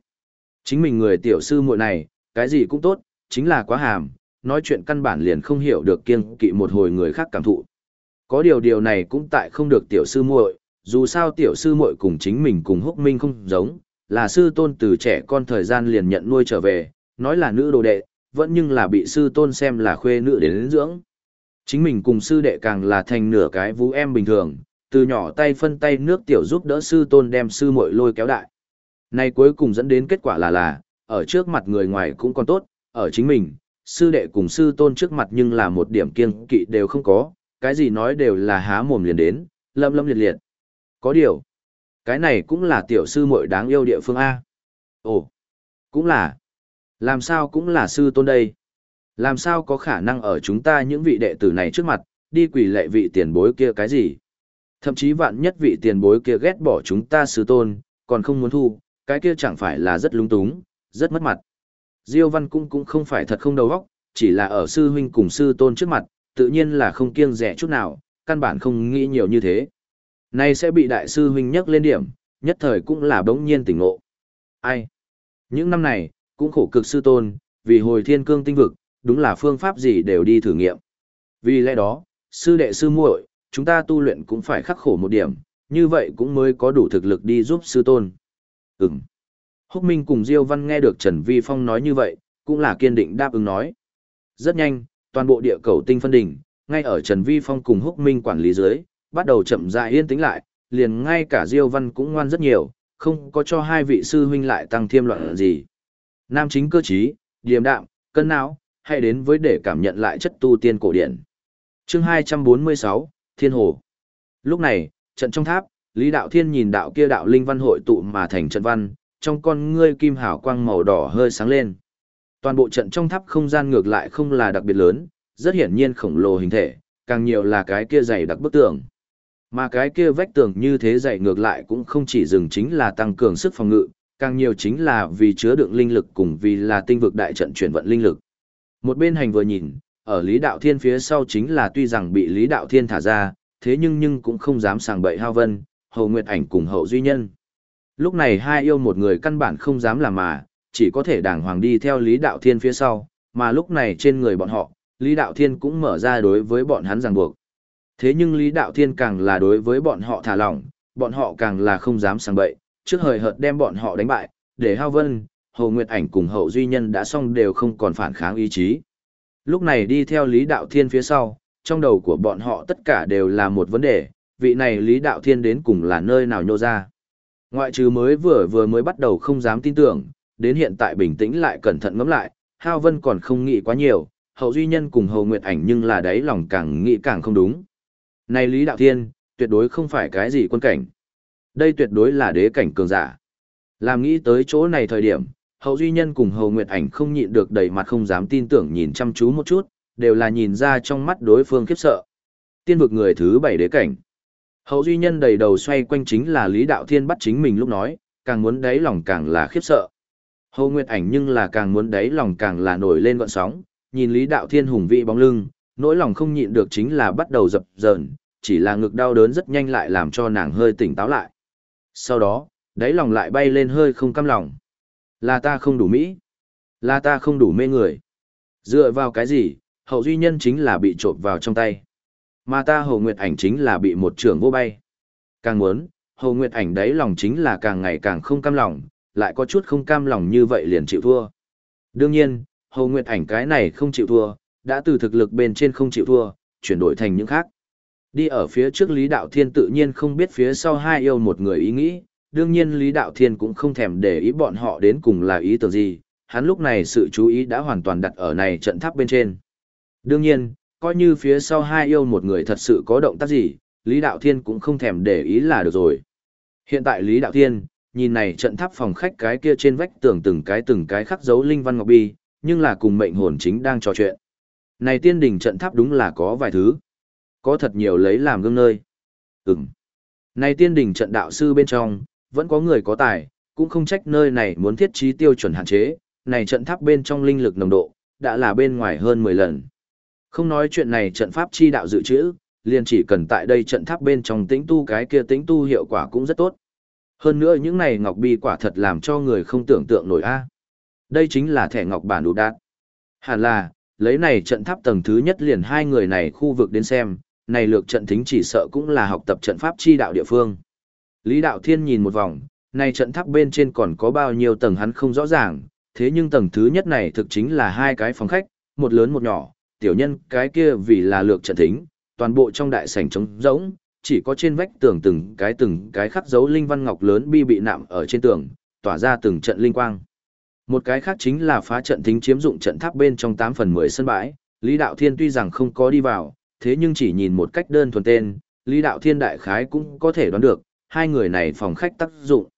Chính mình người tiểu sư muội này, cái gì cũng tốt, chính là quá hàm, nói chuyện căn bản liền không hiểu được kiêng kỵ một hồi người khác cảm thụ. Có điều điều này cũng tại không được tiểu sư muội, dù sao tiểu sư muội cùng chính mình cùng húc minh không giống, là sư tôn từ trẻ con thời gian liền nhận nuôi trở về, nói là nữ đồ đệ, vẫn nhưng là bị sư tôn xem là khuê nữ đến, đến dưỡng. Chính mình cùng sư đệ càng là thành nửa cái vũ em bình thường, từ nhỏ tay phân tay nước tiểu giúp đỡ sư tôn đem sư muội lôi kéo đại. Này cuối cùng dẫn đến kết quả là là, ở trước mặt người ngoài cũng còn tốt, ở chính mình, sư đệ cùng sư tôn trước mặt nhưng là một điểm kiêng kỵ đều không có, cái gì nói đều là há mồm liền đến, lâm lâm liệt liệt. Có điều, cái này cũng là tiểu sư muội đáng yêu địa phương A. Ồ, cũng là. Làm sao cũng là sư tôn đây. Làm sao có khả năng ở chúng ta những vị đệ tử này trước mặt, đi quỷ lệ vị tiền bối kia cái gì. Thậm chí vạn nhất vị tiền bối kia ghét bỏ chúng ta sư tôn, còn không muốn thu, cái kia chẳng phải là rất lung túng, rất mất mặt. Diêu văn cung cũng không phải thật không đầu óc, chỉ là ở sư huynh cùng sư tôn trước mặt, tự nhiên là không kiêng dè chút nào, căn bản không nghĩ nhiều như thế. Nay sẽ bị đại sư huynh nhắc lên điểm, nhất thời cũng là bỗng nhiên tỉnh ngộ. Ai? Những năm này, cũng khổ cực sư tôn, vì hồi thiên cương tinh vực, đúng là phương pháp gì đều đi thử nghiệm. Vì lẽ đó, sư đệ sư muội, chúng ta tu luyện cũng phải khắc khổ một điểm, như vậy cũng mới có đủ thực lực đi giúp sư tôn. Ừm. Húc Minh cùng Diêu Văn nghe được Trần Vi Phong nói như vậy, cũng là kiên định đáp ứng nói. Rất nhanh, toàn bộ địa cầu tinh phân đỉnh, ngay ở Trần Vi Phong cùng Húc Minh quản lý dưới, bắt đầu chậm rãi yên tĩnh lại, liền ngay cả Diêu Văn cũng ngoan rất nhiều, không có cho hai vị sư huynh lại tăng thêm loạn gì. Nam chính cơ trí, điềm đạm, cân não, hay đến với để cảm nhận lại chất tu tiên cổ điển. Chương 246, Thiên Hồ. Lúc này, trận trong tháp, Lý Đạo Thiên nhìn đạo kia đạo linh văn hội tụ mà thành trận văn, trong con ngươi kim hào quang màu đỏ hơi sáng lên. Toàn bộ trận trong tháp không gian ngược lại không là đặc biệt lớn, rất hiển nhiên khổng lồ hình thể, càng nhiều là cái kia dày đặc bức tường. Mà cái kia vách tường như thế dày ngược lại cũng không chỉ dừng chính là tăng cường sức phòng ngự, càng nhiều chính là vì chứa đựng linh lực cùng vì là tinh vực đại trận chuyển vận linh lực. Một bên hành vừa nhìn, ở Lý Đạo Thiên phía sau chính là tuy rằng bị Lý Đạo Thiên thả ra, thế nhưng nhưng cũng không dám sàng bậy hao vân, hầu nguyệt ảnh cùng hậu duy nhân. Lúc này hai yêu một người căn bản không dám làm mà, chỉ có thể đàng hoàng đi theo Lý Đạo Thiên phía sau, mà lúc này trên người bọn họ, Lý Đạo Thiên cũng mở ra đối với bọn hắn ràng buộc. Thế nhưng Lý Đạo Thiên càng là đối với bọn họ thả lỏng, bọn họ càng là không dám sang bậy, trước hời hợt đem bọn họ đánh bại, để Hao Vân, Hồ Nguyệt Ảnh cùng Hậu Duy Nhân đã xong đều không còn phản kháng ý chí. Lúc này đi theo Lý Đạo Thiên phía sau, trong đầu của bọn họ tất cả đều là một vấn đề, vị này Lý Đạo Thiên đến cùng là nơi nào nhô ra. Ngoại trừ mới vừa vừa mới bắt đầu không dám tin tưởng, đến hiện tại bình tĩnh lại cẩn thận ngẫm lại, Hao Vân còn không nghĩ quá nhiều, Hậu Duy Nhân cùng Hầu Nguyệt Ảnh nhưng là đấy lòng càng nghĩ càng không đúng. Này Lý Đạo Thiên, tuyệt đối không phải cái gì quân cảnh. Đây tuyệt đối là đế cảnh cường giả. Làm nghĩ tới chỗ này thời điểm, hậu duy nhân cùng hầu nguyệt ảnh không nhịn được đầy mặt không dám tin tưởng nhìn chăm chú một chút, đều là nhìn ra trong mắt đối phương khiếp sợ. Tiên vực người thứ bảy đế cảnh. Hậu duy nhân đầy đầu xoay quanh chính là Lý Đạo Thiên bắt chính mình lúc nói, càng muốn đáy lòng càng là khiếp sợ. Hậu Nguyệt ảnh nhưng là càng muốn đáy lòng càng là nổi lên gọn sóng, nhìn Lý Đạo Thiên hùng vị bóng lưng, nỗi lòng không nhịn được chính là bắt đầu dập dờn, chỉ là ngực đau đớn rất nhanh lại làm cho nàng hơi tỉnh táo lại. Sau đó, đáy lòng lại bay lên hơi không căm lòng. Là ta không đủ mỹ. Là ta không đủ mê người. Dựa vào cái gì, hậu duy nhân chính là bị trộm vào trong tay. Mà ta hồ nguyệt ảnh chính là bị một trưởng vô bay. Càng muốn, hồ nguyệt ảnh đấy lòng chính là càng ngày càng không cam lòng, lại có chút không cam lòng như vậy liền chịu thua. Đương nhiên, hồ nguyệt ảnh cái này không chịu thua, đã từ thực lực bên trên không chịu thua, chuyển đổi thành những khác. Đi ở phía trước Lý Đạo Thiên tự nhiên không biết phía sau hai yêu một người ý nghĩ, đương nhiên Lý Đạo Thiên cũng không thèm để ý bọn họ đến cùng là ý tưởng gì, hắn lúc này sự chú ý đã hoàn toàn đặt ở này trận tháp bên trên. Đương nhiên, coi như phía sau hai yêu một người thật sự có động tác gì, Lý Đạo Thiên cũng không thèm để ý là được rồi. Hiện tại Lý Đạo Thiên, nhìn này trận tháp phòng khách cái kia trên vách tường từng cái từng cái khắc dấu linh văn ngọc bi, nhưng là cùng mệnh hồn chính đang trò chuyện. Này tiên đỉnh trận tháp đúng là có vài thứ. Có thật nhiều lấy làm gương nơi. Ừm. Này tiên đỉnh trận đạo sư bên trong, vẫn có người có tài, cũng không trách nơi này muốn thiết trí tiêu chuẩn hạn chế, này trận tháp bên trong linh lực nồng độ, đã là bên ngoài hơn 10 lần. Không nói chuyện này trận pháp chi đạo dự trữ, liền chỉ cần tại đây trận tháp bên trong tĩnh tu cái kia tĩnh tu hiệu quả cũng rất tốt. Hơn nữa những này ngọc bi quả thật làm cho người không tưởng tượng nổi a. Đây chính là thẻ ngọc bản đủ đạt. Hẳn là, lấy này trận tháp tầng thứ nhất liền hai người này khu vực đến xem, này lược trận thính chỉ sợ cũng là học tập trận pháp chi đạo địa phương. Lý Đạo Thiên nhìn một vòng, này trận tháp bên trên còn có bao nhiêu tầng hắn không rõ ràng, thế nhưng tầng thứ nhất này thực chính là hai cái phòng khách, một lớn một nhỏ, tiểu nhân cái kia vì là lược trận thính, toàn bộ trong đại sảnh trống rỗng, chỉ có trên vách tường từng cái từng cái khắc dấu linh văn ngọc lớn bi bị nạm ở trên tường, tỏa ra từng trận linh quang. Một cái khác chính là phá trận thính chiếm dụng trận tháp bên trong 8 phần 10 sân bãi, Lý Đạo Thiên tuy rằng không có đi vào, thế nhưng chỉ nhìn một cách đơn thuần tên, Lý Đạo Thiên đại khái cũng có thể đoán được, hai người này phòng khách tác dụng.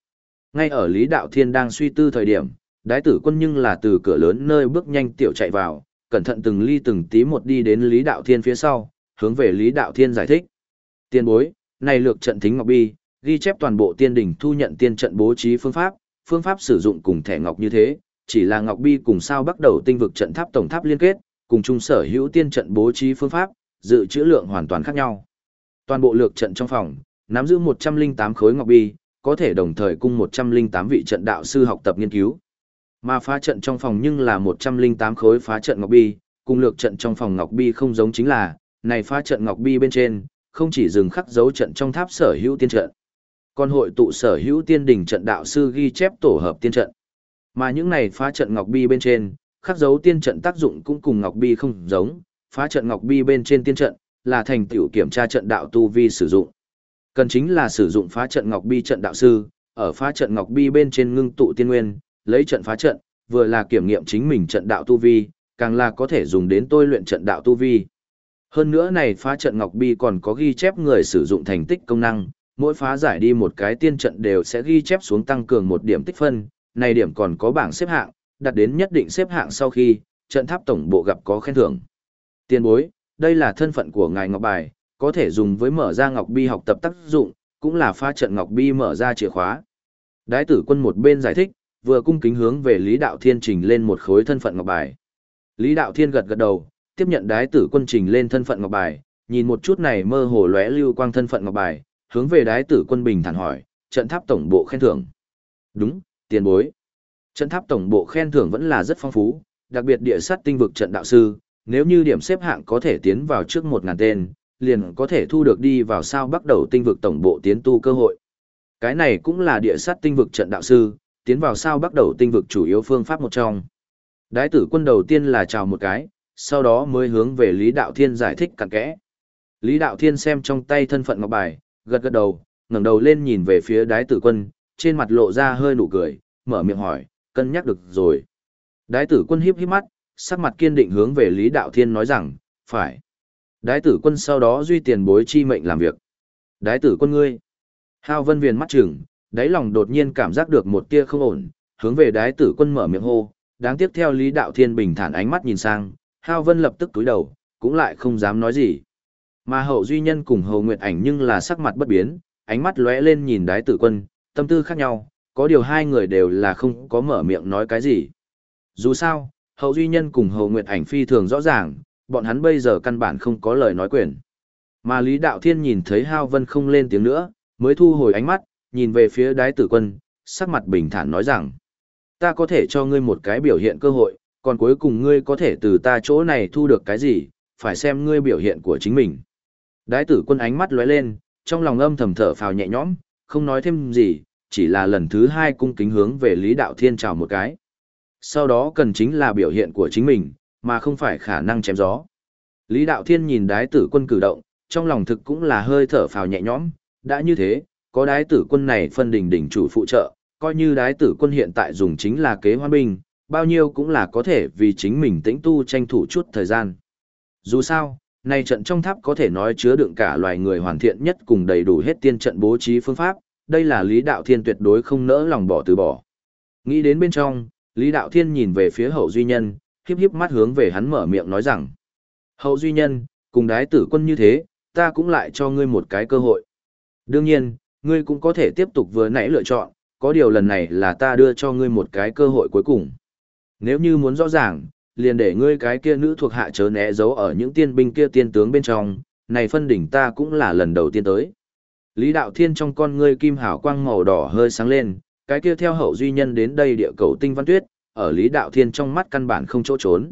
Ngay ở Lý Đạo Thiên đang suy tư thời điểm, đái tử quân nhưng là từ cửa lớn nơi bước nhanh tiểu chạy vào, cẩn thận từng ly từng tí một đi đến Lý Đạo Thiên phía sau, hướng về Lý Đạo Thiên giải thích. Tiên bối, này lược trận thính ngọc bi, ghi chép toàn bộ tiên đỉnh thu nhận tiên trận bố trí phương pháp, phương pháp sử dụng cùng thẻ ngọc như thế, chỉ là ngọc bi cùng sao bắt đầu tinh vực trận tháp tổng tháp liên kết, cùng chung sở hữu tiên trận bố trí phương pháp, dự trữ lượng hoàn toàn khác nhau. Toàn bộ lược trận trong phòng, nắm giữ 108 khối ngọc bi, có thể đồng thời cung 108 vị trận đạo sư học tập nghiên cứu. Mà phá trận trong phòng nhưng là 108 khối phá trận ngọc bi, cùng lược trận trong phòng ngọc bi không giống chính là, này phá trận ngọc bi bên trên, không chỉ dừng khắc dấu trận trong tháp sở hữu tiên trận, còn hội tụ sở hữu tiên đỉnh trận đạo sư ghi chép tổ hợp tiên trận. Mà những này phá trận ngọc bi bên trên, khắc dấu tiên trận tác dụng cũng cùng ngọc bi không giống, phá trận ngọc bi bên trên tiên trận là thành tựu kiểm tra trận đạo tu vi sử dụng. Cần chính là sử dụng phá trận ngọc bi trận đạo sư, ở phá trận ngọc bi bên trên ngưng tụ tiên nguyên, lấy trận phá trận, vừa là kiểm nghiệm chính mình trận đạo tu vi, càng là có thể dùng đến tôi luyện trận đạo tu vi. Hơn nữa này phá trận ngọc bi còn có ghi chép người sử dụng thành tích công năng, mỗi phá giải đi một cái tiên trận đều sẽ ghi chép xuống tăng cường một điểm tích phân, này điểm còn có bảng xếp hạng, đặt đến nhất định xếp hạng sau khi, trận tháp tổng bộ gặp có khen thưởng. Tiên bối, đây là thân phận của ngài Ngọc Bài, có thể dùng với mở ra Ngọc Bi học tập tác dụng, cũng là phá trận Ngọc Bi mở ra chìa khóa. Đái tử quân một bên giải thích, vừa cung kính hướng về Lý Đạo Thiên trình lên một khối thân phận Ngọc Bài. Lý Đạo Thiên gật gật đầu, tiếp nhận đái tử quân trình lên thân phận Ngọc Bài, nhìn một chút này mơ hồ lóe lưu quang thân phận Ngọc Bài, hướng về đái tử quân bình thản hỏi, trận tháp tổng bộ khen thưởng. Đúng, tiền bối. Trận tháp tổng bộ khen thưởng vẫn là rất phong phú, đặc biệt địa sát tinh vực trận đạo sư, nếu như điểm xếp hạng có thể tiến vào trước một ngàn tên, liền có thể thu được đi vào sao bắt đầu tinh vực tổng bộ tiến tu cơ hội. Cái này cũng là địa sát tinh vực trận đạo sư, tiến vào sao bắt đầu tinh vực chủ yếu phương pháp một trong. Đái tử quân đầu tiên là chào một cái, sau đó mới hướng về Lý Đạo Thiên giải thích cặn kẽ. Lý Đạo Thiên xem trong tay thân phận ngọc bài, gật gật đầu, ngẩng đầu lên nhìn về phía đái tử quân, trên mặt lộ ra hơi nụ cười, mở miệng hỏi, cân nhắc được rồi. Đái tử quân hiếp hiếp mắt, sắc mặt kiên định hướng về Lý Đạo Thiên nói rằng, phải. Đái tử quân sau đó duy tiền bối chi mệnh làm việc. Đái tử quân ngươi. Hao vân viền mắt chừng, đáy lòng đột nhiên cảm giác được một tia không ổn, hướng về đái tử quân mở miệng hô, đáng tiếc theo Lý Đạo Thiên bình thản ánh mắt nhìn sang, Hao vân lập tức túi đầu, cũng lại không dám nói gì. Mà hậu duy nhân cùng hầu nguyệt ảnh nhưng là sắc mặt bất biến, ánh mắt lóe lên nhìn đái tử quân, tâm tư khác nhau, có điều hai người đều là không có mở miệng nói cái gì. Dù sao, hậu duy nhân cùng hầu nguyệt ảnh phi thường rõ ràng, bọn hắn bây giờ căn bản không có lời nói quyền. Mà Lý Đạo Thiên nhìn thấy Hao Vân không lên tiếng nữa, mới thu hồi ánh mắt, nhìn về phía đái tử quân, sắc mặt bình thản nói rằng, ta có thể cho ngươi một cái biểu hiện cơ hội, còn cuối cùng ngươi có thể từ ta chỗ này thu được cái gì, phải xem ngươi biểu hiện của chính mình. Đái tử quân ánh mắt lóe lên, trong lòng âm thầm thở phào nhẹ nhõm, không nói thêm gì, chỉ là lần thứ hai cung kính hướng về Lý Đạo Thiên chào một cái. Sau đó cần chính là biểu hiện của chính mình, mà không phải khả năng chém gió. Lý Đạo Thiên nhìn đái tử quân cử động, trong lòng thực cũng là hơi thở phào nhẹ nhõm, đã như thế, có đái tử quân này phân đỉnh đỉnh chủ phụ trợ, coi như đái tử quân hiện tại dùng chính là kế hoan binh, bao nhiêu cũng là có thể vì chính mình tĩnh tu tranh thủ chút thời gian. Dù sao, này trận trong tháp có thể nói chứa đựng cả loài người hoàn thiện nhất cùng đầy đủ hết tiên trận bố trí phương pháp, đây là Lý Đạo Thiên tuyệt đối không nỡ lòng bỏ từ bỏ. Nghĩ đến bên trong, Lý Đạo Thiên nhìn về phía hậu duy nhân, khiếp khiếp mắt hướng về hắn mở miệng nói rằng. Hậu duy nhân, cùng đái tử quân như thế, ta cũng lại cho ngươi một cái cơ hội. Đương nhiên, ngươi cũng có thể tiếp tục vừa nãy lựa chọn, có điều lần này là ta đưa cho ngươi một cái cơ hội cuối cùng. Nếu như muốn rõ ràng, liền để ngươi cái kia nữ thuộc hạ chớ né giấu ở những tiên binh kia tiên tướng bên trong, này phân đỉnh ta cũng là lần đầu tiên tới. Lý Đạo Thiên trong con ngươi kim hào quang màu đỏ hơi sáng lên, cái kia theo hậu duy nhân đến đây địa cầu tinh văn tuyết, ở Lý Đạo Thiên trong mắt căn bản không chỗ trốn.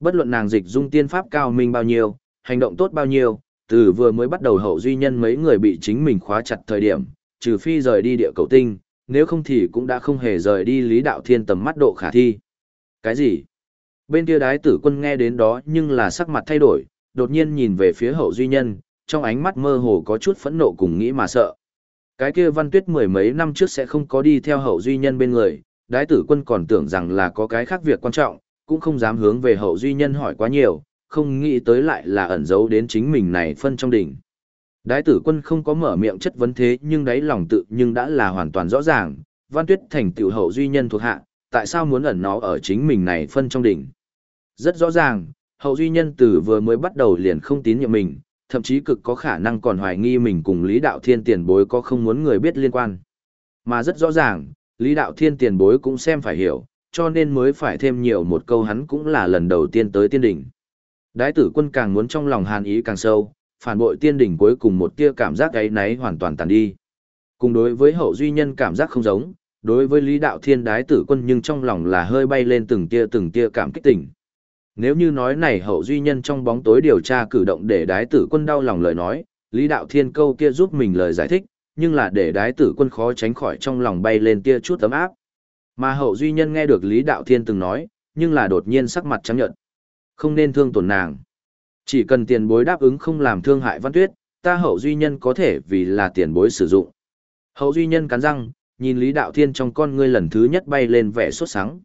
Bất luận nàng dịch dung tiên pháp cao minh bao nhiêu, hành động tốt bao nhiêu, từ vừa mới bắt đầu hậu duy nhân mấy người bị chính mình khóa chặt thời điểm, trừ phi rời đi địa cầu tinh, nếu không thì cũng đã không hề rời đi Lý Đạo Thiên tầm mắt độ khả thi. Cái gì? Bên kia đái tử quân nghe đến đó nhưng là sắc mặt thay đổi, đột nhiên nhìn về phía hậu duy nhân, trong ánh mắt mơ hồ có chút phẫn nộ cùng nghĩ mà sợ. Cái kia văn tuyết mười mấy năm trước sẽ không có đi theo hậu duy nhân bên người, đái tử quân còn tưởng rằng là có cái khác việc quan trọng, cũng không dám hướng về hậu duy nhân hỏi quá nhiều, không nghĩ tới lại là ẩn giấu đến chính mình này phân trong đỉnh. Đái tử quân không có mở miệng chất vấn thế nhưng đáy lòng tự nhưng đã là hoàn toàn rõ ràng, văn tuyết thành tiểu hậu duy nhân thuộc hạ, tại sao muốn ẩn nó ở chính mình này phân trong đỉnh. Rất rõ ràng, hậu duy nhân từ vừa mới bắt đầu liền không tín nhiệm mình, thậm chí cực có khả năng còn hoài nghi mình cùng Lý Đạo Thiên tiền bối có không muốn người biết liên quan. Mà rất rõ ràng, Lý Đạo Thiên tiền bối cũng xem phải hiểu, cho nên mới phải thêm nhiều một câu hắn cũng là lần đầu tiên tới tiên đỉnh. Đái tử quân càng muốn trong lòng hàn ý càng sâu, phản bội tiên đỉnh cuối cùng một tia cảm giác ấy náy hoàn toàn tàn đi. Cùng đối với hậu duy nhân cảm giác không giống, đối với Lý Đạo Thiên đái tử quân nhưng trong lòng là hơi bay lên từng tia từng tia cảm kích tỉnh. Nếu như nói này hậu duy nhân trong bóng tối điều tra cử động để đái tử quân đau lòng lời nói, Lý Đạo Thiên câu kia giúp mình lời giải thích, nhưng là để đái tử quân khó tránh khỏi trong lòng bay lên tia chút tấm áp. Mà hậu duy nhân nghe được Lý Đạo Thiên từng nói, nhưng là đột nhiên sắc mặt trắng nhợt. Không nên thương tổn nàng. Chỉ cần tiền bối đáp ứng không làm thương hại văn tuyết, ta hậu duy nhân có thể vì là tiền bối sử dụng. Hậu duy nhân cắn răng, nhìn Lý Đạo Thiên trong con ngươi lần thứ nhất bay lên vẻ sốt sắng.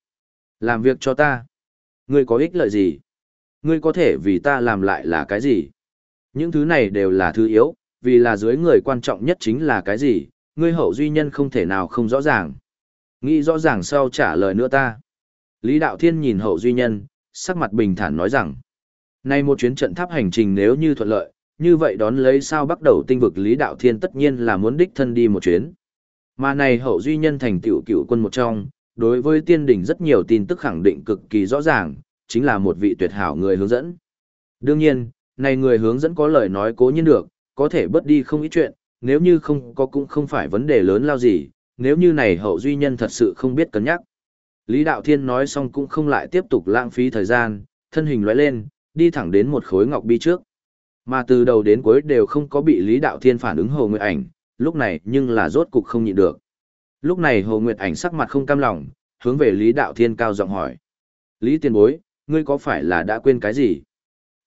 Làm việc cho ta. Ngươi có ích lợi gì? Ngươi có thể vì ta làm lại là cái gì? Những thứ này đều là thứ yếu, vì là dưới người quan trọng nhất chính là cái gì? Ngươi hậu duy nhân không thể nào không rõ ràng. Nghĩ rõ ràng sau trả lời nữa ta. Lý Đạo Thiên nhìn hậu duy nhân, sắc mặt bình thản nói rằng. Nay một chuyến trận tháp hành trình nếu như thuận lợi, như vậy đón lấy sao bắt đầu tinh vực Lý Đạo Thiên tất nhiên là muốn đích thân đi một chuyến. Mà này hậu duy nhân thành tiểu cựu quân một trong, đối với tiên đỉnh rất nhiều tin tức khẳng định cực kỳ rõ ràng, chính là một vị tuyệt hảo người hướng dẫn. Đương nhiên, này người hướng dẫn có lời nói cố nhiên được, có thể bớt đi không ít chuyện, nếu như không có cũng không phải vấn đề lớn lao gì, nếu như này hậu duy nhân thật sự không biết cân nhắc. Lý Đạo Thiên nói xong cũng không lại tiếp tục lãng phí thời gian, thân hình lóe lên, đi thẳng đến một khối ngọc bi trước. Mà từ đầu đến cuối đều không có bị Lý Đạo Thiên phản ứng Hồ Nguyệt Ảnh, lúc này nhưng là rốt cục không nhịn được. Lúc này Hồ Nguyệt Ảnh sắc mặt không cam lòng, hướng về Lý Đạo Thiên cao giọng hỏi. Lý Tiên Bối, ngươi có phải là đã quên cái gì?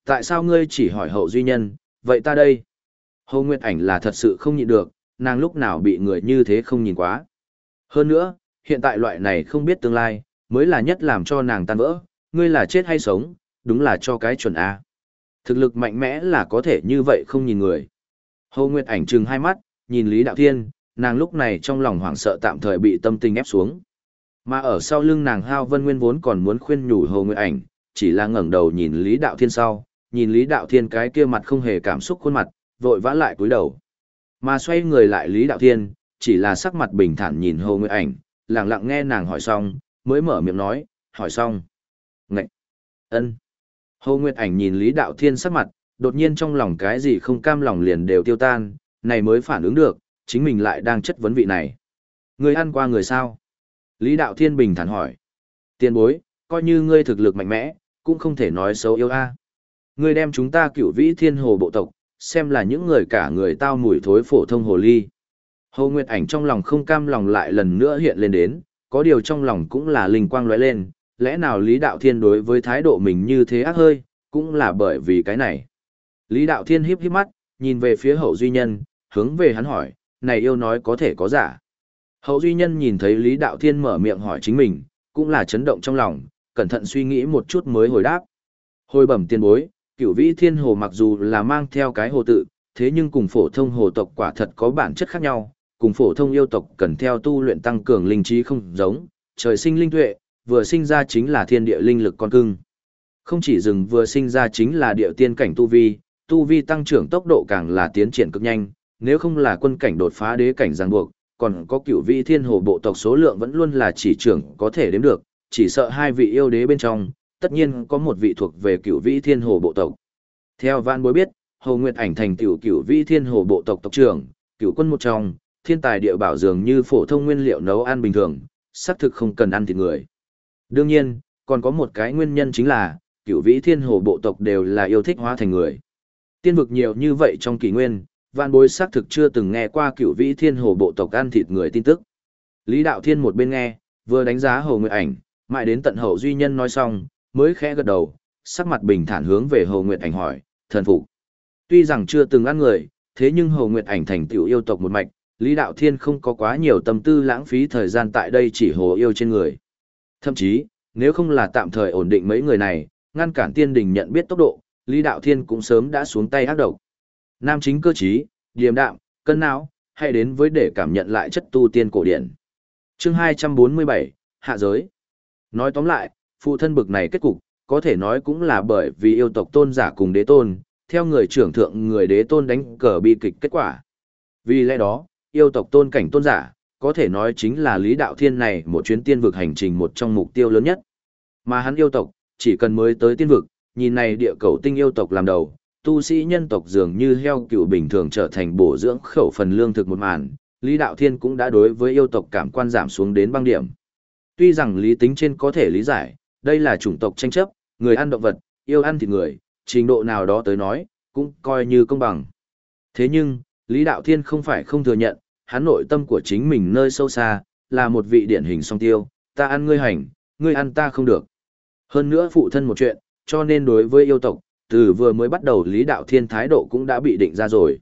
Tại sao ngươi chỉ hỏi hậu duy nhân, vậy ta đây? Hồ Nguyệt Ảnh là thật sự không nhịn được, nàng lúc nào bị người như thế không nhìn quá. Hơn nữa, hiện tại loại này không biết tương lai, mới là nhất làm cho nàng tan vỡ, ngươi là chết hay sống, đúng là cho cái chuẩn A. Thực lực mạnh mẽ là có thể như vậy không nhìn người. Hồ Nguyệt ảnh trừng hai mắt, nhìn Lý Đạo Thiên, nàng lúc này trong lòng hoảng sợ tạm thời bị tâm tình ép xuống. Mà ở sau lưng nàng Hao Vân Nguyên vốn còn muốn khuyên nhủ Hồ Nguyệt ảnh, chỉ là ngẩng đầu nhìn Lý Đạo Thiên sau, nhìn Lý Đạo Thiên cái kia mặt không hề cảm xúc khuôn mặt, vội vã lại cúi đầu. Mà xoay người lại Lý Đạo Thiên, chỉ là sắc mặt bình thản nhìn Hồ Nguyệt ảnh, lặng lặng nghe nàng hỏi xong, mới mở miệng nói, hỏi xong. Ngậy! ân Hồ Nguyệt ảnh nhìn Lý Đạo Thiên sắc mặt, đột nhiên trong lòng cái gì không cam lòng liền đều tiêu tan, này mới phản ứng được, chính mình lại đang chất vấn vị này. Người ăn qua người sao? Lý Đạo Thiên bình thản hỏi. Tiên bối, coi như ngươi thực lực mạnh mẽ, cũng không thể nói xấu yêu a. Ngươi đem chúng ta cửu vĩ thiên hồ bộ tộc, xem là những người cả người tao mùi thối phổ thông hồ ly. Hồ Nguyệt ảnh trong lòng không cam lòng lại lần nữa hiện lên đến, có điều trong lòng cũng là linh quang lóe lên, lẽ nào Lý Đạo Thiên đối với thái độ mình như thế ác hơi, cũng là bởi vì cái này. Lý Đạo Thiên híp híp mắt, nhìn về phía hậu duy nhân, hướng về hắn hỏi, này yêu nói có thể có giả. Hậu duy nhân nhìn thấy Lý Đạo Thiên mở miệng hỏi chính mình, cũng là chấn động trong lòng, cẩn thận suy nghĩ một chút mới hồi đáp. Hồi bẩm tiên bối, cửu vĩ thiên hồ mặc dù là mang theo cái hồ tự, thế nhưng cùng phổ thông hồ tộc quả thật có bản chất khác nhau, cùng phổ thông yêu tộc cần theo tu luyện tăng cường linh trí không giống, trời sinh linh tuệ, vừa sinh ra chính là thiên địa linh lực con cưng. Không chỉ dừng vừa sinh ra chính là địa tiên cảnh tu vi, tu vi tăng trưởng tốc độ càng là tiến triển cực nhanh, nếu không là quân cảnh đột phá đế cảnh giang buộc, còn có cựu vị thiên hồ bộ tộc số lượng vẫn luôn là chỉ trưởng có thể đếm được, chỉ sợ hai vị yêu đế bên trong, tất nhiên có một vị thuộc về cửu vị thiên hồ bộ tộc. Theo Văn Bối biết, Hồ Nguyệt Ảnh thành tiểu cửu vi thiên hồ bộ tộc tộc trưởng, cửu quân một trong, thiên tài địa bảo dường như phổ thông nguyên liệu nấu ăn bình thường, xác thực không cần ăn thịt người. Đương nhiên, còn có một cái nguyên nhân chính là, cửu vĩ thiên hồ bộ tộc đều là yêu thích hóa thành người. Tiên vực nhiều như vậy trong kỷ nguyên, vạn Bối xác thực chưa từng nghe qua cửu vĩ thiên hồ bộ tộc ăn thịt người tin tức. Lý Đạo Thiên một bên nghe, vừa đánh giá Hồ Nguyệt Ảnh, mãi đến tận hậu duy nhân nói xong, mới khẽ gật đầu, sắc mặt bình thản hướng về Hồ Nguyệt Ảnh hỏi, thần phục. Tuy rằng chưa từng ăn người, thế nhưng Hồ Nguyệt Ảnh thành tiểu yêu tộc một mạch, Lý Đạo Thiên không có quá nhiều tâm tư lãng phí thời gian tại đây chỉ hồ yêu trên người. Thậm chí, nếu không là tạm thời ổn định mấy người này, ngăn cản tiên đình nhận biết tốc độ, Lý Đạo Thiên cũng sớm đã xuống tay ác độc. Nam chính cơ trí, điềm đạm, cân não, hay đến với để cảm nhận lại chất tu tiên cổ điển. Chương 247, Hạ giới. Nói tóm lại, phụ thân bực này kết cục, có thể nói cũng là bởi vì yêu tộc tôn giả cùng đế tôn, theo người trưởng thượng người đế tôn đánh cờ bi kịch kết quả. Vì lẽ đó, yêu tộc tôn cảnh tôn giả, có thể nói chính là Lý Đạo Thiên này một chuyến tiên vực hành trình một trong mục tiêu lớn nhất. Mà hắn yêu tộc, chỉ cần mới tới tiên vực, nhìn này địa cầu tinh yêu tộc làm đầu, tu sĩ nhân tộc dường như heo cựu bình thường trở thành bổ dưỡng khẩu phần lương thực một màn, Lý Đạo Thiên cũng đã đối với yêu tộc cảm quan giảm xuống đến băng điểm. Tuy rằng lý tính trên có thể lý giải, đây là chủng tộc tranh chấp, người ăn động vật, yêu ăn thịt người, trình độ nào đó tới nói, cũng coi như công bằng. Thế nhưng, Lý Đạo Thiên không phải không thừa nhận, hắn nội tâm của chính mình nơi sâu xa, là một vị điển hình song tiêu, ta ăn ngươi hành, ngươi ăn ta không được. Hơn nữa phụ thân một chuyện, cho nên đối với yêu tộc, từ vừa mới bắt đầu Lý Đạo Thiên thái độ cũng đã bị định ra rồi.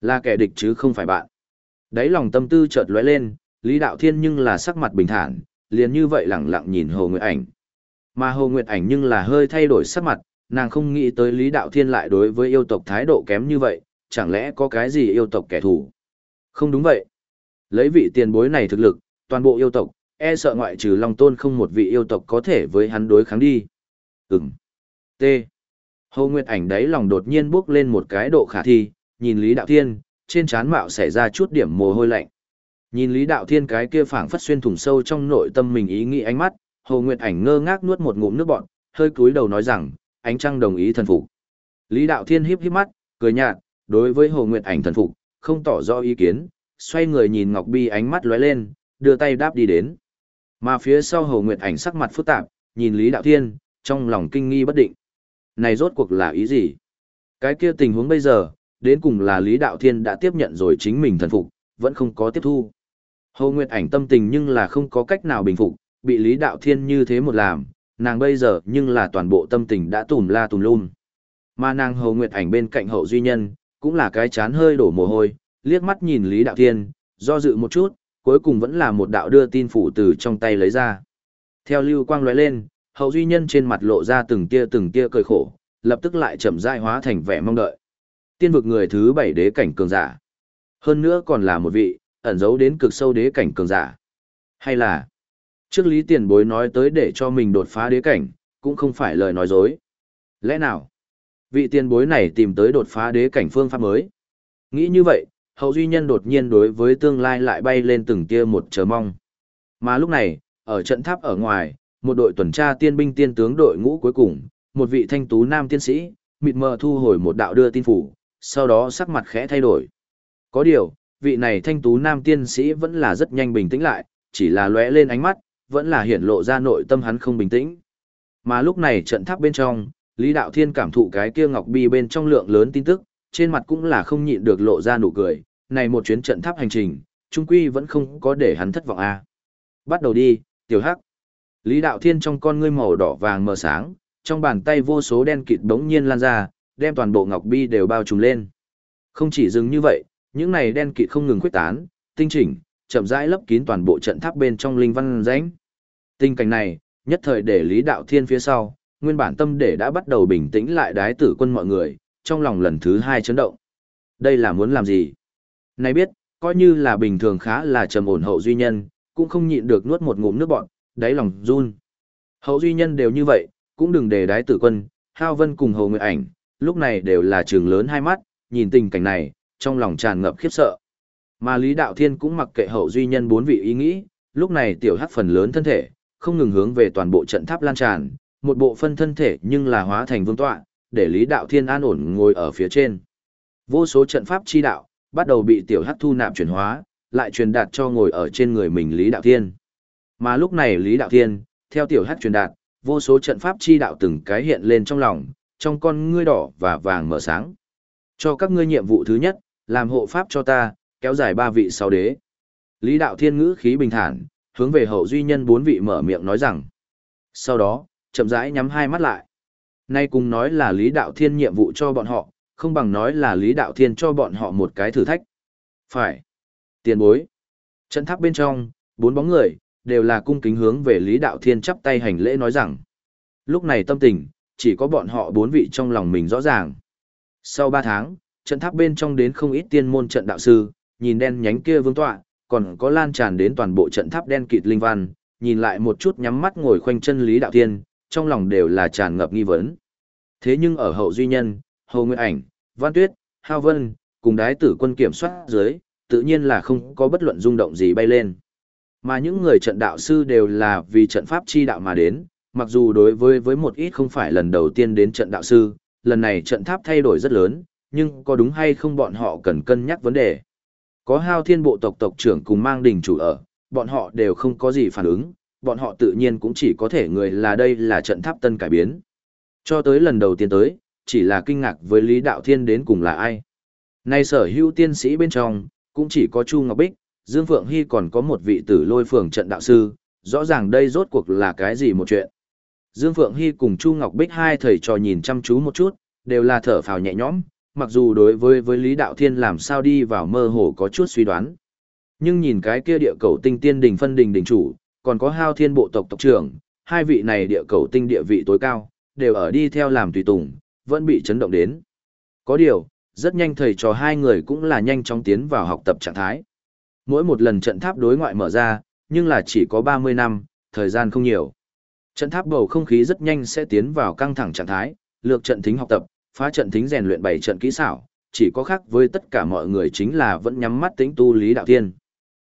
Là kẻ địch chứ không phải bạn. Đấy lòng tâm tư chợt lóe lên, Lý Đạo Thiên nhưng là sắc mặt bình thản, liền như vậy lẳng lặng nhìn Hồ Nguyệt Ảnh. Mà Hồ Nguyệt Ảnh nhưng là hơi thay đổi sắc mặt, nàng không nghĩ tới Lý Đạo Thiên lại đối với yêu tộc thái độ kém như vậy, chẳng lẽ có cái gì yêu tộc kẻ thù? Không đúng vậy. Lấy vị tiền bối này thực lực, toàn bộ yêu tộc, e sợ ngoại trừ Long Tôn không một vị yêu tộc có thể với hắn đối kháng đi. Ừm. T. Hồ Nguyệt Ảnh đấy lòng đột nhiên bước lên một cái độ khả thi, nhìn Lý Đạo Thiên, trên trán mạo xảy ra chút điểm mồ hôi lạnh. Nhìn Lý Đạo Thiên cái kia phảng phất xuyên thủng sâu trong nội tâm mình ý nghĩ ánh mắt, Hồ Nguyệt Ảnh ngơ ngác nuốt một ngụm nước bọt, hơi cúi đầu nói rằng, ánh trăng đồng ý thần phục. Lý Đạo Thiên híp híp mắt, cười nhạt, đối với Hồ Nguyệt Ảnh thần phục, không tỏ rõ ý kiến, xoay người nhìn Ngọc Bi ánh mắt lóe lên, đưa tay đáp đi đến. Mà phía sau Hồ Nguyệt Ảnh sắc mặt phức tạp, nhìn Lý Đạo Thiên, trong lòng kinh nghi bất định. Này rốt cuộc là ý gì? Cái kia tình huống bây giờ, đến cùng là Lý Đạo Thiên đã tiếp nhận rồi chính mình thần phục, vẫn không có tiếp thu. Hồ Nguyệt Ảnh tâm tình nhưng là không có cách nào bình phục, bị Lý Đạo Thiên như thế một làm, nàng bây giờ nhưng là toàn bộ tâm tình đã tùm la tùm lum. Mà nàng Hồ Nguyệt Ảnh bên cạnh hậu duy nhân, cũng là cái chán hơi đổ mồ hôi, liếc mắt nhìn Lý Đạo Thiên, do dự một chút, cuối cùng vẫn là một đạo đưa tin phủ từ trong tay lấy ra. Theo lưu quang lóe lên, hậu duy nhân trên mặt lộ ra từng tia từng tia cười khổ, lập tức lại chậm rãi hóa thành vẻ mong đợi. Tiên vực người thứ bảy đế cảnh cường giả. Hơn nữa còn là một vị, ẩn giấu đến cực sâu đế cảnh cường giả. Hay là, trước lý tiền bối nói tới để cho mình đột phá đế cảnh, cũng không phải lời nói dối. Lẽ nào, vị tiền bối này tìm tới đột phá đế cảnh phương pháp mới? Nghĩ như vậy, hậu duy nhân đột nhiên đối với tương lai lại bay lên từng tia một chờ mong. Mà lúc này, ở trận tháp ở ngoài, một đội tuần tra tiên binh tiên tướng đội ngũ cuối cùng, một vị thanh tú nam tiên sĩ, mịt mờ thu hồi một đạo đưa tin phủ, sau đó sắc mặt khẽ thay đổi. Có điều, vị này thanh tú nam tiên sĩ vẫn là rất nhanh bình tĩnh lại, chỉ là lóe lên ánh mắt, vẫn là hiển lộ ra nội tâm hắn không bình tĩnh. Mà lúc này trận tháp bên trong, Lý Đạo Thiên cảm thụ cái kia ngọc bi bên trong lượng lớn tin tức, trên mặt cũng là không nhịn được lộ ra nụ cười, này một chuyến trận tháp hành trình, trung quy vẫn không có để hắn thất vọng a. À. Bắt đầu đi, tiểu hắc. Lý Đạo Thiên trong con ngươi màu đỏ vàng mờ sáng, trong bàn tay vô số đen kịt đống nhiên lan ra, đem toàn bộ ngọc bi đều bao trùm lên. Không chỉ dừng như vậy, những này đen kịt không ngừng khuếch tán, tinh chỉnh, chậm rãi lấp kín toàn bộ trận tháp bên trong linh văn rãnh. Tình cảnh này, nhất thời để Lý Đạo Thiên phía sau, nguyên bản tâm để đã bắt đầu bình tĩnh lại đái tử quân mọi người, trong lòng lần thứ hai chấn động. Đây là muốn làm gì? Này biết, coi như là bình thường khá là trầm ổn hậu duy nhân, cũng không nhịn được nuốt một ngụm nước bọn, đáy lòng run. Hậu duy nhân đều như vậy, cũng đừng để đái tử quân, Hao Vân cùng Hầu Nguyệt Ảnh, lúc này đều là trường lớn hai mắt, nhìn tình cảnh này, trong lòng tràn ngập khiếp sợ. Mà Lý Đạo Thiên cũng mặc kệ hậu duy nhân bốn vị ý nghĩ, lúc này tiểu hắc phần lớn thân thể, không ngừng hướng về toàn bộ trận tháp lan tràn, một bộ phân thân thể nhưng là hóa thành vương tọa, để Lý Đạo Thiên an ổn ngồi ở phía trên. Vô số trận pháp chi đạo, bắt đầu bị tiểu hắc thu nạp chuyển hóa, lại truyền đạt cho ngồi ở trên người mình Lý Đạo Thiên. Mà lúc này Lý Đạo Thiên, theo tiểu hắc truyền đạt, vô số trận pháp chi đạo từng cái hiện lên trong lòng, trong con ngươi đỏ và vàng mở sáng. Cho các ngươi nhiệm vụ thứ nhất, làm hộ pháp cho ta, kéo dài ba vị sáu đế. Lý Đạo Thiên ngữ khí bình thản, hướng về hậu duy nhân bốn vị mở miệng nói rằng. Sau đó, chậm rãi nhắm hai mắt lại. Nay cùng nói là Lý Đạo Thiên nhiệm vụ cho bọn họ, không bằng nói là Lý Đạo Thiên cho bọn họ một cái thử thách. Phải. Tiền bối. Trận tháp bên trong, bốn bóng người, đều là cung kính hướng về Lý Đạo Thiên chắp tay hành lễ nói rằng. Lúc này tâm tình, chỉ có bọn họ bốn vị trong lòng mình rõ ràng. Sau ba tháng, trận tháp bên trong đến không ít tiên môn trận đạo sư, nhìn đen nhánh kia vương tọa, còn có lan tràn đến toàn bộ trận tháp đen kịt linh văn, nhìn lại một chút nhắm mắt ngồi khoanh chân Lý Đạo Thiên, trong lòng đều là tràn ngập nghi vấn. Thế nhưng ở hậu duy nhân, Hồ Nguyên ảnh, văn tuyết, hao vân, cùng đái tử quân kiểm soát dưới, tự nhiên là không có bất luận rung động gì bay lên. Mà những người trận đạo sư đều là vì trận pháp chi đạo mà đến, mặc dù đối với với một ít không phải lần đầu tiên đến trận đạo sư, lần này trận tháp thay đổi rất lớn, nhưng có đúng hay không bọn họ cần cân nhắc vấn đề. Có hao thiên bộ tộc tộc trưởng cùng mang đình chủ ở, bọn họ đều không có gì phản ứng, bọn họ tự nhiên cũng chỉ có thể người là đây là trận tháp tân cải biến. Cho tới lần đầu tiên tới, chỉ là kinh ngạc với Lý Đạo Thiên đến cùng là ai. Nay sở hữu tiên sĩ bên trong, cũng chỉ có Chu Ngọc Bích, Dương Phượng Hy còn có một vị tử lôi phường trận đạo sư, rõ ràng đây rốt cuộc là cái gì một chuyện. Dương Phượng Hy cùng Chu Ngọc Bích hai thầy trò nhìn chăm chú một chút, đều là thở phào nhẹ nhõm, mặc dù đối với với Lý Đạo Thiên làm sao đi vào mơ hồ có chút suy đoán. Nhưng nhìn cái kia địa cầu tinh tiên đình phân đình đình chủ, còn có hao thiên bộ tộc tộc trưởng, hai vị này địa cầu tinh địa vị tối cao, đều ở đi theo làm tùy tùng, vẫn bị chấn động đến. Có điều, rất nhanh thầy trò hai người cũng là nhanh chóng tiến vào học tập trạng thái. Mỗi một lần trận tháp đối ngoại mở ra, nhưng là chỉ có 30 năm, thời gian không nhiều. Trận tháp bầu không khí rất nhanh sẽ tiến vào căng thẳng trạng thái, lược trận thính học tập, phá trận thính rèn luyện bảy trận kỹ xảo, chỉ có khác với tất cả mọi người chính là vẫn nhắm mắt tính tu lý đạo thiên.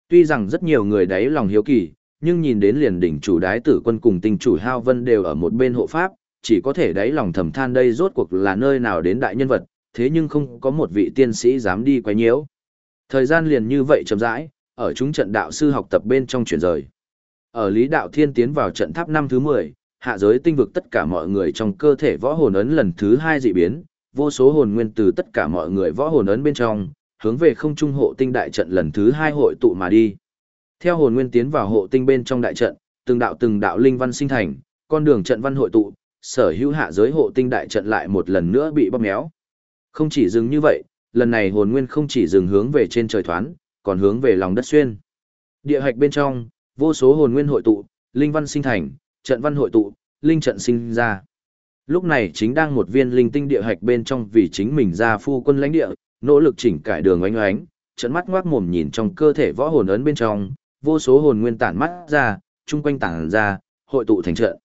Tuy rằng rất nhiều người đáy lòng hiếu kỳ, nhưng nhìn đến liền đỉnh chủ đái tử quân cùng tinh chủ hao vân đều ở một bên hộ pháp, chỉ có thể đáy lòng thầm than đây rốt cuộc là nơi nào đến đại nhân vật, thế nhưng không có một vị tiên sĩ dám đi quá nhiễu. Thời gian liền như vậy chậm rãi, ở chúng trận đạo sư học tập bên trong chuyển rời. Ở Lý Đạo Thiên tiến vào trận tháp năm thứ 10, hạ giới tinh vực tất cả mọi người trong cơ thể võ hồn ấn lần thứ 2 dị biến, vô số hồn nguyên từ tất cả mọi người võ hồn ấn bên trong, hướng về không trung hộ tinh đại trận lần thứ 2 hội tụ mà đi. Theo hồn nguyên tiến vào hộ tinh bên trong đại trận, từng đạo từng đạo linh văn sinh thành, con đường trận văn hội tụ, sở hữu hạ giới hộ tinh đại trận lại một lần nữa bị bóp méo. Không chỉ dừng như vậy, lần này hồn nguyên không chỉ dừng hướng về trên trời thoán, còn hướng về lòng đất xuyên. Địa hạch bên trong, vô số hồn nguyên hội tụ, linh văn sinh thành, trận văn hội tụ, linh trận sinh ra. Lúc này chính đang một viên linh tinh địa hạch bên trong vì chính mình ra phu quân lãnh địa, nỗ lực chỉnh cải đường oánh oánh, trận mắt ngoác mồm nhìn trong cơ thể võ hồn ấn bên trong, vô số hồn nguyên tản mắt ra, chung quanh tản ra, hội tụ thành trận.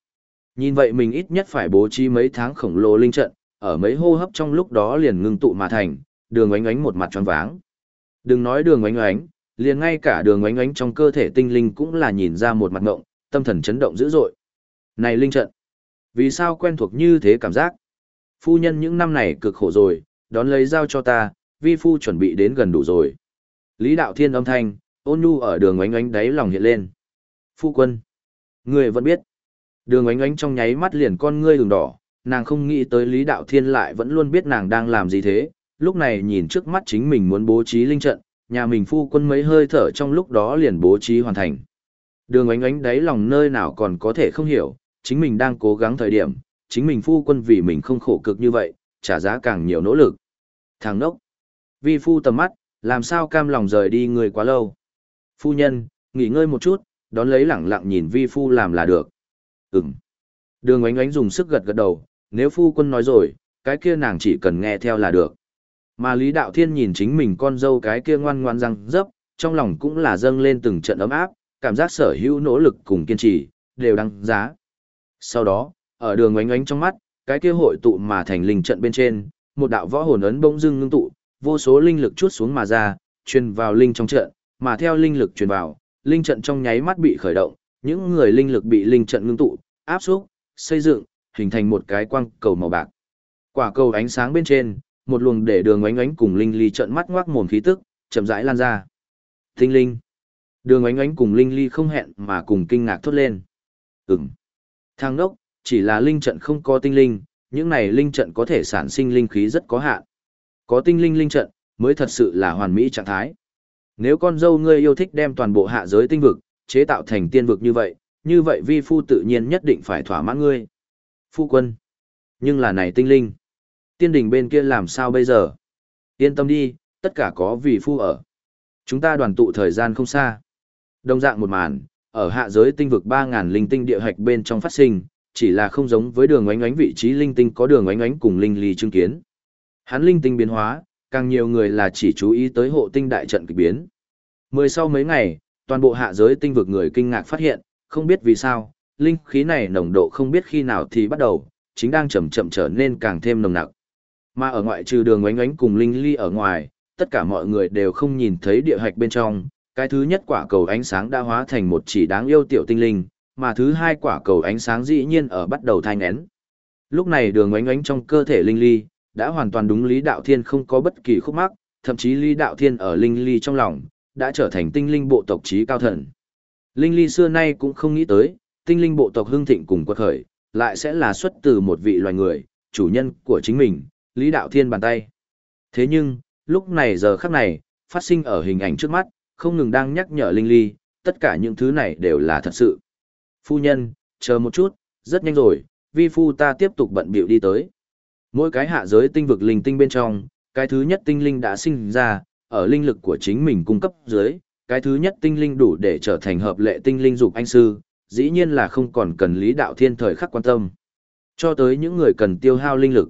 Nhìn vậy mình ít nhất phải bố trí mấy tháng khổng lồ linh trận, ở mấy hô hấp trong lúc đó liền ngưng tụ mà thành, đường oánh oánh một mặt tròn váng. Đừng nói đường oánh oánh, liền ngay cả đường oánh oánh trong cơ thể tinh linh cũng là nhìn ra một mặt ngộng, tâm thần chấn động dữ dội. Này linh trận, vì sao quen thuộc như thế cảm giác? Phu nhân những năm này cực khổ rồi, đón lấy dao cho ta, vi phu chuẩn bị đến gần đủ rồi. Lý đạo thiên âm thanh, ôn nhu ở đường oánh oánh đáy lòng hiện lên. Phu quân, người vẫn biết. Đường oánh oánh trong nháy mắt liền con ngươi đường đỏ, nàng không nghĩ tới Lý đạo thiên lại vẫn luôn biết nàng đang làm gì thế, lúc này nhìn trước mắt chính mình muốn bố trí linh trận, nhà mình phu quân mấy hơi thở trong lúc đó liền bố trí hoàn thành. Đường ánh ánh đáy lòng nơi nào còn có thể không hiểu, chính mình đang cố gắng thời điểm, chính mình phu quân vì mình không khổ cực như vậy, trả giá càng nhiều nỗ lực. Thằng nốc, vi phu tầm mắt, làm sao cam lòng rời đi người quá lâu. Phu nhân, nghỉ ngơi một chút, đón lấy lẳng lặng nhìn vi phu làm là được. Ừm. Đường ánh ánh dùng sức gật gật đầu, nếu phu quân nói rồi, cái kia nàng chỉ cần nghe theo là được. Mà Lý Đạo Thiên nhìn chính mình con dâu cái kia ngoan ngoan răng dấp, trong lòng cũng là dâng lên từng trận ấm áp, cảm giác sở hữu nỗ lực cùng kiên trì, đều đăng giá. Sau đó, ở đường oánh oánh trong mắt, cái kia hội tụ mà thành linh trận bên trên, một đạo võ hồn ấn bỗng dưng ngưng tụ, vô số linh lực chuốt xuống mà ra, truyền vào linh trong trận, mà theo linh lực truyền vào, linh trận trong nháy mắt bị khởi động, Những người linh lực bị linh trận ngưng tụ, áp xúc, xây dựng, hình thành một cái quang cầu màu bạc. Quả cầu ánh sáng bên trên, một luồng để đường ánh ánh cùng linh ly trận mắt ngoác mồm khí tức, chậm rãi lan ra. Tinh linh. Đường ánh ánh cùng linh ly không hẹn mà cùng kinh ngạc thốt lên. Ừm. Thang đốc, chỉ là linh trận không có tinh linh, những này linh trận có thể sản sinh linh khí rất có hạn. Có tinh linh linh trận, mới thật sự là hoàn mỹ trạng thái. Nếu con dâu ngươi yêu thích đem toàn bộ hạ giới tinh vực, chế tạo thành tiên vực như vậy, như vậy vi phu tự nhiên nhất định phải thỏa mãn ngươi. Phu quân. Nhưng là này tinh linh. Tiên đình bên kia làm sao bây giờ? Yên tâm đi, tất cả có vì phu ở. Chúng ta đoàn tụ thời gian không xa. Đồng dạng một màn, ở hạ giới tinh vực 3.000 linh tinh địa hạch bên trong phát sinh, chỉ là không giống với đường ánh ánh vị trí linh tinh có đường ánh ánh cùng linh ly chứng kiến. Hắn linh tinh biến hóa, càng nhiều người là chỉ chú ý tới hộ tinh đại trận kịch biến. Mười sau mấy ngày, toàn bộ hạ giới tinh vực người kinh ngạc phát hiện, không biết vì sao, linh khí này nồng độ không biết khi nào thì bắt đầu, chính đang chậm chậm trở nên càng thêm nồng nặc. Mà ở ngoại trừ đường ánh ánh cùng linh ly ở ngoài, tất cả mọi người đều không nhìn thấy địa hạch bên trong, cái thứ nhất quả cầu ánh sáng đã hóa thành một chỉ đáng yêu tiểu tinh linh, mà thứ hai quả cầu ánh sáng dĩ nhiên ở bắt đầu thai ngén. Lúc này đường ánh ánh trong cơ thể linh ly, đã hoàn toàn đúng Lý Đạo Thiên không có bất kỳ khúc mắc, thậm chí Lý Đạo Thiên ở linh ly trong lòng, đã trở thành tinh linh bộ tộc trí cao thần. Linh ly xưa nay cũng không nghĩ tới, tinh linh bộ tộc hưng thịnh cùng quật khởi, lại sẽ là xuất từ một vị loài người, chủ nhân của chính mình, Lý Đạo Thiên bàn tay. Thế nhưng, lúc này giờ khắc này, phát sinh ở hình ảnh trước mắt, không ngừng đang nhắc nhở Linh Ly, tất cả những thứ này đều là thật sự. Phu nhân, chờ một chút, rất nhanh rồi, vi phu ta tiếp tục bận bịu đi tới. Mỗi cái hạ giới tinh vực linh tinh bên trong, cái thứ nhất tinh linh đã sinh ra, ở linh lực của chính mình cung cấp dưới, cái thứ nhất tinh linh đủ để trở thành hợp lệ tinh linh dục anh sư, dĩ nhiên là không còn cần lý đạo thiên thời khắc quan tâm. Cho tới những người cần tiêu hao linh lực.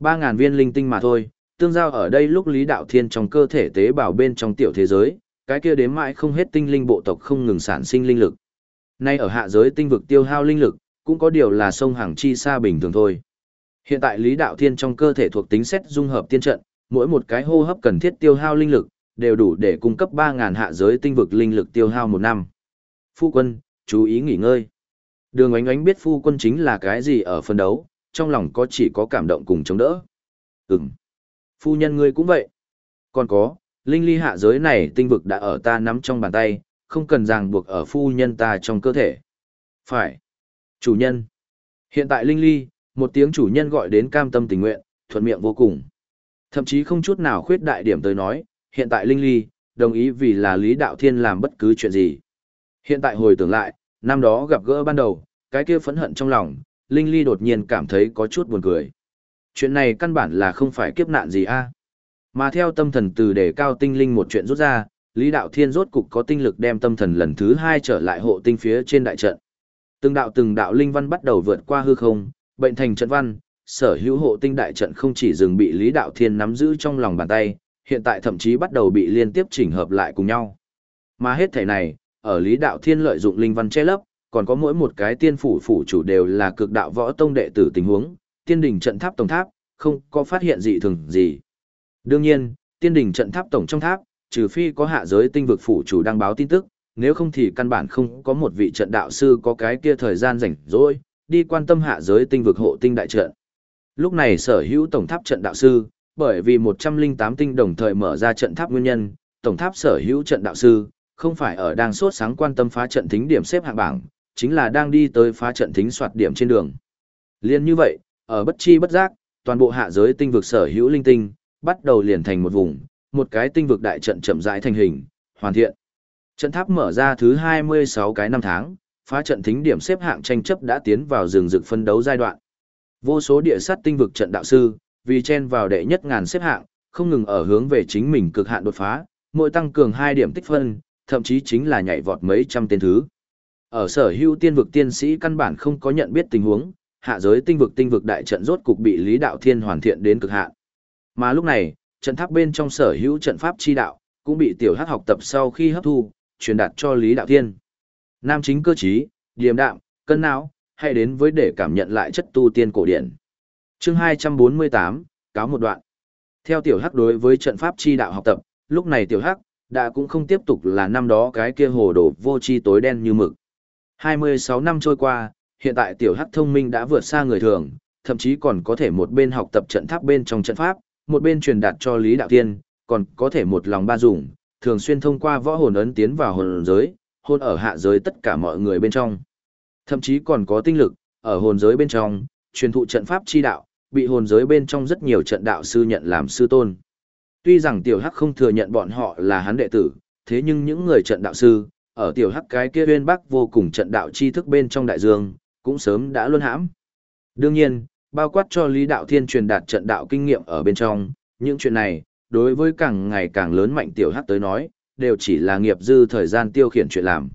3.000 viên linh tinh mà thôi, tương giao ở đây lúc lý đạo thiên trong cơ thể tế bào bên trong tiểu thế giới, cái kia đếm mãi không hết tinh linh bộ tộc không ngừng sản sinh linh lực. Nay ở hạ giới tinh vực tiêu hao linh lực, cũng có điều là sông hàng chi xa bình thường thôi. Hiện tại Lý Đạo Thiên trong cơ thể thuộc tính xét dung hợp tiên trận, mỗi một cái hô hấp cần thiết tiêu hao linh lực, đều đủ để cung cấp 3.000 hạ giới tinh vực linh lực tiêu hao một năm. Phu quân, chú ý nghỉ ngơi. Đường ánh ánh biết phu quân chính là cái gì ở phân đấu, trong lòng có chỉ có cảm động cùng chống đỡ. Ừm. Phu nhân ngươi cũng vậy. Còn có, linh ly hạ giới này tinh vực đã ở ta nắm trong bàn tay, không cần ràng buộc ở phu nhân ta trong cơ thể. Phải. Chủ nhân. Hiện tại linh ly, một tiếng chủ nhân gọi đến cam tâm tình nguyện, thuận miệng vô cùng. Thậm chí không chút nào khuyết đại điểm tới nói, hiện tại linh ly, đồng ý vì là Lý Đạo Thiên làm bất cứ chuyện gì. Hiện tại hồi tưởng lại, năm đó gặp gỡ ban đầu, cái kia phẫn hận trong lòng, Linh Ly đột nhiên cảm thấy có chút buồn cười. Chuyện này căn bản là không phải kiếp nạn gì a. Mà theo tâm thần từ để cao tinh linh một chuyện rút ra, Lý Đạo Thiên rốt cục có tinh lực đem tâm thần lần thứ hai trở lại hộ tinh phía trên đại trận. Từng đạo từng đạo linh văn bắt đầu vượt qua hư không, bệnh thành trận văn, sở hữu hộ tinh đại trận không chỉ dừng bị Lý Đạo Thiên nắm giữ trong lòng bàn tay, hiện tại thậm chí bắt đầu bị liên tiếp chỉnh hợp lại cùng nhau. Mà hết thể này, ở Lý Đạo Thiên lợi dụng linh văn che lấp, còn có mỗi một cái tiên phủ phủ chủ đều là cực đạo võ tông đệ tử tình huống, tiên đỉnh trận tháp tổng tháp, không có phát hiện gì thường gì. Đương nhiên, tiên đỉnh trận tháp tổng trong tháp, trừ phi có hạ giới tinh vực phủ chủ đăng báo tin tức, nếu không thì căn bản không có một vị trận đạo sư có cái kia thời gian rảnh rỗi đi quan tâm hạ giới tinh vực hộ tinh đại trận. Lúc này sở hữu tổng tháp trận đạo sư, bởi vì 108 tinh đồng thời mở ra trận tháp nguyên nhân, tổng tháp sở hữu trận đạo sư, không phải ở đang sốt sáng quan tâm phá trận thính điểm xếp hạng bảng, chính là đang đi tới phá trận thính soạt điểm trên đường. Liên như vậy, ở bất chi bất giác, toàn bộ hạ giới tinh vực sở hữu linh tinh, bắt đầu liền thành một vùng, một cái tinh vực đại trận chậm rãi thành hình, hoàn thiện. Trận tháp mở ra thứ 26 cái năm tháng, phá trận thính điểm xếp hạng tranh chấp đã tiến vào rừng rực phân đấu giai đoạn. Vô số địa sát tinh vực trận đạo sư, vì chen vào đệ nhất ngàn xếp hạng, không ngừng ở hướng về chính mình cực hạn đột phá, mỗi tăng cường 2 điểm tích phân, thậm chí chính là nhảy vọt mấy trăm tên thứ. Ở sở hữu tiên vực tiên sĩ căn bản không có nhận biết tình huống, hạ giới tinh vực tinh vực đại trận rốt cục bị Lý Đạo Thiên hoàn thiện đến cực hạn. Mà lúc này, trận tháp bên trong sở hữu trận pháp chi đạo, cũng bị tiểu hắc học tập sau khi hấp thu, truyền đạt cho Lý Đạo Thiên. Nam chính cơ trí, điềm đạm, cân não, hay đến với để cảm nhận lại chất tu tiên cổ điển. Chương 248, cáo một đoạn. Theo tiểu hắc đối với trận pháp chi đạo học tập, lúc này tiểu hắc đã cũng không tiếp tục là năm đó cái kia hồ đồ vô chi tối đen như mực. 26 năm trôi qua, hiện tại tiểu hắc thông minh đã vượt xa người thường, thậm chí còn có thể một bên học tập trận tháp bên trong trận pháp, một bên truyền đạt cho Lý Đạo Tiên, còn có thể một lòng ba dụng, thường xuyên thông qua võ hồn ấn tiến vào hồn giới, hôn ở hạ giới tất cả mọi người bên trong. Thậm chí còn có tinh lực, ở hồn giới bên trong, truyền thụ trận pháp chi đạo, bị hồn giới bên trong rất nhiều trận đạo sư nhận làm sư tôn. Tuy rằng tiểu hắc không thừa nhận bọn họ là hắn đệ tử, thế nhưng những người trận đạo sư, ở tiểu hắc cái kia uyên bắc vô cùng trận đạo chi thức bên trong đại dương, cũng sớm đã luân hãm. Đương nhiên, bao quát cho Lý Đạo Thiên truyền đạt trận đạo kinh nghiệm ở bên trong, những chuyện này, đối với càng ngày càng lớn mạnh tiểu hắc tới nói, đều chỉ là nghiệp dư thời gian tiêu khiển chuyện làm.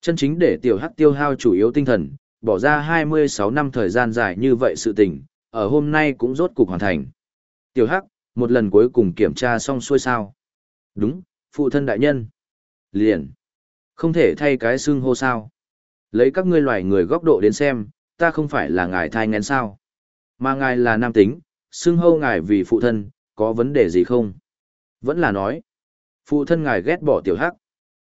Chân chính để tiểu hắc tiêu hao chủ yếu tinh thần, bỏ ra 26 năm thời gian dài như vậy sự tình, ở hôm nay cũng rốt cục hoàn thành. Tiểu hắc, một lần cuối cùng kiểm tra xong xuôi sao. Đúng, phụ thân đại nhân. Liền. Không thể thay cái xương hô sao. Lấy các ngươi loài người góc độ đến xem, ta không phải là ngài thai ngén sao. Mà ngài là nam tính, xương hô ngài vì phụ thân, có vấn đề gì không? Vẫn là nói. Phụ thân ngài ghét bỏ tiểu hắc.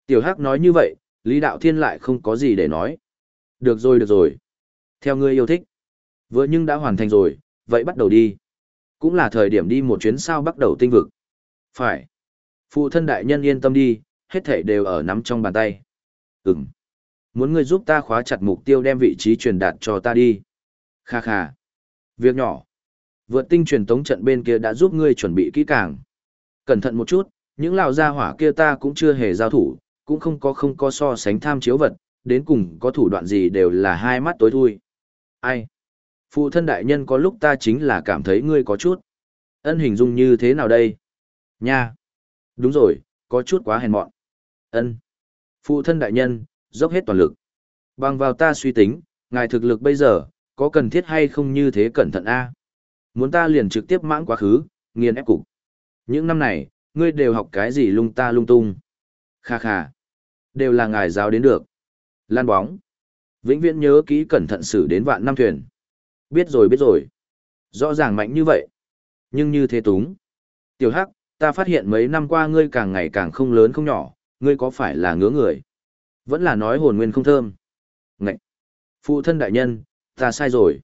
Tiểu hắc nói như vậy, Lý Đạo Thiên lại không có gì để nói. Được rồi được rồi. Theo ngươi yêu thích. Vừa nhưng đã hoàn thành rồi, vậy bắt đầu đi. Cũng là thời điểm đi một chuyến sao bắt đầu tinh vực. Phải. Phụ thân đại nhân yên tâm đi, hết thảy đều ở nắm trong bàn tay. Ừm. Muốn ngươi giúp ta khóa chặt mục tiêu đem vị trí truyền đạt cho ta đi. Kha kha. Việc nhỏ. Vượt tinh truyền tống trận bên kia đã giúp ngươi chuẩn bị kỹ càng. Cẩn thận một chút, những lão gia hỏa kia ta cũng chưa hề giao thủ, cũng không có không có so sánh tham chiếu vật, đến cùng có thủ đoạn gì đều là hai mắt tối thui. Ai? Phụ thân đại nhân có lúc ta chính là cảm thấy ngươi có chút. Ân hình dung như thế nào đây? Nha! Đúng rồi, có chút quá hèn mọn. Ân. Phụ thân đại nhân, dốc hết toàn lực. Bằng vào ta suy tính, ngài thực lực bây giờ, có cần thiết hay không như thế cẩn thận a? Muốn ta liền trực tiếp mãng quá khứ, nghiền ép cục. Những năm này, ngươi đều học cái gì lung ta lung tung. Kha kha. Đều là ngài giáo đến được. Lan bóng. Vĩnh viễn nhớ kỹ cẩn thận xử đến vạn năm thuyền. Biết rồi biết rồi. Rõ ràng mạnh như vậy. Nhưng như thế túng. Tiểu Hắc, ta phát hiện mấy năm qua ngươi càng ngày càng không lớn không nhỏ, ngươi có phải là ngứa người? Vẫn là nói hồn nguyên không thơm. Ngậy! Phụ thân đại nhân, ta sai rồi.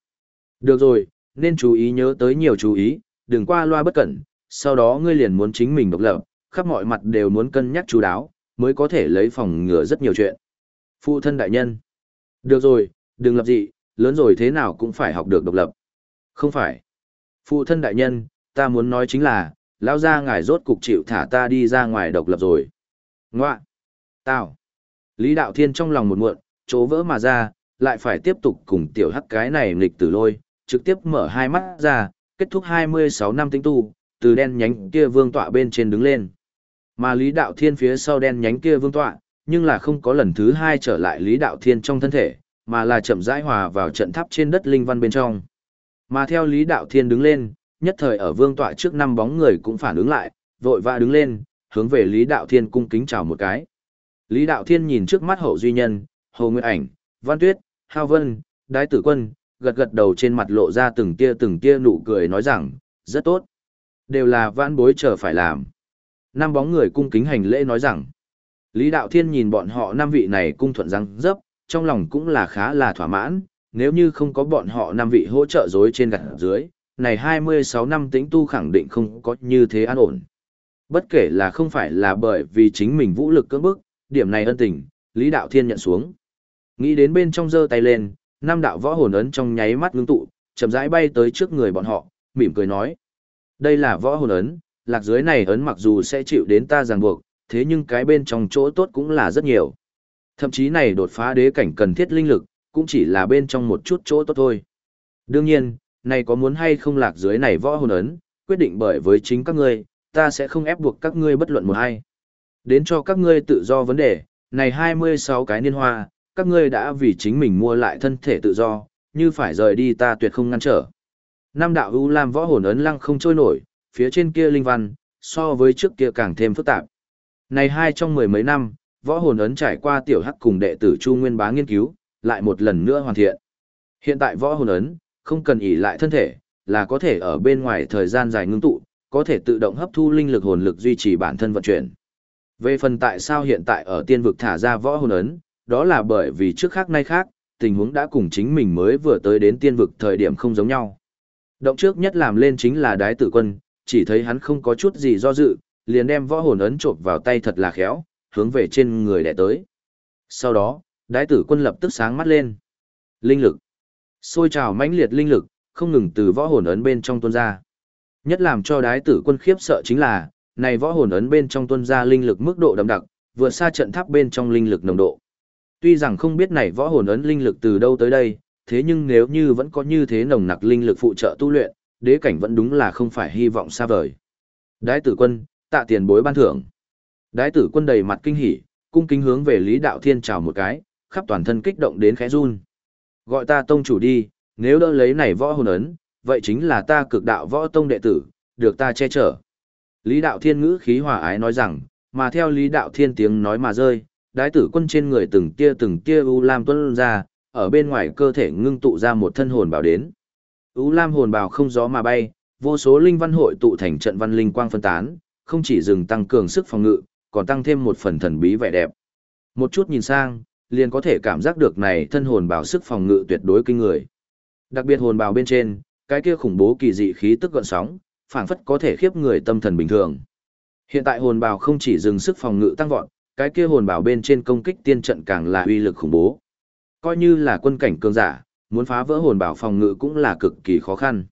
Được rồi, nên chú ý nhớ tới nhiều chú ý, đừng qua loa bất cẩn, sau đó ngươi liền muốn chính mình độc lập, khắp mọi mặt đều muốn cân nhắc chú đáo, mới có thể lấy phòng ngừa rất nhiều chuyện. Phụ thân đại nhân. Được rồi, đừng lập dị, lớn rồi thế nào cũng phải học được độc lập. Không phải. Phụ thân đại nhân, ta muốn nói chính là, lão gia ngài rốt cục chịu thả ta đi ra ngoài độc lập rồi. Ngoạ! Tao! Lý Đạo Thiên trong lòng một muộn, chỗ vỡ mà ra, lại phải tiếp tục cùng tiểu hắc cái này nghịch tử lôi, trực tiếp mở hai mắt ra, kết thúc 26 năm tinh tu, từ đen nhánh kia vương tọa bên trên đứng lên. Mà Lý Đạo Thiên phía sau đen nhánh kia vương tọa, nhưng là không có lần thứ hai trở lại Lý Đạo Thiên trong thân thể, mà là chậm rãi hòa vào trận tháp trên đất linh văn bên trong. Mà theo Lý Đạo Thiên đứng lên, nhất thời ở vương tọa trước năm bóng người cũng phản ứng lại, vội vã đứng lên, hướng về Lý Đạo Thiên cung kính chào một cái. Lý Đạo Thiên nhìn trước mắt hậu duy nhân, Hồ Nguyệt Ảnh, Văn Tuyết, Hao Vân, Đái Tử Quân, gật gật đầu trên mặt lộ ra từng tia từng tia nụ cười nói rằng, rất tốt. Đều là vãn bối chờ phải làm. Năm bóng người cung kính hành lễ nói rằng, Lý Đạo Thiên nhìn bọn họ năm vị này cung thuận răng dấp, trong lòng cũng là khá là thỏa mãn, nếu như không có bọn họ năm vị hỗ trợ dối trên gặt dưới, này 26 năm tĩnh tu khẳng định không có như thế an ổn. Bất kể là không phải là bởi vì chính mình vũ lực cưỡng bức, điểm này ân tình, Lý Đạo Thiên nhận xuống. Nghĩ đến bên trong giơ tay lên, năm đạo võ hồn ấn trong nháy mắt ngưng tụ, chậm rãi bay tới trước người bọn họ, mỉm cười nói. Đây là võ hồn ấn, lạc dưới này ấn mặc dù sẽ chịu đến ta ràng buộc, thế nhưng cái bên trong chỗ tốt cũng là rất nhiều. Thậm chí này đột phá đế cảnh cần thiết linh lực, cũng chỉ là bên trong một chút chỗ tốt thôi. Đương nhiên, này có muốn hay không lạc dưới này võ hồn ấn, quyết định bởi với chính các ngươi, ta sẽ không ép buộc các ngươi bất luận một hay. Đến cho các ngươi tự do vấn đề, này 26 cái niên hoa, các ngươi đã vì chính mình mua lại thân thể tự do, như phải rời đi ta tuyệt không ngăn trở. Nam đạo U Lam võ hồn ấn lăng không trôi nổi, phía trên kia linh văn, so với trước kia càng thêm phức tạp. Này hai trong mười mấy năm, võ hồn ấn trải qua tiểu hắc cùng đệ tử Chu Nguyên Bá nghiên cứu, lại một lần nữa hoàn thiện. Hiện tại võ hồn ấn, không cần ỉ lại thân thể, là có thể ở bên ngoài thời gian dài ngưng tụ, có thể tự động hấp thu linh lực hồn lực duy trì bản thân vận chuyển. Về phần tại sao hiện tại ở tiên vực thả ra võ hồn ấn, đó là bởi vì trước khác nay khác, tình huống đã cùng chính mình mới vừa tới đến tiên vực thời điểm không giống nhau. Động trước nhất làm lên chính là đái tử quân, chỉ thấy hắn không có chút gì do dự, liền đem võ hồn ấn trộm vào tay thật là khéo, hướng về trên người đẻ tới. Sau đó, đái tử quân lập tức sáng mắt lên. Linh lực. Xôi trào mãnh liệt linh lực, không ngừng từ võ hồn ấn bên trong tuôn ra. Nhất làm cho đái tử quân khiếp sợ chính là, này võ hồn ấn bên trong tuôn ra linh lực mức độ đậm đặc, vượt xa trận tháp bên trong linh lực nồng độ. Tuy rằng không biết này võ hồn ấn linh lực từ đâu tới đây, thế nhưng nếu như vẫn có như thế nồng nặc linh lực phụ trợ tu luyện, đế cảnh vẫn đúng là không phải hy vọng xa vời. Đái tử quân, tạ tiền bối ban thưởng. Đái tử quân đầy mặt kinh hỉ, cung kính hướng về Lý Đạo Thiên chào một cái, khắp toàn thân kích động đến khẽ run. Gọi ta tông chủ đi, nếu đỡ lấy này võ hồn ấn, vậy chính là ta cực đạo võ tông đệ tử, được ta che chở. Lý Đạo Thiên ngữ khí hòa ái nói rằng, mà theo Lý Đạo Thiên tiếng nói mà rơi, đái tử quân trên người từng tia từng tia u lam tuân ra, ở bên ngoài cơ thể ngưng tụ ra một thân hồn bảo đến. U lam hồn bảo không gió mà bay, vô số linh văn hội tụ thành trận văn linh quang phân tán, không chỉ dừng tăng cường sức phòng ngự, còn tăng thêm một phần thần bí vẻ đẹp. Một chút nhìn sang, liền có thể cảm giác được này thân hồn bảo sức phòng ngự tuyệt đối kinh người. Đặc biệt hồn bảo bên trên, cái kia khủng bố kỳ dị khí tức gợn sóng, phảng phất có thể khiếp người tâm thần bình thường. Hiện tại hồn bảo không chỉ dừng sức phòng ngự tăng vọt, cái kia hồn bảo bên trên công kích tiên trận càng là uy lực khủng bố. Coi như là quân cảnh cường giả, muốn phá vỡ hồn bảo phòng ngự cũng là cực kỳ khó khăn.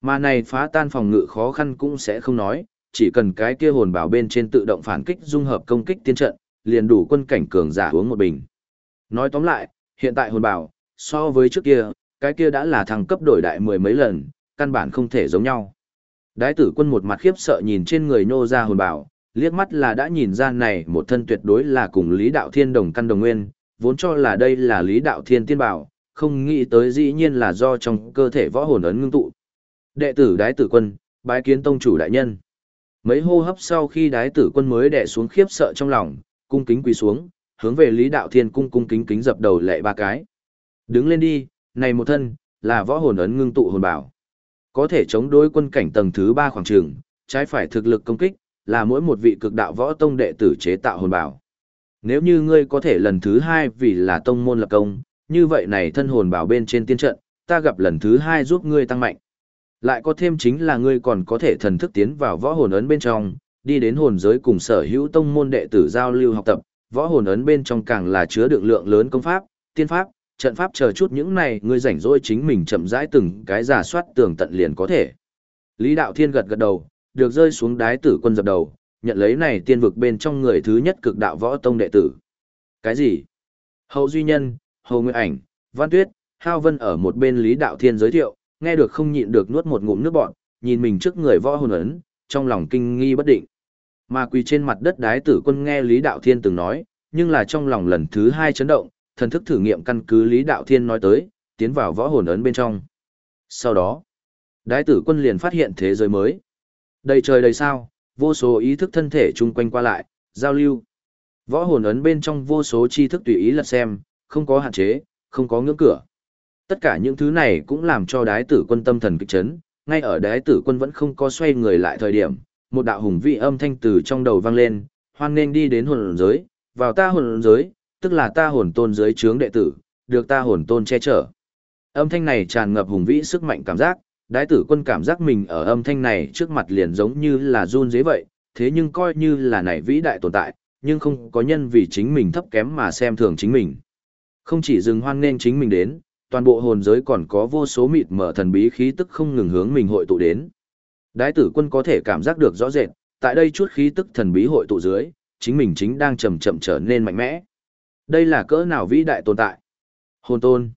Mà này phá tan phòng ngự khó khăn cũng sẽ không nói, chỉ cần cái kia hồn bảo bên trên tự động phản kích dung hợp công kích tiên trận, liền đủ quân cảnh cường giả uống một bình. Nói tóm lại, hiện tại hồn bảo, so với trước kia, cái kia đã là thăng cấp đổi đại mười mấy lần, căn bản không thể giống nhau. Đái tử quân một mặt khiếp sợ nhìn trên người nô ra hồn bảo, liếc mắt là đã nhìn ra này một thân tuyệt đối là cùng Lý Đạo Thiên đồng căn đồng nguyên, vốn cho là đây là Lý Đạo Thiên tiên bảo, không nghĩ tới dĩ nhiên là do trong cơ thể võ hồn ấn ngưng tụ. Đệ tử đái tử quân, bái kiến tông chủ đại nhân. Mấy hô hấp sau khi đái tử quân mới đè xuống khiếp sợ trong lòng, cung kính quỳ xuống, hướng về Lý Đạo Thiên cung cung kính kính dập đầu lệ ba cái. Đứng lên đi, này một thân, là võ hồn ấn ngưng tụ hồn bảo. Có thể chống đối quân cảnh tầng thứ ba khoảng trường, trái phải thực lực công kích, là mỗi một vị cực đạo võ tông đệ tử chế tạo hồn bảo. Nếu như ngươi có thể lần thứ hai vì là tông môn lập công, như vậy này thân hồn bảo bên trên tiên trận, ta gặp lần thứ hai giúp ngươi tăng mạnh. Lại có thêm chính là ngươi còn có thể thần thức tiến vào võ hồn ấn bên trong, đi đến hồn giới cùng sở hữu tông môn đệ tử giao lưu học tập, võ hồn ấn bên trong càng là chứa đựng lượng lớn công pháp, tiên pháp, trận pháp chờ chút những này, ngươi rảnh rỗi chính mình chậm rãi từng cái giả soát tường tận liền có thể. Lý Đạo Thiên gật gật đầu, được rơi xuống đái tử quân dập đầu, nhận lấy này tiên vực bên trong người thứ nhất cực đạo võ tông đệ tử. Cái gì? Hậu Duy Nhân, Hầu Nguyệt Ảnh, Văn Tuyết, Hao Vân ở một bên Lý Đạo Thiên giới thiệu, nghe được không nhịn được nuốt một ngụm nước bọt, nhìn mình trước người võ hồn ấn, trong lòng kinh nghi bất định. Mà quỳ trên mặt đất đái tử quân nghe Lý Đạo Thiên từng nói, nhưng là trong lòng lần thứ hai chấn động, thần thức thử nghiệm căn cứ Lý Đạo Thiên nói tới, tiến vào võ hồn ấn bên trong. Sau đó, đái tử quân liền phát hiện thế giới mới. Đầy trời đầy sao, vô số ý thức thân thể chung quanh qua lại, giao lưu. Võ hồn ấn bên trong vô số tri thức tùy ý lật xem, không có hạn chế, không có ngưỡng cửa. Tất cả những thứ này cũng làm cho đái tử quân tâm thần kịch chấn, ngay ở đái tử quân vẫn không có xoay người lại thời điểm, một đạo hùng vị âm thanh từ trong đầu vang lên, hoan nên đi đến hồn giới, vào ta hồn giới, tức là ta hồn tôn giới chướng đệ tử, được ta hồn tôn che chở. Âm thanh này tràn ngập hùng vĩ sức mạnh cảm giác, đái tử quân cảm giác mình ở âm thanh này trước mặt liền giống như là run dế vậy, thế nhưng coi như là này vĩ đại tồn tại, nhưng không có nhân vì chính mình thấp kém mà xem thường chính mình. Không chỉ dừng hoan nên chính mình đến, toàn bộ hồn giới còn có vô số mịt mở thần bí khí tức không ngừng hướng mình hội tụ đến. Đái tử quân có thể cảm giác được rõ rệt, tại đây chút khí tức thần bí hội tụ dưới, chính mình chính đang chậm chậm trở nên mạnh mẽ. Đây là cỡ nào vĩ đại tồn tại? Hồn tôn.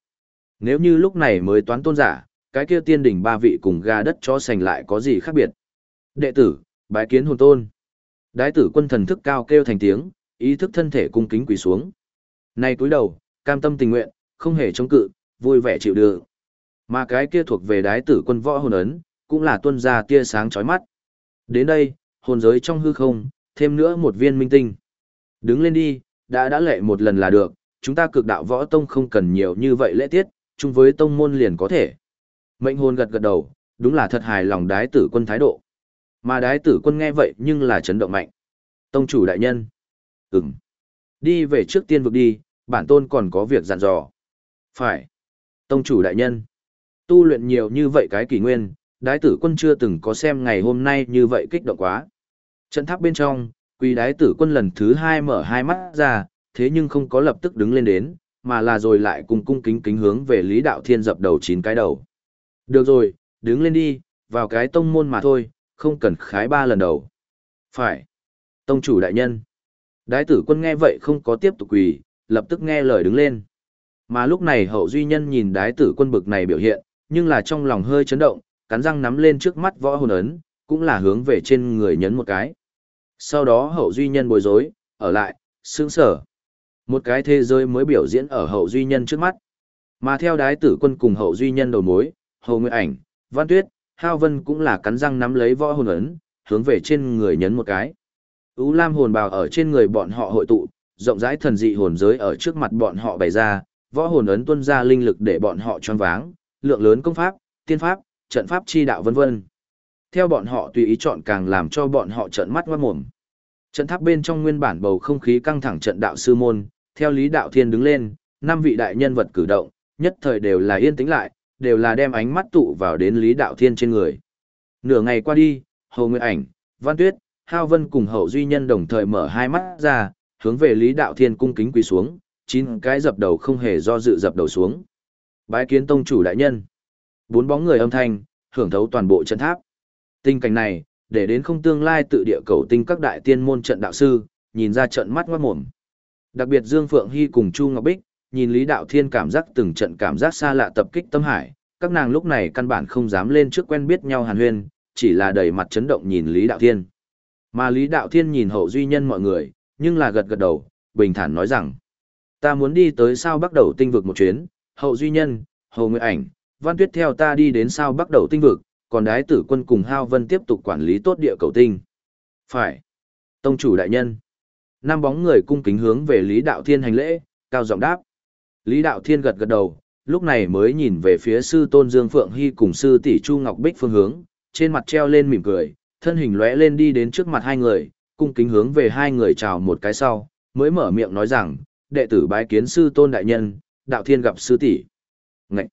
Nếu như lúc này mới toán tôn giả, cái kia tiên đỉnh ba vị cùng gà đất cho sành lại có gì khác biệt? Đệ tử, bái kiến hồn tôn. Đái tử quân thần thức cao kêu thành tiếng, ý thức thân thể cung kính quỳ xuống. Này cúi đầu, cam tâm tình nguyện, không hề chống cự, vui vẻ chịu đựng. Mà cái kia thuộc về đái tử quân võ hồn ấn, cũng là tuân ra tia sáng chói mắt. Đến đây, hồn giới trong hư không, thêm nữa một viên minh tinh. Đứng lên đi, đã đã lệ một lần là được, chúng ta cực đạo võ tông không cần nhiều như vậy lễ tiết, chung với tông môn liền có thể. Mệnh hồn gật gật đầu, đúng là thật hài lòng đái tử quân thái độ. Mà đái tử quân nghe vậy nhưng là chấn động mạnh. Tông chủ đại nhân. Ừm. Đi về trước tiên vực đi, bản tôn còn có việc dặn dò. Phải. Tông chủ đại nhân. Tu luyện nhiều như vậy cái kỷ nguyên, đái tử quân chưa từng có xem ngày hôm nay như vậy kích động quá. Trận tháp bên trong, quỳ đái tử quân lần thứ hai mở hai mắt ra, thế nhưng không có lập tức đứng lên đến, mà là rồi lại cùng cung kính kính hướng về Lý Đạo Thiên dập đầu chín cái đầu. Được rồi, đứng lên đi, vào cái tông môn mà thôi, không cần khái ba lần đầu. Phải. Tông chủ đại nhân. Đái tử quân nghe vậy không có tiếp tục quỳ, lập tức nghe lời đứng lên. Mà lúc này hậu duy nhân nhìn đái tử quân bực này biểu hiện, nhưng là trong lòng hơi chấn động, cắn răng nắm lên trước mắt võ hồn ấn, cũng là hướng về trên người nhấn một cái. Sau đó hậu duy nhân bối rối, ở lại, sướng sở. Một cái thế giới mới biểu diễn ở hậu duy nhân trước mắt. Mà theo đái tử quân cùng hậu duy nhân đầu mối, Hồ Nguyệt ảnh, văn tuyết, hao vân cũng là cắn răng nắm lấy võ hồn ấn, hướng về trên người nhấn một cái. U lam hồn bào ở trên người bọn họ hội tụ, rộng rãi thần dị hồn giới ở trước mặt bọn họ bày ra, võ hồn ấn tuân ra linh lực để bọn họ choáng váng, lượng lớn công pháp, tiên pháp, trận pháp chi đạo vân vân. Theo bọn họ tùy ý chọn càng làm cho bọn họ trợn mắt ngoát mồm. Trận tháp bên trong nguyên bản bầu không khí căng thẳng trận đạo sư môn, theo Lý Đạo Thiên đứng lên, năm vị đại nhân vật cử động, nhất thời đều là yên tĩnh lại, đều là đem ánh mắt tụ vào đến Lý Đạo Thiên trên người. Nửa ngày qua đi, Hồ Nguyệt Ảnh, Văn Tuyết, Hao Vân cùng Hậu Duy Nhân đồng thời mở hai mắt ra, hướng về Lý Đạo Thiên cung kính quỳ xuống, chín cái dập đầu không hề do dự dập đầu xuống. Bái kiến tông chủ đại nhân. Bốn bóng người âm thanh, hưởng thấu toàn bộ trận tháp. Tình cảnh này, để đến không tương lai tự địa cầu tinh các đại tiên môn trận đạo sư, nhìn ra trận mắt ngoát mồm. Đặc biệt Dương Phượng Hy cùng Chu Ngọc Bích, nhìn Lý Đạo Thiên cảm giác từng trận cảm giác xa lạ tập kích tâm hải, các nàng lúc này căn bản không dám lên trước quen biết nhau hàn huyên, chỉ là đầy mặt chấn động nhìn Lý Đạo Thiên. Mà Lý Đạo Thiên nhìn hậu duy nhân mọi người, nhưng là gật gật đầu, bình thản nói rằng, ta muốn đi tới sao bắt đầu tinh vực một chuyến, hậu duy nhân, hậu nguyệt ảnh, văn tuyết theo ta đi đến sao bắt đầu tinh vực, còn đái tử quân cùng Hao Vân tiếp tục quản lý tốt địa cầu tinh. Phải. Tông chủ đại nhân. Năm bóng người cung kính hướng về Lý Đạo Thiên hành lễ, cao giọng đáp. Lý Đạo Thiên gật gật đầu, lúc này mới nhìn về phía sư tôn Dương Phượng Hy cùng sư tỷ Chu Ngọc Bích phương hướng, trên mặt treo lên mỉm cười, thân hình lóe lên đi đến trước mặt hai người, cung kính hướng về hai người chào một cái sau, mới mở miệng nói rằng, đệ tử bái kiến sư tôn đại nhân, Đạo Thiên gặp sư tỷ. Ngậy!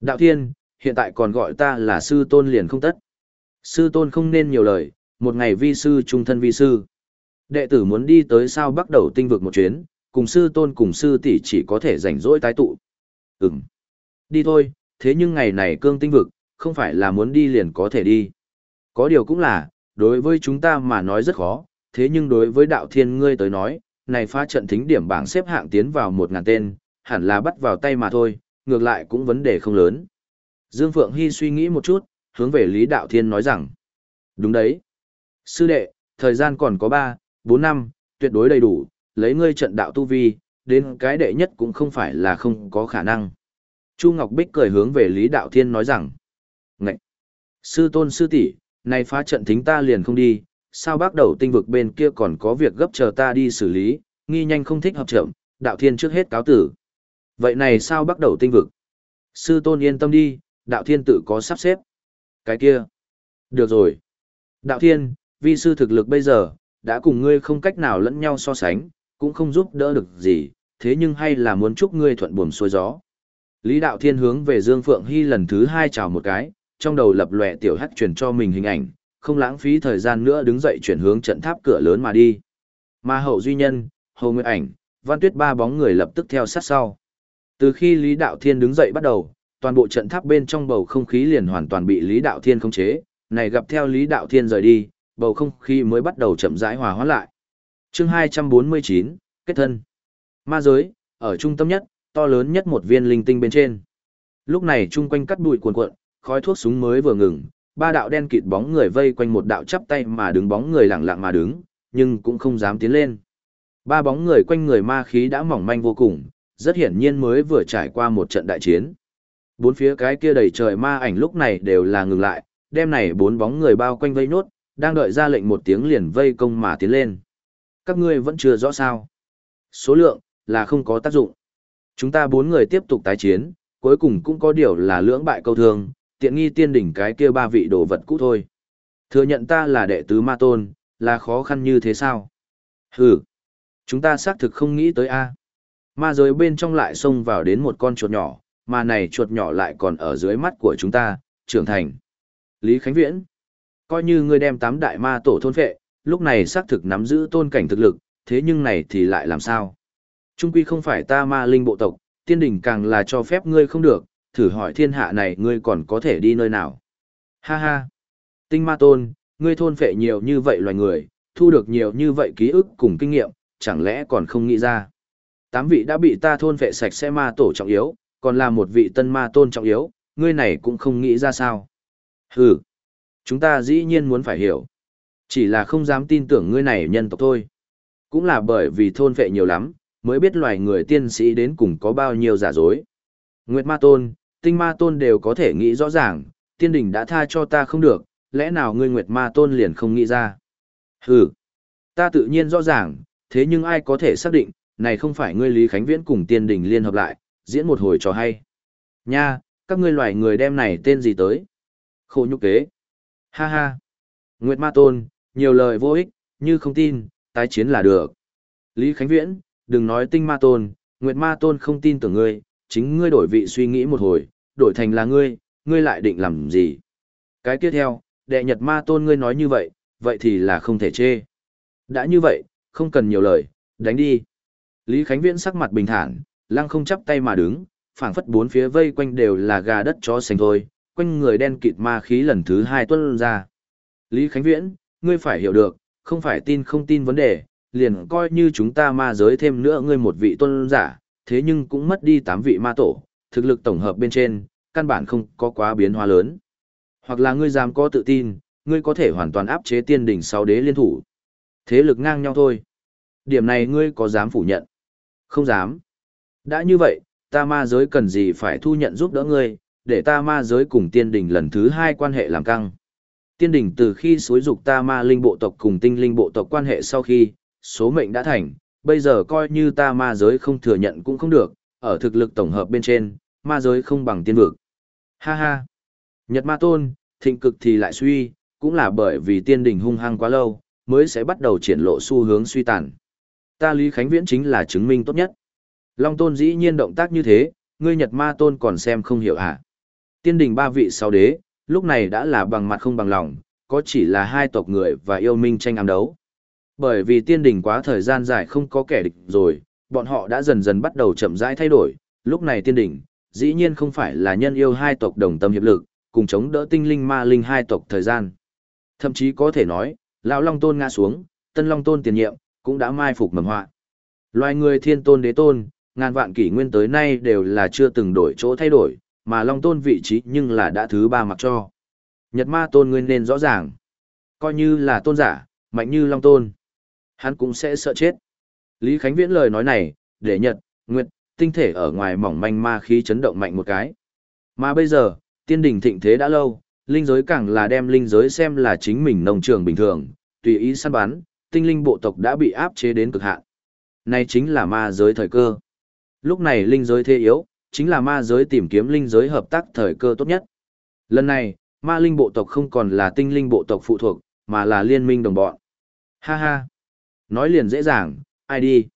Đạo Thiên, hiện tại còn gọi ta là sư tôn liền không tất. Sư tôn không nên nhiều lời, một ngày vi sư trung thân vi sư. Đệ tử muốn đi tới sao bắt đầu tinh vực một chuyến, cùng sư tôn cùng sư tỷ chỉ có thể rảnh rỗi tái tụ. Ừm. Đi thôi, thế nhưng ngày này cương tinh vực, không phải là muốn đi liền có thể đi. Có điều cũng là, đối với chúng ta mà nói rất khó, thế nhưng đối với đạo thiên ngươi tới nói, này phá trận thính điểm bảng xếp hạng tiến vào một ngàn tên, hẳn là bắt vào tay mà thôi, ngược lại cũng vấn đề không lớn. Dương Phượng Hy suy nghĩ một chút, hướng về Lý Đạo Thiên nói rằng, đúng đấy. Sư đệ, thời gian còn có 3, 4 năm, tuyệt đối đầy đủ, lấy ngươi trận đạo tu vi, đến cái đệ nhất cũng không phải là không có khả năng. Chu Ngọc Bích cười hướng về Lý Đạo Thiên nói rằng, Ngậy! Sư tôn sư tỷ, này phá trận thính ta liền không đi, sao bác đầu tinh vực bên kia còn có việc gấp chờ ta đi xử lý, nghi nhanh không thích hợp chậm, Đạo Thiên trước hết cáo tử. Vậy này sao bắt đầu tinh vực? Sư tôn yên tâm đi, đạo thiên tự có sắp xếp. Cái kia. Được rồi. Đạo thiên, vi sư thực lực bây giờ, đã cùng ngươi không cách nào lẫn nhau so sánh, cũng không giúp đỡ được gì, thế nhưng hay là muốn chúc ngươi thuận buồm xuôi gió. Lý đạo thiên hướng về Dương Phượng Hy lần thứ hai chào một cái, trong đầu lập lòe tiểu hắc truyền cho mình hình ảnh, không lãng phí thời gian nữa đứng dậy chuyển hướng trận tháp cửa lớn mà đi. Ma hậu duy nhân, hầu nguyệt ảnh, văn tuyết ba bóng người lập tức theo sát sau. Từ khi Lý Đạo Thiên đứng dậy bắt đầu, toàn bộ trận tháp bên trong bầu không khí liền hoàn toàn bị Lý Đạo Thiên khống chế, này gặp theo Lý Đạo Thiên rời đi, bầu không khí mới bắt đầu chậm rãi hòa hóa lại. Chương 249, kết thân. Ma giới, ở trung tâm nhất, to lớn nhất một viên linh tinh bên trên. Lúc này chung quanh cắt bụi cuồn cuộn, khói thuốc súng mới vừa ngừng, ba đạo đen kịt bóng người vây quanh một đạo chắp tay mà đứng bóng người lặng lặng mà đứng, nhưng cũng không dám tiến lên. Ba bóng người quanh người ma khí đã mỏng manh vô cùng, rất hiển nhiên mới vừa trải qua một trận đại chiến. Bốn phía cái kia đầy trời ma ảnh lúc này đều là ngừng lại, đêm này bốn bóng người bao quanh vây nốt, đang đợi ra lệnh một tiếng liền vây công mà tiến lên. Các ngươi vẫn chưa rõ sao. Số lượng, là không có tác dụng. Chúng ta bốn người tiếp tục tái chiến, cuối cùng cũng có điều là lưỡng bại câu thương, tiện nghi tiên đỉnh cái kia ba vị đồ vật cũ thôi. Thừa nhận ta là đệ tứ ma tôn, là khó khăn như thế sao? Hừ, chúng ta xác thực không nghĩ tới a. Ma giới bên trong lại xông vào đến một con chuột nhỏ, mà này chuột nhỏ lại còn ở dưới mắt của chúng ta, trưởng thành. Lý Khánh Viễn, coi như ngươi đem tám đại ma tổ thôn phệ, lúc này xác thực nắm giữ tôn cảnh thực lực, thế nhưng này thì lại làm sao? Trung quy không phải ta ma linh bộ tộc, tiên đình càng là cho phép ngươi không được, thử hỏi thiên hạ này ngươi còn có thể đi nơi nào? Ha ha! Tinh ma tôn, ngươi thôn phệ nhiều như vậy loài người, thu được nhiều như vậy ký ức cùng kinh nghiệm, chẳng lẽ còn không nghĩ ra? Tám vị đã bị ta thôn phệ sạch sẽ ma tổ trọng yếu, còn là một vị tân ma tôn trọng yếu, ngươi này cũng không nghĩ ra sao? Hừ! Chúng ta dĩ nhiên muốn phải hiểu. Chỉ là không dám tin tưởng ngươi này nhân tộc thôi. Cũng là bởi vì thôn vệ nhiều lắm, mới biết loài người tiên sĩ đến cùng có bao nhiêu giả dối. Nguyệt ma tôn, tinh ma tôn đều có thể nghĩ rõ ràng, tiên đình đã tha cho ta không được, lẽ nào ngươi Nguyệt ma tôn liền không nghĩ ra. Hừ, ta tự nhiên rõ ràng, thế nhưng ai có thể xác định, này không phải ngươi Lý Khánh Viễn cùng tiên đình liên hợp lại, diễn một hồi trò hay. Nha, các ngươi loài người đem này tên gì tới? Khổ nhục kế. Ha ha. Nguyệt ma tôn, nhiều lời vô ích, như không tin, tái chiến là được. Lý Khánh Viễn, đừng nói tinh ma tôn, Nguyệt ma tôn không tin tưởng ngươi, chính ngươi đổi vị suy nghĩ một hồi, đổi thành là ngươi, ngươi lại định làm gì? Cái tiếp theo, đệ nhật ma tôn ngươi nói như vậy, vậy thì là không thể chê. Đã như vậy, không cần nhiều lời, đánh đi. Lý Khánh Viễn sắc mặt bình thản, lăng không chắp tay mà đứng, phảng phất bốn phía vây quanh đều là gà đất chó sành thôi, quanh người đen kịt ma khí lần thứ hai tuân ra. Lý Khánh Viễn, ngươi phải hiểu được, không phải tin không tin vấn đề, liền coi như chúng ta ma giới thêm nữa ngươi một vị tôn giả, thế nhưng cũng mất đi tám vị ma tổ, thực lực tổng hợp bên trên, căn bản không có quá biến hóa lớn. Hoặc là ngươi dám có tự tin, ngươi có thể hoàn toàn áp chế tiên đỉnh sáu đế liên thủ. Thế lực ngang nhau thôi. Điểm này ngươi có dám phủ nhận? Không dám. Đã như vậy, ta ma giới cần gì phải thu nhận giúp đỡ ngươi, để ta ma giới cùng tiên đỉnh lần thứ hai quan hệ làm căng. Tiên đỉnh từ khi xối dục ta ma linh bộ tộc cùng tinh linh bộ tộc quan hệ sau khi, số mệnh đã thành, bây giờ coi như ta ma giới không thừa nhận cũng không được, ở thực lực tổng hợp bên trên, ma giới không bằng tiên vực. Ha ha! Nhật ma tôn, thịnh cực thì lại suy, cũng là bởi vì tiên đỉnh hung hăng quá lâu, mới sẽ bắt đầu triển lộ xu hướng suy tàn. Ta Lý Khánh Viễn chính là chứng minh tốt nhất. Long tôn dĩ nhiên động tác như thế, ngươi Nhật ma tôn còn xem không hiểu hả? Tiên đỉnh ba vị sau đế, lúc này đã là bằng mặt không bằng lòng, có chỉ là hai tộc người và yêu minh tranh ám đấu. Bởi vì tiên đình quá thời gian dài không có kẻ địch rồi, bọn họ đã dần dần bắt đầu chậm rãi thay đổi, lúc này tiên đình, dĩ nhiên không phải là nhân yêu hai tộc đồng tâm hiệp lực, cùng chống đỡ tinh linh ma linh hai tộc thời gian. Thậm chí có thể nói, lão Long Tôn ngã xuống, Tân Long Tôn tiền nhiệm, cũng đã mai phục mầm họa. Loài người thiên tôn đế tôn, ngàn vạn kỷ nguyên tới nay đều là chưa từng đổi chỗ thay đổi, mà Long Tôn vị trí nhưng là đã thứ ba mặc cho. Nhật ma tôn nguyên nên rõ ràng. Coi như là tôn giả, mạnh như Long Tôn. Hắn cũng sẽ sợ chết. Lý Khánh Viễn lời nói này, để Nhật, Nguyệt, tinh thể ở ngoài mỏng manh ma khí chấn động mạnh một cái. Mà bây giờ, tiên đình thịnh thế đã lâu, linh giới càng là đem linh giới xem là chính mình nông trường bình thường, tùy ý săn bắn, tinh linh bộ tộc đã bị áp chế đến cực hạn. Này chính là ma giới thời cơ. Lúc này linh giới thế yếu, chính là ma giới tìm kiếm linh giới hợp tác thời cơ tốt nhất. Lần này, ma linh bộ tộc không còn là tinh linh bộ tộc phụ thuộc, mà là liên minh đồng bọn. Ha ha! Nói liền dễ dàng, ai đi?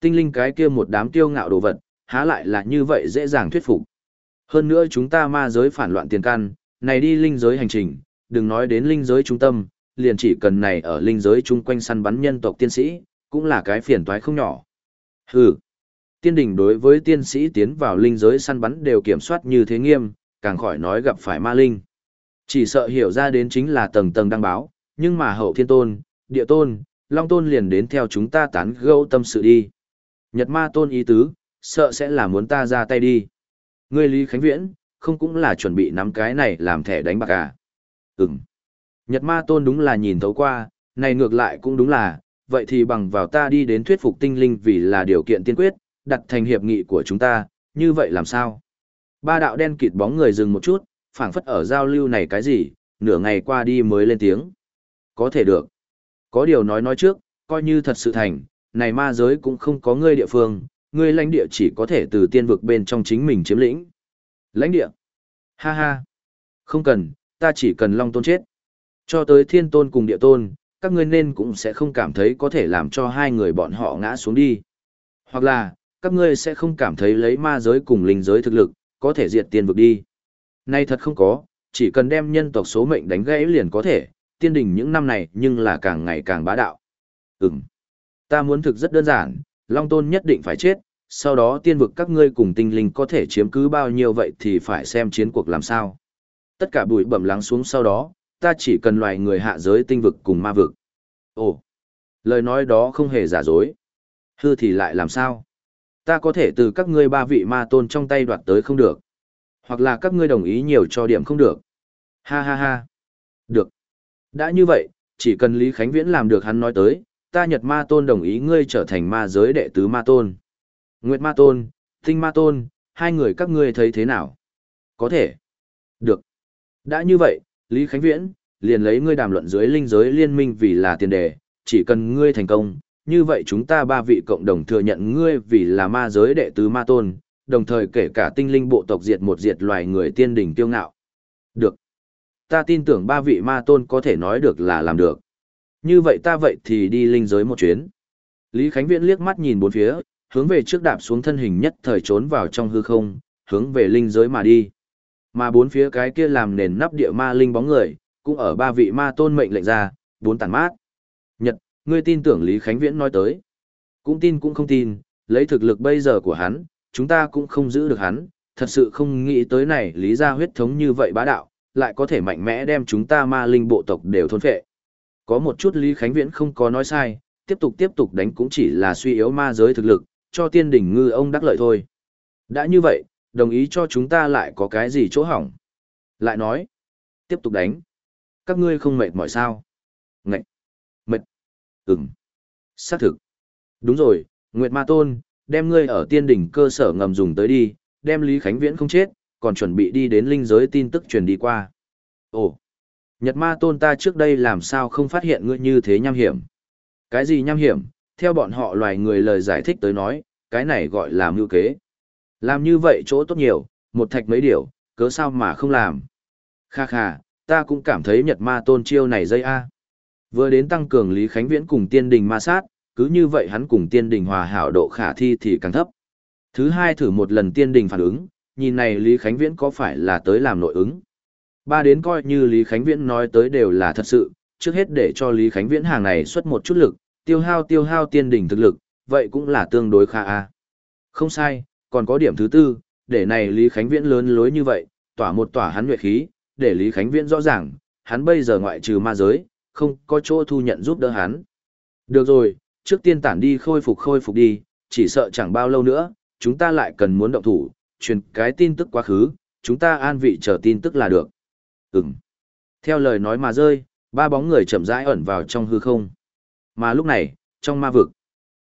Tinh linh cái kia một đám tiêu ngạo đồ vật, há lại là như vậy dễ dàng thuyết phục. Hơn nữa chúng ta ma giới phản loạn tiền căn, này đi linh giới hành trình, đừng nói đến linh giới trung tâm, liền chỉ cần này ở linh giới chung quanh săn bắn nhân tộc tiên sĩ, cũng là cái phiền toái không nhỏ. Hừ, tiên đình đối với tiên sĩ tiến vào linh giới săn bắn đều kiểm soát như thế nghiêm, càng khỏi nói gặp phải ma linh. Chỉ sợ hiểu ra đến chính là tầng tầng đăng báo, nhưng mà hậu thiên tôn, địa tôn, long tôn liền đến theo chúng ta tán gẫu tâm sự đi. Nhật ma tôn ý tứ, sợ sẽ là muốn ta ra tay đi. Ngươi Lý Khánh Viễn, không cũng là chuẩn bị nắm cái này làm thẻ đánh bạc à? Ừm. Nhật ma tôn đúng là nhìn thấu qua, này ngược lại cũng đúng là, vậy thì bằng vào ta đi đến thuyết phục tinh linh vì là điều kiện tiên quyết, đặt thành hiệp nghị của chúng ta, như vậy làm sao? Ba đạo đen kịt bóng người dừng một chút, phảng phất ở giao lưu này cái gì, nửa ngày qua đi mới lên tiếng. Có thể được. Có điều nói nói trước, coi như thật sự thành, này ma giới cũng không có ngươi địa phương, ngươi lãnh địa chỉ có thể từ tiên vực bên trong chính mình chiếm lĩnh. Lãnh địa? Ha ha. Không cần, ta chỉ cần long tôn chết. Cho tới thiên tôn cùng địa tôn, các ngươi nên cũng sẽ không cảm thấy có thể làm cho hai người bọn họ ngã xuống đi. Hoặc là, các ngươi sẽ không cảm thấy lấy ma giới cùng linh giới thực lực, có thể diệt tiên vực đi. Nay thật không có, chỉ cần đem nhân tộc số mệnh đánh gãy liền có thể, tiên đình những năm này nhưng là càng ngày càng bá đạo. Ừm. Ta muốn thực rất đơn giản, Long Tôn nhất định phải chết, sau đó tiên vực các ngươi cùng tinh linh có thể chiếm cứ bao nhiêu vậy thì phải xem chiến cuộc làm sao. Tất cả bụi bẩm lắng xuống sau đó, ta chỉ cần loài người hạ giới tinh vực cùng ma vực. Ồ, lời nói đó không hề giả dối. Hư thì lại làm sao? Ta có thể từ các ngươi ba vị ma tôn trong tay đoạt tới không được. Hoặc là các ngươi đồng ý nhiều cho điểm không được. Ha ha ha. Được. Đã như vậy, chỉ cần Lý Khánh Viễn làm được hắn nói tới, ta Nhật Ma Tôn đồng ý ngươi trở thành ma giới đệ tứ Ma Tôn. Nguyệt Ma Tôn, Tinh Ma Tôn, hai người các ngươi thấy thế nào? Có thể. Được. Đã như vậy, Lý Khánh Viễn, liền lấy ngươi đàm luận dưới linh giới liên minh vì là tiền đề, chỉ cần ngươi thành công, như vậy chúng ta ba vị cộng đồng thừa nhận ngươi vì là ma giới đệ tứ ma tôn, đồng thời kể cả tinh linh bộ tộc diệt một diệt loài người tiên đỉnh tiêu ngạo. Được. Ta tin tưởng ba vị ma tôn có thể nói được là làm được. Như vậy ta vậy thì đi linh giới một chuyến. Lý Khánh Viễn liếc mắt nhìn bốn phía, hướng về trước đạp xuống thân hình nhất thời trốn vào trong hư không, hướng về linh giới mà đi. Mà bốn phía cái kia làm nền nắp địa ma linh bóng người, cũng ở ba vị ma tôn mệnh lệnh ra, bốn tàn mát. Nhật, ngươi tin tưởng Lý Khánh Viễn nói tới. Cũng tin cũng không tin, lấy thực lực bây giờ của hắn, chúng ta cũng không giữ được hắn, thật sự không nghĩ tới này lý ra huyết thống như vậy bá đạo, lại có thể mạnh mẽ đem chúng ta ma linh bộ tộc đều thôn phệ. Có một chút Lý Khánh Viễn không có nói sai, tiếp tục tiếp tục đánh cũng chỉ là suy yếu ma giới thực lực, cho tiên đỉnh ngư ông đắc lợi thôi. Đã như vậy, đồng ý cho chúng ta lại có cái gì chỗ hỏng. Lại nói, tiếp tục đánh. Các ngươi không mệt mỏi sao? Ngậy! Ừm! Xác thực! Đúng rồi, Nguyệt Ma Tôn, đem ngươi ở tiên đỉnh cơ sở ngầm dùng tới đi, đem Lý Khánh Viễn không chết, còn chuẩn bị đi đến linh giới tin tức truyền đi qua. Ồ! Nhật Ma Tôn ta trước đây làm sao không phát hiện ngươi như thế nham hiểm? Cái gì nham hiểm? Theo bọn họ loài người lời giải thích tới nói, cái này gọi là mưu kế. Làm như vậy chỗ tốt nhiều, một thạch mấy điều, cớ sao mà không làm. Kha kha, ta cũng cảm thấy Nhật Ma Tôn chiêu này dây A. Vừa đến tăng cường Lý Khánh Viễn cùng tiên đình ma sát, cứ như vậy hắn cùng tiên đình hòa hảo độ khả thi thì càng thấp. Thứ hai thử một lần tiên đình phản ứng, nhìn này Lý Khánh Viễn có phải là tới làm nội ứng. Ba đến coi như Lý Khánh Viễn nói tới đều là thật sự, trước hết để cho Lý Khánh Viễn hàng này xuất một chút lực, tiêu hao tiêu hao tiên đình thực lực, vậy cũng là tương đối khá a. Không sai, còn có điểm thứ tư, để này Lý Khánh Viễn lớn lối như vậy, tỏa một tỏa hắn nhuệ khí, để Lý Khánh Viễn rõ ràng, hắn bây giờ ngoại trừ ma giới, không có chỗ thu nhận giúp đỡ hắn. Được rồi, trước tiên tản đi khôi phục khôi phục đi, chỉ sợ chẳng bao lâu nữa, chúng ta lại cần muốn động thủ, truyền cái tin tức quá khứ, chúng ta an vị chờ tin tức là được. Ừm. Theo lời nói mà rơi, ba bóng người chậm rãi ẩn vào trong hư không. Mà lúc này, trong ma vực,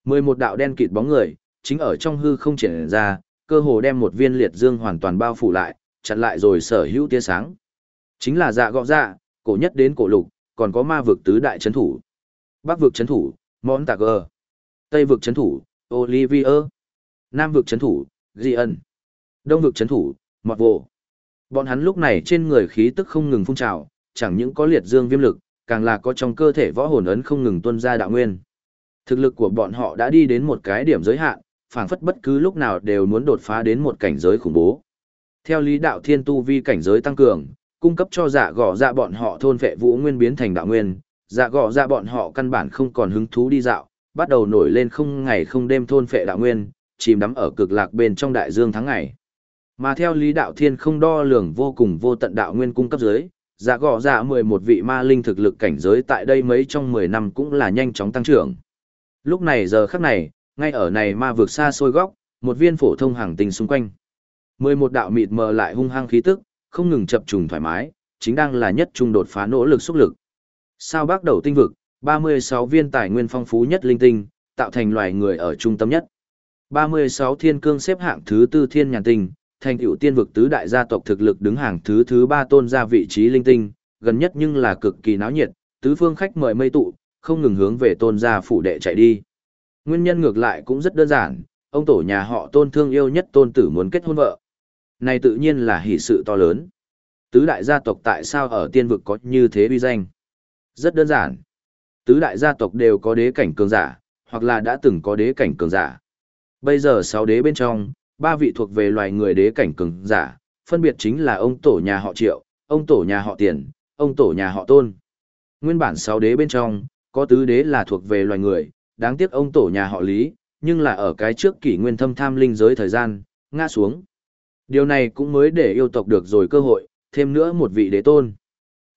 mười một đạo đen kịt bóng người, chính ở trong hư không triển ra, cơ hồ đem một viên liệt dương hoàn toàn bao phủ lại, chặn lại rồi sở hữu tia sáng. Chính là dạ gọ dạ, cổ nhất đến cổ lục, còn có ma vực tứ đại chấn thủ. Bắc vực chấn thủ, Món Tạc Tây vực chấn thủ, Olivier. Nam vực chấn thủ, Gian. Đông vực chấn thủ, Mọt Vô. Bọn hắn lúc này trên người khí tức không ngừng phun trào, chẳng những có liệt dương viêm lực, càng là có trong cơ thể võ hồn ấn không ngừng tuôn ra đạo nguyên. Thực lực của bọn họ đã đi đến một cái điểm giới hạn, phảng phất bất cứ lúc nào đều muốn đột phá đến một cảnh giới khủng bố. Theo lý đạo thiên tu vi cảnh giới tăng cường, cung cấp cho dạ gõ dạ bọn họ thôn vệ vũ nguyên biến thành đạo nguyên, dạ gõ dạ bọn họ căn bản không còn hứng thú đi dạo, bắt đầu nổi lên không ngày không đêm thôn vệ đạo nguyên, chìm đắm ở cực lạc bên trong đại dương tháng ngày. Mà theo lý đạo thiên không đo lường vô cùng vô tận đạo nguyên cung cấp dưới, dạ gõ dạ 11 vị ma linh thực lực cảnh giới tại đây mấy trong 10 năm cũng là nhanh chóng tăng trưởng. Lúc này giờ khắc này, ngay ở này ma vượt xa xôi góc, một viên phổ thông hàng tinh xung quanh. 11 đạo mịt mờ lại hung hăng khí tức, không ngừng chập trùng thoải mái, chính đang là nhất trung đột phá nỗ lực xúc lực. Sao bác đầu tinh vực, 36 viên tài nguyên phong phú nhất linh tinh, tạo thành loài người ở trung tâm nhất. 36 thiên cương xếp hạng thứ tư thiên nhàn tinh, thành tựu tiên vực tứ đại gia tộc thực lực đứng hàng thứ thứ ba tôn ra vị trí linh tinh, gần nhất nhưng là cực kỳ náo nhiệt, tứ phương khách mời mây tụ, không ngừng hướng về tôn gia phủ đệ chạy đi. Nguyên nhân ngược lại cũng rất đơn giản, ông tổ nhà họ tôn thương yêu nhất tôn tử muốn kết hôn vợ. Này tự nhiên là hỷ sự to lớn. Tứ đại gia tộc tại sao ở tiên vực có như thế uy danh? Rất đơn giản. Tứ đại gia tộc đều có đế cảnh cường giả, hoặc là đã từng có đế cảnh cường giả. Bây giờ sáu đế bên trong, ba vị thuộc về loài người đế cảnh cường giả, phân biệt chính là ông tổ nhà họ Triệu, ông tổ nhà họ Tiền, ông tổ nhà họ Tôn. Nguyên bản sáu đế bên trong, có tứ đế là thuộc về loài người, đáng tiếc ông tổ nhà họ Lý, nhưng là ở cái trước kỷ nguyên thâm tham linh giới thời gian, ngã xuống. Điều này cũng mới để yêu tộc được rồi cơ hội, thêm nữa một vị đế tôn.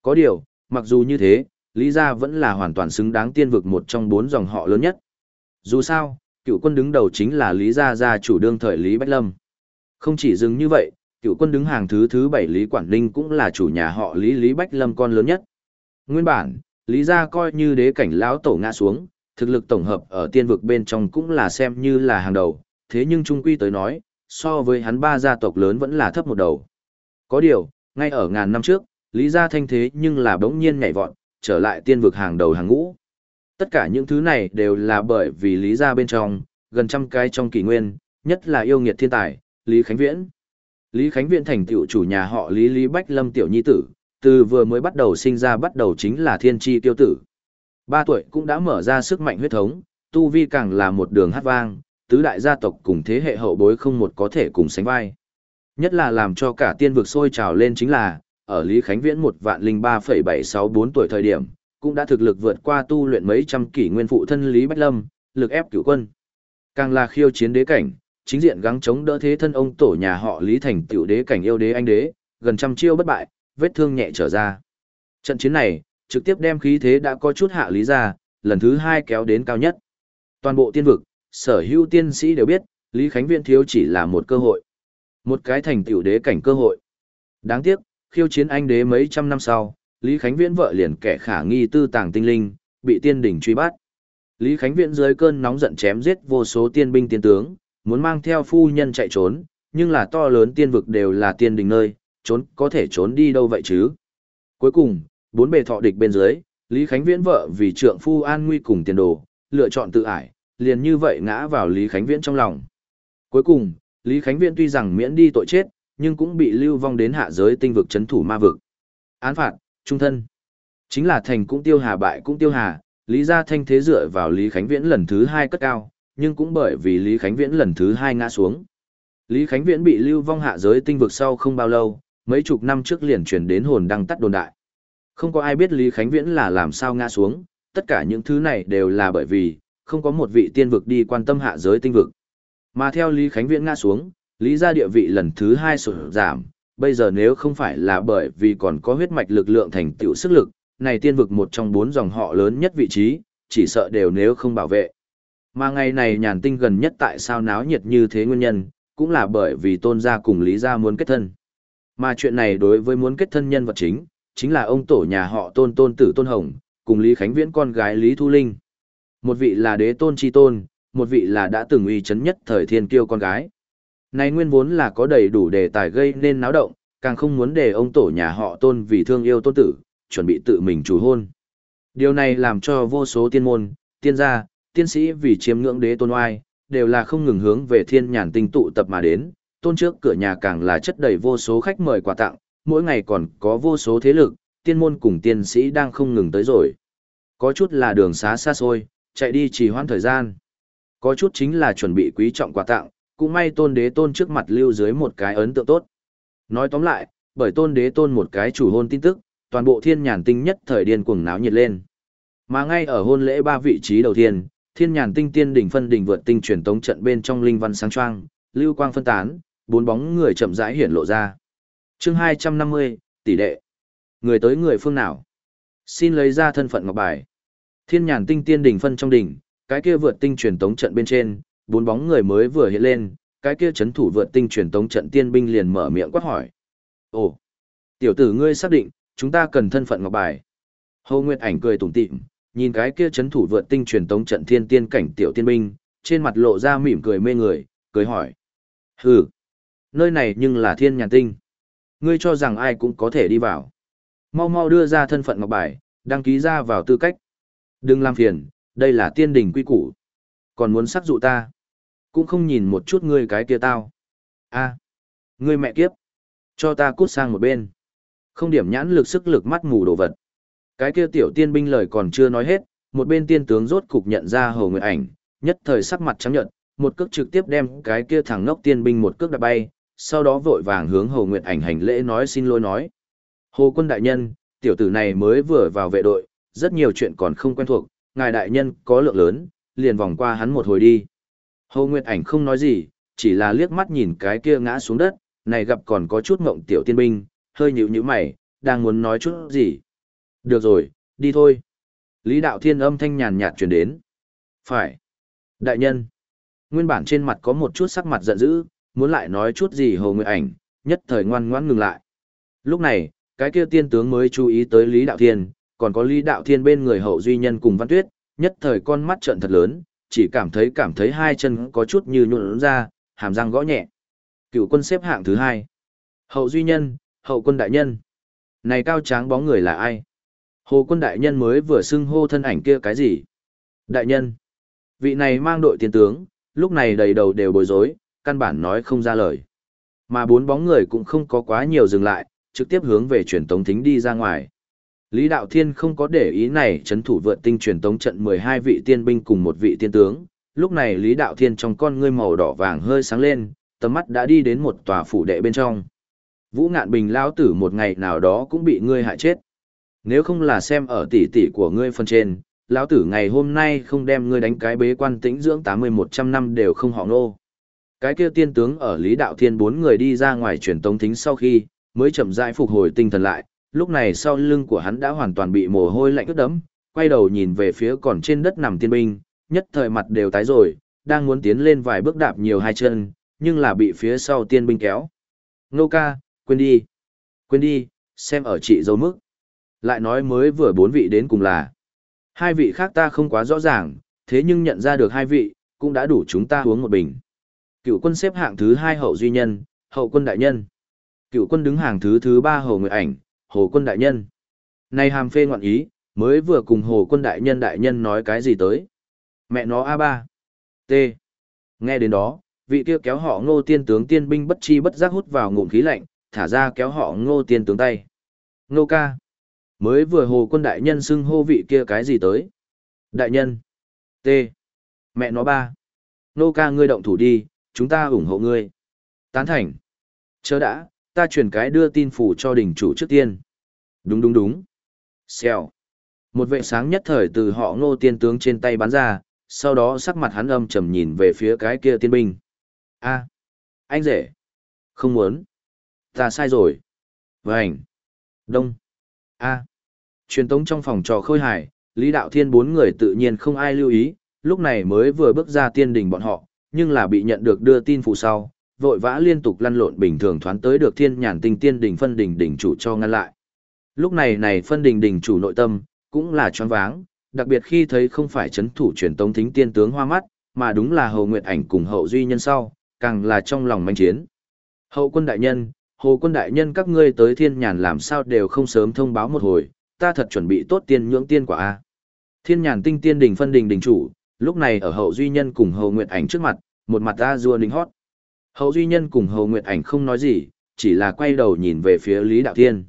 Có điều, mặc dù như thế, Lý Gia vẫn là hoàn toàn xứng đáng tiên vực một trong bốn dòng họ lớn nhất. Dù sao, cựu quân đứng đầu chính là Lý Gia gia chủ đương thời Lý Bách Lâm. Không chỉ dừng như vậy, cựu quân đứng hàng thứ thứ bảy Lý Quản Ninh cũng là chủ nhà họ Lý Lý Bách Lâm con lớn nhất. Nguyên bản, Lý Gia coi như đế cảnh lão tổ ngã xuống, thực lực tổng hợp ở tiên vực bên trong cũng là xem như là hàng đầu, thế nhưng trung quy tới nói, so với hắn ba gia tộc lớn vẫn là thấp một đầu. Có điều, ngay ở ngàn năm trước, Lý Gia thanh thế nhưng là bỗng nhiên nhảy vọt, trở lại tiên vực hàng đầu hàng ngũ. Tất cả những thứ này đều là bởi vì Lý Gia bên trong, gần trăm cái trong kỷ nguyên, nhất là yêu nghiệt thiên tài, Lý Khánh Viễn. Lý Khánh Viễn thành tựu chủ nhà họ Lý Lý Bách Lâm tiểu nhi tử, từ vừa mới bắt đầu sinh ra bắt đầu chính là thiên tri tiêu tử. Ba tuổi cũng đã mở ra sức mạnh huyết thống, tu vi càng là một đường hát vang, tứ đại gia tộc cùng thế hệ hậu bối không một có thể cùng sánh vai. Nhất là làm cho cả tiên vực sôi trào lên chính là, ở Lý Khánh Viễn một vạn linh ba phẩy bảy sáu bốn tuổi thời điểm, cũng đã thực lực vượt qua tu luyện mấy trăm kỷ nguyên phụ thân Lý Bách Lâm, lực ép cửu quân. Càng là khiêu chiến đế cảnh, chính diện gắng chống đỡ thế thân ông tổ nhà họ Lý thành tiểu đế cảnh yêu đế anh đế, gần trăm chiêu bất bại, vết thương nhẹ trở ra. Trận chiến này, trực tiếp đem khí thế đã có chút hạ lý ra, lần thứ hai kéo đến cao nhất. Toàn bộ tiên vực, sở hữu tiên sĩ đều biết, Lý Khánh Viễn thiếu chỉ là một cơ hội. Một cái thành tiểu đế cảnh cơ hội. Đáng tiếc, khiêu chiến anh đế mấy trăm năm sau, Lý Khánh Viễn vợ liền kẻ khả nghi tư tàng tinh linh, bị tiên đỉnh truy bắt. Lý Khánh Viễn dưới cơn nóng giận chém giết vô số tiên binh tiên tướng, muốn mang theo phu nhân chạy trốn, nhưng là to lớn tiên vực đều là tiên đỉnh nơi, trốn có thể trốn đi đâu vậy chứ. Cuối cùng, bốn bề thọ địch bên dưới, Lý Khánh Viễn vợ vì trượng phu an nguy cùng tiền đồ, lựa chọn tự ải, liền như vậy ngã vào Lý Khánh Viễn trong lòng. Cuối cùng, Lý Khánh Viễn tuy rằng miễn đi tội chết, nhưng cũng bị lưu vong đến hạ giới tinh vực chấn thủ ma vực. Án phạt, trung thân. Chính là thành cũng tiêu hà bại cũng tiêu hà, Lý Gia Thanh thế dựa vào Lý Khánh Viễn lần thứ hai cất cao, nhưng cũng bởi vì Lý Khánh Viễn lần thứ hai ngã xuống. Lý Khánh Viễn bị lưu vong hạ giới tinh vực sau không bao lâu, mấy chục năm trước liền chuyển đến hồn đăng tắt đồn đại. Không có ai biết Lý Khánh Viễn là làm sao ngã xuống, tất cả những thứ này đều là bởi vì, không có một vị tiên vực đi quan tâm hạ giới tinh vực. Mà theo Lý Khánh Viễn ngã xuống, Lý gia địa vị lần thứ hai sụt giảm, bây giờ nếu không phải là bởi vì còn có huyết mạch lực lượng thành tựu sức lực, này tiên vực một trong bốn dòng họ lớn nhất vị trí, chỉ sợ đều nếu không bảo vệ. Mà ngày này nhàn tinh gần nhất tại sao náo nhiệt như thế nguyên nhân, cũng là bởi vì tôn gia cùng Lý gia muốn kết thân. Mà chuyện này đối với muốn kết thân nhân vật chính, chính là ông tổ nhà họ tôn tôn tử tôn hồng, cùng Lý Khánh Viễn con gái Lý Thu Linh. Một vị là đế tôn chi tôn, một vị là đã từng uy chấn nhất thời thiên kiêu con gái. Này nguyên vốn là có đầy đủ đề tài gây nên náo động, càng không muốn để ông tổ nhà họ tôn vì thương yêu tôn tử, chuẩn bị tự mình chủ hôn. Điều này làm cho vô số tiên môn, tiên gia, tiên sĩ vì chiếm ngưỡng đế tôn oai, đều là không ngừng hướng về thiên nhàn tinh tụ tập mà đến, tôn trước cửa nhà càng là chất đầy vô số khách mời quà tặng, mỗi ngày còn có vô số thế lực, tiên môn cùng tiên sĩ đang không ngừng tới rồi. Có chút là đường xá xa xôi, chạy đi trì hoãn thời gian. Có chút chính là chuẩn bị quý trọng quà tặng, cũng may tôn đế tôn trước mặt lưu dưới một cái ấn tượng tốt. Nói tóm lại, bởi tôn đế tôn một cái chủ hôn tin tức, toàn bộ thiên nhàn tinh nhất thời điên cuồng náo nhiệt lên. Mà ngay ở hôn lễ ba vị trí đầu tiên, thiên nhàn tinh tiên đỉnh phân đỉnh vượt tinh truyền tống trận bên trong linh văn sáng choang, lưu quang phân tán, bốn bóng người chậm rãi hiển lộ ra. Chương 250, tỷ đệ. Người tới người phương nào? Xin lấy ra thân phận ngọc bài. Thiên nhàn tinh tiên đỉnh phân trong đỉnh, cái kia vượt tinh truyền tống trận bên trên, bốn bóng người mới vừa hiện lên, cái kia chấn thủ vượt tinh truyền tống trận tiên binh liền mở miệng quát hỏi. Ồ, tiểu tử ngươi xác định, chúng ta cần thân phận ngọc bài. Hồ Nguyệt ảnh cười tủm tỉm, nhìn cái kia chấn thủ vượt tinh truyền tống trận thiên tiên cảnh tiểu tiên binh, trên mặt lộ ra mỉm cười mê người, cười hỏi. Hừ, nơi này nhưng là thiên nhàn tinh. Ngươi cho rằng ai cũng có thể đi vào. Mau mau đưa ra thân phận ngọc bài, đăng ký ra vào tư cách. Đừng làm phiền, đây là tiên đình quy củ. Còn muốn sắc dụ ta. Cũng không nhìn một chút ngươi cái kia tao. a ngươi mẹ kiếp. Cho ta cút sang một bên. Không điểm nhãn lực sức lực mắt mù đồ vật. Cái kia tiểu tiên binh lời còn chưa nói hết, một bên tiên tướng rốt cục nhận ra Hồ Nguyệt Ảnh, nhất thời sắc mặt trắng nhợt, một cước trực tiếp đem cái kia thằng ngốc tiên binh một cước đạp bay, sau đó vội vàng hướng Hồ Nguyệt Ảnh hành lễ nói xin lỗi nói. Hồ quân đại nhân, tiểu tử này mới vừa vào vệ đội, rất nhiều chuyện còn không quen thuộc, ngài đại nhân có lượng lớn, liền vòng qua hắn một hồi đi. Hồ Nguyệt Ảnh không nói gì, chỉ là liếc mắt nhìn cái kia ngã xuống đất, này gặp còn có chút ngộng tiểu tiên binh, hơi nhíu nhíu mày, đang muốn nói chút gì. Được rồi, đi thôi. Lý Đạo Thiên âm thanh nhàn nhạt truyền đến. Phải. Đại nhân. Nguyên bản trên mặt có một chút sắc mặt giận dữ, muốn lại nói chút gì Hồ Nguyệt Ảnh, nhất thời ngoan ngoãn ngừng lại. Lúc này, cái kia tiên tướng mới chú ý tới Lý Đạo Thiên, còn có Lý Đạo Thiên bên người hậu duy nhân cùng Văn Tuyết, nhất thời con mắt trợn thật lớn, chỉ cảm thấy cảm thấy hai chân có chút như nhuộn ra, hàm răng gõ nhẹ. Cựu quân xếp hạng thứ hai. Hậu duy nhân, hậu quân đại nhân. Này cao tráng bóng người là ai? Hồ quân đại nhân mới vừa xưng hô thân ảnh kia cái gì? Đại nhân. Vị này mang đội tiền tướng, lúc này đầy đầu đều bối rối, căn bản nói không ra lời. Mà bốn bóng người cũng không có quá nhiều dừng lại, trực tiếp hướng về truyền tống thính đi ra ngoài. Lý Đạo Thiên không có để ý này chấn thủ vượt tinh truyền tống trận 12 vị tiên binh cùng một vị tiên tướng. Lúc này Lý Đạo Thiên trong con ngươi màu đỏ vàng hơi sáng lên, tầm mắt đã đi đến một tòa phủ đệ bên trong. Vũ Ngạn Bình lão tử một ngày nào đó cũng bị ngươi hại chết. Nếu không là xem ở tỷ tỷ của ngươi phần trên, lão tử ngày hôm nay không đem ngươi đánh cái bế quan tĩnh dưỡng 80-100 năm đều không họ nô. Cái kia tiên tướng ở Lý Đạo Thiên bốn người đi ra ngoài truyền tống thính sau khi, mới chậm rãi phục hồi tinh thần lại, lúc này sau lưng của hắn đã hoàn toàn bị mồ hôi lạnh ướt đẫm, quay đầu nhìn về phía còn trên đất nằm tiên binh, nhất thời mặt đều tái rồi, đang muốn tiến lên vài bước đạp nhiều hai chân, nhưng là bị phía sau tiên binh kéo. Nô ca, quên đi. Quên đi, xem ở chị dấu mức. Lại nói mới vừa bốn vị đến cùng là. Hai vị khác ta không quá rõ ràng, thế nhưng nhận ra được hai vị, cũng đã đủ chúng ta uống một bình. Cựu quân xếp hạng thứ hai hậu duy nhân, hậu quân đại nhân. Cựu quân đứng hàng thứ thứ ba hậu người ảnh, hồ quân đại nhân. Này hàm phê ngoạn ý, mới vừa cùng hồ quân đại nhân đại nhân nói cái gì tới. Mẹ nó A3. T. Nghe đến đó, vị kia kéo họ ngô tiên tướng tiên binh bất chi bất giác hút vào ngụm khí lạnh, thả ra kéo họ ngô tiên tướng tay. Ngô ca. Mới vừa hồ quân đại nhân xưng hô vị kia cái gì tới. Đại nhân. T. Mẹ nó ba. Ngô ca ngươi động thủ đi, chúng ta ủng hộ ngươi. Tán thành. Chớ đã, ta truyền cái đưa tin phủ cho đỉnh chủ trước tiên. Đúng đúng đúng. Xèo. Một vệ sáng nhất thời từ họ ngô tiên tướng trên tay bắn ra, sau đó sắc mặt hắn âm trầm nhìn về phía cái kia tiên binh. a anh rể. Không muốn. Ta sai rồi. Vânh. Đông. a Truyền tống trong phòng trò khôi hài, Lý Đạo Thiên bốn người tự nhiên không ai lưu ý, lúc này mới vừa bước ra tiên đình bọn họ, nhưng là bị nhận được đưa tin phụ sau, vội vã liên tục lăn lộn bình thường thoán tới được thiên nhàn tinh tiên đình phân đình đỉnh chủ cho ngăn lại. Lúc này này phân đình đình chủ nội tâm, cũng là choáng váng, đặc biệt khi thấy không phải chấn thủ truyền tống thính tiên tướng hoa mắt, mà đúng là hầu nguyệt ảnh cùng hậu duy nhân sau, càng là trong lòng manh chiến. Hậu quân đại nhân, hồ quân đại nhân các ngươi tới thiên nhàn làm sao đều không sớm thông báo một hồi, ta thật chuẩn bị tốt tiên nhưỡng tiên quả a. Thiên nhàn tinh tiên đình phân đình đình chủ, lúc này ở hậu duy nhân cùng hầu nguyệt ảnh trước mặt, một mặt ra rua đình hót. Hậu duy nhân cùng hầu nguyệt ảnh không nói gì, chỉ là quay đầu nhìn về phía Lý Đạo Thiên.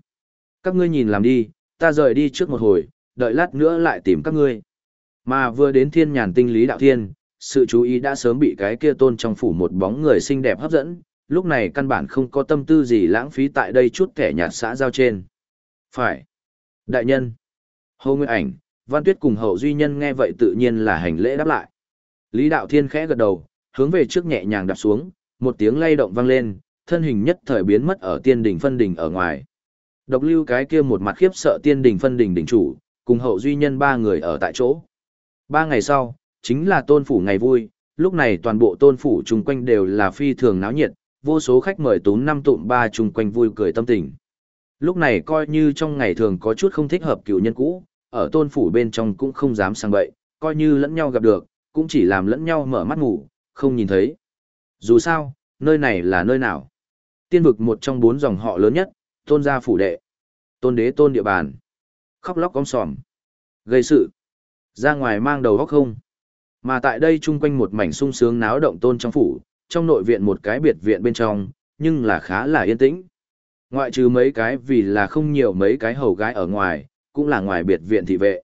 Các ngươi nhìn làm đi, ta rời đi trước một hồi, đợi lát nữa lại tìm các ngươi. Mà vừa đến thiên nhàn tinh Lý Đạo Thiên, sự chú ý đã sớm bị cái kia tôn trong phủ một bóng người xinh đẹp hấp dẫn, lúc này căn bản không có tâm tư gì lãng phí tại đây chút kẻ nhạt xã giao trên. Phải. Đại nhân. Hồ Nguyên Ảnh, Văn Tuyết cùng Hậu Duy Nhân nghe vậy tự nhiên là hành lễ đáp lại. Lý Đạo Thiên khẽ gật đầu, hướng về trước nhẹ nhàng đạp xuống, một tiếng lay động vang lên, thân hình nhất thời biến mất ở tiên đỉnh phân đỉnh ở ngoài. Độc lưu cái kia một mặt khiếp sợ tiên đình phân đình đỉnh chủ, cùng Hậu Duy Nhân ba người ở tại chỗ. Ba ngày sau, chính là tôn phủ ngày vui, lúc này toàn bộ tôn phủ chung quanh đều là phi thường náo nhiệt, vô số khách mời tốn năm tụm ba chung quanh vui cười tâm tình. Lúc này coi như trong ngày thường có chút không thích hợp cựu nhân cũ, ở tôn phủ bên trong cũng không dám sang bậy, coi như lẫn nhau gặp được, cũng chỉ làm lẫn nhau mở mắt ngủ, không nhìn thấy. Dù sao, nơi này là nơi nào? Tiên vực một trong bốn dòng họ lớn nhất, tôn gia phủ đệ. Tôn đế tôn địa bàn. Khóc lóc cong sòm. Gây sự. Ra ngoài mang đầu góc không. Mà tại đây chung quanh một mảnh sung sướng náo động tôn trong phủ, trong nội viện một cái biệt viện bên trong, nhưng là khá là yên tĩnh. Ngoại trừ mấy cái vì là không nhiều mấy cái hầu gái ở ngoài, cũng là ngoài biệt viện thị vệ.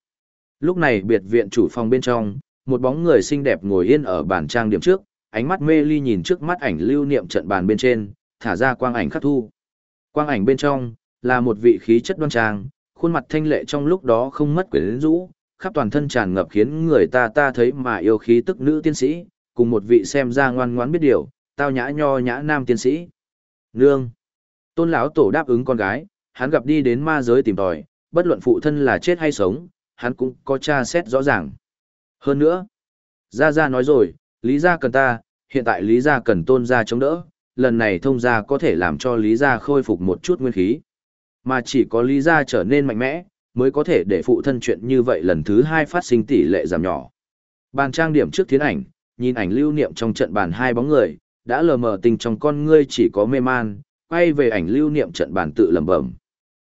Lúc này biệt viện chủ phòng bên trong, một bóng người xinh đẹp ngồi yên ở bàn trang điểm trước, ánh mắt mê ly nhìn trước mắt ảnh lưu niệm trận bàn bên trên, thả ra quang ảnh khắc thu. Quang ảnh bên trong, là một vị khí chất đoan trang, khuôn mặt thanh lệ trong lúc đó không mất quyến rũ, khắp toàn thân tràn ngập khiến người ta ta thấy mà yêu khí tức nữ tiên sĩ, cùng một vị xem ra ngoan ngoãn biết điều, tao nhã nho nhã nam tiên sĩ. Nương. Tôn lão tổ đáp ứng con gái, hắn gặp đi đến ma giới tìm tòi, bất luận phụ thân là chết hay sống, hắn cũng có tra xét rõ ràng. Hơn nữa, Gia Gia nói rồi, Lý Gia cần ta, hiện tại Lý Gia cần tôn gia chống đỡ, lần này thông gia có thể làm cho Lý Gia khôi phục một chút nguyên khí. Mà chỉ có Lý Gia trở nên mạnh mẽ, mới có thể để phụ thân chuyện như vậy lần thứ hai phát sinh tỷ lệ giảm nhỏ. Bàn trang điểm trước thiến ảnh, nhìn ảnh lưu niệm trong trận bàn hai bóng người, đã lờ mờ tình trong con ngươi chỉ có mê man, quay về ảnh lưu niệm trận bàn tự lẩm bẩm.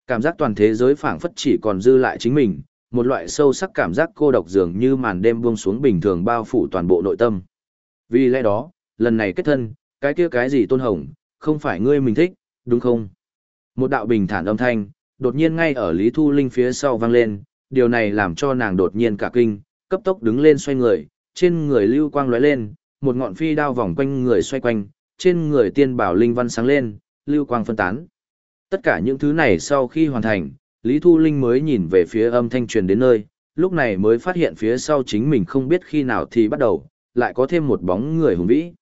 Cảm giác toàn thế giới phảng phất chỉ còn dư lại chính mình, một loại sâu sắc cảm giác cô độc dường như màn đêm buông xuống bình thường bao phủ toàn bộ nội tâm. Vì lẽ đó, lần này kết thân, cái kia cái gì tôn hồng, không phải ngươi mình thích, đúng không? Một đạo bình thản âm thanh, đột nhiên ngay ở Lý Thu Linh phía sau vang lên, điều này làm cho nàng đột nhiên cả kinh, cấp tốc đứng lên xoay người, trên người lưu quang lóe lên, một ngọn phi đao vòng quanh người xoay quanh, trên người tiên bảo linh văn sáng lên, lưu quang phân tán. Tất cả những thứ này sau khi hoàn thành, Lý Thu Linh mới nhìn về phía âm thanh truyền đến nơi, lúc này mới phát hiện phía sau chính mình không biết khi nào thì bắt đầu, lại có thêm một bóng người hùng vĩ.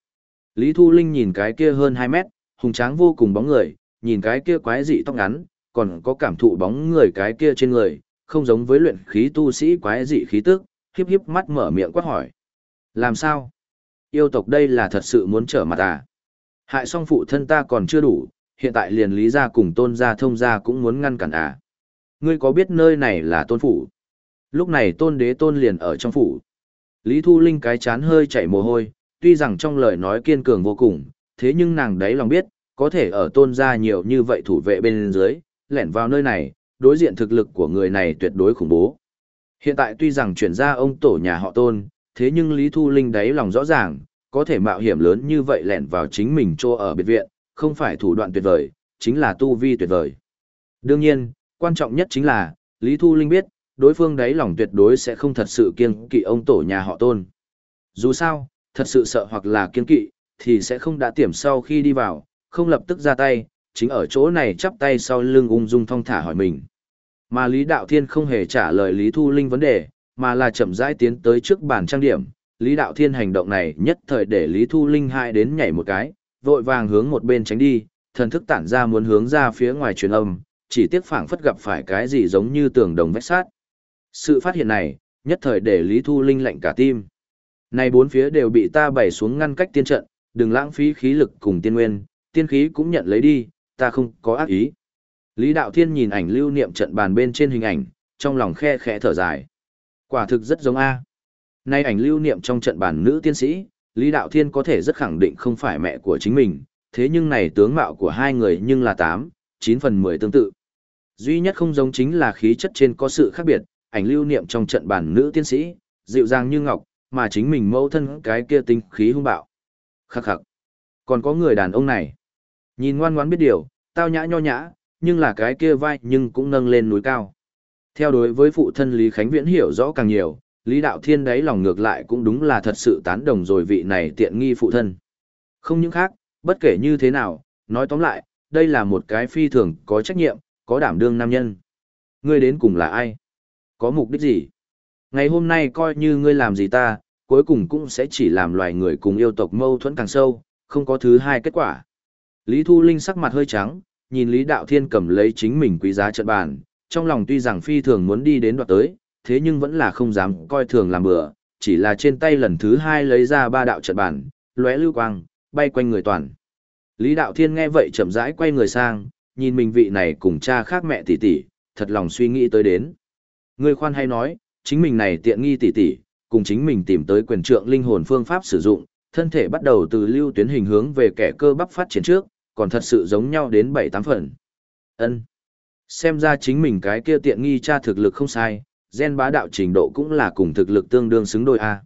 Lý Thu Linh nhìn cái kia hơn 2 mét, hùng tráng vô cùng bóng người, nhìn cái kia quái dị tóc ngắn, còn có cảm thụ bóng người cái kia trên người, không giống với luyện khí tu sĩ quái dị khí tức, hiếp hiếp mắt mở miệng quát hỏi. Làm sao? Yêu tộc đây là thật sự muốn trở mặt à? Hại song phụ thân ta còn chưa đủ, hiện tại liền lý gia cùng tôn gia thông gia cũng muốn ngăn cản à? Ngươi có biết nơi này là tôn phủ? Lúc này tôn đế tôn liền ở trong phủ. Lý Thu Linh cái chán hơi chảy mồ hôi, tuy rằng trong lời nói kiên cường vô cùng, thế nhưng nàng đấy lòng biết, có thể ở tôn gia nhiều như vậy thủ vệ bên dưới, lẻn vào nơi này, đối diện thực lực của người này tuyệt đối khủng bố. Hiện tại tuy rằng chuyển ra ông tổ nhà họ tôn, thế nhưng Lý Thu Linh đấy lòng rõ ràng, có thể mạo hiểm lớn như vậy lẻn vào chính mình cho ở biệt viện, không phải thủ đoạn tuyệt vời, chính là tu vi tuyệt vời. Đương nhiên, quan trọng nhất chính là, Lý Thu Linh biết, đối phương đấy lòng tuyệt đối sẽ không thật sự kiêng kỵ ông tổ nhà họ tôn. Dù sao, thật sự sợ hoặc là kiên kỵ, thì sẽ không đã tiểm sau khi đi vào, không lập tức ra tay, chính ở chỗ này chắp tay sau lưng ung dung thong thả hỏi mình. Mà Lý Đạo Thiên không hề trả lời Lý Thu Linh vấn đề, mà là chậm rãi tiến tới trước bàn trang điểm. Lý Đạo Thiên hành động này nhất thời để Lý Thu Linh hai đến nhảy một cái, vội vàng hướng một bên tránh đi, thần thức tản ra muốn hướng ra phía ngoài truyền âm, chỉ tiếc phảng phất gặp phải cái gì giống như tường đồng vách sát. Sự phát hiện này, nhất thời để Lý Thu Linh lạnh cả tim. Này bốn phía đều bị ta bày xuống ngăn cách tiên trận, đừng lãng phí khí lực cùng tiên nguyên, tiên khí cũng nhận lấy đi, ta không có ác ý. Lý Đạo Thiên nhìn ảnh lưu niệm trận bàn bên trên hình ảnh, trong lòng khe khẽ thở dài. Quả thực rất giống A. Nay ảnh lưu niệm trong trận bàn nữ tiên sĩ, Lý Đạo Thiên có thể rất khẳng định không phải mẹ của chính mình, thế nhưng này tướng mạo của hai người nhưng là 8, 9 phần 10 tương tự. Duy nhất không giống chính là khí chất trên có sự khác biệt, ảnh lưu niệm trong trận bàn nữ tiên sĩ, dịu dàng như ngọc, mà chính mình mẫu thân cái kia tinh khí hung bạo. Khắc khắc. Còn có người đàn ông này. Nhìn ngoan ngoãn biết điều, tao nhã nho nhã, nhưng là cái kia vai nhưng cũng nâng lên núi cao. Theo đối với phụ thân Lý Khánh Viễn hiểu rõ càng nhiều, Lý Đạo Thiên đấy lòng ngược lại cũng đúng là thật sự tán đồng rồi vị này tiện nghi phụ thân. Không những khác, bất kể như thế nào, nói tóm lại, đây là một cái phi thường có trách nhiệm, có đảm đương nam nhân. Ngươi đến cùng là ai? Có mục đích gì? Ngày hôm nay coi như ngươi làm gì ta, cuối cùng cũng sẽ chỉ làm loài người cùng yêu tộc mâu thuẫn càng sâu, không có thứ hai kết quả. Lý Thu Linh sắc mặt hơi trắng, nhìn Lý Đạo Thiên cầm lấy chính mình quý giá trận bàn, trong lòng tuy rằng phi thường muốn đi đến đoạt tới, thế nhưng vẫn là không dám coi thường làm bừa, chỉ là trên tay lần thứ hai lấy ra ba đạo trận bàn, lóe lưu quang, bay quanh người toàn. Lý Đạo Thiên nghe vậy chậm rãi quay người sang, nhìn mình vị này cùng cha khác mẹ tỷ tỷ, thật lòng suy nghĩ tới đến. Người khoan hay nói, chính mình này tiện nghi tỷ tỷ, cùng chính mình tìm tới quyền trượng linh hồn phương pháp sử dụng, thân thể bắt đầu từ lưu tuyến hình hướng về kẻ cơ bắp phát triển trước, còn thật sự giống nhau đến bảy tám phần. Ân. Xem ra chính mình cái kia tiện nghi cha thực lực không sai, gen bá đạo trình độ cũng là cùng thực lực tương đương xứng đôi a.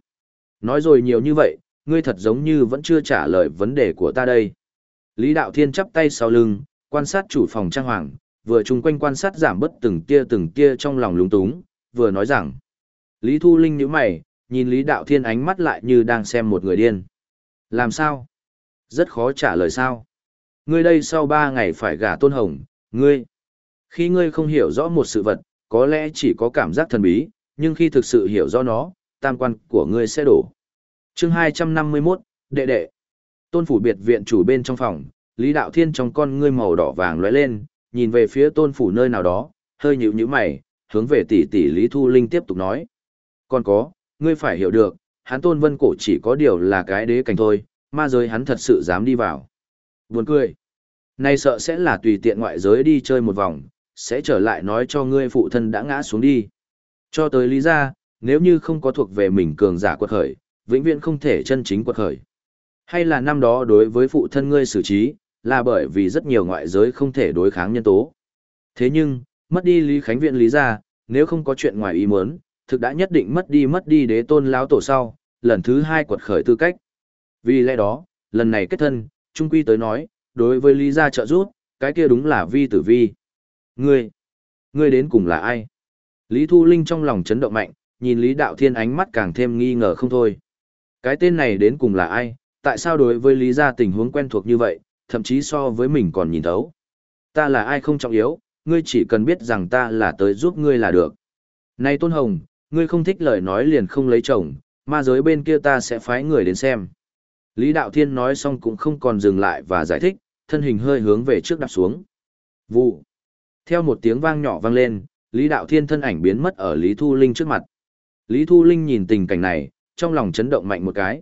Nói rồi nhiều như vậy, ngươi thật giống như vẫn chưa trả lời vấn đề của ta đây. Lý Đạo Thiên chắp tay sau lưng, quan sát chủ phòng trang hoàng, vừa chung quanh quan sát giảm bớt từng tia từng tia trong lòng lúng túng, vừa nói rằng. Lý Thu Linh nhíu mày, nhìn Lý Đạo Thiên ánh mắt lại như đang xem một người điên. Làm sao? Rất khó trả lời sao. Ngươi đây sau ba ngày phải gả tôn hồng, ngươi. Khi ngươi không hiểu rõ một sự vật, có lẽ chỉ có cảm giác thần bí, nhưng khi thực sự hiểu rõ nó, tam quan của ngươi sẽ đổ. chương 251, đệ đệ. Tôn phủ biệt viện chủ bên trong phòng, Lý Đạo Thiên trong con ngươi màu đỏ vàng lóe lên, nhìn về phía tôn phủ nơi nào đó, hơi nhíu nhíu mày, hướng về tỷ tỷ Lý Thu Linh tiếp tục nói. Còn có, ngươi phải hiểu được, hắn tôn vân cổ chỉ có điều là cái đế cảnh thôi, ma giới hắn thật sự dám đi vào. Buồn cười. Nay sợ sẽ là tùy tiện ngoại giới đi chơi một vòng, sẽ trở lại nói cho ngươi phụ thân đã ngã xuống đi. Cho tới lý ra, nếu như không có thuộc về mình cường giả quật khởi, vĩnh viễn không thể chân chính quật khởi. Hay là năm đó đối với phụ thân ngươi xử trí, là bởi vì rất nhiều ngoại giới không thể đối kháng nhân tố. Thế nhưng, mất đi Lý Khánh Viện lý ra, nếu không có chuyện ngoài ý muốn, thực đã nhất định mất đi mất đi đế tôn lão tổ sau, lần thứ hai quật khởi tư cách. Vì lẽ đó, lần này kết thân, Trung Quy tới nói, đối với Lý gia trợ giúp, cái kia đúng là vi tử vi. Ngươi, ngươi đến cùng là ai? Lý Thu Linh trong lòng chấn động mạnh, nhìn Lý Đạo Thiên ánh mắt càng thêm nghi ngờ không thôi. Cái tên này đến cùng là ai? Tại sao đối với Lý gia tình huống quen thuộc như vậy, thậm chí so với mình còn nhìn thấu? Ta là ai không trọng yếu, ngươi chỉ cần biết rằng ta là tới giúp ngươi là được. Này Tôn Hồng, ngươi không thích lời nói liền không lấy chồng, ma giới bên kia ta sẽ phái người đến xem. Lý Đạo Thiên nói xong cũng không còn dừng lại và giải thích, thân hình hơi hướng về trước đạp xuống. Vụ. Theo một tiếng vang nhỏ vang lên, Lý Đạo Thiên thân ảnh biến mất ở Lý Thu Linh trước mặt. Lý Thu Linh nhìn tình cảnh này, trong lòng chấn động mạnh một cái.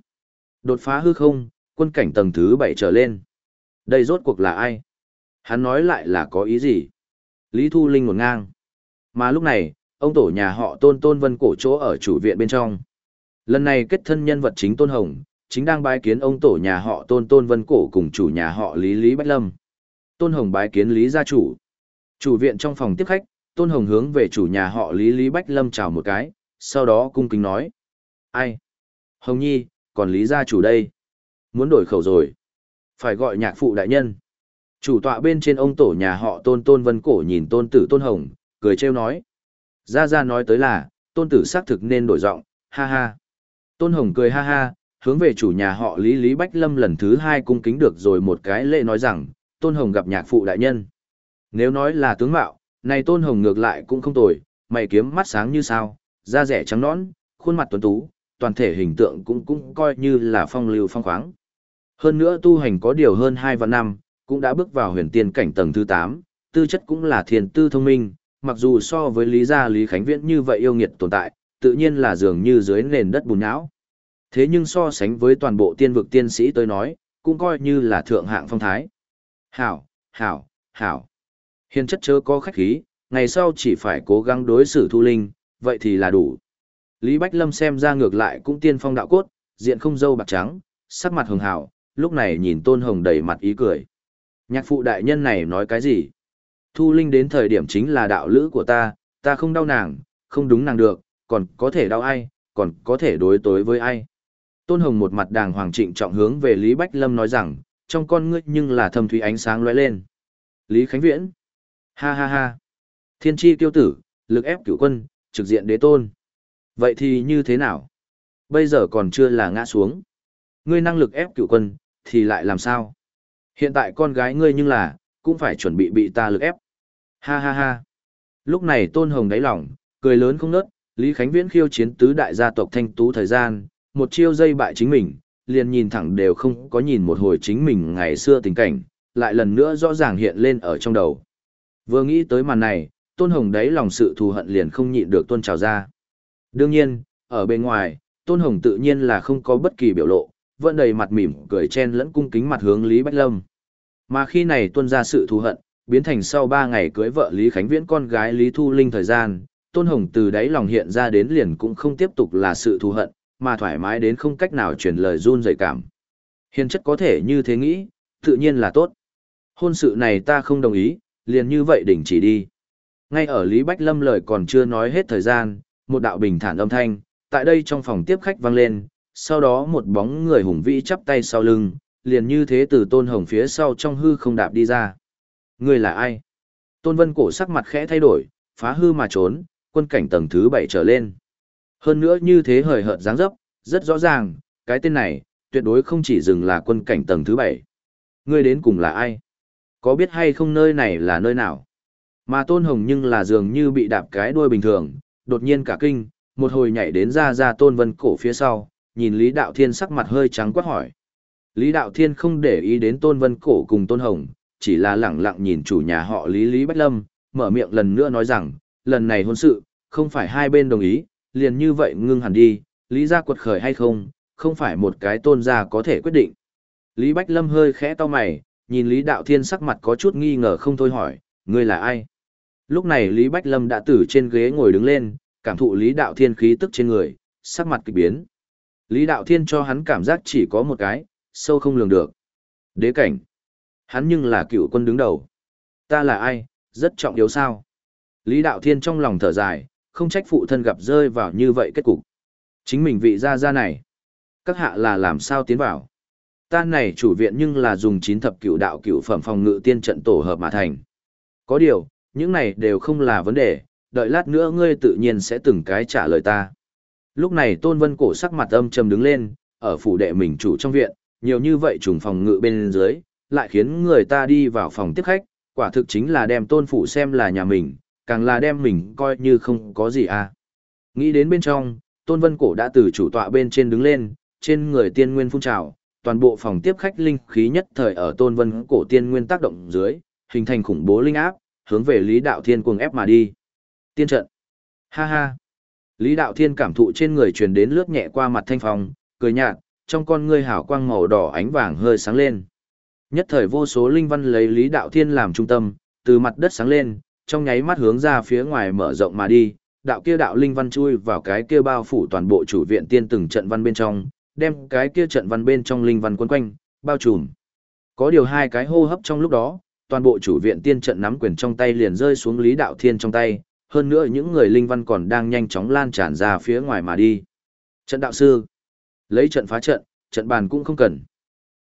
Đột phá hư không, quân cảnh tầng thứ 7 trở lên. Đây rốt cuộc là ai? Hắn nói lại là có ý gì? Lý Thu Linh ngột ngang. Mà lúc này, ông tổ nhà họ Tôn Tôn Vân cổ chỗ ở chủ viện bên trong. Lần này kết thân nhân vật chính Tôn Hồng, chính đang bái kiến ông tổ nhà họ Tôn Tôn Vân cổ cùng chủ nhà họ Lý Lý Bách Lâm. Tôn Hồng bái kiến Lý gia chủ. Chủ viện trong phòng tiếp khách, Tôn Hồng hướng về chủ nhà họ Lý Lý Bách Lâm chào một cái, sau đó cung kính nói. Ai? Hồng Nhi, còn Lý gia chủ đây. Muốn đổi khẩu rồi. Phải gọi nhạc phụ đại nhân. Chủ tọa bên trên ông tổ nhà họ Tôn Tôn Vân Cổ nhìn Tôn tử Tôn Hồng, cười trêu nói. Gia Gia nói tới là, Tôn tử xác thực nên đổi giọng, ha ha. Tôn Hồng cười ha ha, hướng về chủ nhà họ Lý Lý Bách Lâm lần thứ hai cung kính được rồi một cái lễ nói rằng, Tôn Hồng gặp nhạc phụ đại nhân. Nếu nói là tướng mạo, này Tôn Hồng ngược lại cũng không tồi, mày kiếm mắt sáng như sao, da rẻ trắng nõn, khuôn mặt tuấn tú, toàn thể hình tượng cũng cũng coi như là phong lưu phong khoáng. Hơn nữa tu hành có điều hơn 2 vạn năm, cũng đã bước vào huyền tiên cảnh tầng thứ 8, tư chất cũng là thiền tư thông minh, mặc dù so với Lý gia Lý Khánh Viễn như vậy yêu nghiệt tồn tại, tự nhiên là dường như dưới nền đất bùn nhão. Thế nhưng so sánh với toàn bộ tiên vực tiên sĩ tới nói, cũng coi như là thượng hạng phong thái. Hảo, hảo, hảo. Hiền chất chớ có khách khí, ngày sau chỉ phải cố gắng đối xử thu linh, vậy thì là đủ. Lý Bách Lâm xem ra ngược lại cũng tiên phong đạo cốt, diện không dâu bạc trắng, sắc mặt hường hảo, lúc này nhìn Tôn Hồng đầy mặt ý cười. Nhạc phụ đại nhân này nói cái gì? Thu Linh đến thời điểm chính là đạo lữ của ta, ta không đau nàng, không đúng nàng được, còn có thể đau ai, còn có thể đối tối với ai. Tôn Hồng một mặt đàng hoàng trịnh trọng hướng về Lý Bách Lâm nói rằng, trong con ngươi nhưng là thâm thủy ánh sáng lóe lên. Lý Khánh Viễn. Ha ha ha. Thiên tri tiêu tử, lực ép cửu quân, trực diện đế tôn. Vậy thì như thế nào? Bây giờ còn chưa là ngã xuống. Ngươi năng lực ép cửu quân, thì lại làm sao? Hiện tại con gái ngươi nhưng là, cũng phải chuẩn bị bị ta lực ép. Ha ha ha. Lúc này Tôn Hồng đáy lòng, cười lớn không nớt, Lý Khánh Viễn khiêu chiến tứ đại gia tộc thanh tú thời gian, một chiêu dây bại chính mình, liền nhìn thẳng đều không có nhìn một hồi chính mình ngày xưa tình cảnh, lại lần nữa rõ ràng hiện lên ở trong đầu. Vừa nghĩ tới màn này, Tôn Hồng đáy lòng sự thù hận liền không nhịn được tuôn trào ra. Đương nhiên, ở bên ngoài, Tôn Hồng tự nhiên là không có bất kỳ biểu lộ, vẫn đầy mặt mỉm cười chen lẫn cung kính mặt hướng Lý Bách Lâm. Mà khi này tuân ra sự thù hận, biến thành sau 3 ngày cưới vợ Lý Khánh Viễn con gái Lý Thu Linh thời gian, Tôn Hồng từ đáy lòng hiện ra đến liền cũng không tiếp tục là sự thù hận, mà thoải mái đến không cách nào truyền lời run rẩy cảm. Hiền chất có thể như thế nghĩ, tự nhiên là tốt. Hôn sự này ta không đồng ý, liền như vậy đình chỉ đi. Ngay ở Lý Bách Lâm lời còn chưa nói hết thời gian, một đạo bình thản âm thanh, tại đây trong phòng tiếp khách vang lên, sau đó một bóng người hùng vĩ chắp tay sau lưng, liền như thế từ tôn hồng phía sau trong hư không đạp đi ra. Người là ai? Tôn Vân cổ sắc mặt khẽ thay đổi, phá hư mà trốn, quân cảnh tầng thứ bảy trở lên. Hơn nữa như thế hời hợt dáng dấp, rất rõ ràng, cái tên này, tuyệt đối không chỉ dừng là quân cảnh tầng thứ bảy. Ngươi đến cùng là ai? Có biết hay không nơi này là nơi nào? Mà Tôn Hồng nhưng là dường như bị đạp cái đuôi bình thường, đột nhiên cả kinh, một hồi nhảy đến ra ra Tôn Vân cổ phía sau, nhìn Lý Đạo Thiên sắc mặt hơi trắng quát hỏi. Lý Đạo Thiên không để ý đến Tôn Vân cổ cùng Tôn Hồng, chỉ là lẳng lặng nhìn chủ nhà họ Lý Lý Bách Lâm, mở miệng lần nữa nói rằng, lần này hôn sự, không phải hai bên đồng ý, liền như vậy ngưng hẳn đi, Lý gia quật khởi hay không, không phải một cái tôn gia có thể quyết định. Lý Bách Lâm hơi khẽ to mày, nhìn Lý Đạo Thiên sắc mặt có chút nghi ngờ không thôi hỏi, ngươi là ai? Lúc này Lý Bách Lâm đã từ trên ghế ngồi đứng lên, cảm thụ Lý Đạo Thiên khí tức trên người, sắc mặt kỳ biến. Lý Đạo Thiên cho hắn cảm giác chỉ có một cái, sâu không lường được. Đế cảnh. Hắn nhưng là cựu quân đứng đầu. Ta là ai, rất trọng yếu sao? Lý Đạo Thiên trong lòng thở dài, không trách phụ thân gặp rơi vào như vậy kết cục. Chính mình vị gia gia này. Các hạ là làm sao tiến vào? Ta này chủ viện nhưng là dùng chín thập cựu đạo cựu phẩm phòng ngự tiên trận tổ hợp mà thành. Có điều, những này đều không là vấn đề, đợi lát nữa ngươi tự nhiên sẽ từng cái trả lời ta. Lúc này Tôn Vân Cổ sắc mặt âm trầm đứng lên, ở phủ đệ mình chủ trong viện, nhiều như vậy trùng phòng ngự bên dưới, lại khiến người ta đi vào phòng tiếp khách, quả thực chính là đem Tôn Phủ xem là nhà mình, càng là đem mình coi như không có gì à. Nghĩ đến bên trong, Tôn Vân Cổ đã từ chủ tọa bên trên đứng lên, trên người tiên nguyên phun trào, toàn bộ phòng tiếp khách linh khí nhất thời ở Tôn Vân Cổ tiên nguyên tác động dưới, hình thành khủng bố linh áp, hướng về Lý Đạo Thiên cuồng ép mà đi. Tiên trận. Ha ha. Lý Đạo Thiên cảm thụ trên người truyền đến lướt nhẹ qua mặt thanh phong, cười nhạt, trong con ngươi hào quang màu đỏ ánh vàng hơi sáng lên. Nhất thời vô số linh văn lấy Lý Đạo Thiên làm trung tâm, từ mặt đất sáng lên, trong nháy mắt hướng ra phía ngoài mở rộng mà đi, đạo kia đạo linh văn chui vào cái kia bao phủ toàn bộ chủ viện tiên từng trận văn bên trong, đem cái kia trận văn bên trong linh văn quấn quanh, bao trùm. Có điều hai cái hô hấp trong lúc đó, toàn bộ chủ viện tiên trận nắm quyền trong tay liền rơi xuống Lý Đạo Thiên trong tay, hơn nữa những người linh văn còn đang nhanh chóng lan tràn ra phía ngoài mà đi. Trận đạo sư, lấy trận phá trận, trận bàn cũng không cần.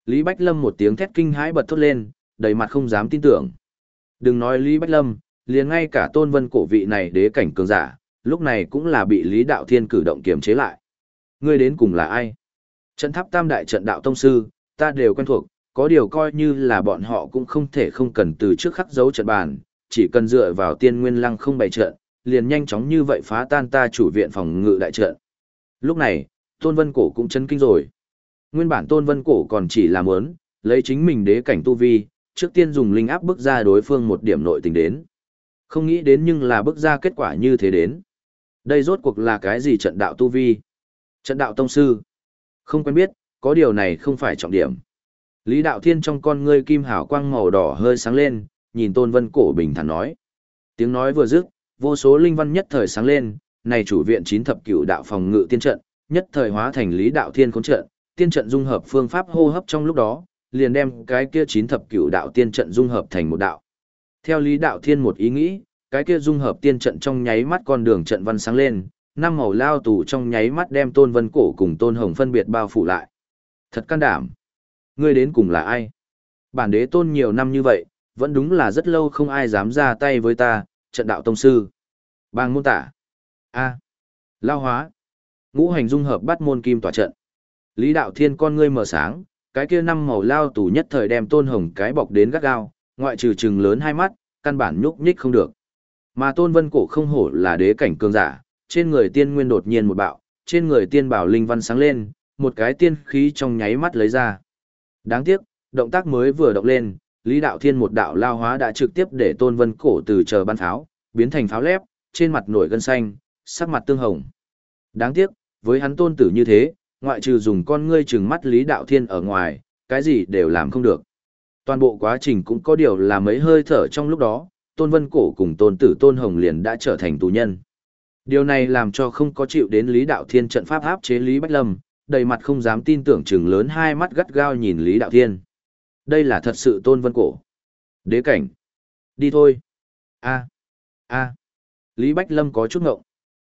Lý Bách Lâm một tiếng thét kinh hãi bật thốt lên, đầy mặt không dám tin tưởng. Đừng nói Lý Bách Lâm, liền ngay cả tôn vân cổ vị này đế cảnh cường giả, lúc này cũng là bị Lý Đạo Thiên cử động kiềm chế lại. Ngươi đến cùng là ai? Trận tháp tam đại trận đạo tông sư, ta đều quen thuộc, có điều coi như là bọn họ cũng không thể không cần từ trước khắc dấu trận bàn, chỉ cần dựa vào tiên nguyên lăng không bày trận, liền nhanh chóng như vậy phá tan ta chủ viện phòng ngự đại trận. Lúc này, Tôn Vân Cổ cũng chấn kinh rồi. Nguyên bản Tôn Vân Cổ còn chỉ làm ớn, lấy chính mình đế cảnh tu vi, trước tiên dùng linh áp bước ra đối phương một điểm nội tình đến. Không nghĩ đến nhưng là bước ra kết quả như thế đến. Đây rốt cuộc là cái gì trận đạo tu vi? Trận đạo tông sư? Không quen biết, có điều này không phải trọng điểm. Lý Đạo Thiên trong con ngươi kim hào quang màu đỏ hơi sáng lên, nhìn Tôn Vân Cổ bình thản nói. Tiếng nói vừa dứt, vô số linh văn nhất thời sáng lên, này chủ viện chín thập cửu đạo phòng ngự tiên trận, nhất thời hóa thành Lý Đạo Thiên khốn trận, tiên trận dung hợp phương pháp hô hấp trong lúc đó, liền đem cái kia chín thập cửu đạo tiên trận dung hợp thành một đạo. Theo Lý Đạo Thiên một ý nghĩ, cái kia dung hợp tiên trận trong nháy mắt con đường trận văn sáng lên, năm màu lao tù trong nháy mắt đem Tôn Vân Cổ cùng Tôn Hồng phân biệt bao phủ lại. Thật can đảm. Ngươi đến cùng là ai? Bản đế tôn nhiều năm như vậy, vẫn đúng là rất lâu không ai dám ra tay với ta, trận đạo tông sư. Bang môn tả. A. Lao hóa. Ngũ hành dung hợp bắt môn kim tỏa trận. Lý đạo thiên con ngươi mở sáng, cái kia năm màu lao tù nhất thời đem tôn hồng cái bọc đến gắt gao, ngoại trừ trừng lớn hai mắt, căn bản nhúc nhích không được. Mà tôn vân cổ không hổ là đế cảnh cường giả, trên người tiên nguyên đột nhiên một bạo, trên người tiên bảo linh văn sáng lên, một cái tiên khí trong nháy mắt lấy ra. Đáng tiếc, động tác mới vừa động lên, Lý Đạo Thiên một đạo lao hóa đã trực tiếp để Tôn Vân Cổ từ chờ bắn pháo, biến thành pháo lép, trên mặt nổi gân xanh, sắc mặt tương hồng. Đáng tiếc, với hắn tôn tử như thế, ngoại trừ dùng con ngươi trừng mắt Lý Đạo Thiên ở ngoài, cái gì đều làm không được. Toàn bộ quá trình cũng có điều là mấy hơi thở trong lúc đó, Tôn Vân Cổ cùng tôn tử Tôn Hồng liền đã trở thành tù nhân. Điều này làm cho không có chịu đến Lý Đạo Thiên trận pháp áp chế Lý Bách Lâm, đầy mặt không dám tin tưởng chừng lớn hai mắt gắt gao nhìn Lý Đạo Thiên. Đây là thật sự tôn vân cổ. Đế cảnh. Đi thôi. a a Lý Bách Lâm có chút ngộng.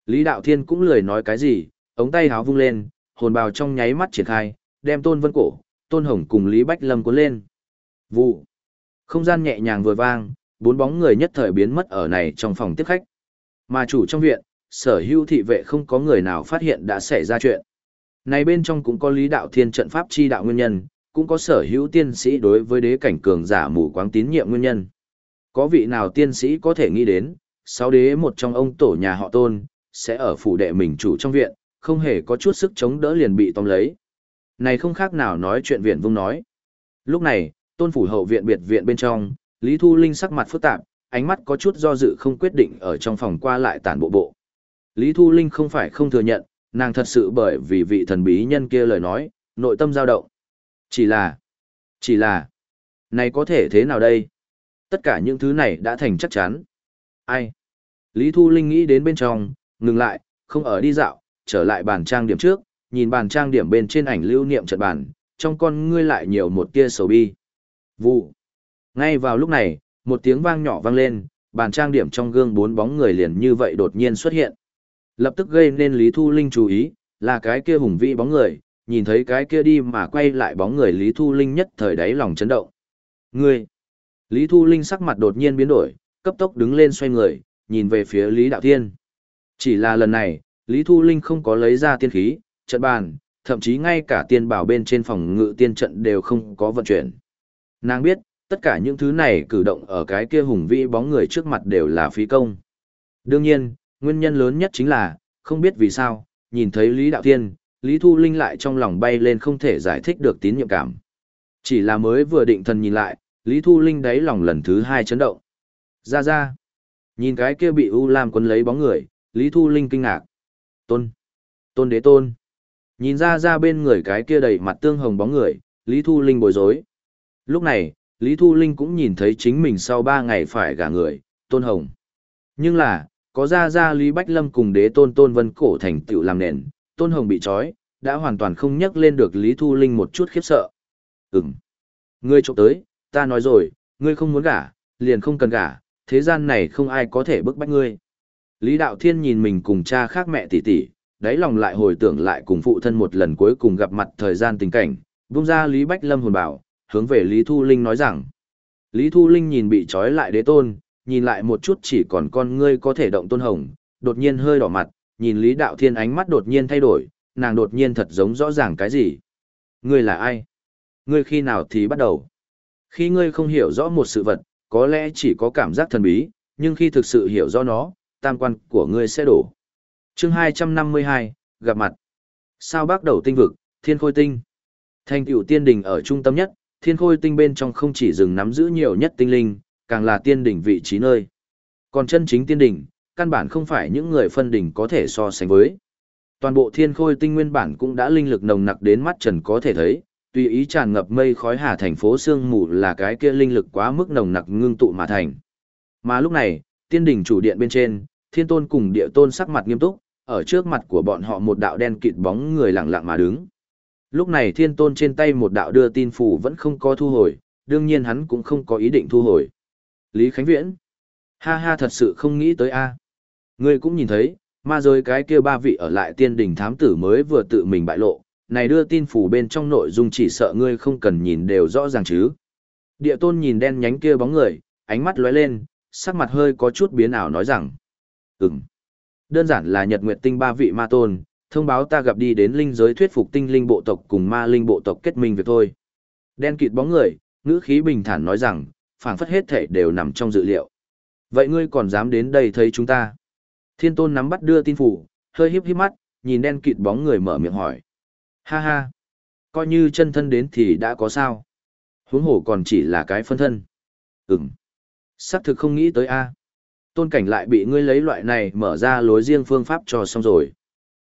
Lý Đạo Thiên cũng lười nói cái gì, ống tay háo vung lên, hồn bào trong nháy mắt triển khai, đem tôn vân cổ, tôn hồng cùng Lý Bách Lâm cuốn lên. Vụ. Không gian nhẹ nhàng vừa vang, bốn bóng người nhất thời biến mất ở này trong phòng tiếp khách. Mà chủ trong viện, sở hữu thị vệ không có người nào phát hiện đã xảy ra chuyện. Này bên trong cũng có lý đạo thiên trận pháp chi đạo nguyên nhân, cũng có sở hữu tiên sĩ đối với đế cảnh cường giả mù quáng tín nhiệm nguyên nhân. Có vị nào tiên sĩ có thể nghĩ đến, sáu đế một trong ông tổ nhà họ tôn, sẽ ở phủ đệ mình chủ trong viện, không hề có chút sức chống đỡ liền bị tóm lấy. Này không khác nào nói chuyện viện vung nói. Lúc này, tôn phủ hậu viện biệt viện bên trong, Lý Thu Linh sắc mặt phức tạp, ánh mắt có chút do dự không quyết định ở trong phòng qua lại tản bộ bộ. Lý Thu Linh không phải không thừa nhận, nàng thật sự bởi vì vị thần bí nhân kia lời nói, nội tâm dao động. Chỉ là, chỉ là, này có thể thế nào đây? Tất cả những thứ này đã thành chắc chắn. Ai? Lý Thu Linh nghĩ đến bên trong, ngừng lại, không ở đi dạo, trở lại bàn trang điểm trước, nhìn bàn trang điểm bên trên ảnh lưu niệm trận bàn, trong con ngươi lại nhiều một tia sầu bi. Vụ. Ngay vào lúc này, một tiếng vang nhỏ vang lên, bàn trang điểm trong gương bốn bóng người liền như vậy đột nhiên xuất hiện. Lập tức gây nên Lý Thu Linh chú ý, là cái kia hùng vĩ bóng người, nhìn thấy cái kia đi mà quay lại bóng người Lý Thu Linh nhất thời đáy lòng chấn động. Ngươi! Lý Thu Linh sắc mặt đột nhiên biến đổi, cấp tốc đứng lên xoay người, nhìn về phía Lý Đạo Thiên. Chỉ là lần này, Lý Thu Linh không có lấy ra tiên khí, trận bàn, thậm chí ngay cả tiên bảo bên trên phòng ngự tiên trận đều không có vận chuyển. Nàng biết, tất cả những thứ này cử động ở cái kia hùng vĩ bóng người trước mặt đều là phí công. Đương nhiên, nguyên nhân lớn nhất chính là, không biết vì sao, nhìn thấy Lý Đạo Thiên, Lý Thu Linh lại trong lòng bay lên không thể giải thích được tín nhiệm cảm. Chỉ là mới vừa định thần nhìn lại, Lý Thu Linh đáy lòng lần thứ hai chấn động. Ra ra. Nhìn cái kia bị U Lam quân lấy bóng người, Lý Thu Linh kinh ngạc. Tôn. Tôn đế tôn. Nhìn ra ra bên người cái kia đầy mặt tương hồng bóng người, Lý Thu Linh bối rối. Lúc này, Lý Thu Linh cũng nhìn thấy chính mình sau ba ngày phải gả người, Tôn Hồng. Nhưng là, có ra ra Lý Bách Lâm cùng đế tôn Tôn Vân Cổ thành tựu làm nền, Tôn Hồng bị trói, đã hoàn toàn không nhắc lên được Lý Thu Linh một chút khiếp sợ. Ừm. Ngươi trộm tới, ta nói rồi, ngươi không muốn gả, liền không cần gả, thế gian này không ai có thể bức bách ngươi. Lý Đạo Thiên nhìn mình cùng cha khác mẹ tỷ tỷ, đáy lòng lại hồi tưởng lại cùng phụ thân một lần cuối cùng gặp mặt thời gian tình cảnh, vung ra Lý Bách Lâm hồn bảo, hướng về Lý Thu Linh nói rằng. Lý Thu Linh nhìn bị trói lại đế tôn, nhìn lại một chút chỉ còn con ngươi có thể động tôn hồng, đột nhiên hơi đỏ mặt, nhìn Lý Đạo Thiên ánh mắt đột nhiên thay đổi, nàng đột nhiên thật giống rõ ràng cái gì. Ngươi là ai? Ngươi khi nào thì bắt đầu? Khi ngươi không hiểu rõ một sự vật, có lẽ chỉ có cảm giác thần bí, nhưng khi thực sự hiểu rõ nó, tam quan của ngươi sẽ đổ. chương 252, gặp mặt. Sao bắt đầu tinh vực, thiên khôi tinh. Thành tựu tiên đỉnh ở trung tâm nhất, thiên khôi tinh bên trong không chỉ dừng nắm giữ nhiều nhất tinh linh, càng là tiên đỉnh vị trí nơi. Còn chân chính tiên đỉnh, căn bản không phải những người phân đỉnh có thể so sánh với. Toàn bộ thiên khôi tinh nguyên bản cũng đã linh lực nồng nặc đến mắt trần có thể thấy, tùy ý tràn ngập mây khói hà thành phố sương mù là cái kia linh lực quá mức nồng nặc ngưng tụ mà thành. Mà lúc này, tiên đỉnh chủ điện bên trên, thiên tôn cùng địa tôn sắc mặt nghiêm túc, ở trước mặt của bọn họ một đạo đen kịt bóng người lặng lặng mà đứng. Lúc này thiên tôn trên tay một đạo đưa tin phủ vẫn không có thu hồi, đương nhiên hắn cũng không có ý định thu hồi. Lý Khánh Viễn. Ha ha thật sự không nghĩ tới a. Ngươi cũng nhìn thấy, ma rồi cái kia ba vị ở lại tiên đỉnh thám tử mới vừa tự mình bại lộ, này đưa tin phủ bên trong nội dung chỉ sợ ngươi không cần nhìn đều rõ ràng chứ. Địa tôn nhìn đen nhánh kia bóng người, ánh mắt lóe lên, sắc mặt hơi có chút biến ảo nói rằng. Ừm. Đơn giản là nhật nguyệt tinh ba vị ma tôn, thông báo ta gặp đi đến linh giới thuyết phục tinh linh bộ tộc cùng ma linh bộ tộc kết minh việc thôi. Đen kịt bóng người, ngữ khí bình thản nói rằng, phảng phất hết thể đều nằm trong dự liệu. Vậy ngươi còn dám đến đây thấy chúng ta? Thiên tôn nắm bắt đưa tin phủ, hơi híp híp mắt, nhìn đen kịt bóng người mở miệng hỏi. Ha ha, coi như chân thân đến thì đã có sao? Huống hổ còn chỉ là cái phân thân. Ừm. Sắc thực không nghĩ tới a. Tôn cảnh lại bị ngươi lấy loại này mở ra lối riêng phương pháp cho xong rồi.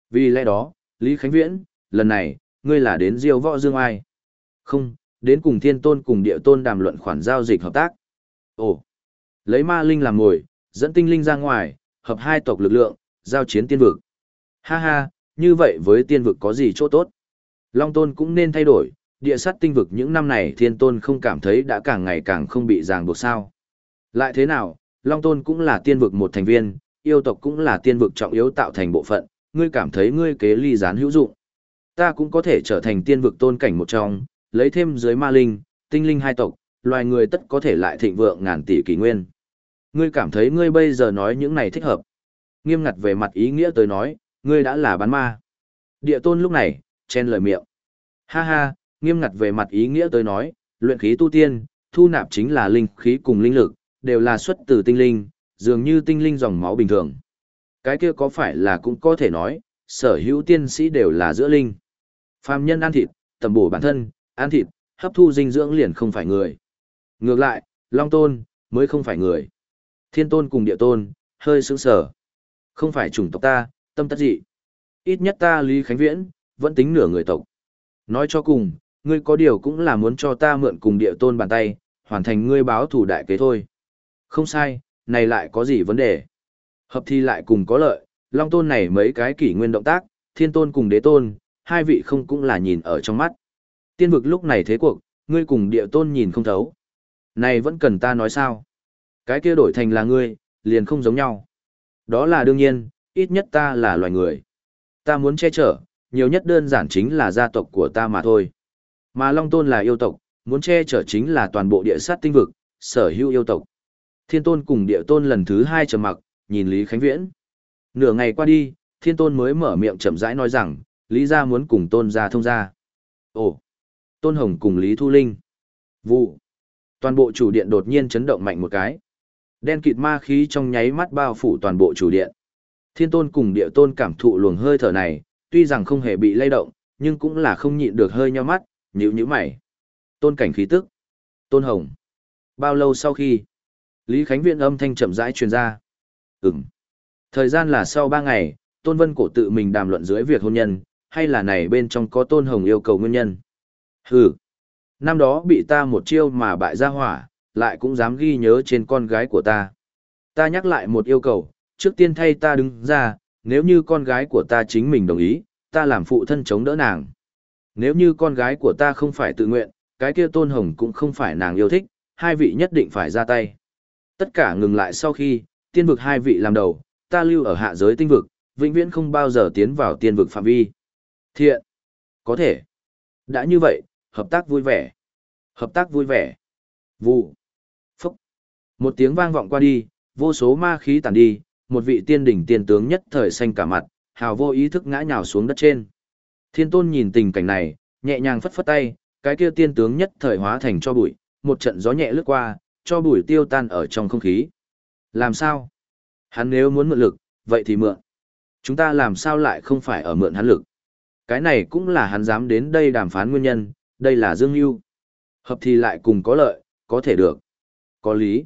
Vì lẽ đó, Lý Khánh Viễn, lần này, ngươi là đến diêu võ dương ai? Không, đến cùng thiên tôn cùng địa tôn đàm luận khoản giao dịch hợp tác. Ồ, lấy ma linh làm ngồi, dẫn tinh linh ra ngoài, hợp hai tộc lực lượng, giao chiến tiên vực. Ha ha, như vậy với tiên vực có gì chỗ tốt? Long tôn cũng nên thay đổi, địa sát tinh vực những năm này thiên tôn không cảm thấy đã càng ngày càng không bị ràng buộc sao. Lại thế nào, Long tôn cũng là tiên vực một thành viên, yêu tộc cũng là tiên vực trọng yếu tạo thành bộ phận, ngươi cảm thấy ngươi kế ly gián hữu dụng. Ta cũng có thể trở thành tiên vực tôn cảnh một trong, lấy thêm dưới ma linh, tinh linh hai tộc, loài người tất có thể lại thịnh vượng ngàn tỷ kỷ nguyên. Ngươi cảm thấy ngươi bây giờ nói những này thích hợp. Nghiêm ngặt về mặt ý nghĩa tới nói, ngươi đã là bán ma. Địa tôn lúc này, chen lời miệng. Ha ha, nghiêm ngặt về mặt ý nghĩa tới nói, luyện khí tu tiên, thu nạp chính là linh khí cùng linh lực, đều là xuất từ tinh linh, dường như tinh linh dòng máu bình thường. Cái kia có phải là cũng có thể nói, sở hữu tiên sĩ đều là giữa linh. Phàm nhân ăn thịt, tầm bổ bản thân, ăn thịt, hấp thu dinh dưỡng liền không phải người. Ngược lại, Long Tôn, mới không phải người. Thiên Tôn cùng Địa Tôn, hơi sướng sờ. Không phải chủng tộc ta, tâm tất dị. Ít nhất ta Lý Khánh Viễn, vẫn tính nửa người tộc. Nói cho cùng, ngươi có điều cũng là muốn cho ta mượn cùng Địa Tôn bàn tay, hoàn thành ngươi báo thủ đại kế thôi. Không sai, này lại có gì vấn đề? Hợp thi lại cùng có lợi, Long Tôn này mấy cái kỷ nguyên động tác, Thiên Tôn cùng Đế Tôn, hai vị không cũng là nhìn ở trong mắt. Tiên vực lúc này thế cuộc, ngươi cùng địa tôn nhìn không thấu. Này vẫn cần ta nói sao? Cái kia đổi thành là ngươi, liền không giống nhau. Đó là đương nhiên, ít nhất ta là loài người. Ta muốn che chở, nhiều nhất đơn giản chính là gia tộc của ta mà thôi. Mà Long Tôn là yêu tộc, muốn che chở chính là toàn bộ địa sát tinh vực, sở hữu yêu tộc. Thiên Tôn cùng địa tôn lần thứ hai trầm mặc, nhìn Lý Khánh Viễn. Nửa ngày qua đi, Thiên Tôn mới mở miệng chậm rãi nói rằng, Lý gia muốn cùng Tôn gia thông gia. Ồ, Tôn Hồng cùng Lý Thu Linh. Vụ. Toàn bộ chủ điện đột nhiên chấn động mạnh một cái. Đen kịt ma khí trong nháy mắt bao phủ toàn bộ chủ điện. Thiên Tôn cùng Địa Tôn cảm thụ luồng hơi thở này, tuy rằng không hề bị lay động, nhưng cũng là không nhịn được hơi nhíu mắt, nhíu nhíu mày. Tôn cảnh khí tức. Tôn Hồng. Bao lâu sau khi? Lý Khánh Viễn âm thanh chậm rãi truyền ra. Ừm. Thời gian là sau ba ngày, Tôn Vân Cổ tự mình đàm luận dưới việc hôn nhân, hay là này bên trong có Tôn Hồng yêu cầu nguyên nhân. Hừ. Năm đó bị ta một chiêu mà bại ra hỏa, lại cũng dám ghi nhớ trên con gái của ta. Ta nhắc lại một yêu cầu, trước tiên thay ta đứng ra, nếu như con gái của ta chính mình đồng ý, ta làm phụ thân chống đỡ nàng. Nếu như con gái của ta không phải tự nguyện, cái kia tôn hồng cũng không phải nàng yêu thích, hai vị nhất định phải ra tay. Tất cả ngừng lại sau khi, tiên vực hai vị làm đầu, ta lưu ở hạ giới tinh vực, vĩnh viễn không bao giờ tiến vào tiên vực phạm vi. Thiện. Có thể. Đã như vậy, hợp tác vui vẻ. Hợp tác vui vẻ. Vụ. Phúc. Một tiếng vang vọng qua đi, vô số ma khí tàn đi, một vị tiên đỉnh tiên tướng nhất thời xanh cả mặt, hào vô ý thức ngã nhào xuống đất trên. Thiên tôn nhìn tình cảnh này, nhẹ nhàng phất phất tay, cái kia tiên tướng nhất thời hóa thành cho bụi, một trận gió nhẹ lướt qua, cho bụi tiêu tan ở trong không khí. Làm sao? Hắn nếu muốn mượn lực, vậy thì mượn. Chúng ta làm sao lại không phải ở mượn hắn lực? Cái này cũng là hắn dám đến đây đàm phán nguyên nhân, đây là Dương Yêu. Hợp thì lại cùng có lợi, có thể được. Có lý.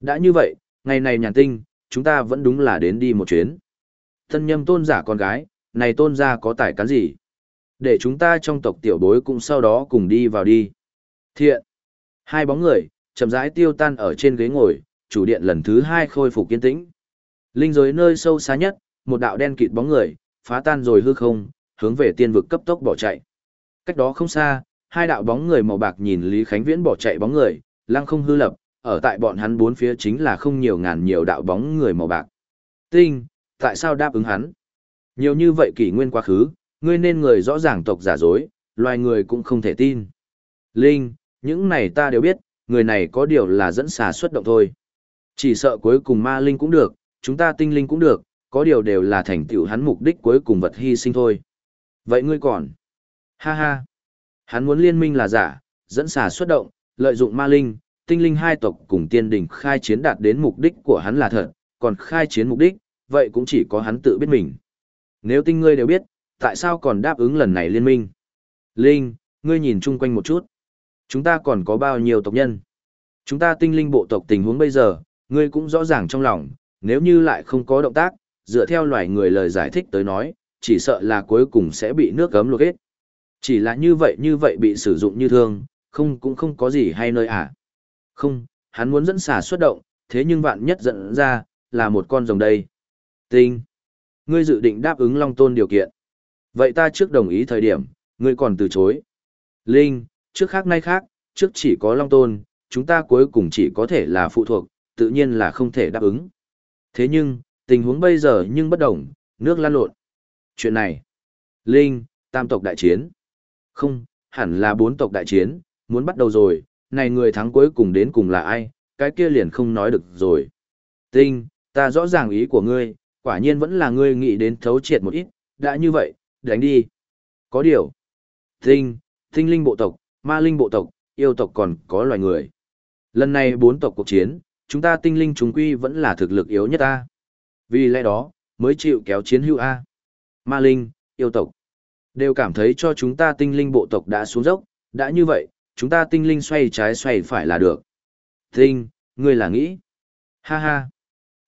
Đã như vậy, ngày này nhàn tinh, chúng ta vẫn đúng là đến đi một chuyến. Thân nhâm tôn giả con gái, này tôn gia có tài cán gì? Để chúng ta trong tộc tiểu bối cũng sau đó cùng đi vào đi. Thiện. Hai bóng người, chậm rãi tiêu tan ở trên ghế ngồi, chủ điện lần thứ hai khôi phục kiên tĩnh. Linh giới nơi sâu xa nhất, một đạo đen kịt bóng người, phá tan rồi hư không, hướng về tiên vực cấp tốc bỏ chạy. Cách đó không xa, hai đạo bóng người màu bạc nhìn Lý Khánh Viễn bỏ chạy bóng người, lăng không hư lập, ở tại bọn hắn bốn phía chính là không nhiều ngàn nhiều đạo bóng người màu bạc. Tinh, tại sao đáp ứng hắn? Nhiều như vậy kỷ nguyên quá khứ, ngươi nên người rõ ràng tộc giả dối, loài người cũng không thể tin. Linh, những này ta đều biết, người này có điều là dẫn xà xuất động thôi. Chỉ sợ cuối cùng ma linh cũng được, chúng ta tinh linh cũng được, có điều đều là thành tựu hắn mục đích cuối cùng vật hy sinh thôi. Vậy ngươi còn? Ha ha. Hắn muốn liên minh là giả, dẫn xà xuất động, lợi dụng ma linh, tinh linh hai tộc cùng tiên đỉnh khai chiến đạt đến mục đích của hắn là thật, còn khai chiến mục đích, vậy cũng chỉ có hắn tự biết mình. Nếu tinh ngươi đều biết, tại sao còn đáp ứng lần này liên minh? Linh, ngươi nhìn chung quanh một chút. Chúng ta còn có bao nhiêu tộc nhân? Chúng ta tinh linh bộ tộc tình huống bây giờ, ngươi cũng rõ ràng trong lòng, nếu như lại không có động tác, dựa theo loài người lời giải thích tới nói, chỉ sợ là cuối cùng sẽ bị nước gấm luộc hết. Chỉ là như vậy như vậy bị sử dụng như thương, không cũng không có gì hay nơi à. Không, hắn muốn dẫn xả xuất động, thế nhưng vạn nhất dẫn ra, là một con rồng đây. Tinh. Ngươi dự định đáp ứng Long Tôn điều kiện. Vậy ta trước đồng ý thời điểm, ngươi còn từ chối. Linh, trước khác nay khác, trước chỉ có Long Tôn, chúng ta cuối cùng chỉ có thể là phụ thuộc, tự nhiên là không thể đáp ứng. Thế nhưng, tình huống bây giờ nhưng bất đồng, nước lan lộn. Chuyện này, Linh, tam tộc đại chiến. Không, hẳn là bốn tộc đại chiến, muốn bắt đầu rồi, này người thắng cuối cùng đến cùng là ai, cái kia liền không nói được rồi. Tinh, ta rõ ràng ý của ngươi, quả nhiên vẫn là ngươi nghĩ đến thấu triệt một ít, đã như vậy, đánh đi. Có điều. Tinh, tinh linh bộ tộc, ma linh bộ tộc, yêu tộc còn có loài người. Lần này bốn tộc cuộc chiến, chúng ta tinh linh chúng quy vẫn là thực lực yếu nhất ta. Vì lẽ đó, mới chịu kéo chiến hữu A. Ma linh, yêu tộc. Đều cảm thấy cho chúng ta tinh linh bộ tộc đã xuống dốc, đã như vậy, chúng ta tinh linh xoay trái xoay phải là được. Tinh, ngươi là nghĩ. Ha ha.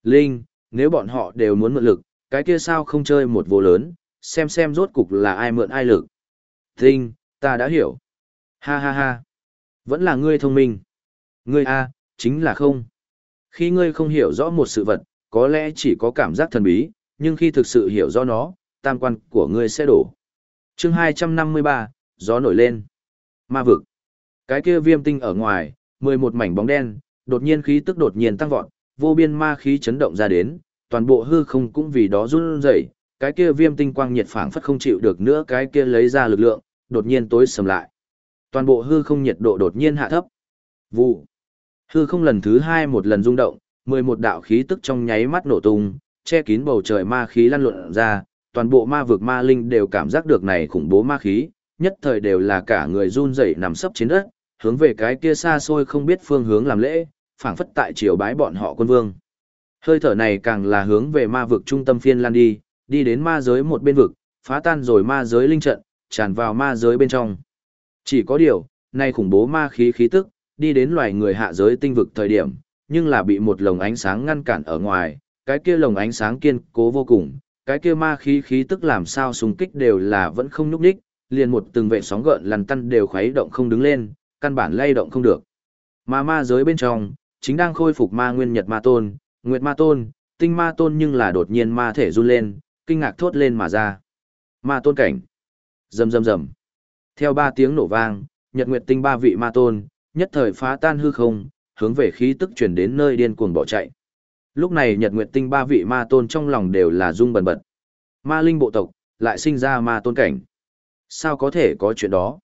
Linh, nếu bọn họ đều muốn mượn lực, cái kia sao không chơi một vô lớn, xem xem rốt cục là ai mượn ai lực. Tinh, ta đã hiểu. Ha ha ha. Vẫn là ngươi thông minh. Ngươi A, chính là không. Khi ngươi không hiểu rõ một sự vật, có lẽ chỉ có cảm giác thần bí, nhưng khi thực sự hiểu rõ nó, tam quan của ngươi sẽ đổ. chương 253, gió nổi lên. Ma vực. Cái kia viêm tinh ở ngoài, 11 mảnh bóng đen, đột nhiên khí tức đột nhiên tăng vọt, vô biên ma khí chấn động ra đến, toàn bộ hư không cũng vì đó run rẩy, cái kia viêm tinh quang nhiệt phảng phất không chịu được nữa cái kia lấy ra lực lượng, đột nhiên tối sầm lại. Toàn bộ hư không nhiệt độ đột nhiên hạ thấp. Vụ. Hư không lần thứ hai một lần rung động, 11 đạo khí tức trong nháy mắt nổ tung, che kín bầu trời ma khí lăn lộn ra, toàn bộ ma vực ma linh đều cảm giác được này khủng bố ma khí, nhất thời đều là cả người run rẩy nằm sấp trên đất, hướng về cái kia xa xôi không biết phương hướng làm lễ, phảng phất tại triều bái bọn họ quân vương. Hơi thở này càng là hướng về ma vực trung tâm phiên lan đi, đi đến ma giới một bên vực, phá tan rồi ma giới linh trận, tràn vào ma giới bên trong. Chỉ có điều, nay khủng bố ma khí khí tức, đi đến loài người hạ giới tinh vực thời điểm, nhưng là bị một lồng ánh sáng ngăn cản ở ngoài, cái kia lồng ánh sáng kiên cố vô cùng, cái kia ma khí khí tức làm sao xung kích đều là vẫn không nhúc nhích, liền một từng vệ sóng gợn lằn tăn đều khuấy động không đứng lên, căn bản lay động không được. Mà ma giới bên trong, chính đang khôi phục ma nguyên nhật ma tôn, nguyệt ma tôn, tinh ma tôn nhưng là đột nhiên ma thể run lên, kinh ngạc thốt lên mà ra. Ma tôn cảnh. Rầm rầm rầm. Theo ba tiếng nổ vang, nhật nguyệt tinh ba vị ma tôn, nhất thời phá tan hư không, hướng về khí tức chuyển đến nơi điên cuồng bỏ chạy. Lúc này nhật nguyệt tinh ba vị ma tôn trong lòng đều là rung bần bật. Ma linh bộ tộc, lại sinh ra ma tôn cảnh. Sao có thể có chuyện đó?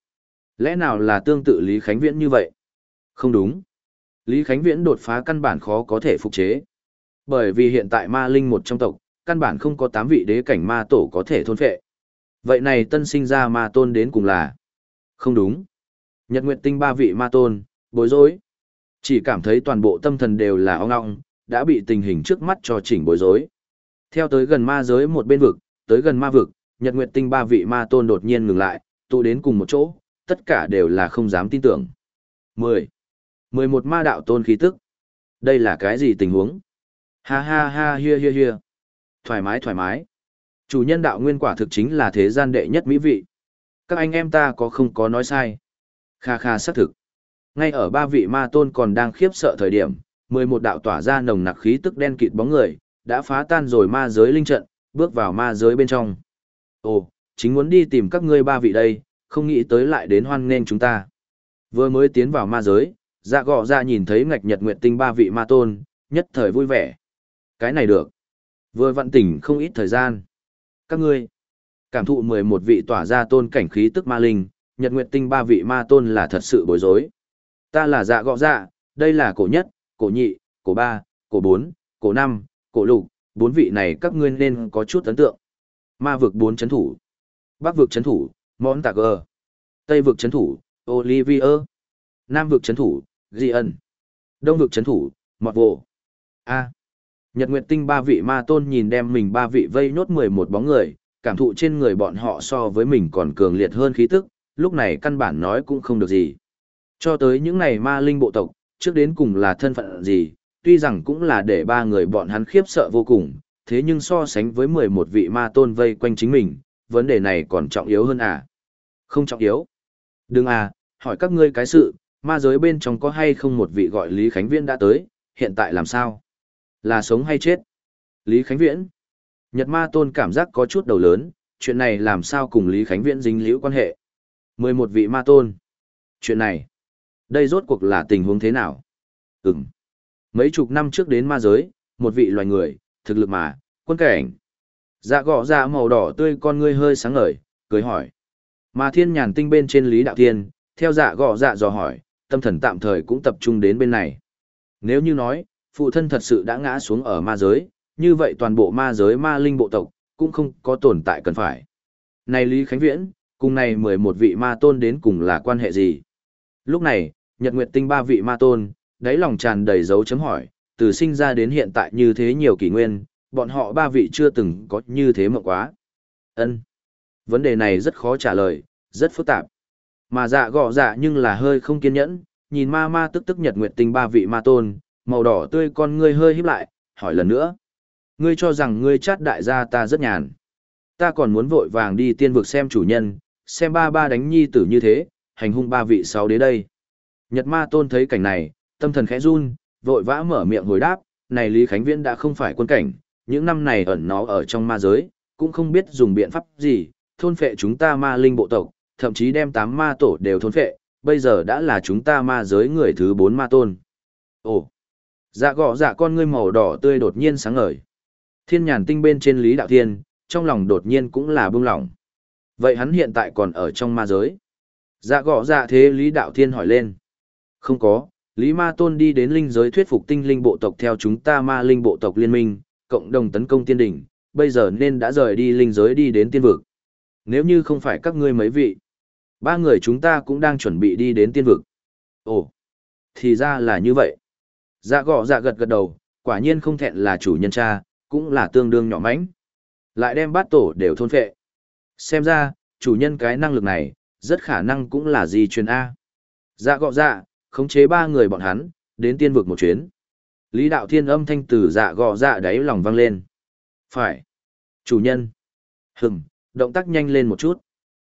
Lẽ nào là tương tự Lý Khánh Viễn như vậy? Không đúng. Lý Khánh Viễn đột phá căn bản khó có thể phục chế. Bởi vì hiện tại ma linh một trong tộc, căn bản không có tám vị đế cảnh ma tổ có thể thôn phệ. Vậy này tân sinh ra ma tôn đến cùng là? Không đúng. Nhật Nguyệt Tinh ba vị ma tôn, bối rối. Chỉ cảm thấy toàn bộ tâm thần đều là ong ong, đã bị tình hình trước mắt cho chỉnh bối rối. Theo tới gần ma giới một bên vực, tới gần ma vực, Nhật Nguyệt Tinh ba vị ma tôn đột nhiên ngừng lại, tụ đến cùng một chỗ, tất cả đều là không dám tin tưởng. 10. 11 ma đạo tôn khí tức. Đây là cái gì tình huống? Ha ha ha hia hia hia. Thoải mái thoải mái. Chủ nhân đạo nguyên quả thực chính là thế gian đệ nhất mỹ vị. Các anh em ta có không có nói sai. Kha kha xác thực. Ngay ở ba vị ma tôn còn đang khiếp sợ thời điểm, 11 đạo tỏa ra nồng nặc khí tức đen kịt bóng người, đã phá tan rồi ma giới linh trận, bước vào ma giới bên trong. Ồ, chính muốn đi tìm các ngươi ba vị đây, không nghĩ tới lại đến hoan nghênh chúng ta. Vừa mới tiến vào ma giới, dạ gọ ra nhìn thấy ngạch nhật nguyệt tinh ba vị ma tôn, nhất thời vui vẻ. Cái này được. Vừa vặn tỉnh không ít thời gian. Các ngươi, cảm thụ 11 vị tỏa ra tôn cảnh khí tức ma linh, nhật nguyệt tinh ba vị ma tôn là thật sự bối rối. Ta là dạ gọ dạ, đây là cổ nhất, cổ nhị, cổ ba, cổ bốn, cổ năm, cổ lục, bốn vị này các ngươi nên có chút ấn tượng. Ma vực bốn chấn thủ. Bắc vực chấn thủ, Món Tạc Gờ. Tây vực chấn thủ, Olivier. Nam vực chấn thủ, Di ân. Đông vực chấn thủ, Mọt Vộ. A. Nhật Nguyệt Tinh ba vị ma tôn nhìn đem mình ba vị vây nốt 11 bóng người, cảm thụ trên người bọn họ so với mình còn cường liệt hơn khí tức, lúc này căn bản nói cũng không được gì. Cho tới những này ma linh bộ tộc, trước đến cùng là thân phận gì, tuy rằng cũng là để ba người bọn hắn khiếp sợ vô cùng, thế nhưng so sánh với 11 vị ma tôn vây quanh chính mình, vấn đề này còn trọng yếu hơn à? Không trọng yếu. Đừng à, hỏi các ngươi cái sự, ma giới bên trong có hay không một vị gọi Lý Khánh Viễn đã tới, hiện tại làm sao? Là sống hay chết? Lý Khánh Viễn. Nhật ma tôn cảm giác có chút đầu lớn, chuyện này làm sao cùng Lý Khánh Viễn dính liễu quan hệ? 11 vị ma tôn. Chuyện này, đây rốt cuộc là tình huống thế nào? Ừm. Mấy chục năm trước đến ma giới, một vị loài người, thực lực mà, quân cảnh. Dạ gọ dạ màu đỏ tươi con ngươi hơi sáng ngời, cười hỏi. Mà thiên nhàn tinh bên trên Lý Đạo Thiên, theo dạ gọ dạ dò hỏi, tâm thần tạm thời cũng tập trung đến bên này. Nếu như nói, phụ thân thật sự đã ngã xuống ở ma giới, như vậy toàn bộ ma giới ma linh bộ tộc, cũng không có tồn tại cần phải. Này Lý Khánh Viễn, Cùng này 11 vị ma tôn đến cùng là quan hệ gì? Lúc này, Nhật Nguyệt Tinh ba vị ma tôn, đáy lòng tràn đầy dấu chấm hỏi, từ sinh ra đến hiện tại như thế nhiều kỷ nguyên, bọn họ ba vị chưa từng có như thế mộng quá. Ân, Vấn đề này rất khó trả lời, rất phức tạp. Mà dạ gọ dạ nhưng là hơi không kiên nhẫn, nhìn ma ma tức tức Nhật Nguyệt Tinh ba vị ma tôn, màu đỏ tươi con ngươi hơi híp lại, hỏi lần nữa. Ngươi cho rằng ngươi chát đại gia ta rất nhàn. Ta còn muốn vội vàng đi tiên vực xem chủ nhân, xem ba ba đánh nhi tử như thế, hành hung ba vị sáu đế đây. Nhật ma tôn thấy cảnh này, tâm thần khẽ run, vội vã mở miệng hồi đáp, này Lý Khánh Viễn đã không phải quân cảnh, những năm này ẩn nó ở trong ma giới, cũng không biết dùng biện pháp gì, thôn phệ chúng ta ma linh bộ tộc, thậm chí đem tám ma tổ đều thôn phệ, bây giờ đã là chúng ta ma giới người thứ bốn ma tôn. Ồ, dạ gọ dạ con ngươi màu đỏ tươi đột nhiên sáng ngời. Thiên nhàn tinh bên trên Lý Đạo Thiên, trong lòng đột nhiên cũng là bưng lỏng. Vậy hắn hiện tại còn ở trong ma giới. Dạ gõ dạ thế Lý Đạo Thiên hỏi lên. Không có, Lý Ma Tôn đi đến linh giới thuyết phục tinh linh bộ tộc theo chúng ta ma linh bộ tộc liên minh, cộng đồng tấn công tiên đỉnh, bây giờ nên đã rời đi linh giới đi đến tiên vực. Nếu như không phải các ngươi mấy vị, ba người chúng ta cũng đang chuẩn bị đi đến tiên vực. Ồ, thì ra là như vậy. Dạ gõ dạ gật gật đầu, quả nhiên không thẹn là chủ nhân cha, cũng là tương đương nhỏ mánh. Lại đem bát tổ đều thôn phệ. Xem ra, chủ nhân cái năng lực này, rất khả năng cũng là gì truyền A. Dạ gọ dạ, khống chế ba người bọn hắn, đến tiên vực một chuyến. Lý đạo thiên âm thanh từ dạ gọ dạ đáy lòng vang lên. Phải. Chủ nhân. Hừng, động tác nhanh lên một chút.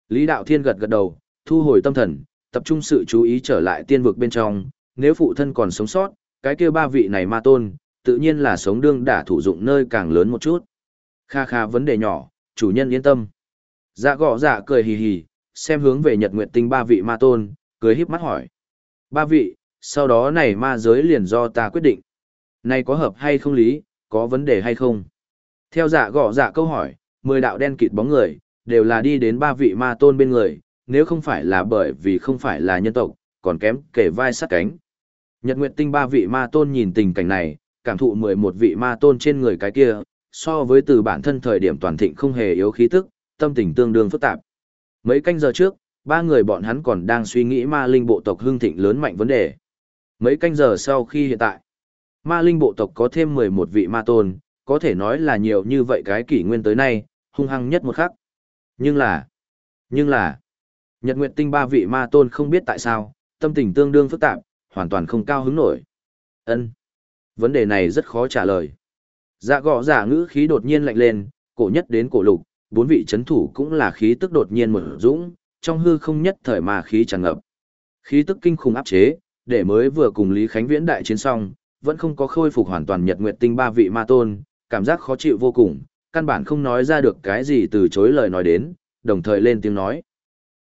Lý đạo thiên gật gật đầu, thu hồi tâm thần, tập trung sự chú ý trở lại tiên vực bên trong. Nếu phụ thân còn sống sót, cái kia ba vị này ma tôn, tự nhiên là sống đương đả thủ dụng nơi càng lớn một chút. Kha kha vấn đề nhỏ, chủ nhân yên tâm. Dạ gõ dạ cười hì hì, xem hướng về nhật nguyện tinh ba vị ma tôn, cười híp mắt hỏi. Ba vị, sau đó này ma giới liền do ta quyết định. Này có hợp hay không lý, có vấn đề hay không? Theo dạ gõ dạ câu hỏi, mười đạo đen kịt bóng người, đều là đi đến ba vị ma tôn bên người, nếu không phải là bởi vì không phải là nhân tộc, còn kém kể vai sát cánh. Nhật Nguyệt Tinh ba vị ma tôn nhìn tình cảnh này, cảm thụ mười một vị ma tôn trên người cái kia, so với từ bản thân thời điểm toàn thịnh không hề yếu khí tức, tâm tình tương đương phức tạp. Mấy canh giờ trước, ba người bọn hắn còn đang suy nghĩ ma linh bộ tộc hưng thịnh lớn mạnh vấn đề. Mấy canh giờ sau khi hiện tại, ma linh bộ tộc có thêm 11 vị ma tôn, có thể nói là nhiều như vậy cái kỷ nguyên tới nay, hung hăng nhất một khắc. Nhưng là, nhưng là, Nhật Nguyệt Tinh ba vị ma tôn không biết tại sao, tâm tình tương đương phức tạp, hoàn toàn không cao hứng nổi. Ân, Vấn đề này rất khó trả lời. Dạ gõ giả dạ ngữ khí đột nhiên lạnh lên, cổ nhất đến cổ lục, bốn vị chấn thủ cũng là khí tức đột nhiên một dũng, trong hư không nhất thời mà khí tràn ngập. Khí tức kinh khủng áp chế, để mới vừa cùng Lý Khánh Viễn đại chiến xong, vẫn không có khôi phục hoàn toàn Nhật Nguyệt Tinh ba vị ma tôn, cảm giác khó chịu vô cùng, căn bản không nói ra được cái gì từ chối lời nói đến, đồng thời lên tiếng nói.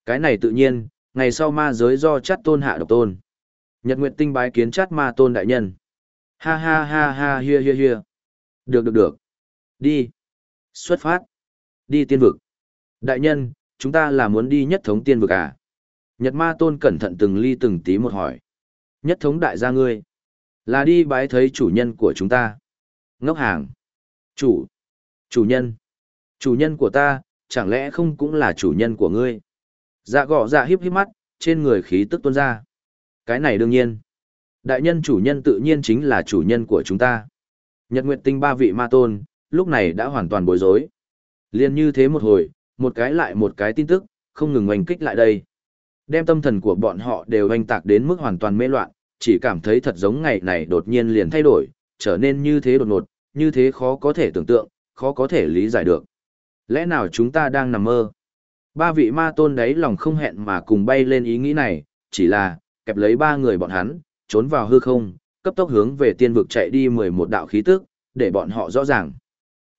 Cái này tự nhiên, ngày sau ma giới do chát tôn hạ độc tôn. Nhật Nguyệt Tinh bái kiến chát ma tôn đại nhân. Ha ha ha ha hia hia hia. Được được được. Đi. Xuất phát. Đi tiên vực. Đại nhân, chúng ta là muốn đi nhất thống tiên vực à? Nhật ma tôn cẩn thận từng ly từng tí một hỏi. Nhất thống đại gia ngươi. Là đi bái thấy chủ nhân của chúng ta. Ngốc hàng. Chủ. Chủ nhân. Chủ nhân của ta, chẳng lẽ không cũng là chủ nhân của ngươi? Dạ gõ dạ hiếp hiếp mắt, trên người khí tức tuôn ra. Cái này đương nhiên. Đại nhân chủ nhân tự nhiên chính là chủ nhân của chúng ta. Nhật Nguyệt Tinh ba vị ma tôn, lúc này đã hoàn toàn bối rối. Liên như thế một hồi, một cái lại một cái tin tức, không ngừng oanh kích lại đây. Đem tâm thần của bọn họ đều oanh tạc đến mức hoàn toàn mê loạn, chỉ cảm thấy thật giống ngày này đột nhiên liền thay đổi, trở nên như thế đột ngột, như thế khó có thể tưởng tượng, khó có thể lý giải được. Lẽ nào chúng ta đang nằm mơ? Ba vị ma tôn đấy lòng không hẹn mà cùng bay lên ý nghĩ này, chỉ là, kẹp lấy ba người bọn hắn, trốn vào hư không, cấp tốc hướng về tiên vực chạy đi 11 đạo khí tức, để bọn họ rõ ràng.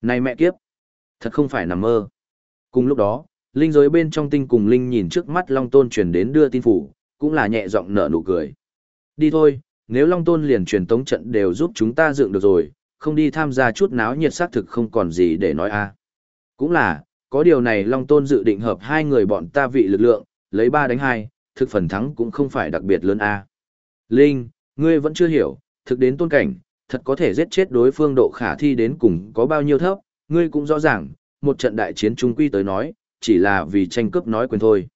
Này mẹ kiếp! Thật không phải nằm mơ. Cùng lúc đó, linh giới bên trong tinh cùng linh nhìn trước mắt Long Tôn truyền đến đưa tin phủ, cũng là nhẹ giọng nở nụ cười. Đi thôi, nếu Long Tôn liền truyền tống trận đều giúp chúng ta dựng được rồi, không đi tham gia chút náo nhiệt xác thực không còn gì để nói a. Cũng là, có điều này Long Tôn dự định hợp hai người bọn ta vị lực lượng, lấy ba đánh hai, thực phần thắng cũng không phải đặc biệt lớn a. Linh, ngươi vẫn chưa hiểu, thực đến tôn cảnh, thật có thể giết chết đối phương độ khả thi đến cùng có bao nhiêu thấp, ngươi cũng rõ ràng, một trận đại chiến trung quy tới nói, chỉ là vì tranh cướp nói quyền thôi.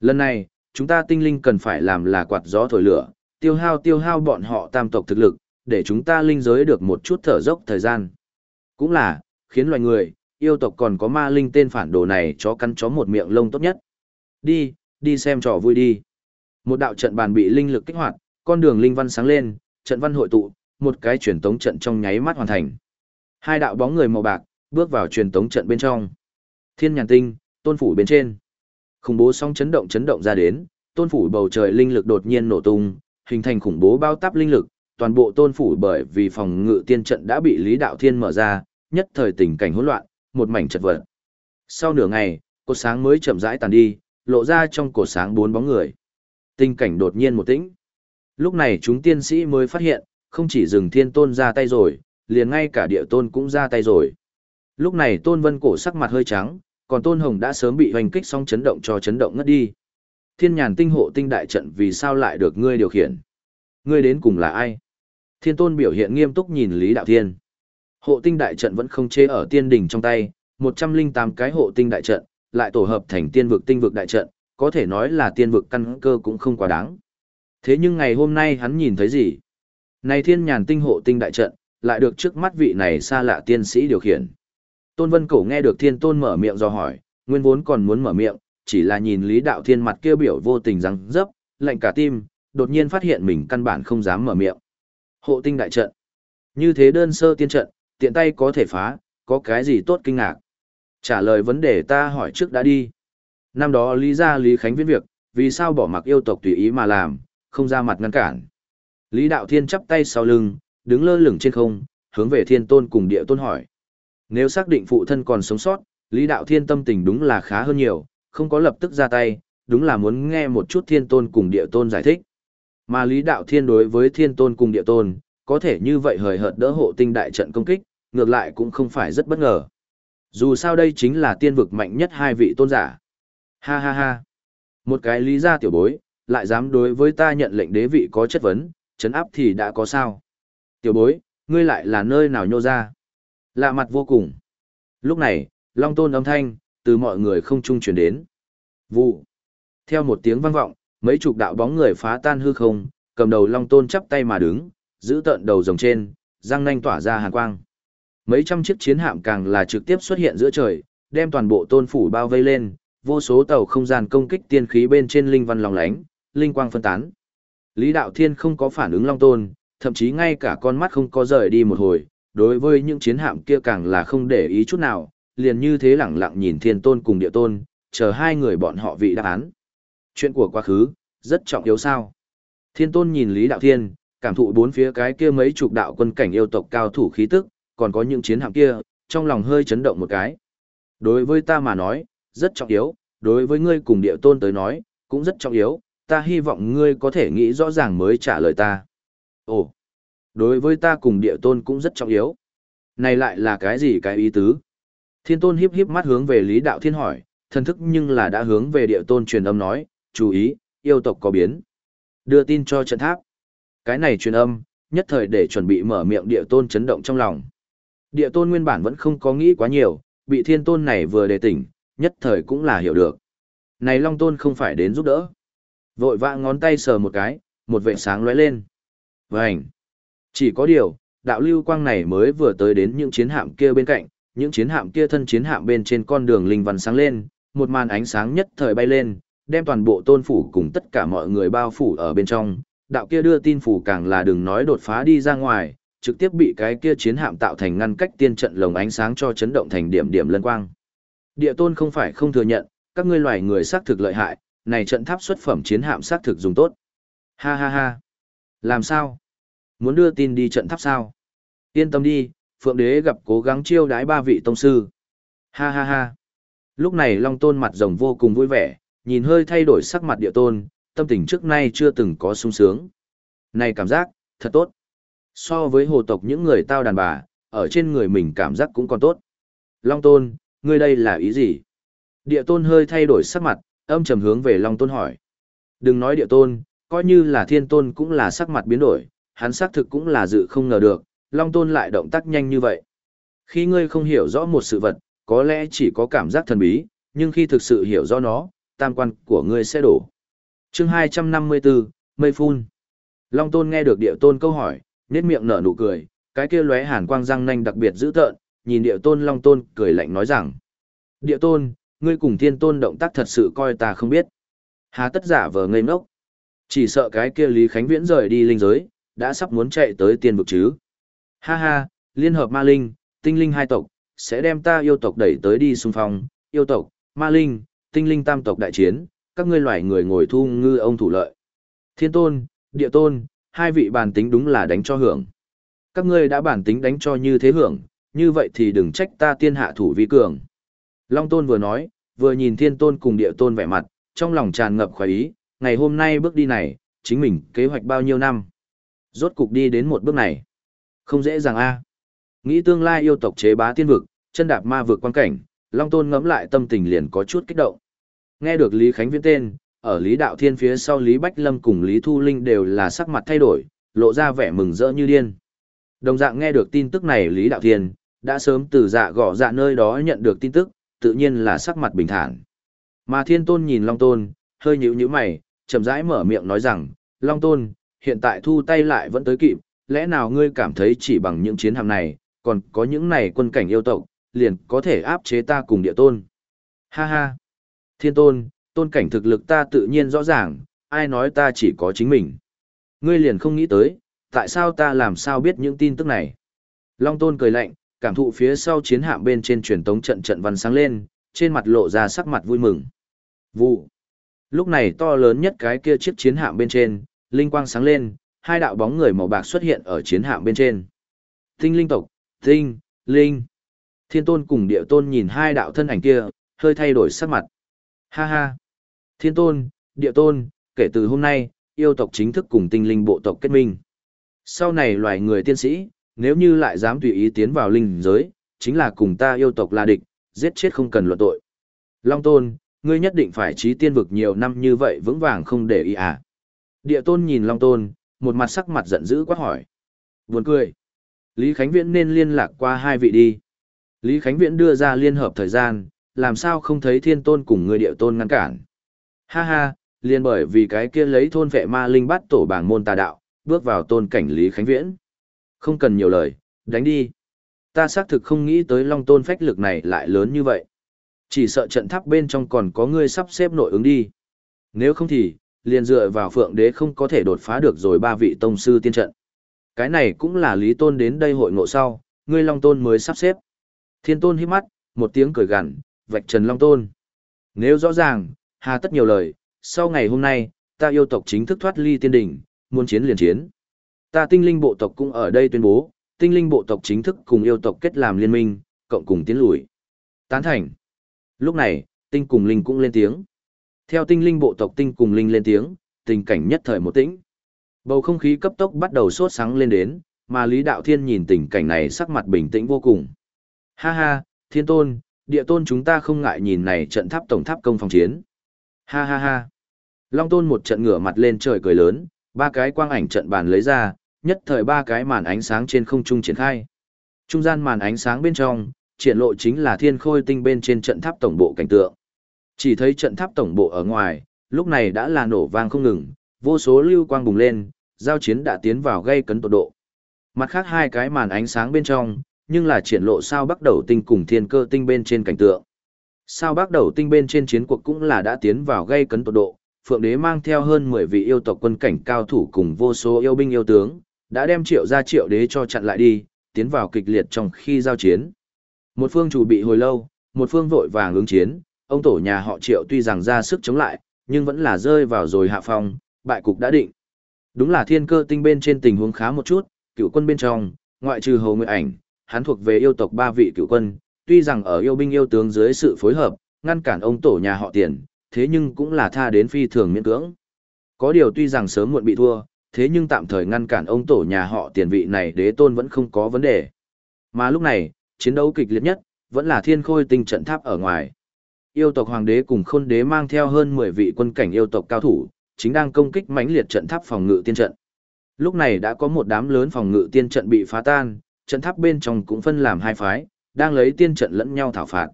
Lần này, chúng ta tinh linh cần phải làm là quạt gió thổi lửa, tiêu hao tiêu hao bọn họ tam tộc thực lực, để chúng ta linh giới được một chút thở dốc thời gian. Cũng là, khiến loài người, yêu tộc còn có ma linh tên phản đồ này chó cắn chó một miệng lông tốt nhất. Đi, đi xem trò vui đi. Một đạo trận bàn bị linh lực kích hoạt, con đường linh văn sáng lên, trận văn hội tụ, một cái truyền tống trận trong nháy mắt hoàn thành. Hai đạo bóng người màu bạc bước vào truyền tống trận bên trong. Thiên Nhàn Tinh, Tôn phủ bên trên. Khủng bố song chấn động chấn động ra đến, Tôn phủ bầu trời linh lực đột nhiên nổ tung, hình thành khủng bố bao táp linh lực, toàn bộ Tôn phủ bởi vì phòng ngự tiên trận đã bị Lý Đạo Thiên mở ra, nhất thời tình cảnh hỗn loạn, một mảnh chật vật. Sau nửa ngày, cột sáng mới chậm rãi tàn đi, lộ ra trong cột sáng bốn bóng người. Tình cảnh đột nhiên một tĩnh. Lúc này chúng tiên sĩ mới phát hiện, không chỉ rừng thiên tôn ra tay rồi, liền ngay cả địa tôn cũng ra tay rồi. Lúc này tôn vân cổ sắc mặt hơi trắng, còn tôn hồng đã sớm bị hoành kích xong chấn động cho chấn động ngất đi. Thiên nhàn tinh hộ tinh đại trận vì sao lại được ngươi điều khiển? Ngươi đến cùng là ai? Thiên tôn biểu hiện nghiêm túc nhìn Lý Đạo Thiên. Hộ tinh đại trận vẫn không chế ở tiên đỉnh trong tay, 108 cái hộ tinh đại trận, lại tổ hợp thành tiên vực tinh vực đại trận, có thể nói là tiên vực căn cơ cũng không quá đáng. Thế nhưng ngày hôm nay hắn nhìn thấy gì? Này thiên nhàn tinh hộ tinh đại trận, lại được trước mắt vị này xa lạ tiên sĩ điều khiển. Tôn Vân Cổ nghe được thiên tôn mở miệng do hỏi, nguyên vốn còn muốn mở miệng, chỉ là nhìn Lý Đạo Thiên mặt kia biểu vô tình răng dấp, lạnh cả tim, đột nhiên phát hiện mình căn bản không dám mở miệng. Hộ tinh đại trận. Như thế đơn sơ tiên trận, tiện tay có thể phá, có cái gì tốt kinh ngạc. Trả lời vấn đề ta hỏi trước đã đi. Năm đó Lý gia Lý Khánh viết việc, vì sao bỏ mặc yêu tộc tùy ý mà làm, không ra mặt ngăn cản. Lý Đạo Thiên chắp tay sau lưng, đứng lơ lửng trên không, hướng về thiên tôn cùng địa tôn hỏi. Nếu xác định phụ thân còn sống sót, Lý Đạo Thiên tâm tình đúng là khá hơn nhiều, không có lập tức ra tay, đúng là muốn nghe một chút thiên tôn cùng địa tôn giải thích. Mà Lý Đạo Thiên đối với thiên tôn cùng địa tôn, có thể như vậy hời hợt đỡ hộ tinh đại trận công kích, ngược lại cũng không phải rất bất ngờ. Dù sao đây chính là tiên vực mạnh nhất hai vị tôn giả. Ha ha ha. Một cái lý gia tiểu bối, lại dám đối với ta nhận lệnh đế vị có chất vấn, chấn áp thì đã có sao. Tiểu bối, ngươi lại là nơi nào nhô ra? Lạ mặt vô cùng. Lúc này, long tôn âm thanh, từ mọi người không trung chuyển đến. Vụ. Theo một tiếng vang vọng, mấy chục đạo bóng người phá tan hư không, cầm đầu long tôn chắp tay mà đứng, giữ tận đầu rồng trên, răng nanh tỏa ra hàn quang. Mấy trăm chiếc chiến hạm càng là trực tiếp xuất hiện giữa trời, đem toàn bộ tôn phủ bao vây lên, vô số tàu không gian công kích tiên khí bên trên linh văn lòng lánh, linh quang phân tán. Lý Đạo Thiên không có phản ứng long tôn, thậm chí ngay cả con mắt không có rời đi một hồi, đối với những chiến hạm kia càng là không để ý chút nào, liền như thế lẳng lặng nhìn thiên tôn cùng địa tôn, chờ hai người bọn họ vị đáp án. Chuyện của quá khứ, rất trọng yếu sao. Thiên tôn nhìn Lý Đạo Thiên, cảm thụ bốn phía cái kia mấy chục đạo quân cảnh yêu tộc cao thủ khí tức, còn có những chiến hạm kia, trong lòng hơi chấn động một cái. Đối với ta mà nói, rất trọng yếu, đối với ngươi cùng địa tôn tới nói, cũng rất trọng yếu, ta hy vọng ngươi có thể nghĩ rõ ràng mới trả lời ta. Ồ, đối với ta cùng địa tôn cũng rất trọng yếu. Này lại là cái gì cái ý tứ? Thiên tôn hiếp hiếp mắt hướng về Lý Đạo Thiên hỏi, thân thức nhưng là đã hướng về địa tôn truyền âm nói, chú ý, yêu tộc có biến. Đưa tin cho trận tháp. Cái này truyền âm, nhất thời để chuẩn bị mở miệng địa tôn chấn động trong lòng. Địa tôn nguyên bản vẫn không có nghĩ quá nhiều, bị thiên tôn này vừa đề tỉnh, nhất thời cũng là hiểu được. Này long tôn không phải đến giúp đỡ. Vội vã ngón tay sờ một cái, một vệ sáng lóe lên. Vành. Chỉ có điều, đạo lưu quang này mới vừa tới đến những chiến hạm kia bên cạnh, những chiến hạm kia thân chiến hạm bên trên con đường linh văn sáng lên, một màn ánh sáng nhất thời bay lên, đem toàn bộ tôn phủ cùng tất cả mọi người bao phủ ở bên trong. Đạo kia đưa tin phủ càng là đừng nói đột phá đi ra ngoài, trực tiếp bị cái kia chiến hạm tạo thành ngăn cách tiên trận lồng ánh sáng cho chấn động thành điểm điểm lân quang. Địa tôn không phải không thừa nhận, các ngươi loài người xác thực lợi hại, này trận tháp xuất phẩm chiến hạm xác thực dùng tốt. Ha ha ha. Làm sao? Muốn đưa tin đi trận tháp sao? Yên tâm đi, Phượng Đế gặp cố gắng chiêu đái ba vị tông sư. Ha ha ha. Lúc này Long Tôn mặt rồng vô cùng vui vẻ, nhìn hơi thay đổi sắc mặt địa tôn, tâm tình trước nay chưa từng có sung sướng. Này cảm giác, thật tốt. So với hồ tộc những người tao đàn bà, ở trên người mình cảm giác cũng còn tốt. Long Tôn, ngươi đây là ý gì? Địa tôn hơi thay đổi sắc mặt, âm trầm hướng về Long Tôn hỏi. Đừng nói địa tôn, coi như là thiên tôn cũng là sắc mặt biến đổi, hắn xác thực cũng là dự không ngờ được, Long Tôn lại động tác nhanh như vậy. Khi ngươi không hiểu rõ một sự vật, có lẽ chỉ có cảm giác thần bí, nhưng khi thực sự hiểu rõ nó, tam quan của ngươi sẽ đổ. chương 254, Mây Phun. Long Tôn nghe được địa tôn câu hỏi, nét miệng nở nụ cười, cái kia lóe hàn quang răng nanh đặc biệt dữ tợn, nhìn địa tôn Long Tôn cười lạnh nói rằng. Địa tôn, ngươi cùng thiên tôn động tác thật sự coi ta không biết. Hà tất giả vờ ngây ngốc. Chỉ sợ cái kia Lý Khánh Viễn rời đi linh giới, đã sắp muốn chạy tới tiên vực chứ. Ha ha, liên hợp ma linh, tinh linh hai tộc, sẽ đem ta yêu tộc đẩy tới đi xung phong, yêu tộc, ma linh, tinh linh tam tộc đại chiến, các ngươi loài người ngồi thu ngư ông thủ lợi. Thiên tôn, địa tôn, hai vị bản tính đúng là đánh cho hưởng. Các ngươi đã bản tính đánh cho như thế hưởng, như vậy thì đừng trách ta tiên hạ thủ vi cường. Long tôn vừa nói, vừa nhìn thiên tôn cùng địa tôn vẻ mặt, trong lòng tràn ngập khoái ý, ngày hôm nay bước đi này, chính mình kế hoạch bao nhiêu năm. Rốt cục đi đến một bước này. Không dễ dàng a. Nghĩ tương lai yêu tộc chế bá tiên vực, chân đạp ma vực quan cảnh, Long Tôn ngẫm lại tâm tình liền có chút kích động. Nghe được Lý Khánh Viễn tên, ở Lý Đạo Thiên phía sau Lý Bách Lâm cùng Lý Thu Linh đều là sắc mặt thay đổi, lộ ra vẻ mừng rỡ như điên. Đồng dạng nghe được tin tức này Lý Đạo Thiên, đã sớm từ dạ gõ dạ nơi đó nhận được tin tức, tự nhiên là sắc mặt bình thản. Mà Thiên Tôn nhìn Long Tôn, hơi nhíu nhíu mày, chậm rãi mở miệng nói rằng, Long Tôn, hiện tại thu tay lại vẫn tới kịp, lẽ nào ngươi cảm thấy chỉ bằng những chiến hạm này, còn có những này quân cảnh yêu tộc, liền có thể áp chế ta cùng địa tôn. Ha ha! Thiên tôn, tôn cảnh thực lực ta tự nhiên rõ ràng, ai nói ta chỉ có chính mình. Ngươi liền không nghĩ tới, tại sao ta làm sao biết những tin tức này. Long tôn cười lạnh, cảm thụ phía sau chiến hạm bên trên truyền tống trận trận văn sáng lên, trên mặt lộ ra sắc mặt vui mừng. Vụ! Lúc này to lớn nhất cái kia chiếc chiến hạm bên trên, linh quang sáng lên, hai đạo bóng người màu bạc xuất hiện ở chiến hạm bên trên. Tinh linh tộc, tinh, linh. Thiên tôn cùng địa tôn nhìn hai đạo thân ảnh kia, hơi thay đổi sắc mặt. Ha ha. Thiên tôn, địa tôn, kể từ hôm nay, yêu tộc chính thức cùng tinh linh bộ tộc kết minh. Sau này loài người tiên sĩ, nếu như lại dám tùy ý tiến vào linh giới, chính là cùng ta yêu tộc là địch, giết chết không cần luận tội. Long tôn, ngươi nhất định phải trí tiên vực nhiều năm như vậy vững vàng không để ý à. Địa tôn nhìn Long tôn, một mặt sắc mặt giận dữ quát hỏi. Buồn cười. Lý Khánh Viễn nên liên lạc qua hai vị đi. Lý Khánh Viễn đưa ra liên hợp thời gian, làm sao không thấy thiên tôn cùng người địa tôn ngăn cản. Ha ha, liên bởi vì cái kia lấy thôn vệ ma linh bắt tổ bảng môn tà đạo, bước vào tôn cảnh Lý Khánh Viễn. Không cần nhiều lời, đánh đi. Ta xác thực không nghĩ tới long tôn phách lực này lại lớn như vậy. Chỉ sợ trận tháp bên trong còn có ngươi sắp xếp nội ứng đi. Nếu không thì, liền dựa vào phượng đế không có thể đột phá được rồi ba vị tông sư tiên trận. Cái này cũng là lý tôn đến đây hội ngộ sau, ngươi long tôn mới sắp xếp. Thiên tôn hít mắt, một tiếng cười gằn, vạch trần long tôn. Nếu rõ ràng, hà tất nhiều lời, sau ngày hôm nay, ta yêu tộc chính thức thoát ly tiên đỉnh, muốn chiến liền chiến. Ta tinh linh bộ tộc cũng ở đây tuyên bố, tinh linh bộ tộc chính thức cùng yêu tộc kết làm liên minh, cộng cùng tiến lùi. Tán thành. Lúc này, tinh cùng linh cũng lên tiếng. Theo tinh linh bộ tộc tinh cùng linh lên tiếng, tình cảnh nhất thời một tĩnh. Bầu không khí cấp tốc bắt đầu sốt sáng lên đến, mà Lý Đạo Thiên nhìn tình cảnh này sắc mặt bình tĩnh vô cùng. Ha ha, thiên tôn, địa tôn chúng ta không ngại nhìn này trận tháp tổng tháp công phòng chiến. Ha ha ha. Long tôn một trận ngửa mặt lên trời cười lớn, ba cái quang ảnh trận bàn lấy ra, nhất thời ba cái màn ánh sáng trên không trung triển khai. Trung gian màn ánh sáng bên trong, triển lộ chính là thiên khôi tinh bên trên trận tháp tổng bộ cảnh tượng. Chỉ thấy trận tháp tổng bộ ở ngoài, lúc này đã là nổ vang không ngừng, vô số lưu quang bùng lên, giao chiến đã tiến vào gây cấn tột độ. Mặt khác hai cái màn ánh sáng bên trong, nhưng là triển lộ sao bắt đầu tinh cùng thiên cơ tinh bên trên cảnh tượng. Sao bắt đầu tinh bên trên chiến cuộc cũng là đã tiến vào gây cấn tột độ, Phượng Đế mang theo hơn 10 vị yêu tộc quân cảnh cao thủ cùng vô số yêu binh yêu tướng, đã đem triệu ra triệu đế cho chặn lại đi, tiến vào kịch liệt trong khi giao chiến. Một phương chủ bị hồi lâu, một phương vội vàng ứng chiến, ông tổ nhà họ triệu tuy rằng ra sức chống lại, nhưng vẫn là rơi vào rồi hạ phong, bại cục đã định. Đúng là thiên cơ tinh bên trên tình huống khá một chút, cựu quân bên trong, ngoại trừ hầu nguyện ảnh, hắn thuộc về yêu tộc ba vị cựu quân, tuy rằng ở yêu binh yêu tướng dưới sự phối hợp, ngăn cản ông tổ nhà họ tiền, thế nhưng cũng là tha đến phi thường miễn cưỡng. Có điều tuy rằng sớm muộn bị thua, thế nhưng tạm thời ngăn cản ông tổ nhà họ tiền vị này đế tôn vẫn không có vấn đề. Mà lúc này, chiến đấu kịch liệt nhất, vẫn là thiên khôi tinh trận tháp ở ngoài. Yêu tộc hoàng đế cùng khôn đế mang theo hơn 10 vị quân cảnh yêu tộc cao thủ, chính đang công kích mãnh liệt trận tháp phòng ngự tiên trận. Lúc này đã có một đám lớn phòng ngự tiên trận bị phá tan, trận tháp bên trong cũng phân làm hai phái, đang lấy tiên trận lẫn nhau thảo phạt.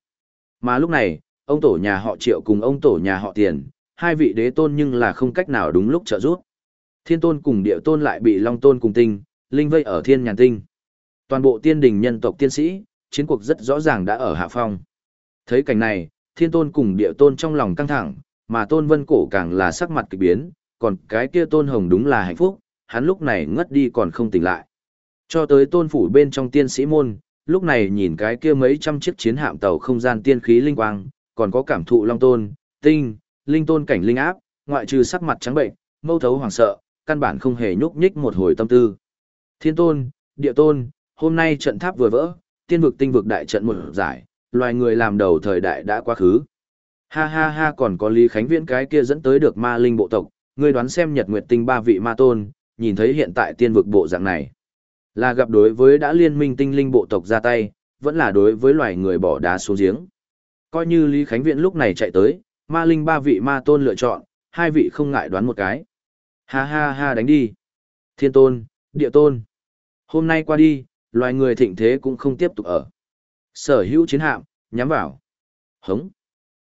Mà lúc này, ông tổ nhà họ Triệu cùng ông tổ nhà họ Tiền, hai vị đế tôn nhưng là không cách nào đúng lúc trợ giúp. Thiên tôn cùng địa tôn lại bị long tôn cùng tinh, linh vây ở thiên nhàn tinh. Toàn bộ tiên đình nhân tộc tiên sĩ, chiến cuộc rất rõ ràng đã ở hạ phong. Thấy cảnh này, thiên tôn cùng địa tôn trong lòng căng thẳng, mà tôn vân cổ càng là sắc mặt kỳ biến, còn cái kia tôn hồng đúng là hạnh phúc, hắn lúc này ngất đi còn không tỉnh lại. Cho tới tôn phủ bên trong tiên sĩ môn, lúc này nhìn cái kia mấy trăm chiếc chiến hạm tàu không gian tiên khí linh quang, còn có cảm thụ long tôn, tinh, linh tôn cảnh linh áp, ngoại trừ sắc mặt trắng bệnh, mâu thấu hoàng sợ, căn bản không hề nhúc nhích một hồi tâm tư. Thiên tôn, địa tôn, hôm nay trận tháp vừa vỡ, tiên vực tinh vực đại trận một giải, loài người làm đầu thời đại đã quá khứ. Ha ha ha còn có Lý Khánh Viễn cái kia dẫn tới được ma linh bộ tộc, ngươi đoán xem Nhật Nguyệt Tinh ba vị ma tôn, nhìn thấy hiện tại tiên vực bộ dạng này. Là gặp đối với đã liên minh tinh linh bộ tộc ra tay, vẫn là đối với loài người bỏ đá xuống giếng. Coi như Lý Khánh Viễn lúc này chạy tới, ma linh ba vị ma tôn lựa chọn, hai vị không ngại đoán một cái. Ha ha ha đánh đi. Thiên tôn, địa tôn. Hôm nay qua đi, loài người thịnh thế cũng không tiếp tục ở. Sở hữu chiến hạm, nhắm vào. Hống.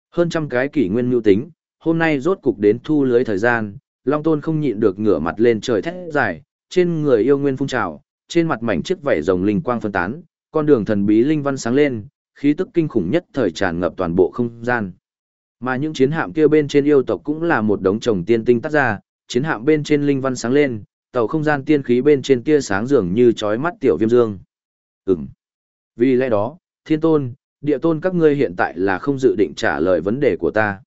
Hơn trăm cái kỷ nguyên mưu tính, hôm nay rốt cục đến thu lưới thời gian, Long Tôn không nhịn được ngửa mặt lên trời thét dài, trên người yêu nguyên phun trào, trên mặt mảnh chiếc vảy rồng linh quang phân tán, con đường thần bí linh văn sáng lên, khí tức kinh khủng nhất thời tràn ngập toàn bộ không gian. Mà những chiến hạm kia bên trên yêu tộc cũng là một đống chồng tiên tinh tắt ra, chiến hạm bên trên linh văn sáng lên, tàu không gian tiên khí bên trên tia sáng dường như chói mắt tiểu viêm dương. Ừm. Vì lẽ đó, thiên tôn, địa tôn các ngươi hiện tại là không dự định trả lời vấn đề của ta.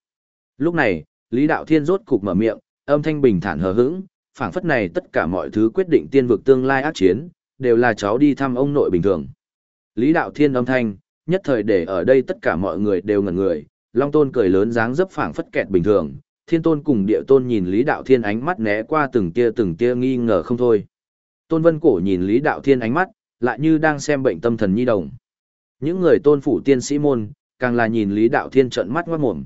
Lúc này, Lý Đạo Thiên rốt cục mở miệng, âm thanh bình thản hờ hững, phảng phất này tất cả mọi thứ quyết định tiên vực tương lai ác chiến, đều là cháu đi thăm ông nội bình thường. Lý Đạo Thiên âm thanh, nhất thời để ở đây tất cả mọi người đều ngẩn người, Long Tôn cười lớn dáng dấp phảng phất kẹt bình thường, Thiên Tôn cùng Địa Tôn nhìn Lý Đạo Thiên ánh mắt né qua từng tia từng tia nghi ngờ không thôi. Tôn Vân Cổ nhìn Lý Đạo Thiên ánh mắt, lại như đang xem bệnh tâm thần nhi đồng. Những người tôn phủ tiên sĩ môn, càng là nhìn Lý Đạo Thiên trợn mắt ngoát mồm.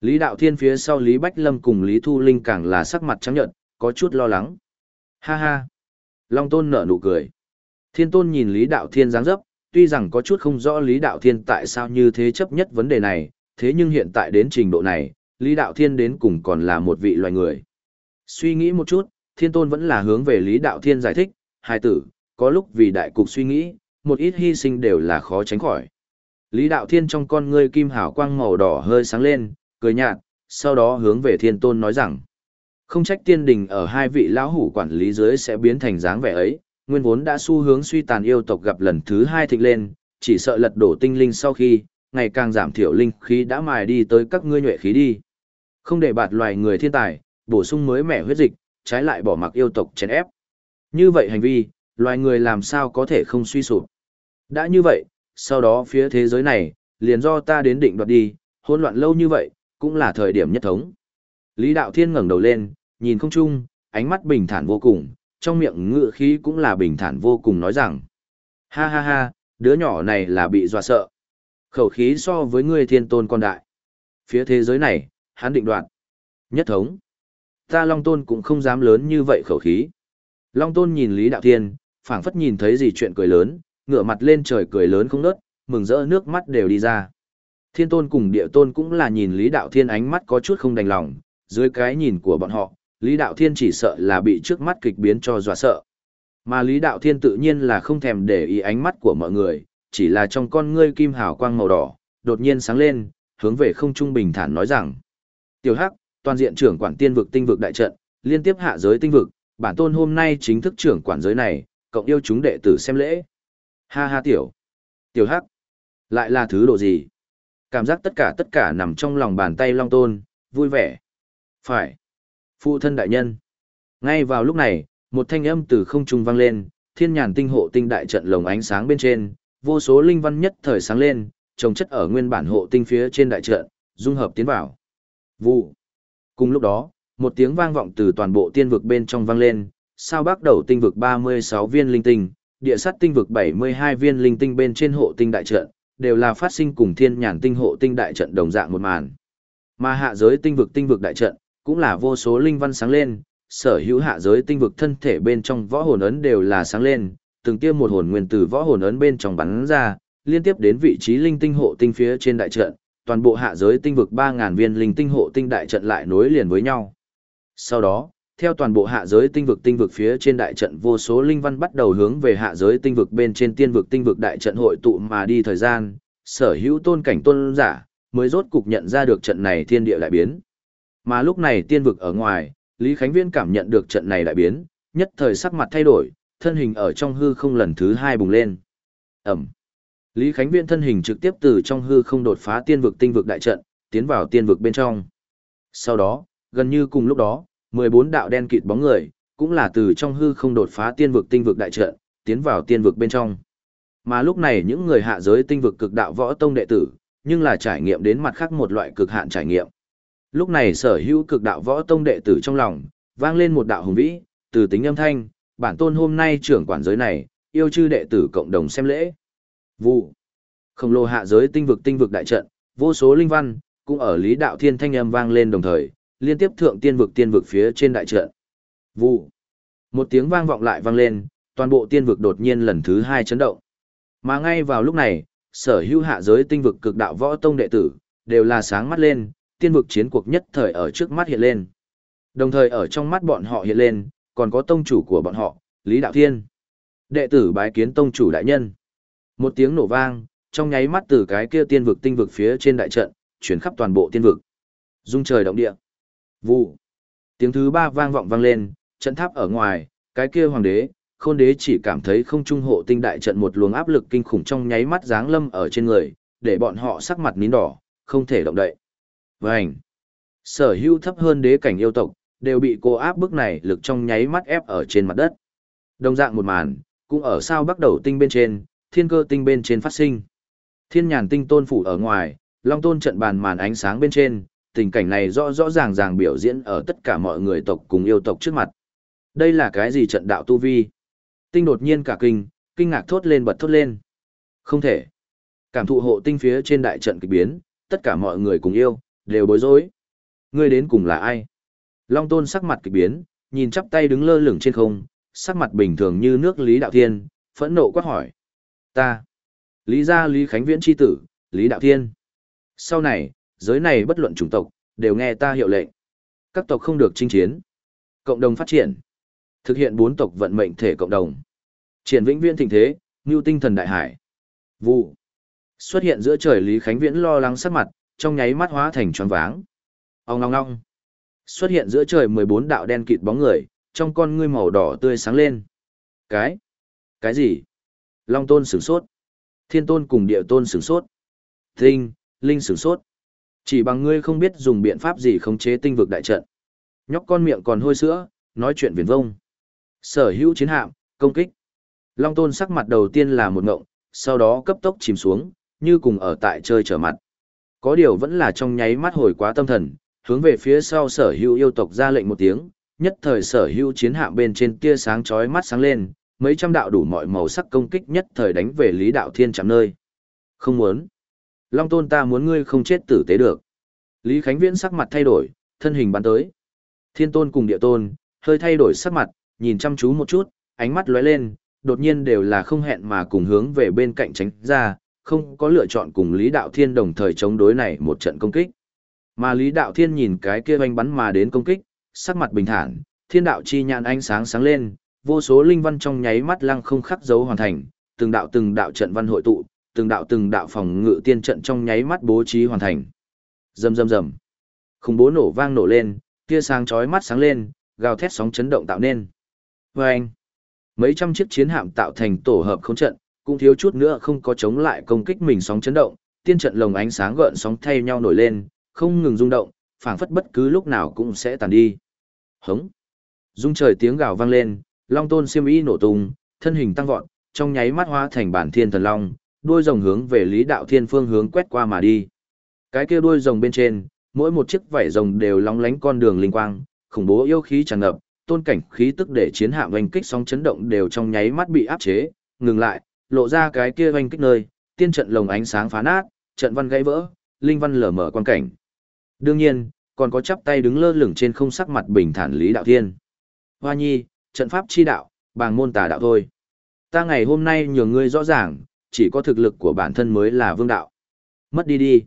Lý Đạo Thiên phía sau Lý Bách Lâm cùng Lý Thu Linh càng là sắc mặt trắng nhợt, có chút lo lắng. Ha ha! Long Tôn nở nụ cười. Thiên Tôn nhìn Lý Đạo Thiên dáng dấp, tuy rằng có chút không rõ Lý Đạo Thiên tại sao như thế chấp nhất vấn đề này, thế nhưng hiện tại đến trình độ này, Lý Đạo Thiên đến cùng còn là một vị loài người. Suy nghĩ một chút, Thiên Tôn vẫn là hướng về Lý Đạo Thiên giải thích, hai tử, có lúc vì đại cục suy nghĩ, một ít hy sinh đều là khó tránh khỏi. Lý Đạo Thiên trong con ngươi kim hào quang màu đỏ hơi sáng lên, cười nhạt, sau đó hướng về Thiên Tôn nói rằng, không trách tiên đình ở hai vị lão hủ quản lý dưới sẽ biến thành dáng vẻ ấy, nguyên vốn đã xu hướng suy tàn yêu tộc gặp lần thứ hai thịnh lên, chỉ sợ lật đổ tinh linh sau khi, ngày càng giảm thiểu linh khí đã mài đi tới các ngươi nhuệ khí đi. Không để bạt loài người thiên tài, bổ sung mới mẻ huyết dịch, trái lại bỏ mặc yêu tộc chèn ép. Như vậy hành vi, loài người làm sao có thể không suy sụp. Đã như vậy, sau đó phía thế giới này, liền do ta đến định đoạt đi, hỗn loạn lâu như vậy, cũng là thời điểm nhất thống. Lý Đạo Thiên ngẩng đầu lên, nhìn không trung, ánh mắt bình thản vô cùng, trong miệng ngựa khí cũng là bình thản vô cùng nói rằng. Ha ha ha, đứa nhỏ này là bị dọa sợ. Khẩu khí so với ngươi thiên tôn con đại. Phía thế giới này, hắn định đoạt. Nhất thống. Ta Long Tôn cũng không dám lớn như vậy khẩu khí. Long Tôn nhìn Lý Đạo Thiên, phảng phất nhìn thấy gì chuyện cười lớn, ngửa mặt lên trời cười lớn không nớt, mừng rỡ nước mắt đều đi ra. Thiên Tôn cùng Địa Tôn cũng là nhìn Lý Đạo Thiên ánh mắt có chút không đành lòng, dưới cái nhìn của bọn họ, Lý Đạo Thiên chỉ sợ là bị trước mắt kịch biến cho dọa sợ. Mà Lý Đạo Thiên tự nhiên là không thèm để ý ánh mắt của mọi người, chỉ là trong con ngươi kim hào quang màu đỏ, đột nhiên sáng lên, hướng về không trung bình thản nói rằng: "Tiểu Hắc, toàn diện trưởng quản tiên vực tinh vực đại trận, liên tiếp hạ giới tinh vực, bản tôn hôm nay chính thức trưởng quản giới này, cộng yêu chúng đệ tử xem lễ." Ha ha tiểu. Tiểu Hắc, lại là thứ độ gì? Cảm giác tất cả tất cả nằm trong lòng bàn tay Long Tôn, vui vẻ. Phải. Phụ thân đại nhân. Ngay vào lúc này, một thanh âm từ không trung vang lên, thiên nhàn tinh hộ tinh đại trận lồng ánh sáng bên trên, vô số linh văn nhất thời sáng lên, trồng chất ở nguyên bản hộ tinh phía trên đại trận, dung hợp tiến vào. Vụ. Cùng lúc đó, một tiếng vang vọng từ toàn bộ tiên vực bên trong vang lên, sao bắt đầu tinh vực 36 viên linh tinh, địa sát tinh vực 72 viên linh tinh bên trên hộ tinh đại trận, đều là phát sinh cùng thiên nhàn tinh hộ tinh đại trận đồng dạng một màn. Mà hạ giới tinh vực tinh vực đại trận, cũng là vô số linh văn sáng lên, sở hữu hạ giới tinh vực thân thể bên trong võ hồn ấn đều là sáng lên, từng tiêm một hồn nguyên từ võ hồn ấn bên trong bắn ra, liên tiếp đến vị trí linh tinh hộ tinh phía trên đại trận, toàn bộ hạ giới tinh vực 3.000 viên linh tinh hộ tinh đại trận lại nối liền với nhau. Sau đó, theo toàn bộ hạ giới tinh vực tinh vực phía trên đại trận vô số linh văn bắt đầu hướng về hạ giới tinh vực bên trên tiên vực tinh vực đại trận hội tụ mà đi thời gian, sở hữu tôn cảnh tôn giả, mới rốt cục nhận ra được trận này thiên địa đại biến. Mà lúc này tiên vực ở ngoài, Lý Khánh viên cảm nhận được trận này đại biến, nhất thời sắc mặt thay đổi, thân hình ở trong hư không lần thứ hai bùng lên. Ẩm. Lý Khánh Viễn thân hình trực tiếp từ trong hư không đột phá tiên vực tinh vực đại trận, tiến vào tiên vực bên trong. Sau đó, gần như cùng lúc đó, 14 đạo đen kịt bóng người, cũng là từ trong hư không đột phá tiên vực tinh vực đại trận, tiến vào tiên vực bên trong. Mà lúc này những người hạ giới tinh vực cực đạo võ tông đệ tử, nhưng là trải nghiệm đến mặt khác một loại cực hạn trải nghiệm. Lúc này sở hữu cực đạo võ tông đệ tử trong lòng, vang lên một đạo hùng vĩ, từ tính âm thanh, bản tôn hôm nay trưởng quản giới này, yêu chư đệ tử cộng đồng xem lễ. Vụ. Khổng lồ hạ giới tinh vực tinh vực đại trận, vô số linh văn, cũng ở lý đạo thiên thanh âm vang lên đồng thời, liên tiếp thượng tiên vực tiên vực phía trên đại trận. Vụ. Một tiếng vang vọng lại vang lên, toàn bộ tiên vực đột nhiên lần thứ hai chấn động. Mà ngay vào lúc này, sở hữu hạ giới tinh vực cực đạo võ tông đệ tử, đều là sáng mắt lên, tiên vực chiến cuộc nhất thời ở trước mắt hiện lên. Đồng thời ở trong mắt bọn họ hiện lên, còn có tông chủ của bọn họ, Lý Đạo Thiên. Đệ tử bái kiến tông chủ đại nhân. Một tiếng nổ vang, trong nháy mắt từ cái kia tiên vực tinh vực phía trên đại trận, chuyển khắp toàn bộ tiên vực. Dung trời động địa. Vụ. Tiếng thứ ba vang vọng vang lên, trận tháp ở ngoài, cái kia hoàng đế, khôn đế chỉ cảm thấy không trung hộ tinh đại trận một luồng áp lực kinh khủng trong nháy mắt giáng lâm ở trên người, để bọn họ sắc mặt nín đỏ, không thể động đậy. Vành. Sở hữu thấp hơn đế cảnh yêu tộc, đều bị cô áp bức này lực trong nháy mắt ép ở trên mặt đất. Đồng dạng một màn, cũng ở sao bắt đầu tinh bên trên, thiên cơ tinh bên trên phát sinh. Thiên nhàn tinh tôn phủ ở ngoài, long tôn trận bàn màn ánh sáng bên trên, tình cảnh này rõ rõ ràng ràng biểu diễn ở tất cả mọi người tộc cùng yêu tộc trước mặt. Đây là cái gì trận đạo tu vi? Tinh đột nhiên cả kinh, kinh ngạc thốt lên bật thốt lên. Không thể. Cảm thụ hộ tinh phía trên đại trận kỳ biến, tất cả mọi người cùng yêu, đều bối rối. Ngươi đến cùng là ai? Long tôn sắc mặt kỳ biến, nhìn chắp tay đứng lơ lửng trên không, sắc mặt bình thường như nước Lý Đạo Thiên, phẫn nộ quát hỏi. Ta. Lý gia Lý Khánh Viễn chi tử, Lý Đạo Thiên. Sau này, giới này bất luận chủng tộc, đều nghe ta hiệu lệnh. Các tộc không được chinh chiến. Cộng đồng phát triển. Thực hiện bốn tộc vận mệnh thể cộng đồng. Triển vĩnh viễn thịnh thế, ngưu tinh thần đại hải. Vụ. Xuất hiện giữa trời Lý Khánh Viễn lo lắng sắc mặt, trong nháy mắt hóa thành tròn váng. Ông ngong ngong. Xuất hiện giữa trời 14 đạo đen kịt bóng người, trong con ngươi màu đỏ tươi sáng lên. Cái? Cái gì? Long tôn sửng sốt. Thiên tôn cùng địa tôn sửng sốt. Tinh, linh sửng sốt. Chỉ bằng ngươi không biết dùng biện pháp gì khống chế tinh vực đại trận. Nhóc con miệng còn hôi sữa, nói chuyện viển vông. Sở hữu chiến hạm, công kích. Long tôn sắc mặt đầu tiên là một ngộng, sau đó cấp tốc chìm xuống, như cùng ở tại chơi trở mặt. Có điều vẫn là trong nháy mắt hồi quá tâm thần, hướng về phía sau sở hữu yêu tộc ra lệnh một tiếng, nhất thời sở hữu chiến hạm bên trên tia sáng chói mắt sáng lên, mấy trăm đạo đủ mọi màu sắc công kích nhất thời đánh về Lý Đạo Thiên chạm nơi. Không muốn. Long tôn ta muốn ngươi không chết tử tế được. Lý Khánh Viễn sắc mặt thay đổi, thân hình bắn tới. Thiên tôn cùng địa tôn, hơi thay đổi sắc mặt, nhìn chăm chú một chút, ánh mắt lóe lên, đột nhiên đều là không hẹn mà cùng hướng về bên cạnh tránh ra, không có lựa chọn cùng Lý Đạo Thiên đồng thời chống đối này một trận công kích. Mà Lý Đạo Thiên nhìn cái kia oanh bắn mà đến công kích, sắc mặt bình thản, thiên đạo chi nhãn ánh sáng sáng lên, vô số linh văn trong nháy mắt lăng không khắc dấu hoàn thành, từng đạo từng đạo trận văn hội tụ, từng đạo từng đạo phòng ngự tiên trận trong nháy mắt bố trí hoàn thành. Rầm rầm rầm. Khủng bố nổ vang nổ lên, tia sáng chói mắt sáng lên, gào thét sóng chấn động tạo nên. Oeng. Mấy trăm chiếc chiến hạm tạo thành tổ hợp không trận, cũng thiếu chút nữa không có chống lại công kích mình sóng chấn động, tiên trận lồng ánh sáng gợn sóng thay nhau nổi lên, không ngừng rung động, phảng phất bất cứ lúc nào cũng sẽ tàn đi. Hống. Dung trời tiếng gào vang lên, Long Tôn xiêm y nổ tung, thân hình tăng vọt, trong nháy mắt hóa thành bản thiên thần long, đuôi rồng hướng về Lý Đạo Thiên phương hướng quét qua mà đi. Cái kia đuôi rồng bên trên, mỗi một chiếc vảy rồng đều lóng lánh con đường linh quang, khủng bố yêu khí tràn ngập, tôn cảnh khí tức để chiến hạm oanh kích sóng chấn động đều trong nháy mắt bị áp chế, ngừng lại, lộ ra cái kia oanh kích nơi, tiên trận lồng ánh sáng phá nát, trận văn gãy vỡ, linh văn lở mở quan cảnh. Đương nhiên, còn có chắp tay đứng lơ lửng trên không sắc mặt bình thản Lý Đạo Thiên. Hoa nhi, trận pháp chi đạo, bàng môn tà đạo thôi. Ta ngày hôm nay nhường ngươi rõ ràng, chỉ có thực lực của bản thân mới là vương đạo. Mất đi đi.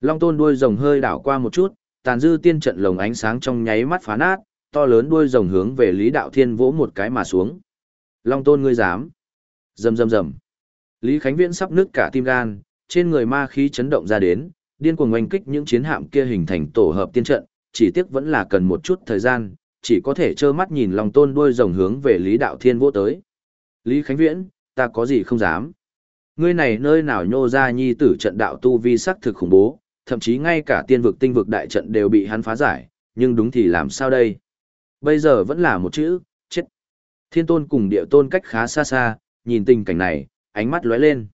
Long tôn đuôi rồng hơi đảo qua một chút, tàn dư tiên trận lồng ánh sáng trong nháy mắt phá nát, to lớn đuôi rồng hướng về Lý Đạo Thiên vỗ một cái mà xuống. Long tôn ngươi dám. Rầm rầm rầm. Lý Khánh Viễn sắp nứt cả tim gan, trên người ma khí chấn động ra đến, điên cuồng oanh kích những chiến hạm kia hình thành tổ hợp tiên trận, chỉ tiếc vẫn là cần một chút thời gian, chỉ có thể trơ mắt nhìn Long tôn đuôi rồng hướng về Lý Đạo Thiên vỗ tới. Lý Khánh Viễn, ta có gì không dám. Ngươi này nơi nào nhô ra nhi tử trận đạo tu vi sắc thực khủng bố, thậm chí ngay cả tiên vực tinh vực đại trận đều bị hắn phá giải, nhưng đúng thì làm sao đây? Bây giờ vẫn là một chữ, chết. Thiên tôn cùng địa tôn cách khá xa xa, nhìn tình cảnh này, ánh mắt lóe lên.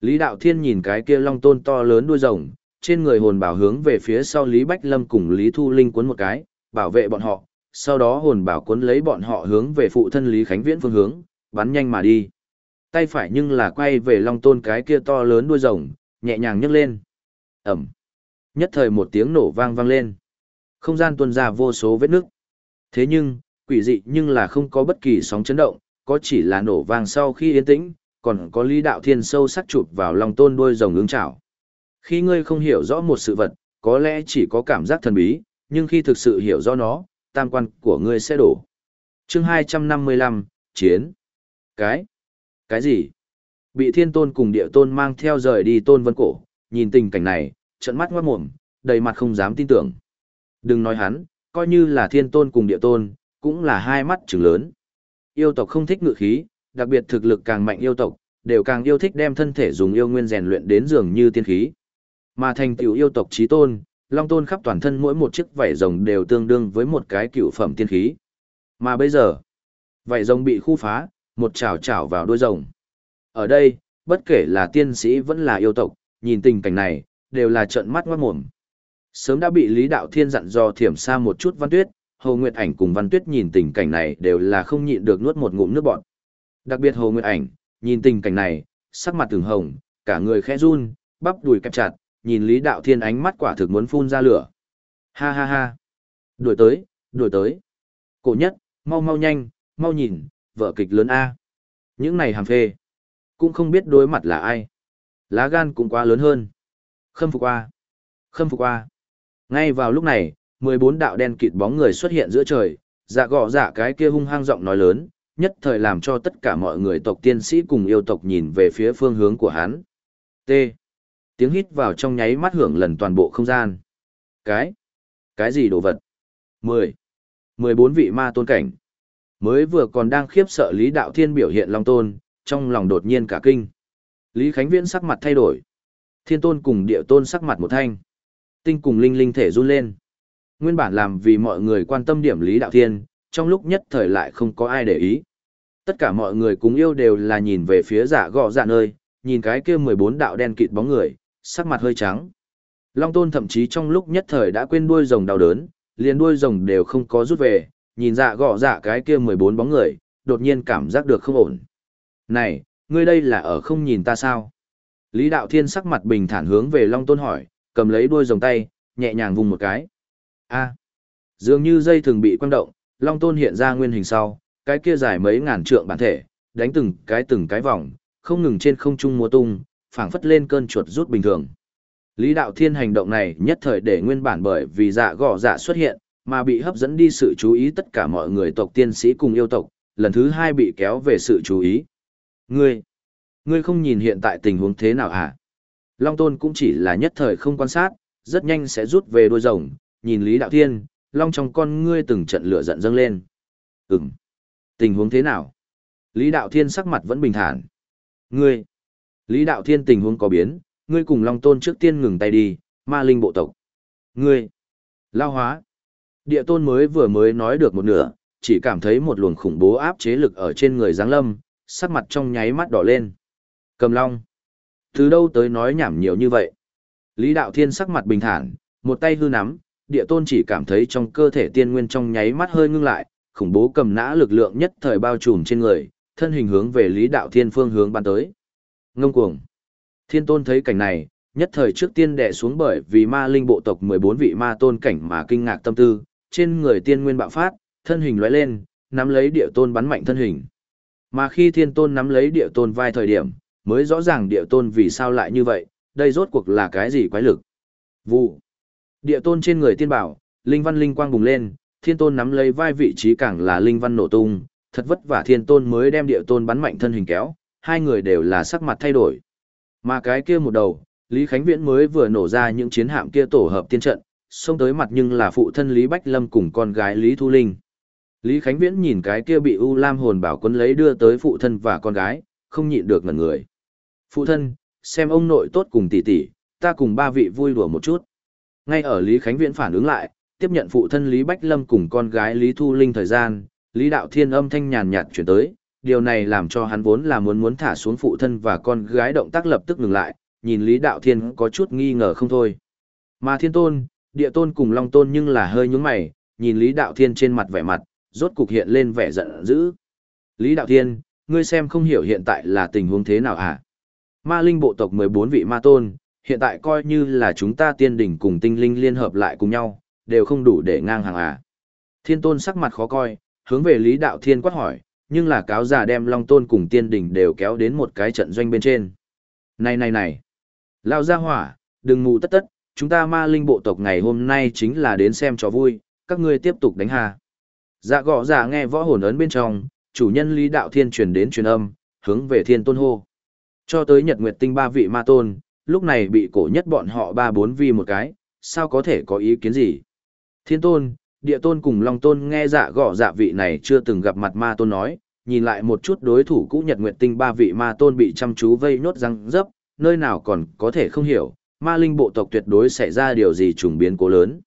Lý Đạo Thiên nhìn cái kia long tôn to lớn đuôi rồng, trên người hồn bảo hướng về phía sau Lý Bách Lâm cùng Lý Thu Linh cuốn một cái, bảo vệ bọn họ, sau đó hồn bảo cuốn lấy bọn họ hướng về phụ thân Lý Khánh Viễn phương hướng, bắn nhanh mà đi. Tay phải nhưng là quay về long tôn cái kia to lớn đuôi rồng, nhẹ nhàng nhấc lên. Ẩm. Nhất thời một tiếng nổ vang vang lên. Không gian tuôn ra vô số vết nước. Thế nhưng, quỷ dị nhưng là không có bất kỳ sóng chấn động, có chỉ là nổ vang sau khi yên tĩnh, còn có lý đạo thiên sâu sắc chụp vào lòng tôn đuôi rồng ứng chảo. Khi ngươi không hiểu rõ một sự vật, có lẽ chỉ có cảm giác thần bí, nhưng khi thực sự hiểu rõ nó, tam quan của ngươi sẽ đổ. chương 255, Chiến. Cái? Cái gì? Bị thiên tôn cùng địa tôn mang theo rời đi tôn vân cổ, nhìn tình cảnh này, trận mắt ngoát mồm, đầy mặt không dám tin tưởng. Đừng nói hắn, coi như là thiên tôn cùng địa tôn, cũng là hai mắt trừng lớn. Yêu tộc không thích ngự khí, đặc biệt thực lực càng mạnh yêu tộc, đều càng yêu thích đem thân thể dùng yêu nguyên rèn luyện đến dường như tiên khí. Mà thành tựu yêu tộc trí tôn, long tôn khắp toàn thân mỗi một chiếc vảy rồng đều tương đương với một cái cựu phẩm tiên khí. Mà bây giờ, vảy rồng bị khu phá, một chảo chảo vào đuôi rồng. Ở đây, bất kể là tiên sĩ vẫn là yêu tộc, nhìn tình cảnh này, đều là trợn mắt ngoát mồm. Sớm đã bị Lý Đạo Thiên dặn dò thiểm xa một chút Văn Tuyết, Hồ Nguyệt Ảnh cùng Văn Tuyết nhìn tình cảnh này đều là không nhịn được nuốt một ngụm nước bọt. Đặc biệt Hồ Nguyệt Ảnh, nhìn tình cảnh này, sắc mặt từng hồng, cả người khẽ run, bắp đùi kẹp chặt, nhìn Lý Đạo Thiên ánh mắt quả thực muốn phun ra lửa. Ha ha ha. Đuổi tới, đuổi tới. Cổ nhất, mau mau nhanh, mau nhìn, vợ kịch lớn A. Những này hàm phê. Cũng không biết đối mặt là ai. Lá gan cũng quá lớn hơn. Khâm phục qua. Khâm phục qua. Ngay vào lúc này, 14 đạo đen kịt bóng người xuất hiện giữa trời, dạ gọ dạ cái kia hung hăng giọng nói lớn, nhất thời làm cho tất cả mọi người tộc tiên sĩ cùng yêu tộc nhìn về phía phương hướng của hắn. T. Tiếng hít vào trong nháy mắt hưởng lần toàn bộ không gian. Cái? Cái gì đồ vật? 10. 14 vị ma tôn cảnh. Mới vừa còn đang khiếp sợ Lý Đạo Thiên biểu hiện long tôn, trong lòng đột nhiên cả kinh. Lý Khánh Viễn sắc mặt thay đổi. Thiên tôn cùng địa tôn sắc mặt một thanh. Tinh cùng linh linh thể run lên. Nguyên bản làm vì mọi người quan tâm điểm Lý Đạo Thiên, trong lúc nhất thời lại không có ai để ý. Tất cả mọi người cùng yêu đều là nhìn về phía giả gò dạ nơi, nhìn cái kia 14 đạo đen kịt bóng người, sắc mặt hơi trắng. Long tôn thậm chí trong lúc nhất thời đã quên đuôi rồng đau đớn, liền đuôi rồng đều không có rút về, nhìn dạ gọ dạ cái kia 14 bóng người, đột nhiên cảm giác được không ổn. Này, ngươi đây là ở không nhìn ta sao? Lý Đạo Thiên sắc mặt bình thản hướng về Long Tôn hỏi, cầm lấy đuôi rồng tay, nhẹ nhàng vùng một cái. A, dường như dây thường bị quăng động, Long Tôn hiện ra nguyên hình sau, cái kia dài mấy ngàn trượng bản thể, đánh từng cái từng cái vòng, không ngừng trên không trung múa tung, phảng phất lên cơn chuột rút bình thường. Lý Đạo Thiên hành động này nhất thời để nguyên bản bởi vì dạ Gò dạ xuất hiện, mà bị hấp dẫn đi sự chú ý tất cả mọi người tộc tiên sĩ cùng yêu tộc, lần thứ hai bị kéo về sự chú ý. Ngươi, ngươi không nhìn hiện tại tình huống thế nào hả? Long Tôn cũng chỉ là nhất thời không quan sát, rất nhanh sẽ rút về đôi rồng, nhìn Lý Đạo Thiên, Long trong con ngươi từng trận lửa giận dâng lên. Ừm, tình huống thế nào? Lý Đạo Thiên sắc mặt vẫn bình thản. Ngươi, Lý Đạo Thiên tình huống có biến, ngươi cùng Long Tôn trước tiên ngừng tay đi, ma linh bộ tộc. Ngươi, lao hóa. Địa tôn mới vừa mới nói được một nửa, chỉ cảm thấy một luồng khủng bố áp chế lực ở trên người Giáng Lâm, sắc mặt trong nháy mắt đỏ lên. Cầm Long. Từ đâu tới nói nhảm nhiều như vậy? Lý Đạo Thiên sắc mặt bình thản, một tay hư nắm, địa tôn chỉ cảm thấy trong cơ thể tiên nguyên trong nháy mắt hơi ngưng lại, khủng bố cầm nã lực lượng nhất thời bao trùm trên người, thân hình hướng về Lý Đạo Thiên phương hướng ban tới. Ngông cuồng. Thiên tôn thấy cảnh này, nhất thời trước tiên đè xuống bởi vì ma linh bộ tộc 14 vị ma tôn cảnh mà kinh ngạc tâm tư, trên người tiên nguyên bạo phát, thân hình lóe lên, nắm lấy địa tôn bắn mạnh thân hình. Mà khi thiên tôn nắm lấy địa tôn vai thời điểm, mới rõ ràng địa tôn vì sao lại như vậy, đây rốt cuộc là cái gì quái lực. Vụ. Địa tôn trên người tiên bảo, linh văn linh quang bùng lên, thiên tôn nắm lấy vai vị trí càng là linh văn nổ tung, thật vất vả thiên tôn mới đem địa tôn bắn mạnh thân hình kéo, hai người đều là sắc mặt thay đổi. Mà cái kia một đầu, Lý Khánh Viễn mới vừa nổ ra những chiến hạm kia tổ hợp tiên trận, xông tới mặt nhưng là phụ thân Lý Bách Lâm cùng con gái Lý Thu Linh. Lý Khánh Viễn nhìn cái kia bị U Lam hồn bảo quân lấy đưa tới phụ thân và con gái, không nhịn được ngẩn người. Phụ thân, xem ông nội tốt cùng tỷ tỷ, ta cùng ba vị vui đùa một chút. Ngay ở Lý Khánh Viễn phản ứng lại, tiếp nhận phụ thân Lý Bách Lâm cùng con gái Lý Thu Linh thời gian, Lý Đạo Thiên âm thanh nhàn nhạt chuyển tới, điều này làm cho hắn vốn là muốn muốn thả xuống phụ thân và con gái động tác lập tức ngừng lại, nhìn Lý Đạo Thiên có chút nghi ngờ không thôi. Mà Thiên Tôn, Địa Tôn cùng Long Tôn nhưng là hơi nhướng mày, nhìn Lý Đạo Thiên trên mặt vẻ mặt, rốt cục hiện lên vẻ giận dữ. Lý Đạo Thiên, ngươi xem không hiểu hiện tại là tình huống thế nào hả? Ma linh bộ tộc 14 vị ma tôn, hiện tại coi như là chúng ta tiên đỉnh cùng tinh linh liên hợp lại cùng nhau, đều không đủ để ngang hàng à. Thiên tôn sắc mặt khó coi, hướng về Lý Đạo Thiên quát hỏi, nhưng là cáo già đem Long Tôn cùng tiên đình đều kéo đến một cái trận doanh bên trên. Này này này, lao ra hỏa, đừng mù tất tất, chúng ta ma linh bộ tộc ngày hôm nay chính là đến xem cho vui, các ngươi tiếp tục đánh hà. Dạ gõ giả dạ nghe võ hồn ấn bên trong, chủ nhân Lý Đạo Thiên truyền đến truyền âm, hướng về thiên tôn hô. Cho tới Nhật Nguyệt Tinh ba vị ma tôn, lúc này bị cổ nhất bọn họ ba bốn vi một cái, sao có thể có ý kiến gì? Thiên tôn, địa tôn cùng long tôn nghe dạ gõ dạ vị này chưa từng gặp mặt ma tôn nói, nhìn lại một chút đối thủ cũ Nhật nguyện Tinh ba vị ma tôn bị chăm chú vây nhốt răng dấp, nơi nào còn có thể không hiểu, ma linh bộ tộc tuyệt đối xảy ra điều gì trùng biến cố lớn.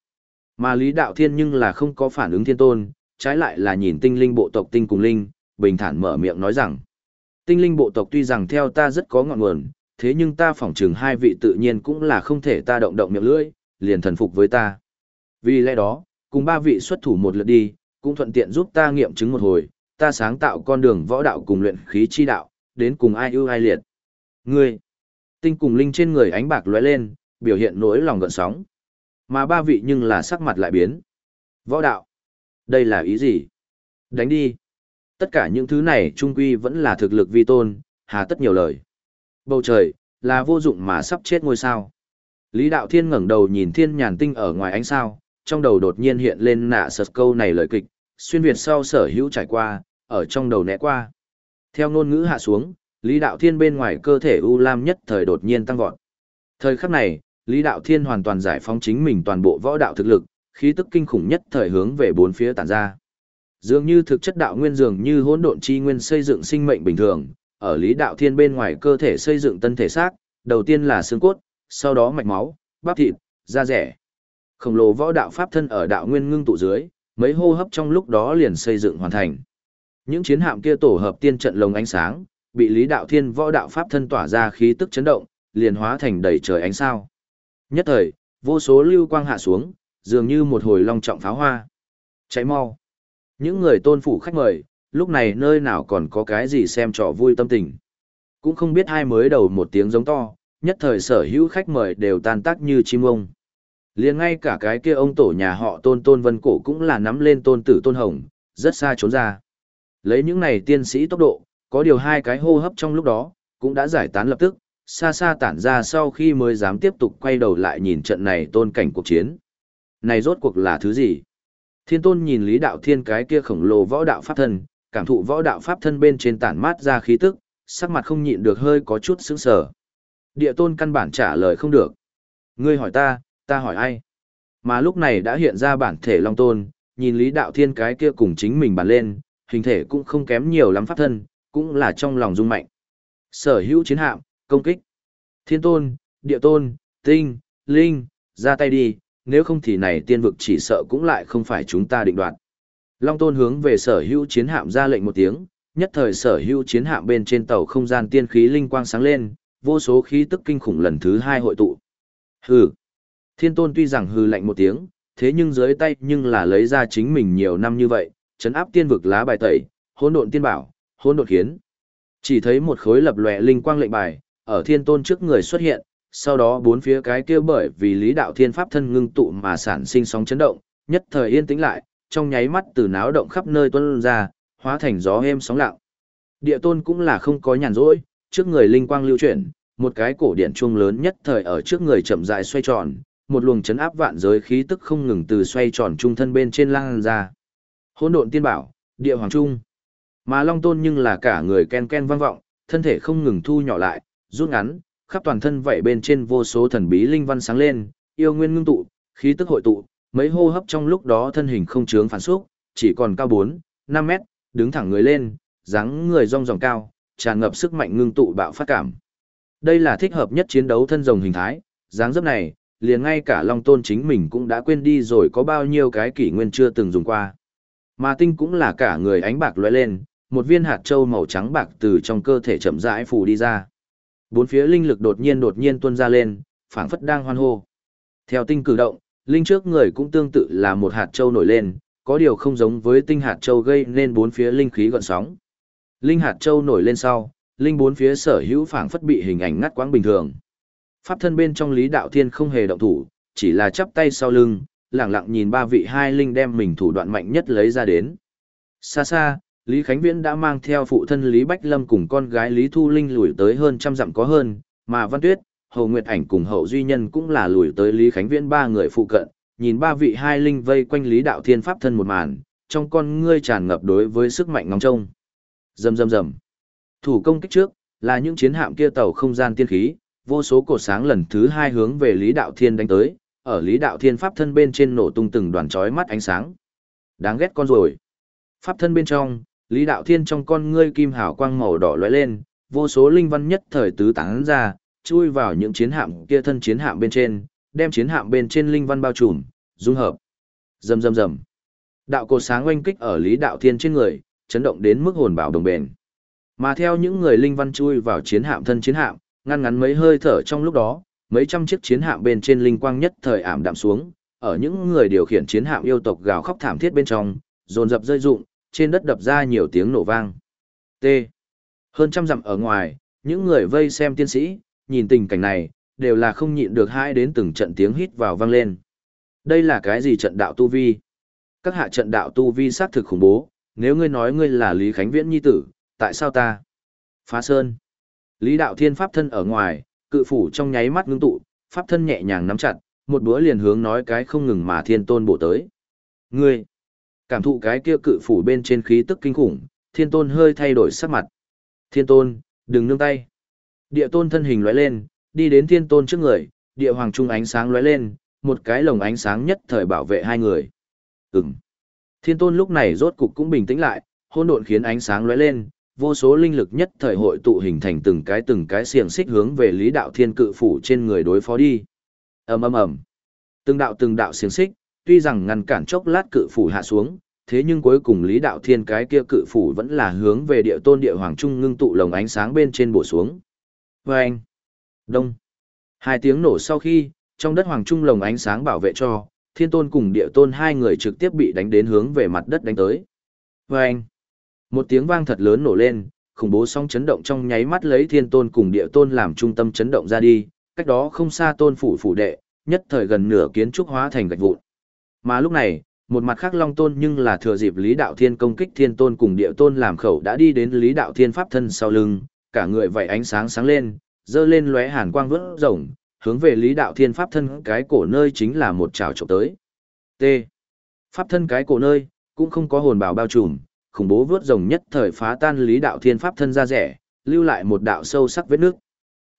Mà Lý Đạo Thiên nhưng là không có phản ứng thiên tôn, trái lại là nhìn tinh linh bộ tộc tinh cùng linh, bình thản mở miệng nói rằng, tinh linh bộ tộc tuy rằng theo ta rất có ngọn nguồn, thế nhưng ta phỏng chừng hai vị tự nhiên cũng là không thể ta động động miệng lưỡi, liền thần phục với ta. Vì lẽ đó, cùng ba vị xuất thủ một lượt đi, cũng thuận tiện giúp ta nghiệm chứng một hồi, ta sáng tạo con đường võ đạo cùng luyện khí chi đạo, đến cùng ai ưu ai liệt. Ngươi, tinh cùng linh trên người ánh bạc lóe lên, biểu hiện nỗi lòng gợn sóng. Mà ba vị nhưng là sắc mặt lại biến. Võ đạo, đây là ý gì? Đánh đi. Tất cả những thứ này trung quy vẫn là thực lực vi tôn, hà tất nhiều lời. Bầu trời, là vô dụng mà sắp chết ngôi sao. Lý Đạo Thiên ngẩng đầu nhìn thiên nhàn tinh ở ngoài ánh sao, trong đầu đột nhiên hiện lên nạ sật câu này lời kịch, xuyên Việt sau sở hữu trải qua, ở trong đầu né qua. Theo ngôn ngữ hạ xuống, Lý Đạo Thiên bên ngoài cơ thể U Lam nhất thời đột nhiên tăng vọt. Thời khắc này, Lý Đạo Thiên hoàn toàn giải phóng chính mình toàn bộ võ đạo thực lực, khí tức kinh khủng nhất thời hướng về bốn phía tản ra. Dường như thực chất đạo nguyên dường như hỗn độn chi nguyên xây dựng sinh mệnh bình thường, ở Lý Đạo Thiên bên ngoài cơ thể xây dựng tân thể xác, đầu tiên là xương cốt, sau đó mạch máu, bắp thịt, da rẻ. Khổng lồ võ đạo pháp thân ở đạo nguyên ngưng tụ dưới, mấy hô hấp trong lúc đó liền xây dựng hoàn thành. Những chiến hạm kia tổ hợp tiên trận lồng ánh sáng, bị Lý Đạo Thiên võ đạo pháp thân tỏa ra khí tức chấn động, liền hóa thành đầy trời ánh sao. Nhất thời, vô số lưu quang hạ xuống, dường như một hồi long trọng pháo hoa. Cháy mau. Những người tôn phủ khách mời, lúc này nơi nào còn có cái gì xem trò vui tâm tình. Cũng không biết hai mới đầu một tiếng giống to, nhất thời sở hữu khách mời đều tan tác như chim ông liền ngay cả cái kia ông tổ nhà họ tôn tôn vân cổ cũng là nắm lên tôn tử tôn hồng, rất xa trốn ra. Lấy những này tiên sĩ tốc độ, có điều hai cái hô hấp trong lúc đó, cũng đã giải tán lập tức, xa xa tản ra sau khi mới dám tiếp tục quay đầu lại nhìn trận này tôn cảnh cuộc chiến. Này rốt cuộc là thứ gì? Thiên tôn nhìn Lý Đạo Thiên cái kia khổng lồ võ đạo pháp thân, cảm thụ võ đạo pháp thân bên trên tản mát ra khí tức, sắc mặt không nhịn được hơi có chút sững sờ. Địa tôn căn bản trả lời không được. Ngươi hỏi ta, ta hỏi ai? Mà lúc này đã hiện ra bản thể Long Tôn, nhìn Lý Đạo Thiên cái kia cùng chính mình bàn lên, hình thể cũng không kém nhiều lắm pháp thân, cũng là trong lòng rung mạnh. Sở hữu chiến hạm, công kích. Thiên Tôn, Địa Tôn, Tinh, Linh, ra tay đi, nếu không thì này tiên vực chỉ sợ cũng lại không phải chúng ta định đoạt. Long Tôn hướng về sở hữu chiến hạm ra lệnh một tiếng, nhất thời sở hữu chiến hạm bên trên tàu không gian tiên khí linh quang sáng lên, vô số khí tức kinh khủng lần thứ hai hội tụ. Hừ. Thiên Tôn tuy rằng hư lạnh một tiếng, thế nhưng dưới tay nhưng là lấy ra chính mình nhiều năm như vậy, chấn áp tiên vực lá bài tẩy, hỗn độn tiên bảo, hỗn độn khiến. Chỉ thấy một khối lập lòe linh quang lệnh bài, ở Thiên Tôn trước người xuất hiện, sau đó bốn phía cái kia bởi vì lý đạo thiên pháp thân ngưng tụ mà sản sinh sóng chấn động, nhất thời yên tĩnh lại, trong nháy mắt từ náo động khắp nơi tuôn ra, hóa thành gió êm sóng lặng. Địa tôn cũng là không có nhàn rỗi, trước người linh quang lưu chuyển, một cái cổ điện chuông lớn nhất thời ở trước người chậm rãi xoay tròn, một luồng chấn áp vạn giới khí tức không ngừng từ xoay tròn trung thân bên trên lan ra. Hỗn độn tiên bảo, địa hoàng trung. Mà Long Tôn nhưng là cả người ken ken vang vọng, thân thể không ngừng thu nhỏ lại, rút ngắn, khắp toàn thân vậy bên trên vô số thần bí linh văn sáng lên, yêu nguyên ngưng tụ, khí tức hội tụ, mấy hô hấp trong lúc đó thân hình không chướng phản xúc, chỉ còn cao 4, 5 mét, đứng thẳng người lên, dáng người rong ròng cao, tràn ngập sức mạnh ngưng tụ bạo phát cảm. Đây là thích hợp nhất chiến đấu thân rồng hình thái, dáng dấp này, liền ngay cả Long Tôn chính mình cũng đã quên đi rồi có bao nhiêu cái kỷ nguyên chưa từng dùng qua. Mà tinh cũng là cả người ánh bạc lóe lên, một viên hạt châu màu trắng bạc từ trong cơ thể chậm rãi phủ đi ra. Bốn phía linh lực đột nhiên đột nhiên tuôn ra lên, phảng phất đang hoan hô. Theo tinh cử động, linh trước người cũng tương tự là một hạt châu nổi lên, có điều không giống với tinh hạt châu gây nên bốn phía linh khí gợn sóng. Linh hạt châu nổi lên sau, linh bốn phía sở hữu phảng phất bị hình ảnh ngắt quãng bình thường. Pháp thân bên trong Lý Đạo Thiên không hề động thủ, chỉ là chắp tay sau lưng, lặng lặng nhìn ba vị hai linh đem mình thủ đoạn mạnh nhất lấy ra đến. Xa xa, Lý Khánh Viễn đã mang theo phụ thân Lý Bách Lâm cùng con gái Lý Thu Linh lùi tới hơn trăm dặm có hơn, mà Văn Tuyết, Hầu Nguyệt Ảnh cùng Hậu Duy Nhân cũng là lùi tới Lý Khánh Viễn ba người phụ cận, nhìn ba vị hai linh vây quanh Lý Đạo Thiên Pháp thân một màn, trong con ngươi tràn ngập đối với sức mạnh ngóng trông. Rầm rầm rầm. Thủ công kích trước, là những chiến hạm kia tàu không gian tiên khí, vô số cột sáng lần thứ hai hướng về Lý Đạo Thiên đánh tới, ở Lý Đạo Thiên Pháp thân bên trên nổ tung từng đoàn chói mắt ánh sáng. Đáng ghét con rồi. Pháp thân bên trong, Lý Đạo Thiên trong con ngươi kim hào quang màu đỏ lóe lên, vô số linh văn nhất thời tứ tán ra, chui vào những chiến hạm kia thân chiến hạm bên trên, đem chiến hạm bên trên linh văn bao trùm, dung hợp. Rầm rầm rầm. Đạo cột sáng oanh kích ở Lý Đạo Thiên trên người, chấn động đến mức hồn bảo đồng bền. Mà theo những người linh văn chui vào chiến hạm thân chiến hạm, ngăn ngắn mấy hơi thở trong lúc đó, mấy trăm chiếc chiến hạm bên trên linh quang nhất thời ảm đạm xuống, ở những người điều khiển chiến hạm yêu tộc gào khóc thảm thiết bên trong, dồn dập rơi rụng, trên đất đập ra nhiều tiếng nổ vang. T. Hơn trăm dặm ở ngoài, những người vây xem tiên sĩ, nhìn tình cảnh này, đều là không nhịn được hai đến từng trận tiếng hít vào vang lên. Đây là cái gì trận đạo tu vi? Các hạ trận đạo tu vi sát thực khủng bố, nếu ngươi nói ngươi là Lý Khánh Viễn nhi tử, tại sao ta? Phá Sơn. Lý đạo thiên pháp thân ở ngoài, cự phủ trong nháy mắt ngưng tụ, pháp thân nhẹ nhàng nắm chặt, một bữa liền hướng nói cái không ngừng mà thiên tôn bổ tới. Ngươi, cảm thụ cái kia cự phủ bên trên khí tức kinh khủng, thiên tôn hơi thay đổi sắc mặt. Thiên tôn, đừng nương tay. Địa tôn thân hình lóe lên, đi đến thiên tôn trước người, địa hoàng trung ánh sáng lóe lên, một cái lồng ánh sáng nhất thời bảo vệ hai người. Ừm. Thiên tôn lúc này rốt cục cũng bình tĩnh lại, hôn độn khiến ánh sáng lóe lên, vô số linh lực nhất thời hội tụ hình thành từng cái từng cái xiềng xích hướng về Lý Đạo Thiên cự phủ trên người đối phó đi. Ầm ầm ầm. Từng đạo từng đạo xiềng xích, tuy rằng ngăn cản chốc lát cự phủ hạ xuống, thế nhưng cuối cùng Lý Đạo Thiên cái kia cự phủ vẫn là hướng về địa tôn địa hoàng trung ngưng tụ lồng ánh sáng bên trên bổ xuống. Oeng. Đông. Hai tiếng nổ sau khi, trong đất hoàng trung lồng ánh sáng bảo vệ cho, thiên tôn cùng địa tôn hai người trực tiếp bị đánh đến hướng về mặt đất đánh tới. Oeng. Một tiếng vang thật lớn nổ lên, khủng bố sóng chấn động trong nháy mắt lấy thiên tôn cùng địa tôn làm trung tâm chấn động ra đi, cách đó không xa tôn phủ phủ đệ, nhất thời gần nửa kiến trúc hóa thành gạch vụn. Mà lúc này, một mặt khác long tôn nhưng là thừa dịp lý đạo thiên công kích thiên tôn cùng địa tôn làm khẩu đã đi đến lý đạo thiên pháp thân sau lưng, cả người vậy ánh sáng sáng lên, dơ lên lóe hàn quang vỡ rồng, hướng về lý đạo thiên pháp thân cái cổ nơi chính là một trào trộm tới. T. Pháp thân cái cổ nơi, cũng không có hồn bảo bao trùm, khủng bố vớt rồng nhất thời phá tan Lý Đạo Thiên pháp thân ra rẻ, lưu lại một đạo sâu sắc vết nước.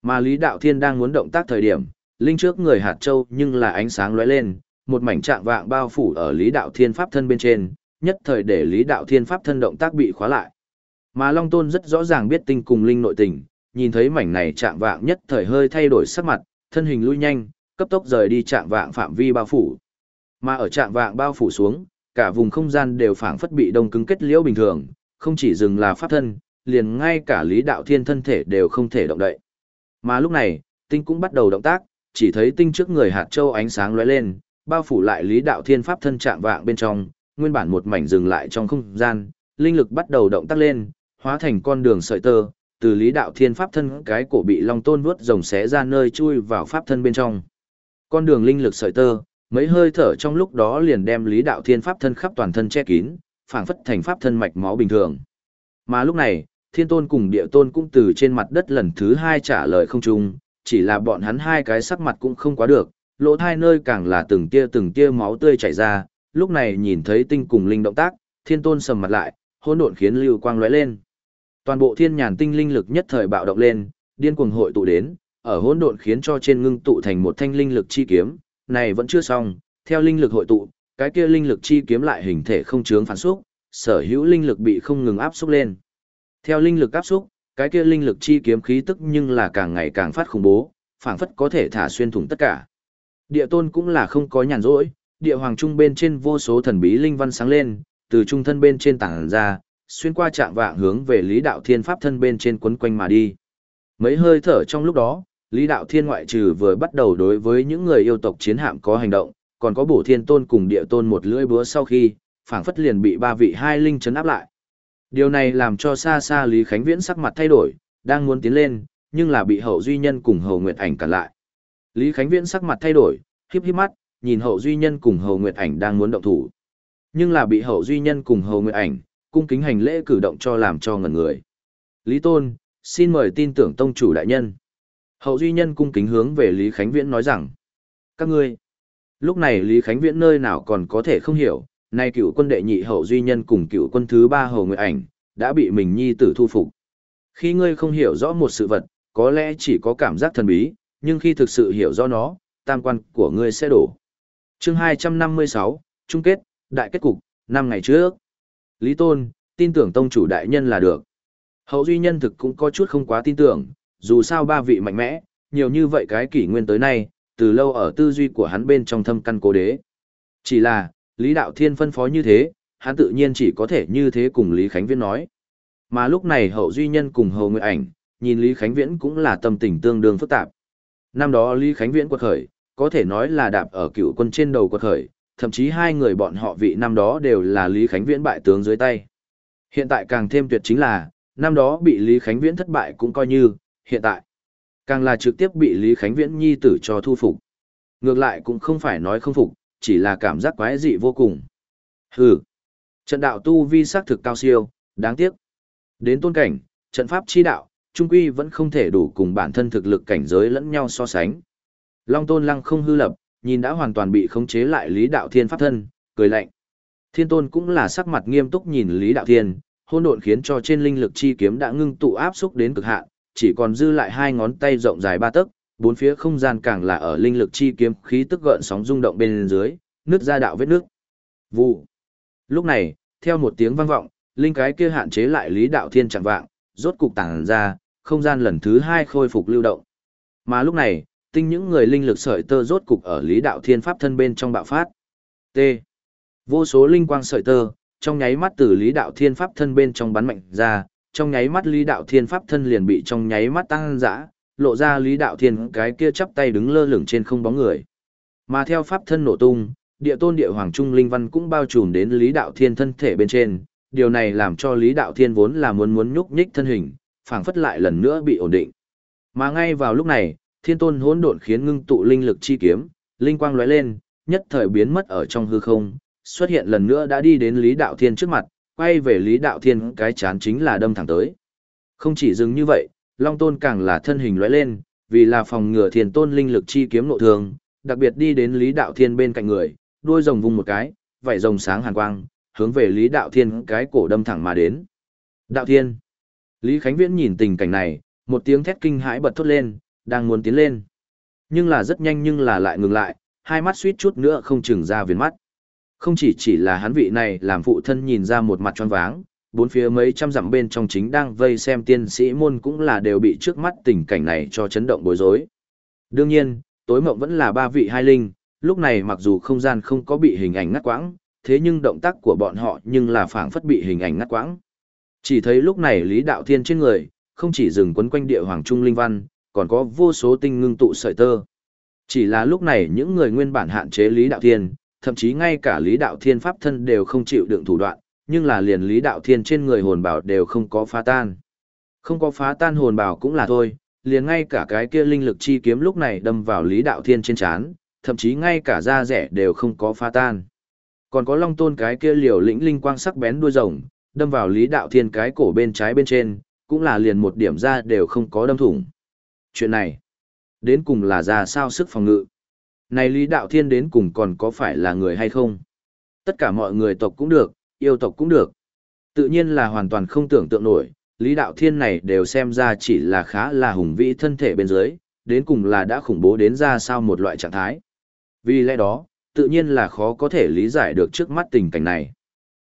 Mà Lý Đạo Thiên đang muốn động tác thời điểm, linh trước người hạt châu nhưng là ánh sáng lóe lên, một mảnh trạng vạng bao phủ ở Lý Đạo Thiên pháp thân bên trên, nhất thời để Lý Đạo Thiên pháp thân động tác bị khóa lại. Mà Long Tôn rất rõ ràng biết tinh cùng linh nội tình, nhìn thấy mảnh này trạng vạng nhất thời hơi thay đổi sắc mặt, thân hình lui nhanh, cấp tốc rời đi trạng vạng phạm vi bao phủ. Mà ở trạng vạng bao phủ xuống, cả vùng không gian đều phảng phất bị đông cứng kết liễu bình thường, không chỉ dừng là pháp thân, liền ngay cả lý đạo thiên thân thể đều không thể động đậy. Mà lúc này, tinh cũng bắt đầu động tác, chỉ thấy tinh trước người hạt châu ánh sáng lóe lên, bao phủ lại lý đạo thiên pháp thân trạng vạng bên trong, nguyên bản một mảnh dừng lại trong không gian, linh lực bắt đầu động tác lên, hóa thành con đường sợi tơ, từ lý đạo thiên pháp thân cái cổ bị long tôn vuốt rồng xé ra nơi chui vào pháp thân bên trong. Con đường linh lực sợi tơ, mấy hơi thở trong lúc đó liền đem lý đạo thiên pháp thân khắp toàn thân che kín phảng phất thành pháp thân mạch máu bình thường mà lúc này thiên tôn cùng địa tôn cũng từ trên mặt đất lần thứ hai trả lời không trung chỉ là bọn hắn hai cái sắc mặt cũng không quá được lỗ thai nơi càng là từng tia từng tia máu tươi chảy ra, lúc này nhìn thấy tinh cùng linh động tác, thiên tôn sầm mặt lại, hỗn độn khiến lưu quang lóe lên. Toàn bộ thiên nhàn tinh linh lực nhất thời bạo động lên, điên cuồng hội tụ đến, ở hỗn độn khiến cho trên ngưng tụ thành một thanh linh lực chi kiếm, này vẫn chưa xong, theo linh lực hội tụ, cái kia linh lực chi kiếm lại hình thể không chướng phản xúc, sở hữu linh lực bị không ngừng áp xúc lên. Theo linh lực áp xúc, cái kia linh lực chi kiếm khí tức nhưng là càng ngày càng phát khủng bố, phảng phất có thể thả xuyên thủng tất cả. Địa tôn cũng là không có nhàn rỗi, địa hoàng trung bên trên vô số thần bí linh văn sáng lên, từ trung thân bên trên tảng ra, xuyên qua trạng vạng hướng về Lý Đạo Thiên pháp thân bên trên quấn quanh mà đi. Mấy hơi thở trong lúc đó, Lý Đạo Thiên ngoại trừ vừa bắt đầu đối với những người yêu tộc chiến hạm có hành động, còn có bổ thiên tôn cùng địa tôn một lưỡi búa sau khi, phảng phất liền bị ba vị hai linh chấn áp lại. Điều này làm cho xa xa Lý Khánh Viễn sắc mặt thay đổi, đang muốn tiến lên, nhưng là bị hậu duy nhân cùng hầu nguyệt ảnh cản lại. Lý Khánh Viễn sắc mặt thay đổi, híp híp mắt, nhìn hậu duy nhân cùng hầu nguyệt ảnh đang muốn động thủ. Nhưng là bị hậu duy nhân cùng hầu nguyệt ảnh, cung kính hành lễ cử động cho làm cho ngẩn người. Lý Tôn, xin mời tin tưởng tông chủ đại nhân. Hậu duy nhân cung kính hướng về Lý Khánh Viễn nói rằng, các ngươi, lúc này Lý Khánh Viễn nơi nào còn có thể không hiểu, nay cựu quân đệ nhị hậu duy nhân cùng cựu quân thứ ba hầu nguyệt ảnh, đã bị mình nhi tử thu phục. Khi ngươi không hiểu rõ một sự vật, có lẽ chỉ có cảm giác thần bí, nhưng khi thực sự hiểu rõ nó, tam quan của ngươi sẽ đổ. Chương 256, chung kết, đại kết cục, năm ngày trước. Lý Tôn, tin tưởng tông chủ đại nhân là được. Hậu duy nhân thực cũng có chút không quá tin tưởng, dù sao ba vị mạnh mẽ, nhiều như vậy cái kỷ nguyên tới nay, từ lâu ở tư duy của hắn bên trong thâm căn cố đế. Chỉ là, Lý Đạo Thiên phân phó như thế, hắn tự nhiên chỉ có thể như thế cùng Lý Khánh Viễn nói. Mà lúc này hậu duy nhân cùng hầu nguyệt ảnh, nhìn Lý Khánh Viễn cũng là tâm tình tương đương phức tạp. Năm đó Lý Khánh Viễn quật khởi, có thể nói là đạp ở cựu quân trên đầu quật khởi, thậm chí hai người bọn họ vị năm đó đều là Lý Khánh Viễn bại tướng dưới tay. Hiện tại càng thêm tuyệt chính là, năm đó bị Lý Khánh Viễn thất bại cũng coi như, hiện tại, càng là trực tiếp bị Lý Khánh Viễn nhi tử cho thu phục. Ngược lại cũng không phải nói không phục, chỉ là cảm giác quái dị vô cùng. Hừ, trận đạo tu vi sắc thực cao siêu, đáng tiếc. Đến tôn cảnh, trận pháp chi đạo, trung quy vẫn không thể đủ cùng bản thân thực lực cảnh giới lẫn nhau so sánh. Long tôn lăng không hư lập, nhìn đã hoàn toàn bị khống chế lại Lý Đạo Thiên pháp thân, cười lạnh. Thiên tôn cũng là sắc mặt nghiêm túc nhìn Lý Đạo Thiên, hôn độn khiến cho trên linh lực chi kiếm đã ngưng tụ áp xúc đến cực hạn, chỉ còn dư lại hai ngón tay rộng dài ba tấc, bốn phía không gian càng là ở linh lực chi kiếm khí tức gợn sóng rung động bên dưới, nứt ra đạo vết nước. Vụ. Lúc này, theo một tiếng vang vọng, linh cái kia hạn chế lại Lý Đạo Thiên chẳng vạng, rốt cục tàng ra, không gian lần thứ hai khôi phục lưu động. Mà lúc này, tinh những người linh lực sợi tơ rốt cục ở Lý Đạo Thiên pháp thân bên trong bạo phát. T. Vô số linh quang sợi tơ, trong nháy mắt từ Lý Đạo Thiên pháp thân bên trong bắn mạnh ra, trong nháy mắt Lý Đạo Thiên pháp thân liền bị trong nháy mắt tăng dã, lộ ra Lý Đạo Thiên cái kia chắp tay đứng lơ lửng trên không bóng người. Mà theo pháp thân nổ tung, địa tôn địa hoàng trung linh văn cũng bao trùm đến Lý Đạo Thiên thân thể bên trên, điều này làm cho Lý Đạo Thiên vốn là muốn muốn nhúc nhích thân hình, phảng phất lại lần nữa bị ổn định. Mà ngay vào lúc này, Thiên Tôn hỗn độn khiến ngưng tụ linh lực chi kiếm, linh quang lóe lên, nhất thời biến mất ở trong hư không, xuất hiện lần nữa đã đi đến Lý Đạo Thiên trước mặt, quay về Lý Đạo Thiên cái chán chính là đâm thẳng tới. Không chỉ dừng như vậy, Long Tôn càng là thân hình lóe lên, vì là phòng ngừa Thiên Tôn linh lực chi kiếm nội thường, đặc biệt đi đến Lý Đạo Thiên bên cạnh người, đuôi rồng vung một cái, vảy rồng sáng hàn quang, hướng về Lý Đạo Thiên cái cổ đâm thẳng mà đến. Đạo Thiên! Lý Khánh Viễn nhìn tình cảnh này, một tiếng thét kinh hãi bật thốt lên, đang muốn tiến lên. Nhưng là rất nhanh nhưng là lại ngừng lại, hai mắt suýt chút nữa không chừng ra viền mắt. Không chỉ chỉ là hắn vị này làm phụ thân nhìn ra một mặt tròn váng, bốn phía mấy trăm dặm bên trong chính đang vây xem tiên sĩ môn cũng là đều bị trước mắt tình cảnh này cho chấn động bối rối. Đương nhiên, tối mộng vẫn là ba vị hai linh, lúc này mặc dù không gian không có bị hình ảnh ngắt quãng, thế nhưng động tác của bọn họ nhưng là phảng phất bị hình ảnh ngắt quãng. Chỉ thấy lúc này Lý Đạo Thiên trên người, không chỉ dừng quấn quanh địa hoàng trung linh văn, còn có vô số tinh ngưng tụ sợi tơ. Chỉ là lúc này những người nguyên bản hạn chế Lý Đạo Thiên, thậm chí ngay cả Lý Đạo Thiên pháp thân đều không chịu đựng thủ đoạn, nhưng là liền Lý Đạo Thiên trên người hồn bảo đều không có phá tan. Không có phá tan hồn bảo cũng là thôi, liền ngay cả cái kia linh lực chi kiếm lúc này đâm vào Lý Đạo Thiên trên chán, thậm chí ngay cả da rẻ đều không có phá tan. Còn có long tôn cái kia liều lĩnh linh quang sắc bén đuôi rồng, đâm vào Lý Đạo Thiên cái cổ bên trái bên trên, cũng là liền một điểm ra đều không có đâm thủng. Chuyện này, đến cùng là ra sao sức phòng ngự. Này Lý Đạo Thiên đến cùng còn có phải là người hay không? Tất cả mọi người tộc cũng được, yêu tộc cũng được. Tự nhiên là hoàn toàn không tưởng tượng nổi, Lý Đạo Thiên này đều xem ra chỉ là khá là hùng vĩ thân thể bên dưới, đến cùng là đã khủng bố đến ra sao một loại trạng thái. Vì lẽ đó, tự nhiên là khó có thể lý giải được trước mắt tình cảnh này.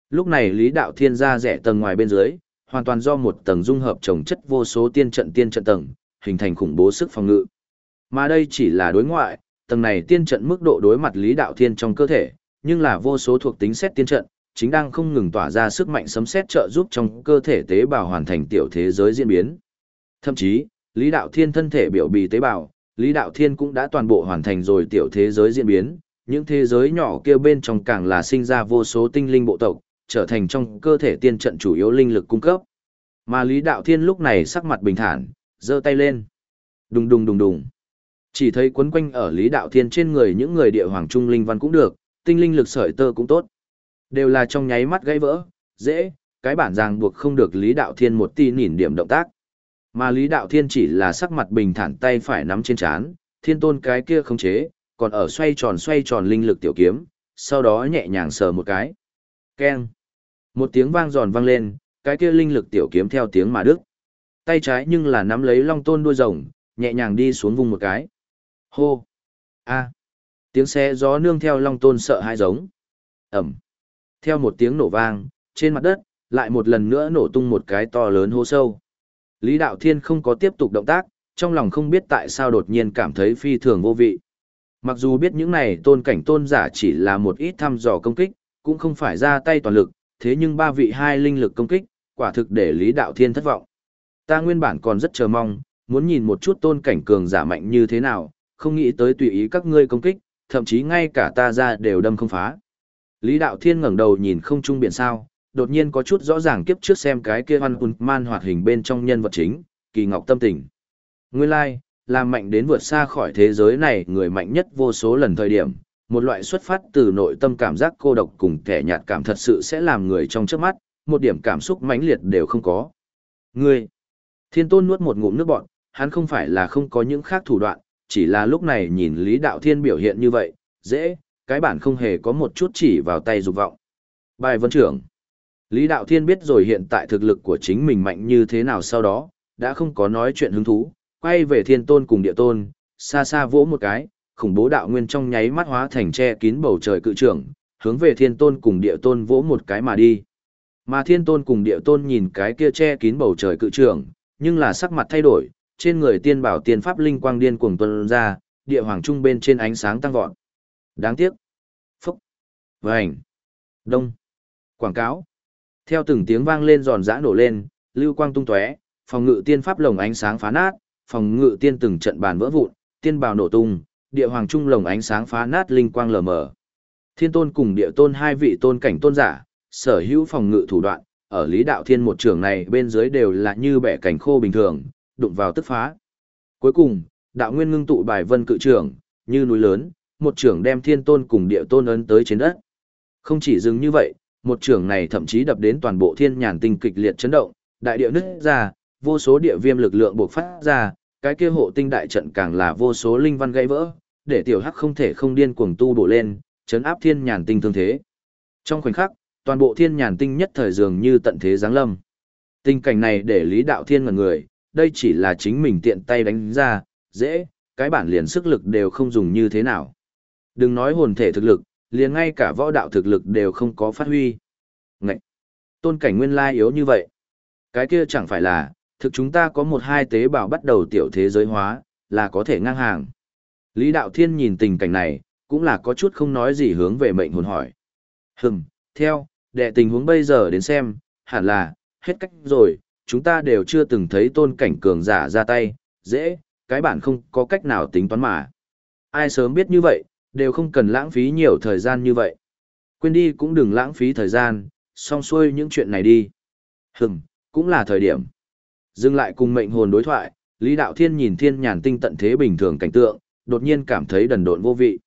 Lúc này Lý Đạo Thiên ra rẻ tầng ngoài bên dưới, hoàn toàn do một tầng dung hợp trồng chất vô số tiên trận tiên trận tầng, hình thành khủng bố sức phòng ngự. Mà đây chỉ là đối ngoại, tầng này tiên trận mức độ đối mặt Lý Đạo Thiên trong cơ thể, nhưng là vô số thuộc tính xét tiên trận, chính đang không ngừng tỏa ra sức mạnh sấm xét trợ giúp trong cơ thể tế bào hoàn thành tiểu thế giới diễn biến. Thậm chí, Lý Đạo Thiên thân thể biểu bì tế bào, Lý Đạo Thiên cũng đã toàn bộ hoàn thành rồi tiểu thế giới diễn biến, những thế giới nhỏ kia bên trong càng là sinh ra vô số tinh linh bộ tộc, trở thành trong cơ thể tiên trận chủ yếu linh lực cung cấp. Mà Lý Đạo Thiên lúc này sắc mặt bình thản, giơ tay lên. Đùng đùng đùng đùng. Chỉ thấy quấn quanh ở Lý Đạo Thiên trên người những người địa hoàng trung linh văn cũng được, tinh linh lực sợi tơ cũng tốt. Đều là trong nháy mắt gãy vỡ, dễ, cái bản ràng buộc không được Lý Đạo Thiên một tí nhìn điểm động tác. Mà Lý Đạo Thiên chỉ là sắc mặt bình thản tay phải nắm trên chán, thiên tôn cái kia không chế, còn ở xoay tròn xoay tròn linh lực tiểu kiếm, sau đó nhẹ nhàng sờ một cái. Keng. Một tiếng vang giòn vang lên, cái kia linh lực tiểu kiếm theo tiếng mà đứt. Tay trái nhưng là nắm lấy long tôn đuôi rồng, nhẹ nhàng đi xuống vùng một cái. Hô. A. Tiếng xe gió nương theo long tôn sợ hai giống. Ẩm. Theo một tiếng nổ vang, trên mặt đất, lại một lần nữa nổ tung một cái to lớn hô sâu. Lý Đạo Thiên không có tiếp tục động tác, trong lòng không biết tại sao đột nhiên cảm thấy phi thường vô vị. Mặc dù biết những này tôn cảnh tôn giả chỉ là một ít thăm dò công kích, cũng không phải ra tay toàn lực, thế nhưng ba vị hai linh lực công kích, quả thực để Lý Đạo Thiên thất vọng. Ta nguyên bản còn rất chờ mong, muốn nhìn một chút tôn cảnh cường giả mạnh như thế nào, không nghĩ tới tùy ý các ngươi công kích, thậm chí ngay cả ta ra đều đâm không phá. Lý Đạo Thiên ngẩng đầu nhìn không trung biển sao, đột nhiên có chút rõ ràng kiếp trước xem cái kia Hoan quân man hoạt hình bên trong nhân vật chính, kỳ ngọc tâm tình. Nguyên lai, like, làm mạnh đến vượt xa khỏi thế giới này người mạnh nhất vô số lần thời điểm, một loại xuất phát từ nội tâm cảm giác cô độc cùng kẻ nhạt cảm thật sự sẽ làm người trong trước mắt, một điểm cảm xúc mãnh liệt đều không có. Ngươi, thiên tôn nuốt một ngụm nước bọn, hắn không phải là không có những khác thủ đoạn, chỉ là lúc này nhìn Lý Đạo Thiên biểu hiện như vậy, dễ, cái bản không hề có một chút chỉ vào tay dục vọng. Bài vấn trưởng. Lý Đạo Thiên biết rồi hiện tại thực lực của chính mình mạnh như thế nào sau đó, đã không có nói chuyện hứng thú, quay về thiên tôn cùng địa tôn, xa xa vỗ một cái, khủng bố đạo nguyên trong nháy mắt hóa thành che kín bầu trời cự trưởng, hướng về thiên tôn cùng địa tôn vỗ một cái mà đi. Mà thiên tôn cùng địa tôn nhìn cái kia che kín bầu trời cự trưởng, nhưng là sắc mặt thay đổi, trên người tiên bảo tiên pháp linh quang điên cuồng tuôn ra, địa hoàng trung bên trên ánh sáng tăng vọt. Đáng tiếc. Phúc. Vành. Đông. Quảng cáo. Theo từng tiếng vang lên giòn giã nổ lên, lưu quang tung tóe, phòng ngự tiên pháp lồng ánh sáng phá nát, phòng ngự tiên từng trận bàn vỡ vụn, tiên bào nổ tung, địa hoàng trung lồng ánh sáng phá nát linh quang lờ mờ. Thiên tôn cùng địa tôn hai vị tôn cảnh tôn giả, sở hữu phòng ngự thủ đoạn, ở lý đạo thiên một trường này bên dưới đều là như bẻ cảnh khô bình thường, đụng vào tức phá. Cuối cùng, đạo nguyên ngưng tụ bài vân cự trưởng như núi lớn, một trưởng đem thiên tôn cùng địa tôn ấn tới trên đất. Không chỉ dừng như vậy, một trưởng này thậm chí đập đến toàn bộ thiên nhàn tinh kịch liệt chấn động, đại địa nứt ra, vô số địa viêm lực lượng bộc phát ra, cái kia hộ tinh đại trận càng là vô số linh văn gãy vỡ, để tiểu hắc không thể không điên cuồng tu bổ lên, chấn áp thiên nhàn tinh thương thế. Trong khoảnh khắc, toàn bộ thiên nhàn tinh nhất thời dường như tận thế giáng lâm. Tình cảnh này để Lý Đạo Thiên ngẩn người, đây chỉ là chính mình tiện tay đánh ra, dễ, cái bản liền sức lực đều không dùng như thế nào. Đừng nói hồn thể thực lực, liền ngay cả võ đạo thực lực đều không có phát huy. Ngậy! Tôn cảnh nguyên lai yếu như vậy. Cái kia chẳng phải là, thực chúng ta có một hai tế bào bắt đầu tiểu thế giới hóa, là có thể ngang hàng. Lý Đạo Thiên nhìn tình cảnh này, cũng là có chút không nói gì hướng về mệnh hồn hỏi. Hừm, theo, đệ tình huống bây giờ đến xem, hẳn là, hết cách rồi, chúng ta đều chưa từng thấy tôn cảnh cường giả ra tay, dễ, cái bản không có cách nào tính toán mà. Ai sớm biết như vậy, đều không cần lãng phí nhiều thời gian như vậy. Quên đi cũng đừng lãng phí thời gian, xong xuôi những chuyện này đi. Hừm, cũng là thời điểm. Dừng lại cùng mệnh hồn đối thoại, Lý Đạo Thiên nhìn thiên nhàn tinh tận thế bình thường cảnh tượng, đột nhiên cảm thấy đần độn vô vị.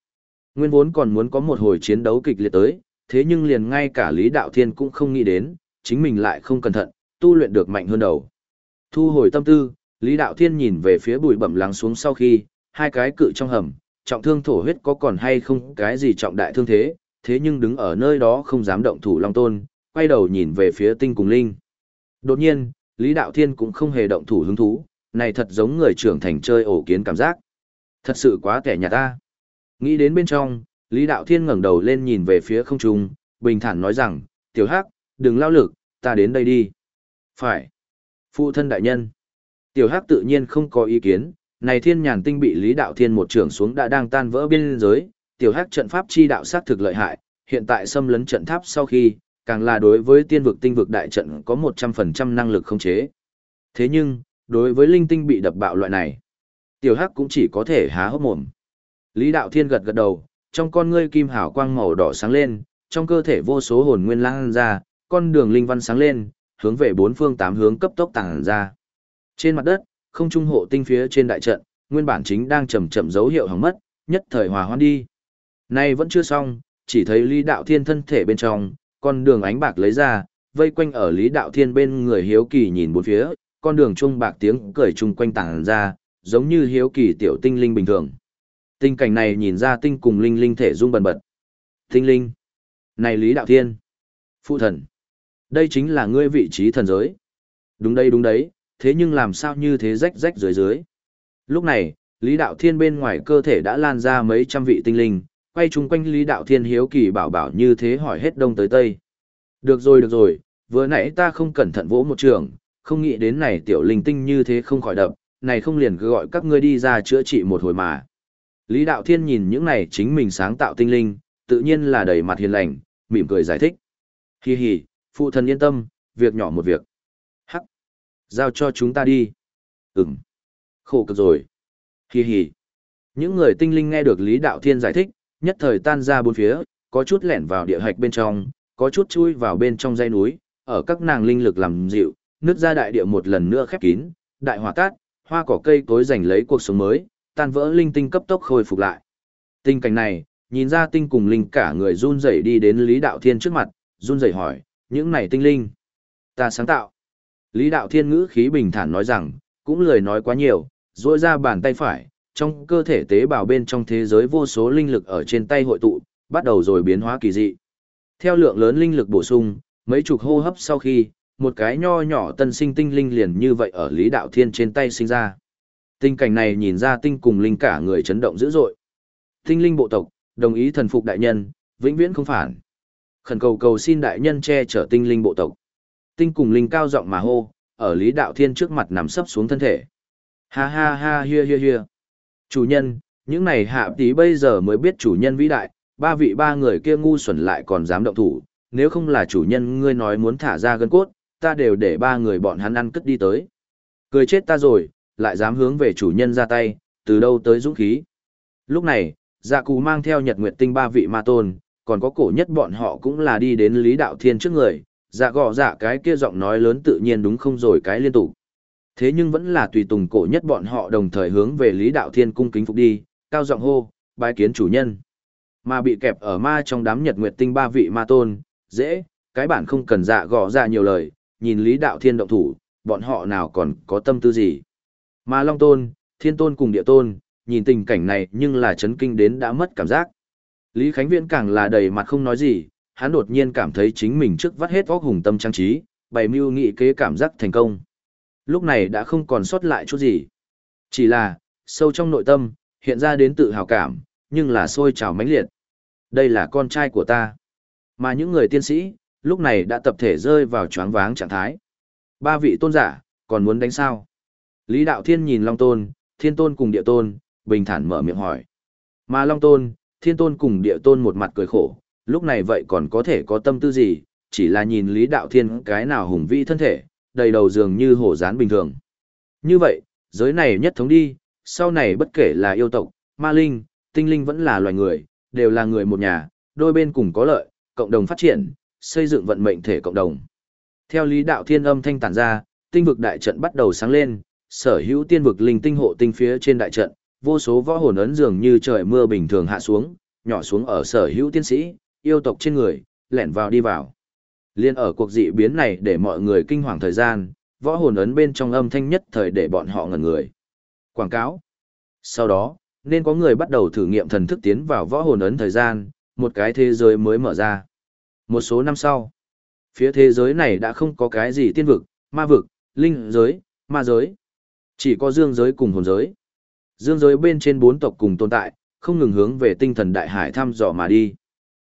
Nguyên vốn còn muốn có một hồi chiến đấu kịch liệt tới, thế nhưng liền ngay cả Lý Đạo Thiên cũng không nghĩ đến, chính mình lại không cẩn thận, tu luyện được mạnh hơn đầu. Thu hồi tâm tư, Lý Đạo Thiên nhìn về phía bụi bẩm lắng xuống sau khi, hai cái cự trong hầm, trọng thương thổ huyết có còn hay không cái gì trọng đại thương thế, thế nhưng đứng ở nơi đó không dám động thủ Long Tôn, quay đầu nhìn về phía tinh cùng linh. Đột nhiên, Lý Đạo Thiên cũng không hề động thủ hứng thú, này thật giống người trưởng thành chơi ổ kiến cảm giác. Thật sự quá kẻ nhà ta. Nghĩ đến bên trong, Lý Đạo Thiên ngẩng đầu lên nhìn về phía không trung, bình thản nói rằng, tiểu hắc, đừng lao lực, ta đến đây đi. Phải. Phụ thân đại nhân. Tiểu hắc tự nhiên không có ý kiến, này thiên nhàn tinh bị Lý Đạo Thiên một trưởng xuống đã đang tan vỡ biên giới, tiểu hắc trận pháp chi đạo sát thực lợi hại, hiện tại xâm lấn trận tháp sau khi, càng là đối với tiên vực tinh vực đại trận có 100% năng lực khống chế. Thế nhưng, đối với linh tinh bị đập bạo loại này, tiểu hắc cũng chỉ có thể há hốc mồm. Lý Đạo Thiên gật gật đầu, trong con ngươi kim hào quang màu đỏ sáng lên, trong cơ thể vô số hồn nguyên lan ra, con đường linh văn sáng lên, hướng về bốn phương tám hướng cấp tốc tàng ra. Trên mặt đất, không trung hộ tinh phía trên đại trận, nguyên bản chính đang chậm chậm dấu hiệu hỏng mất, nhất thời hòa hoãn đi. Nay vẫn chưa xong, chỉ thấy Lý Đạo Thiên thân thể bên trong, con đường ánh bạc lấy ra, vây quanh ở Lý Đạo Thiên bên người hiếu kỳ nhìn bốn phía, con đường trung bạc tiếng cười chung quanh tàng ra, giống như hiếu kỳ tiểu tinh linh bình thường. Tình cảnh này nhìn ra tinh cùng linh linh thể rung bần bật. Tinh linh. Này Lý Đạo Thiên. Phụ thần. Đây chính là ngươi vị trí thần giới. Đúng đây đúng đấy, thế nhưng làm sao như thế rách rách dưới dưới. Lúc này, Lý Đạo Thiên bên ngoài cơ thể đã lan ra mấy trăm vị tinh linh, quay chung quanh Lý Đạo Thiên hiếu kỳ bảo bảo như thế hỏi hết đông tới tây. Được rồi được rồi, vừa nãy ta không cẩn thận vỗ một trường, không nghĩ đến này tiểu linh tinh như thế không khỏi đập, này không liền cứ gọi các ngươi đi ra chữa trị một hồi mà. Lý Đạo Thiên nhìn những này chính mình sáng tạo tinh linh, tự nhiên là đầy mặt hiền lành, mỉm cười giải thích. Hi hi, phụ thần yên tâm, việc nhỏ một việc. Hắc, giao cho chúng ta đi. Ừm, khổ cực rồi. Hi hi. Những người tinh linh nghe được Lý Đạo Thiên giải thích, nhất thời tan ra bốn phía, có chút lẻn vào địa hạch bên trong, có chút chui vào bên trong dãy núi, ở các nàng linh lực làm dịu, nứt ra đại địa một lần nữa khép kín, đại hỏa tát, hoa cỏ cây cối giành lấy cuộc sống mới, tan vỡ linh tinh cấp tốc khôi phục lại. Tình cảnh này, nhìn ra tinh cùng linh cả người run rẩy đi đến Lý Đạo Thiên trước mặt, run rẩy hỏi, những này tinh linh, ta sáng tạo. Lý Đạo Thiên ngữ khí bình thản nói rằng, cũng lời nói quá nhiều, duỗi ra bàn tay phải, trong cơ thể tế bào bên trong thế giới vô số linh lực ở trên tay hội tụ, bắt đầu rồi biến hóa kỳ dị. Theo lượng lớn linh lực bổ sung, mấy chục hô hấp sau khi, một cái nho nhỏ tân sinh tinh linh liền như vậy ở Lý Đạo Thiên trên tay sinh ra. Tình cảnh này nhìn ra tinh cùng linh cả người chấn động dữ dội. Tinh linh bộ tộc, đồng ý thần phục đại nhân, vĩnh viễn không phản. Khẩn cầu cầu xin đại nhân che chở tinh linh bộ tộc. Tinh cùng linh cao giọng mà hô, ở Lý Đạo Thiên trước mặt nằm sấp xuống thân thể. Ha ha ha hia hia hia. Chủ nhân, những này hạ tí bây giờ mới biết chủ nhân vĩ đại, ba vị ba người kia ngu xuẩn lại còn dám động thủ, nếu không là chủ nhân ngươi nói muốn thả ra gân cốt, ta đều để ba người bọn hắn ăn cất đi tới. Cười chết ta rồi, lại dám hướng về chủ nhân ra tay, từ đâu tới dũng khí. Lúc này, dạ cù mang theo nhật nguyệt tinh ba vị ma tôn, còn có cổ nhất bọn họ cũng là đi đến Lý Đạo Thiên trước người, dạ gò dạ cái kia giọng nói lớn tự nhiên đúng không rồi cái liên tục. Thế nhưng vẫn là tùy tùng cổ nhất bọn họ đồng thời hướng về Lý Đạo Thiên cung kính phục đi, cao giọng hô, bái kiến chủ nhân. Mà bị kẹp ở ma trong đám nhật nguyệt tinh ba vị ma tôn, dễ, cái bản không cần dạ gò dạ nhiều lời, nhìn Lý Đạo Thiên động thủ, bọn họ nào còn có tâm tư gì. Mà Long Tôn, Thiên Tôn cùng Địa Tôn, nhìn tình cảnh này nhưng là chấn kinh đến đã mất cảm giác. Lý Khánh Viễn càng là đầy mặt không nói gì, hắn đột nhiên cảm thấy chính mình trước vắt hết óc hùng tâm trang trí, bày mưu nghị kế cảm giác thành công. Lúc này đã không còn sót lại chút gì. Chỉ là, sâu trong nội tâm, hiện ra đến tự hào cảm, nhưng là sôi trào mãnh liệt. Đây là con trai của ta. Mà những người tiên sĩ, lúc này đã tập thể rơi vào choáng váng trạng thái. Ba vị tôn giả, còn muốn đánh sao? Lý Đạo Thiên nhìn Long Tôn, Thiên Tôn cùng Địa Tôn, bình thản mở miệng hỏi. Mà Long Tôn, Thiên Tôn cùng Địa Tôn một mặt cười khổ, lúc này vậy còn có thể có tâm tư gì, chỉ là nhìn Lý Đạo Thiên cái nào hùng vĩ thân thể, đầy đầu dường như hổ rán bình thường. Như vậy, giới này nhất thống đi, sau này bất kể là yêu tộc, ma linh, tinh linh vẫn là loài người, đều là người một nhà, đôi bên cùng có lợi, cộng đồng phát triển, xây dựng vận mệnh thể cộng đồng. Theo lý đạo thiên âm thanh tản ra, tinh vực đại trận bắt đầu sáng lên, sở hữu tiên vực linh tinh hộ tinh phía trên đại trận, vô số võ hồn ấn dường như trời mưa bình thường hạ xuống, nhỏ xuống ở sở hữu tiên sĩ, yêu tộc trên người, lẻn vào đi vào. Liên ở cuộc dị biến này để mọi người kinh hoàng thời gian, võ hồn ấn bên trong âm thanh nhất thời để bọn họ ngẩn người. Quảng cáo. Sau đó, nên có người bắt đầu thử nghiệm thần thức tiến vào võ hồn ấn thời gian, một cái thế giới mới mở ra. Một số năm sau, phía thế giới này đã không có cái gì tiên vực, ma vực, linh giới, ma giới. Chỉ có dương giới cùng hồn giới. Dương giới bên trên bốn tộc cùng tồn tại, không ngừng hướng về tinh thần đại hải thăm dò mà đi.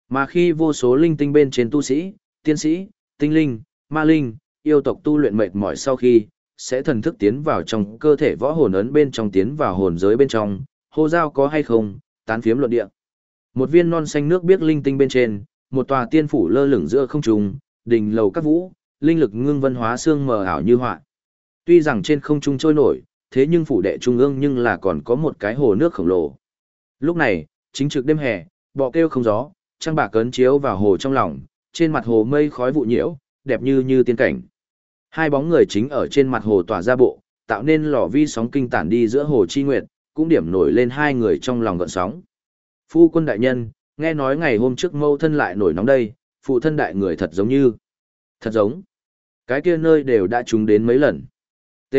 Mà khi vô số linh tinh bên trên tu sĩ, tiên sĩ, tinh linh, ma linh, yêu tộc tu luyện mệt mỏi sau khi, sẽ thần thức tiến vào trong cơ thể võ hồn ấn bên trong tiến vào hồn giới bên trong, hô giao có hay không, tán phiếm luận địa. Một viên non xanh nước biếc linh tinh bên trên, một tòa tiên phủ lơ lửng giữa không trung, đỉnh lầu các vũ, linh lực ngưng vân hóa xương mờ ảo như họa. Tuy rằng trên không trung trôi nổi, thế nhưng phủ đệ trung ương nhưng là còn có một cái hồ nước khổng lồ. Lúc này, chính trực đêm hè, bọ kêu không gió, trăng bạc cấn chiếu vào hồ trong lòng, trên mặt hồ mây khói vụ nhiễu, đẹp như như tiên cảnh. Hai bóng người chính ở trên mặt hồ tỏa ra bộ, tạo nên lò vi sóng kinh tản đi giữa hồ chi nguyệt, cũng điểm nổi lên hai người trong lòng gợn sóng. Phu quân đại nhân, nghe nói ngày hôm trước mâu thân lại nổi nóng đây, phụ thân đại người thật giống như. Thật giống. Cái kia nơi đều đã trúng đến mấy lần. T.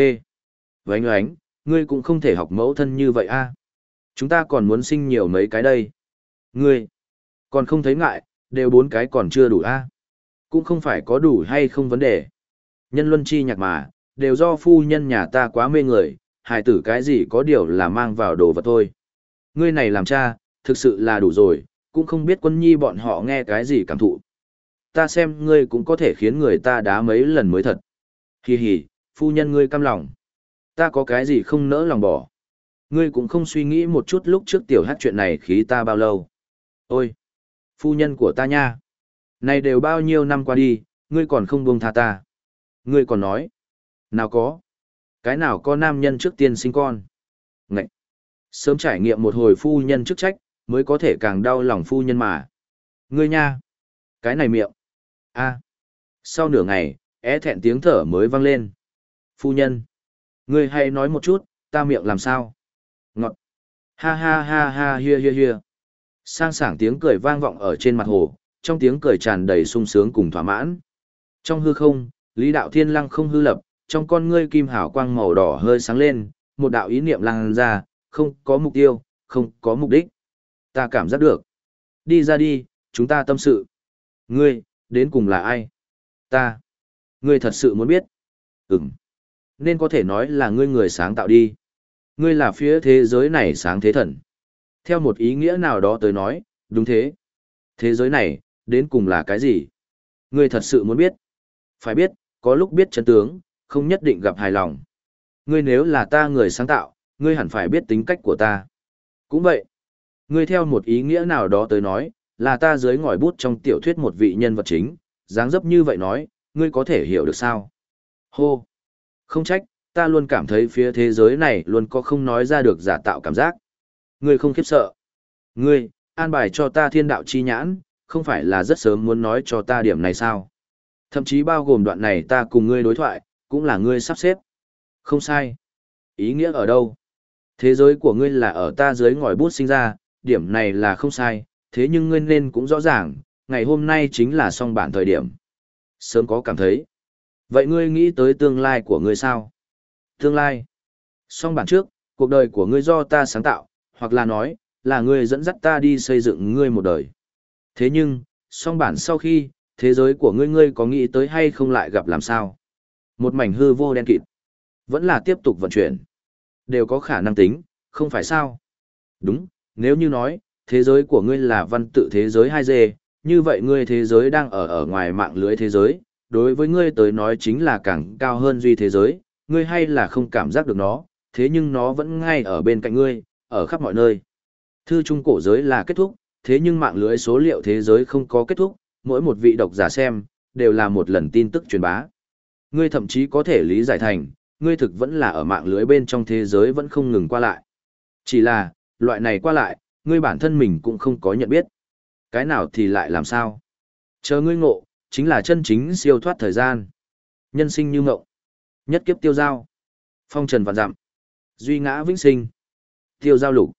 Vánh oánh, ngươi cũng không thể học mẫu thân như vậy a. Chúng ta còn muốn sinh nhiều mấy cái đây. Ngươi, còn không thấy ngại, đều bốn cái còn chưa đủ a. Cũng không phải có đủ hay không vấn đề. Nhân luân chi nhạc mà, đều do phu nhân nhà ta quá mê người, hài tử cái gì có điều là mang vào đồ vật thôi. Ngươi này làm cha, thực sự là đủ rồi, cũng không biết quân nhi bọn họ nghe cái gì cảm thụ. Ta xem ngươi cũng có thể khiến người ta đá mấy lần mới thật. Hì hì, phu nhân ngươi cam lòng. Ta có cái gì không nỡ lòng bỏ. Ngươi cũng không suy nghĩ một chút lúc trước tiểu hát chuyện này khí ta bao lâu. Ôi, phu nhân của ta nha. Này đều bao nhiêu năm qua đi, ngươi còn không buông tha ta. Ngươi còn nói. Nào có. Cái nào có nam nhân trước tiên sinh con. Ngậy. Sớm trải nghiệm một hồi phu nhân chức trách, mới có thể càng đau lòng phu nhân mà. Ngươi nha. Cái này miệng. a Sau nửa ngày, é thẹn tiếng thở mới vang lên. Phu nhân. Ngươi hay nói một chút, ta miệng làm sao? Ngọt. Ha ha ha ha hia hia hia. Sang sảng tiếng cười vang vọng ở trên mặt hồ, trong tiếng cười tràn đầy sung sướng cùng thỏa mãn. Trong hư không, Lý Đạo Thiên lăng không hư lập, trong con ngươi kim hào quang màu đỏ hơi sáng lên, một đạo ý niệm lăng ra, không có mục tiêu, không có mục đích. Ta cảm giác được. Đi ra đi, chúng ta tâm sự. Ngươi, đến cùng là ai? Ta. Ngươi thật sự muốn biết? Ừm. Nên có thể nói là ngươi người sáng tạo đi. Ngươi là phía thế giới này sáng thế thần. Theo một ý nghĩa nào đó tới nói, đúng thế. Thế giới này, đến cùng là cái gì? Ngươi thật sự muốn biết. Phải biết, có lúc biết chân tướng, không nhất định gặp hài lòng. Ngươi nếu là ta người sáng tạo, ngươi hẳn phải biết tính cách của ta. Cũng vậy. Ngươi theo một ý nghĩa nào đó tới nói, là ta dưới ngòi bút trong tiểu thuyết một vị nhân vật chính, dáng dấp như vậy nói, ngươi có thể hiểu được sao? Hô! Không trách, ta luôn cảm thấy phía thế giới này luôn có không nói ra được giả tạo cảm giác. Ngươi không khiếp sợ. Ngươi, an bài cho ta thiên đạo chi nhãn, không phải là rất sớm muốn nói cho ta điểm này sao? Thậm chí bao gồm đoạn này ta cùng ngươi đối thoại, cũng là ngươi sắp xếp. Không sai. Ý nghĩa ở đâu? Thế giới của ngươi là ở ta dưới ngòi bút sinh ra, điểm này là không sai, thế nhưng ngươi nên cũng rõ ràng, ngày hôm nay chính là song bản thời điểm. Sớm có cảm thấy. Vậy ngươi nghĩ tới tương lai của ngươi sao? Tương lai. Song bản trước, cuộc đời của ngươi do ta sáng tạo, hoặc là nói, là ngươi dẫn dắt ta đi xây dựng ngươi một đời. Thế nhưng, song bản sau khi, thế giới của ngươi ngươi có nghĩ tới hay không lại gặp làm sao? Một mảnh hư vô đen kịt. Vẫn là tiếp tục vận chuyển. Đều có khả năng tính, không phải sao? Đúng, nếu như nói, thế giới của ngươi là văn tự thế giới 2D, như vậy ngươi thế giới đang ở ở ngoài mạng lưới thế giới, đối với ngươi tới nói chính là càng cao hơn duy thế giới, ngươi hay là không cảm giác được nó, thế nhưng nó vẫn ngay ở bên cạnh ngươi, ở khắp mọi nơi. Thư trung cổ giới là kết thúc, thế nhưng mạng lưới số liệu thế giới không có kết thúc, mỗi một vị độc giả xem, đều là một lần tin tức truyền bá. Ngươi thậm chí có thể lý giải thành, ngươi thực vẫn là ở mạng lưới bên trong thế giới vẫn không ngừng qua lại. Chỉ là, loại này qua lại, ngươi bản thân mình cũng không có nhận biết. Cái nào thì lại làm sao? Chờ ngươi ngộ, chính là chân chính siêu thoát thời gian. Nhân sinh như ngộ. Nhất kiếp tiêu giao. Phong trần vạn dặm. Duy ngã vĩnh sinh. Tiêu giao lục.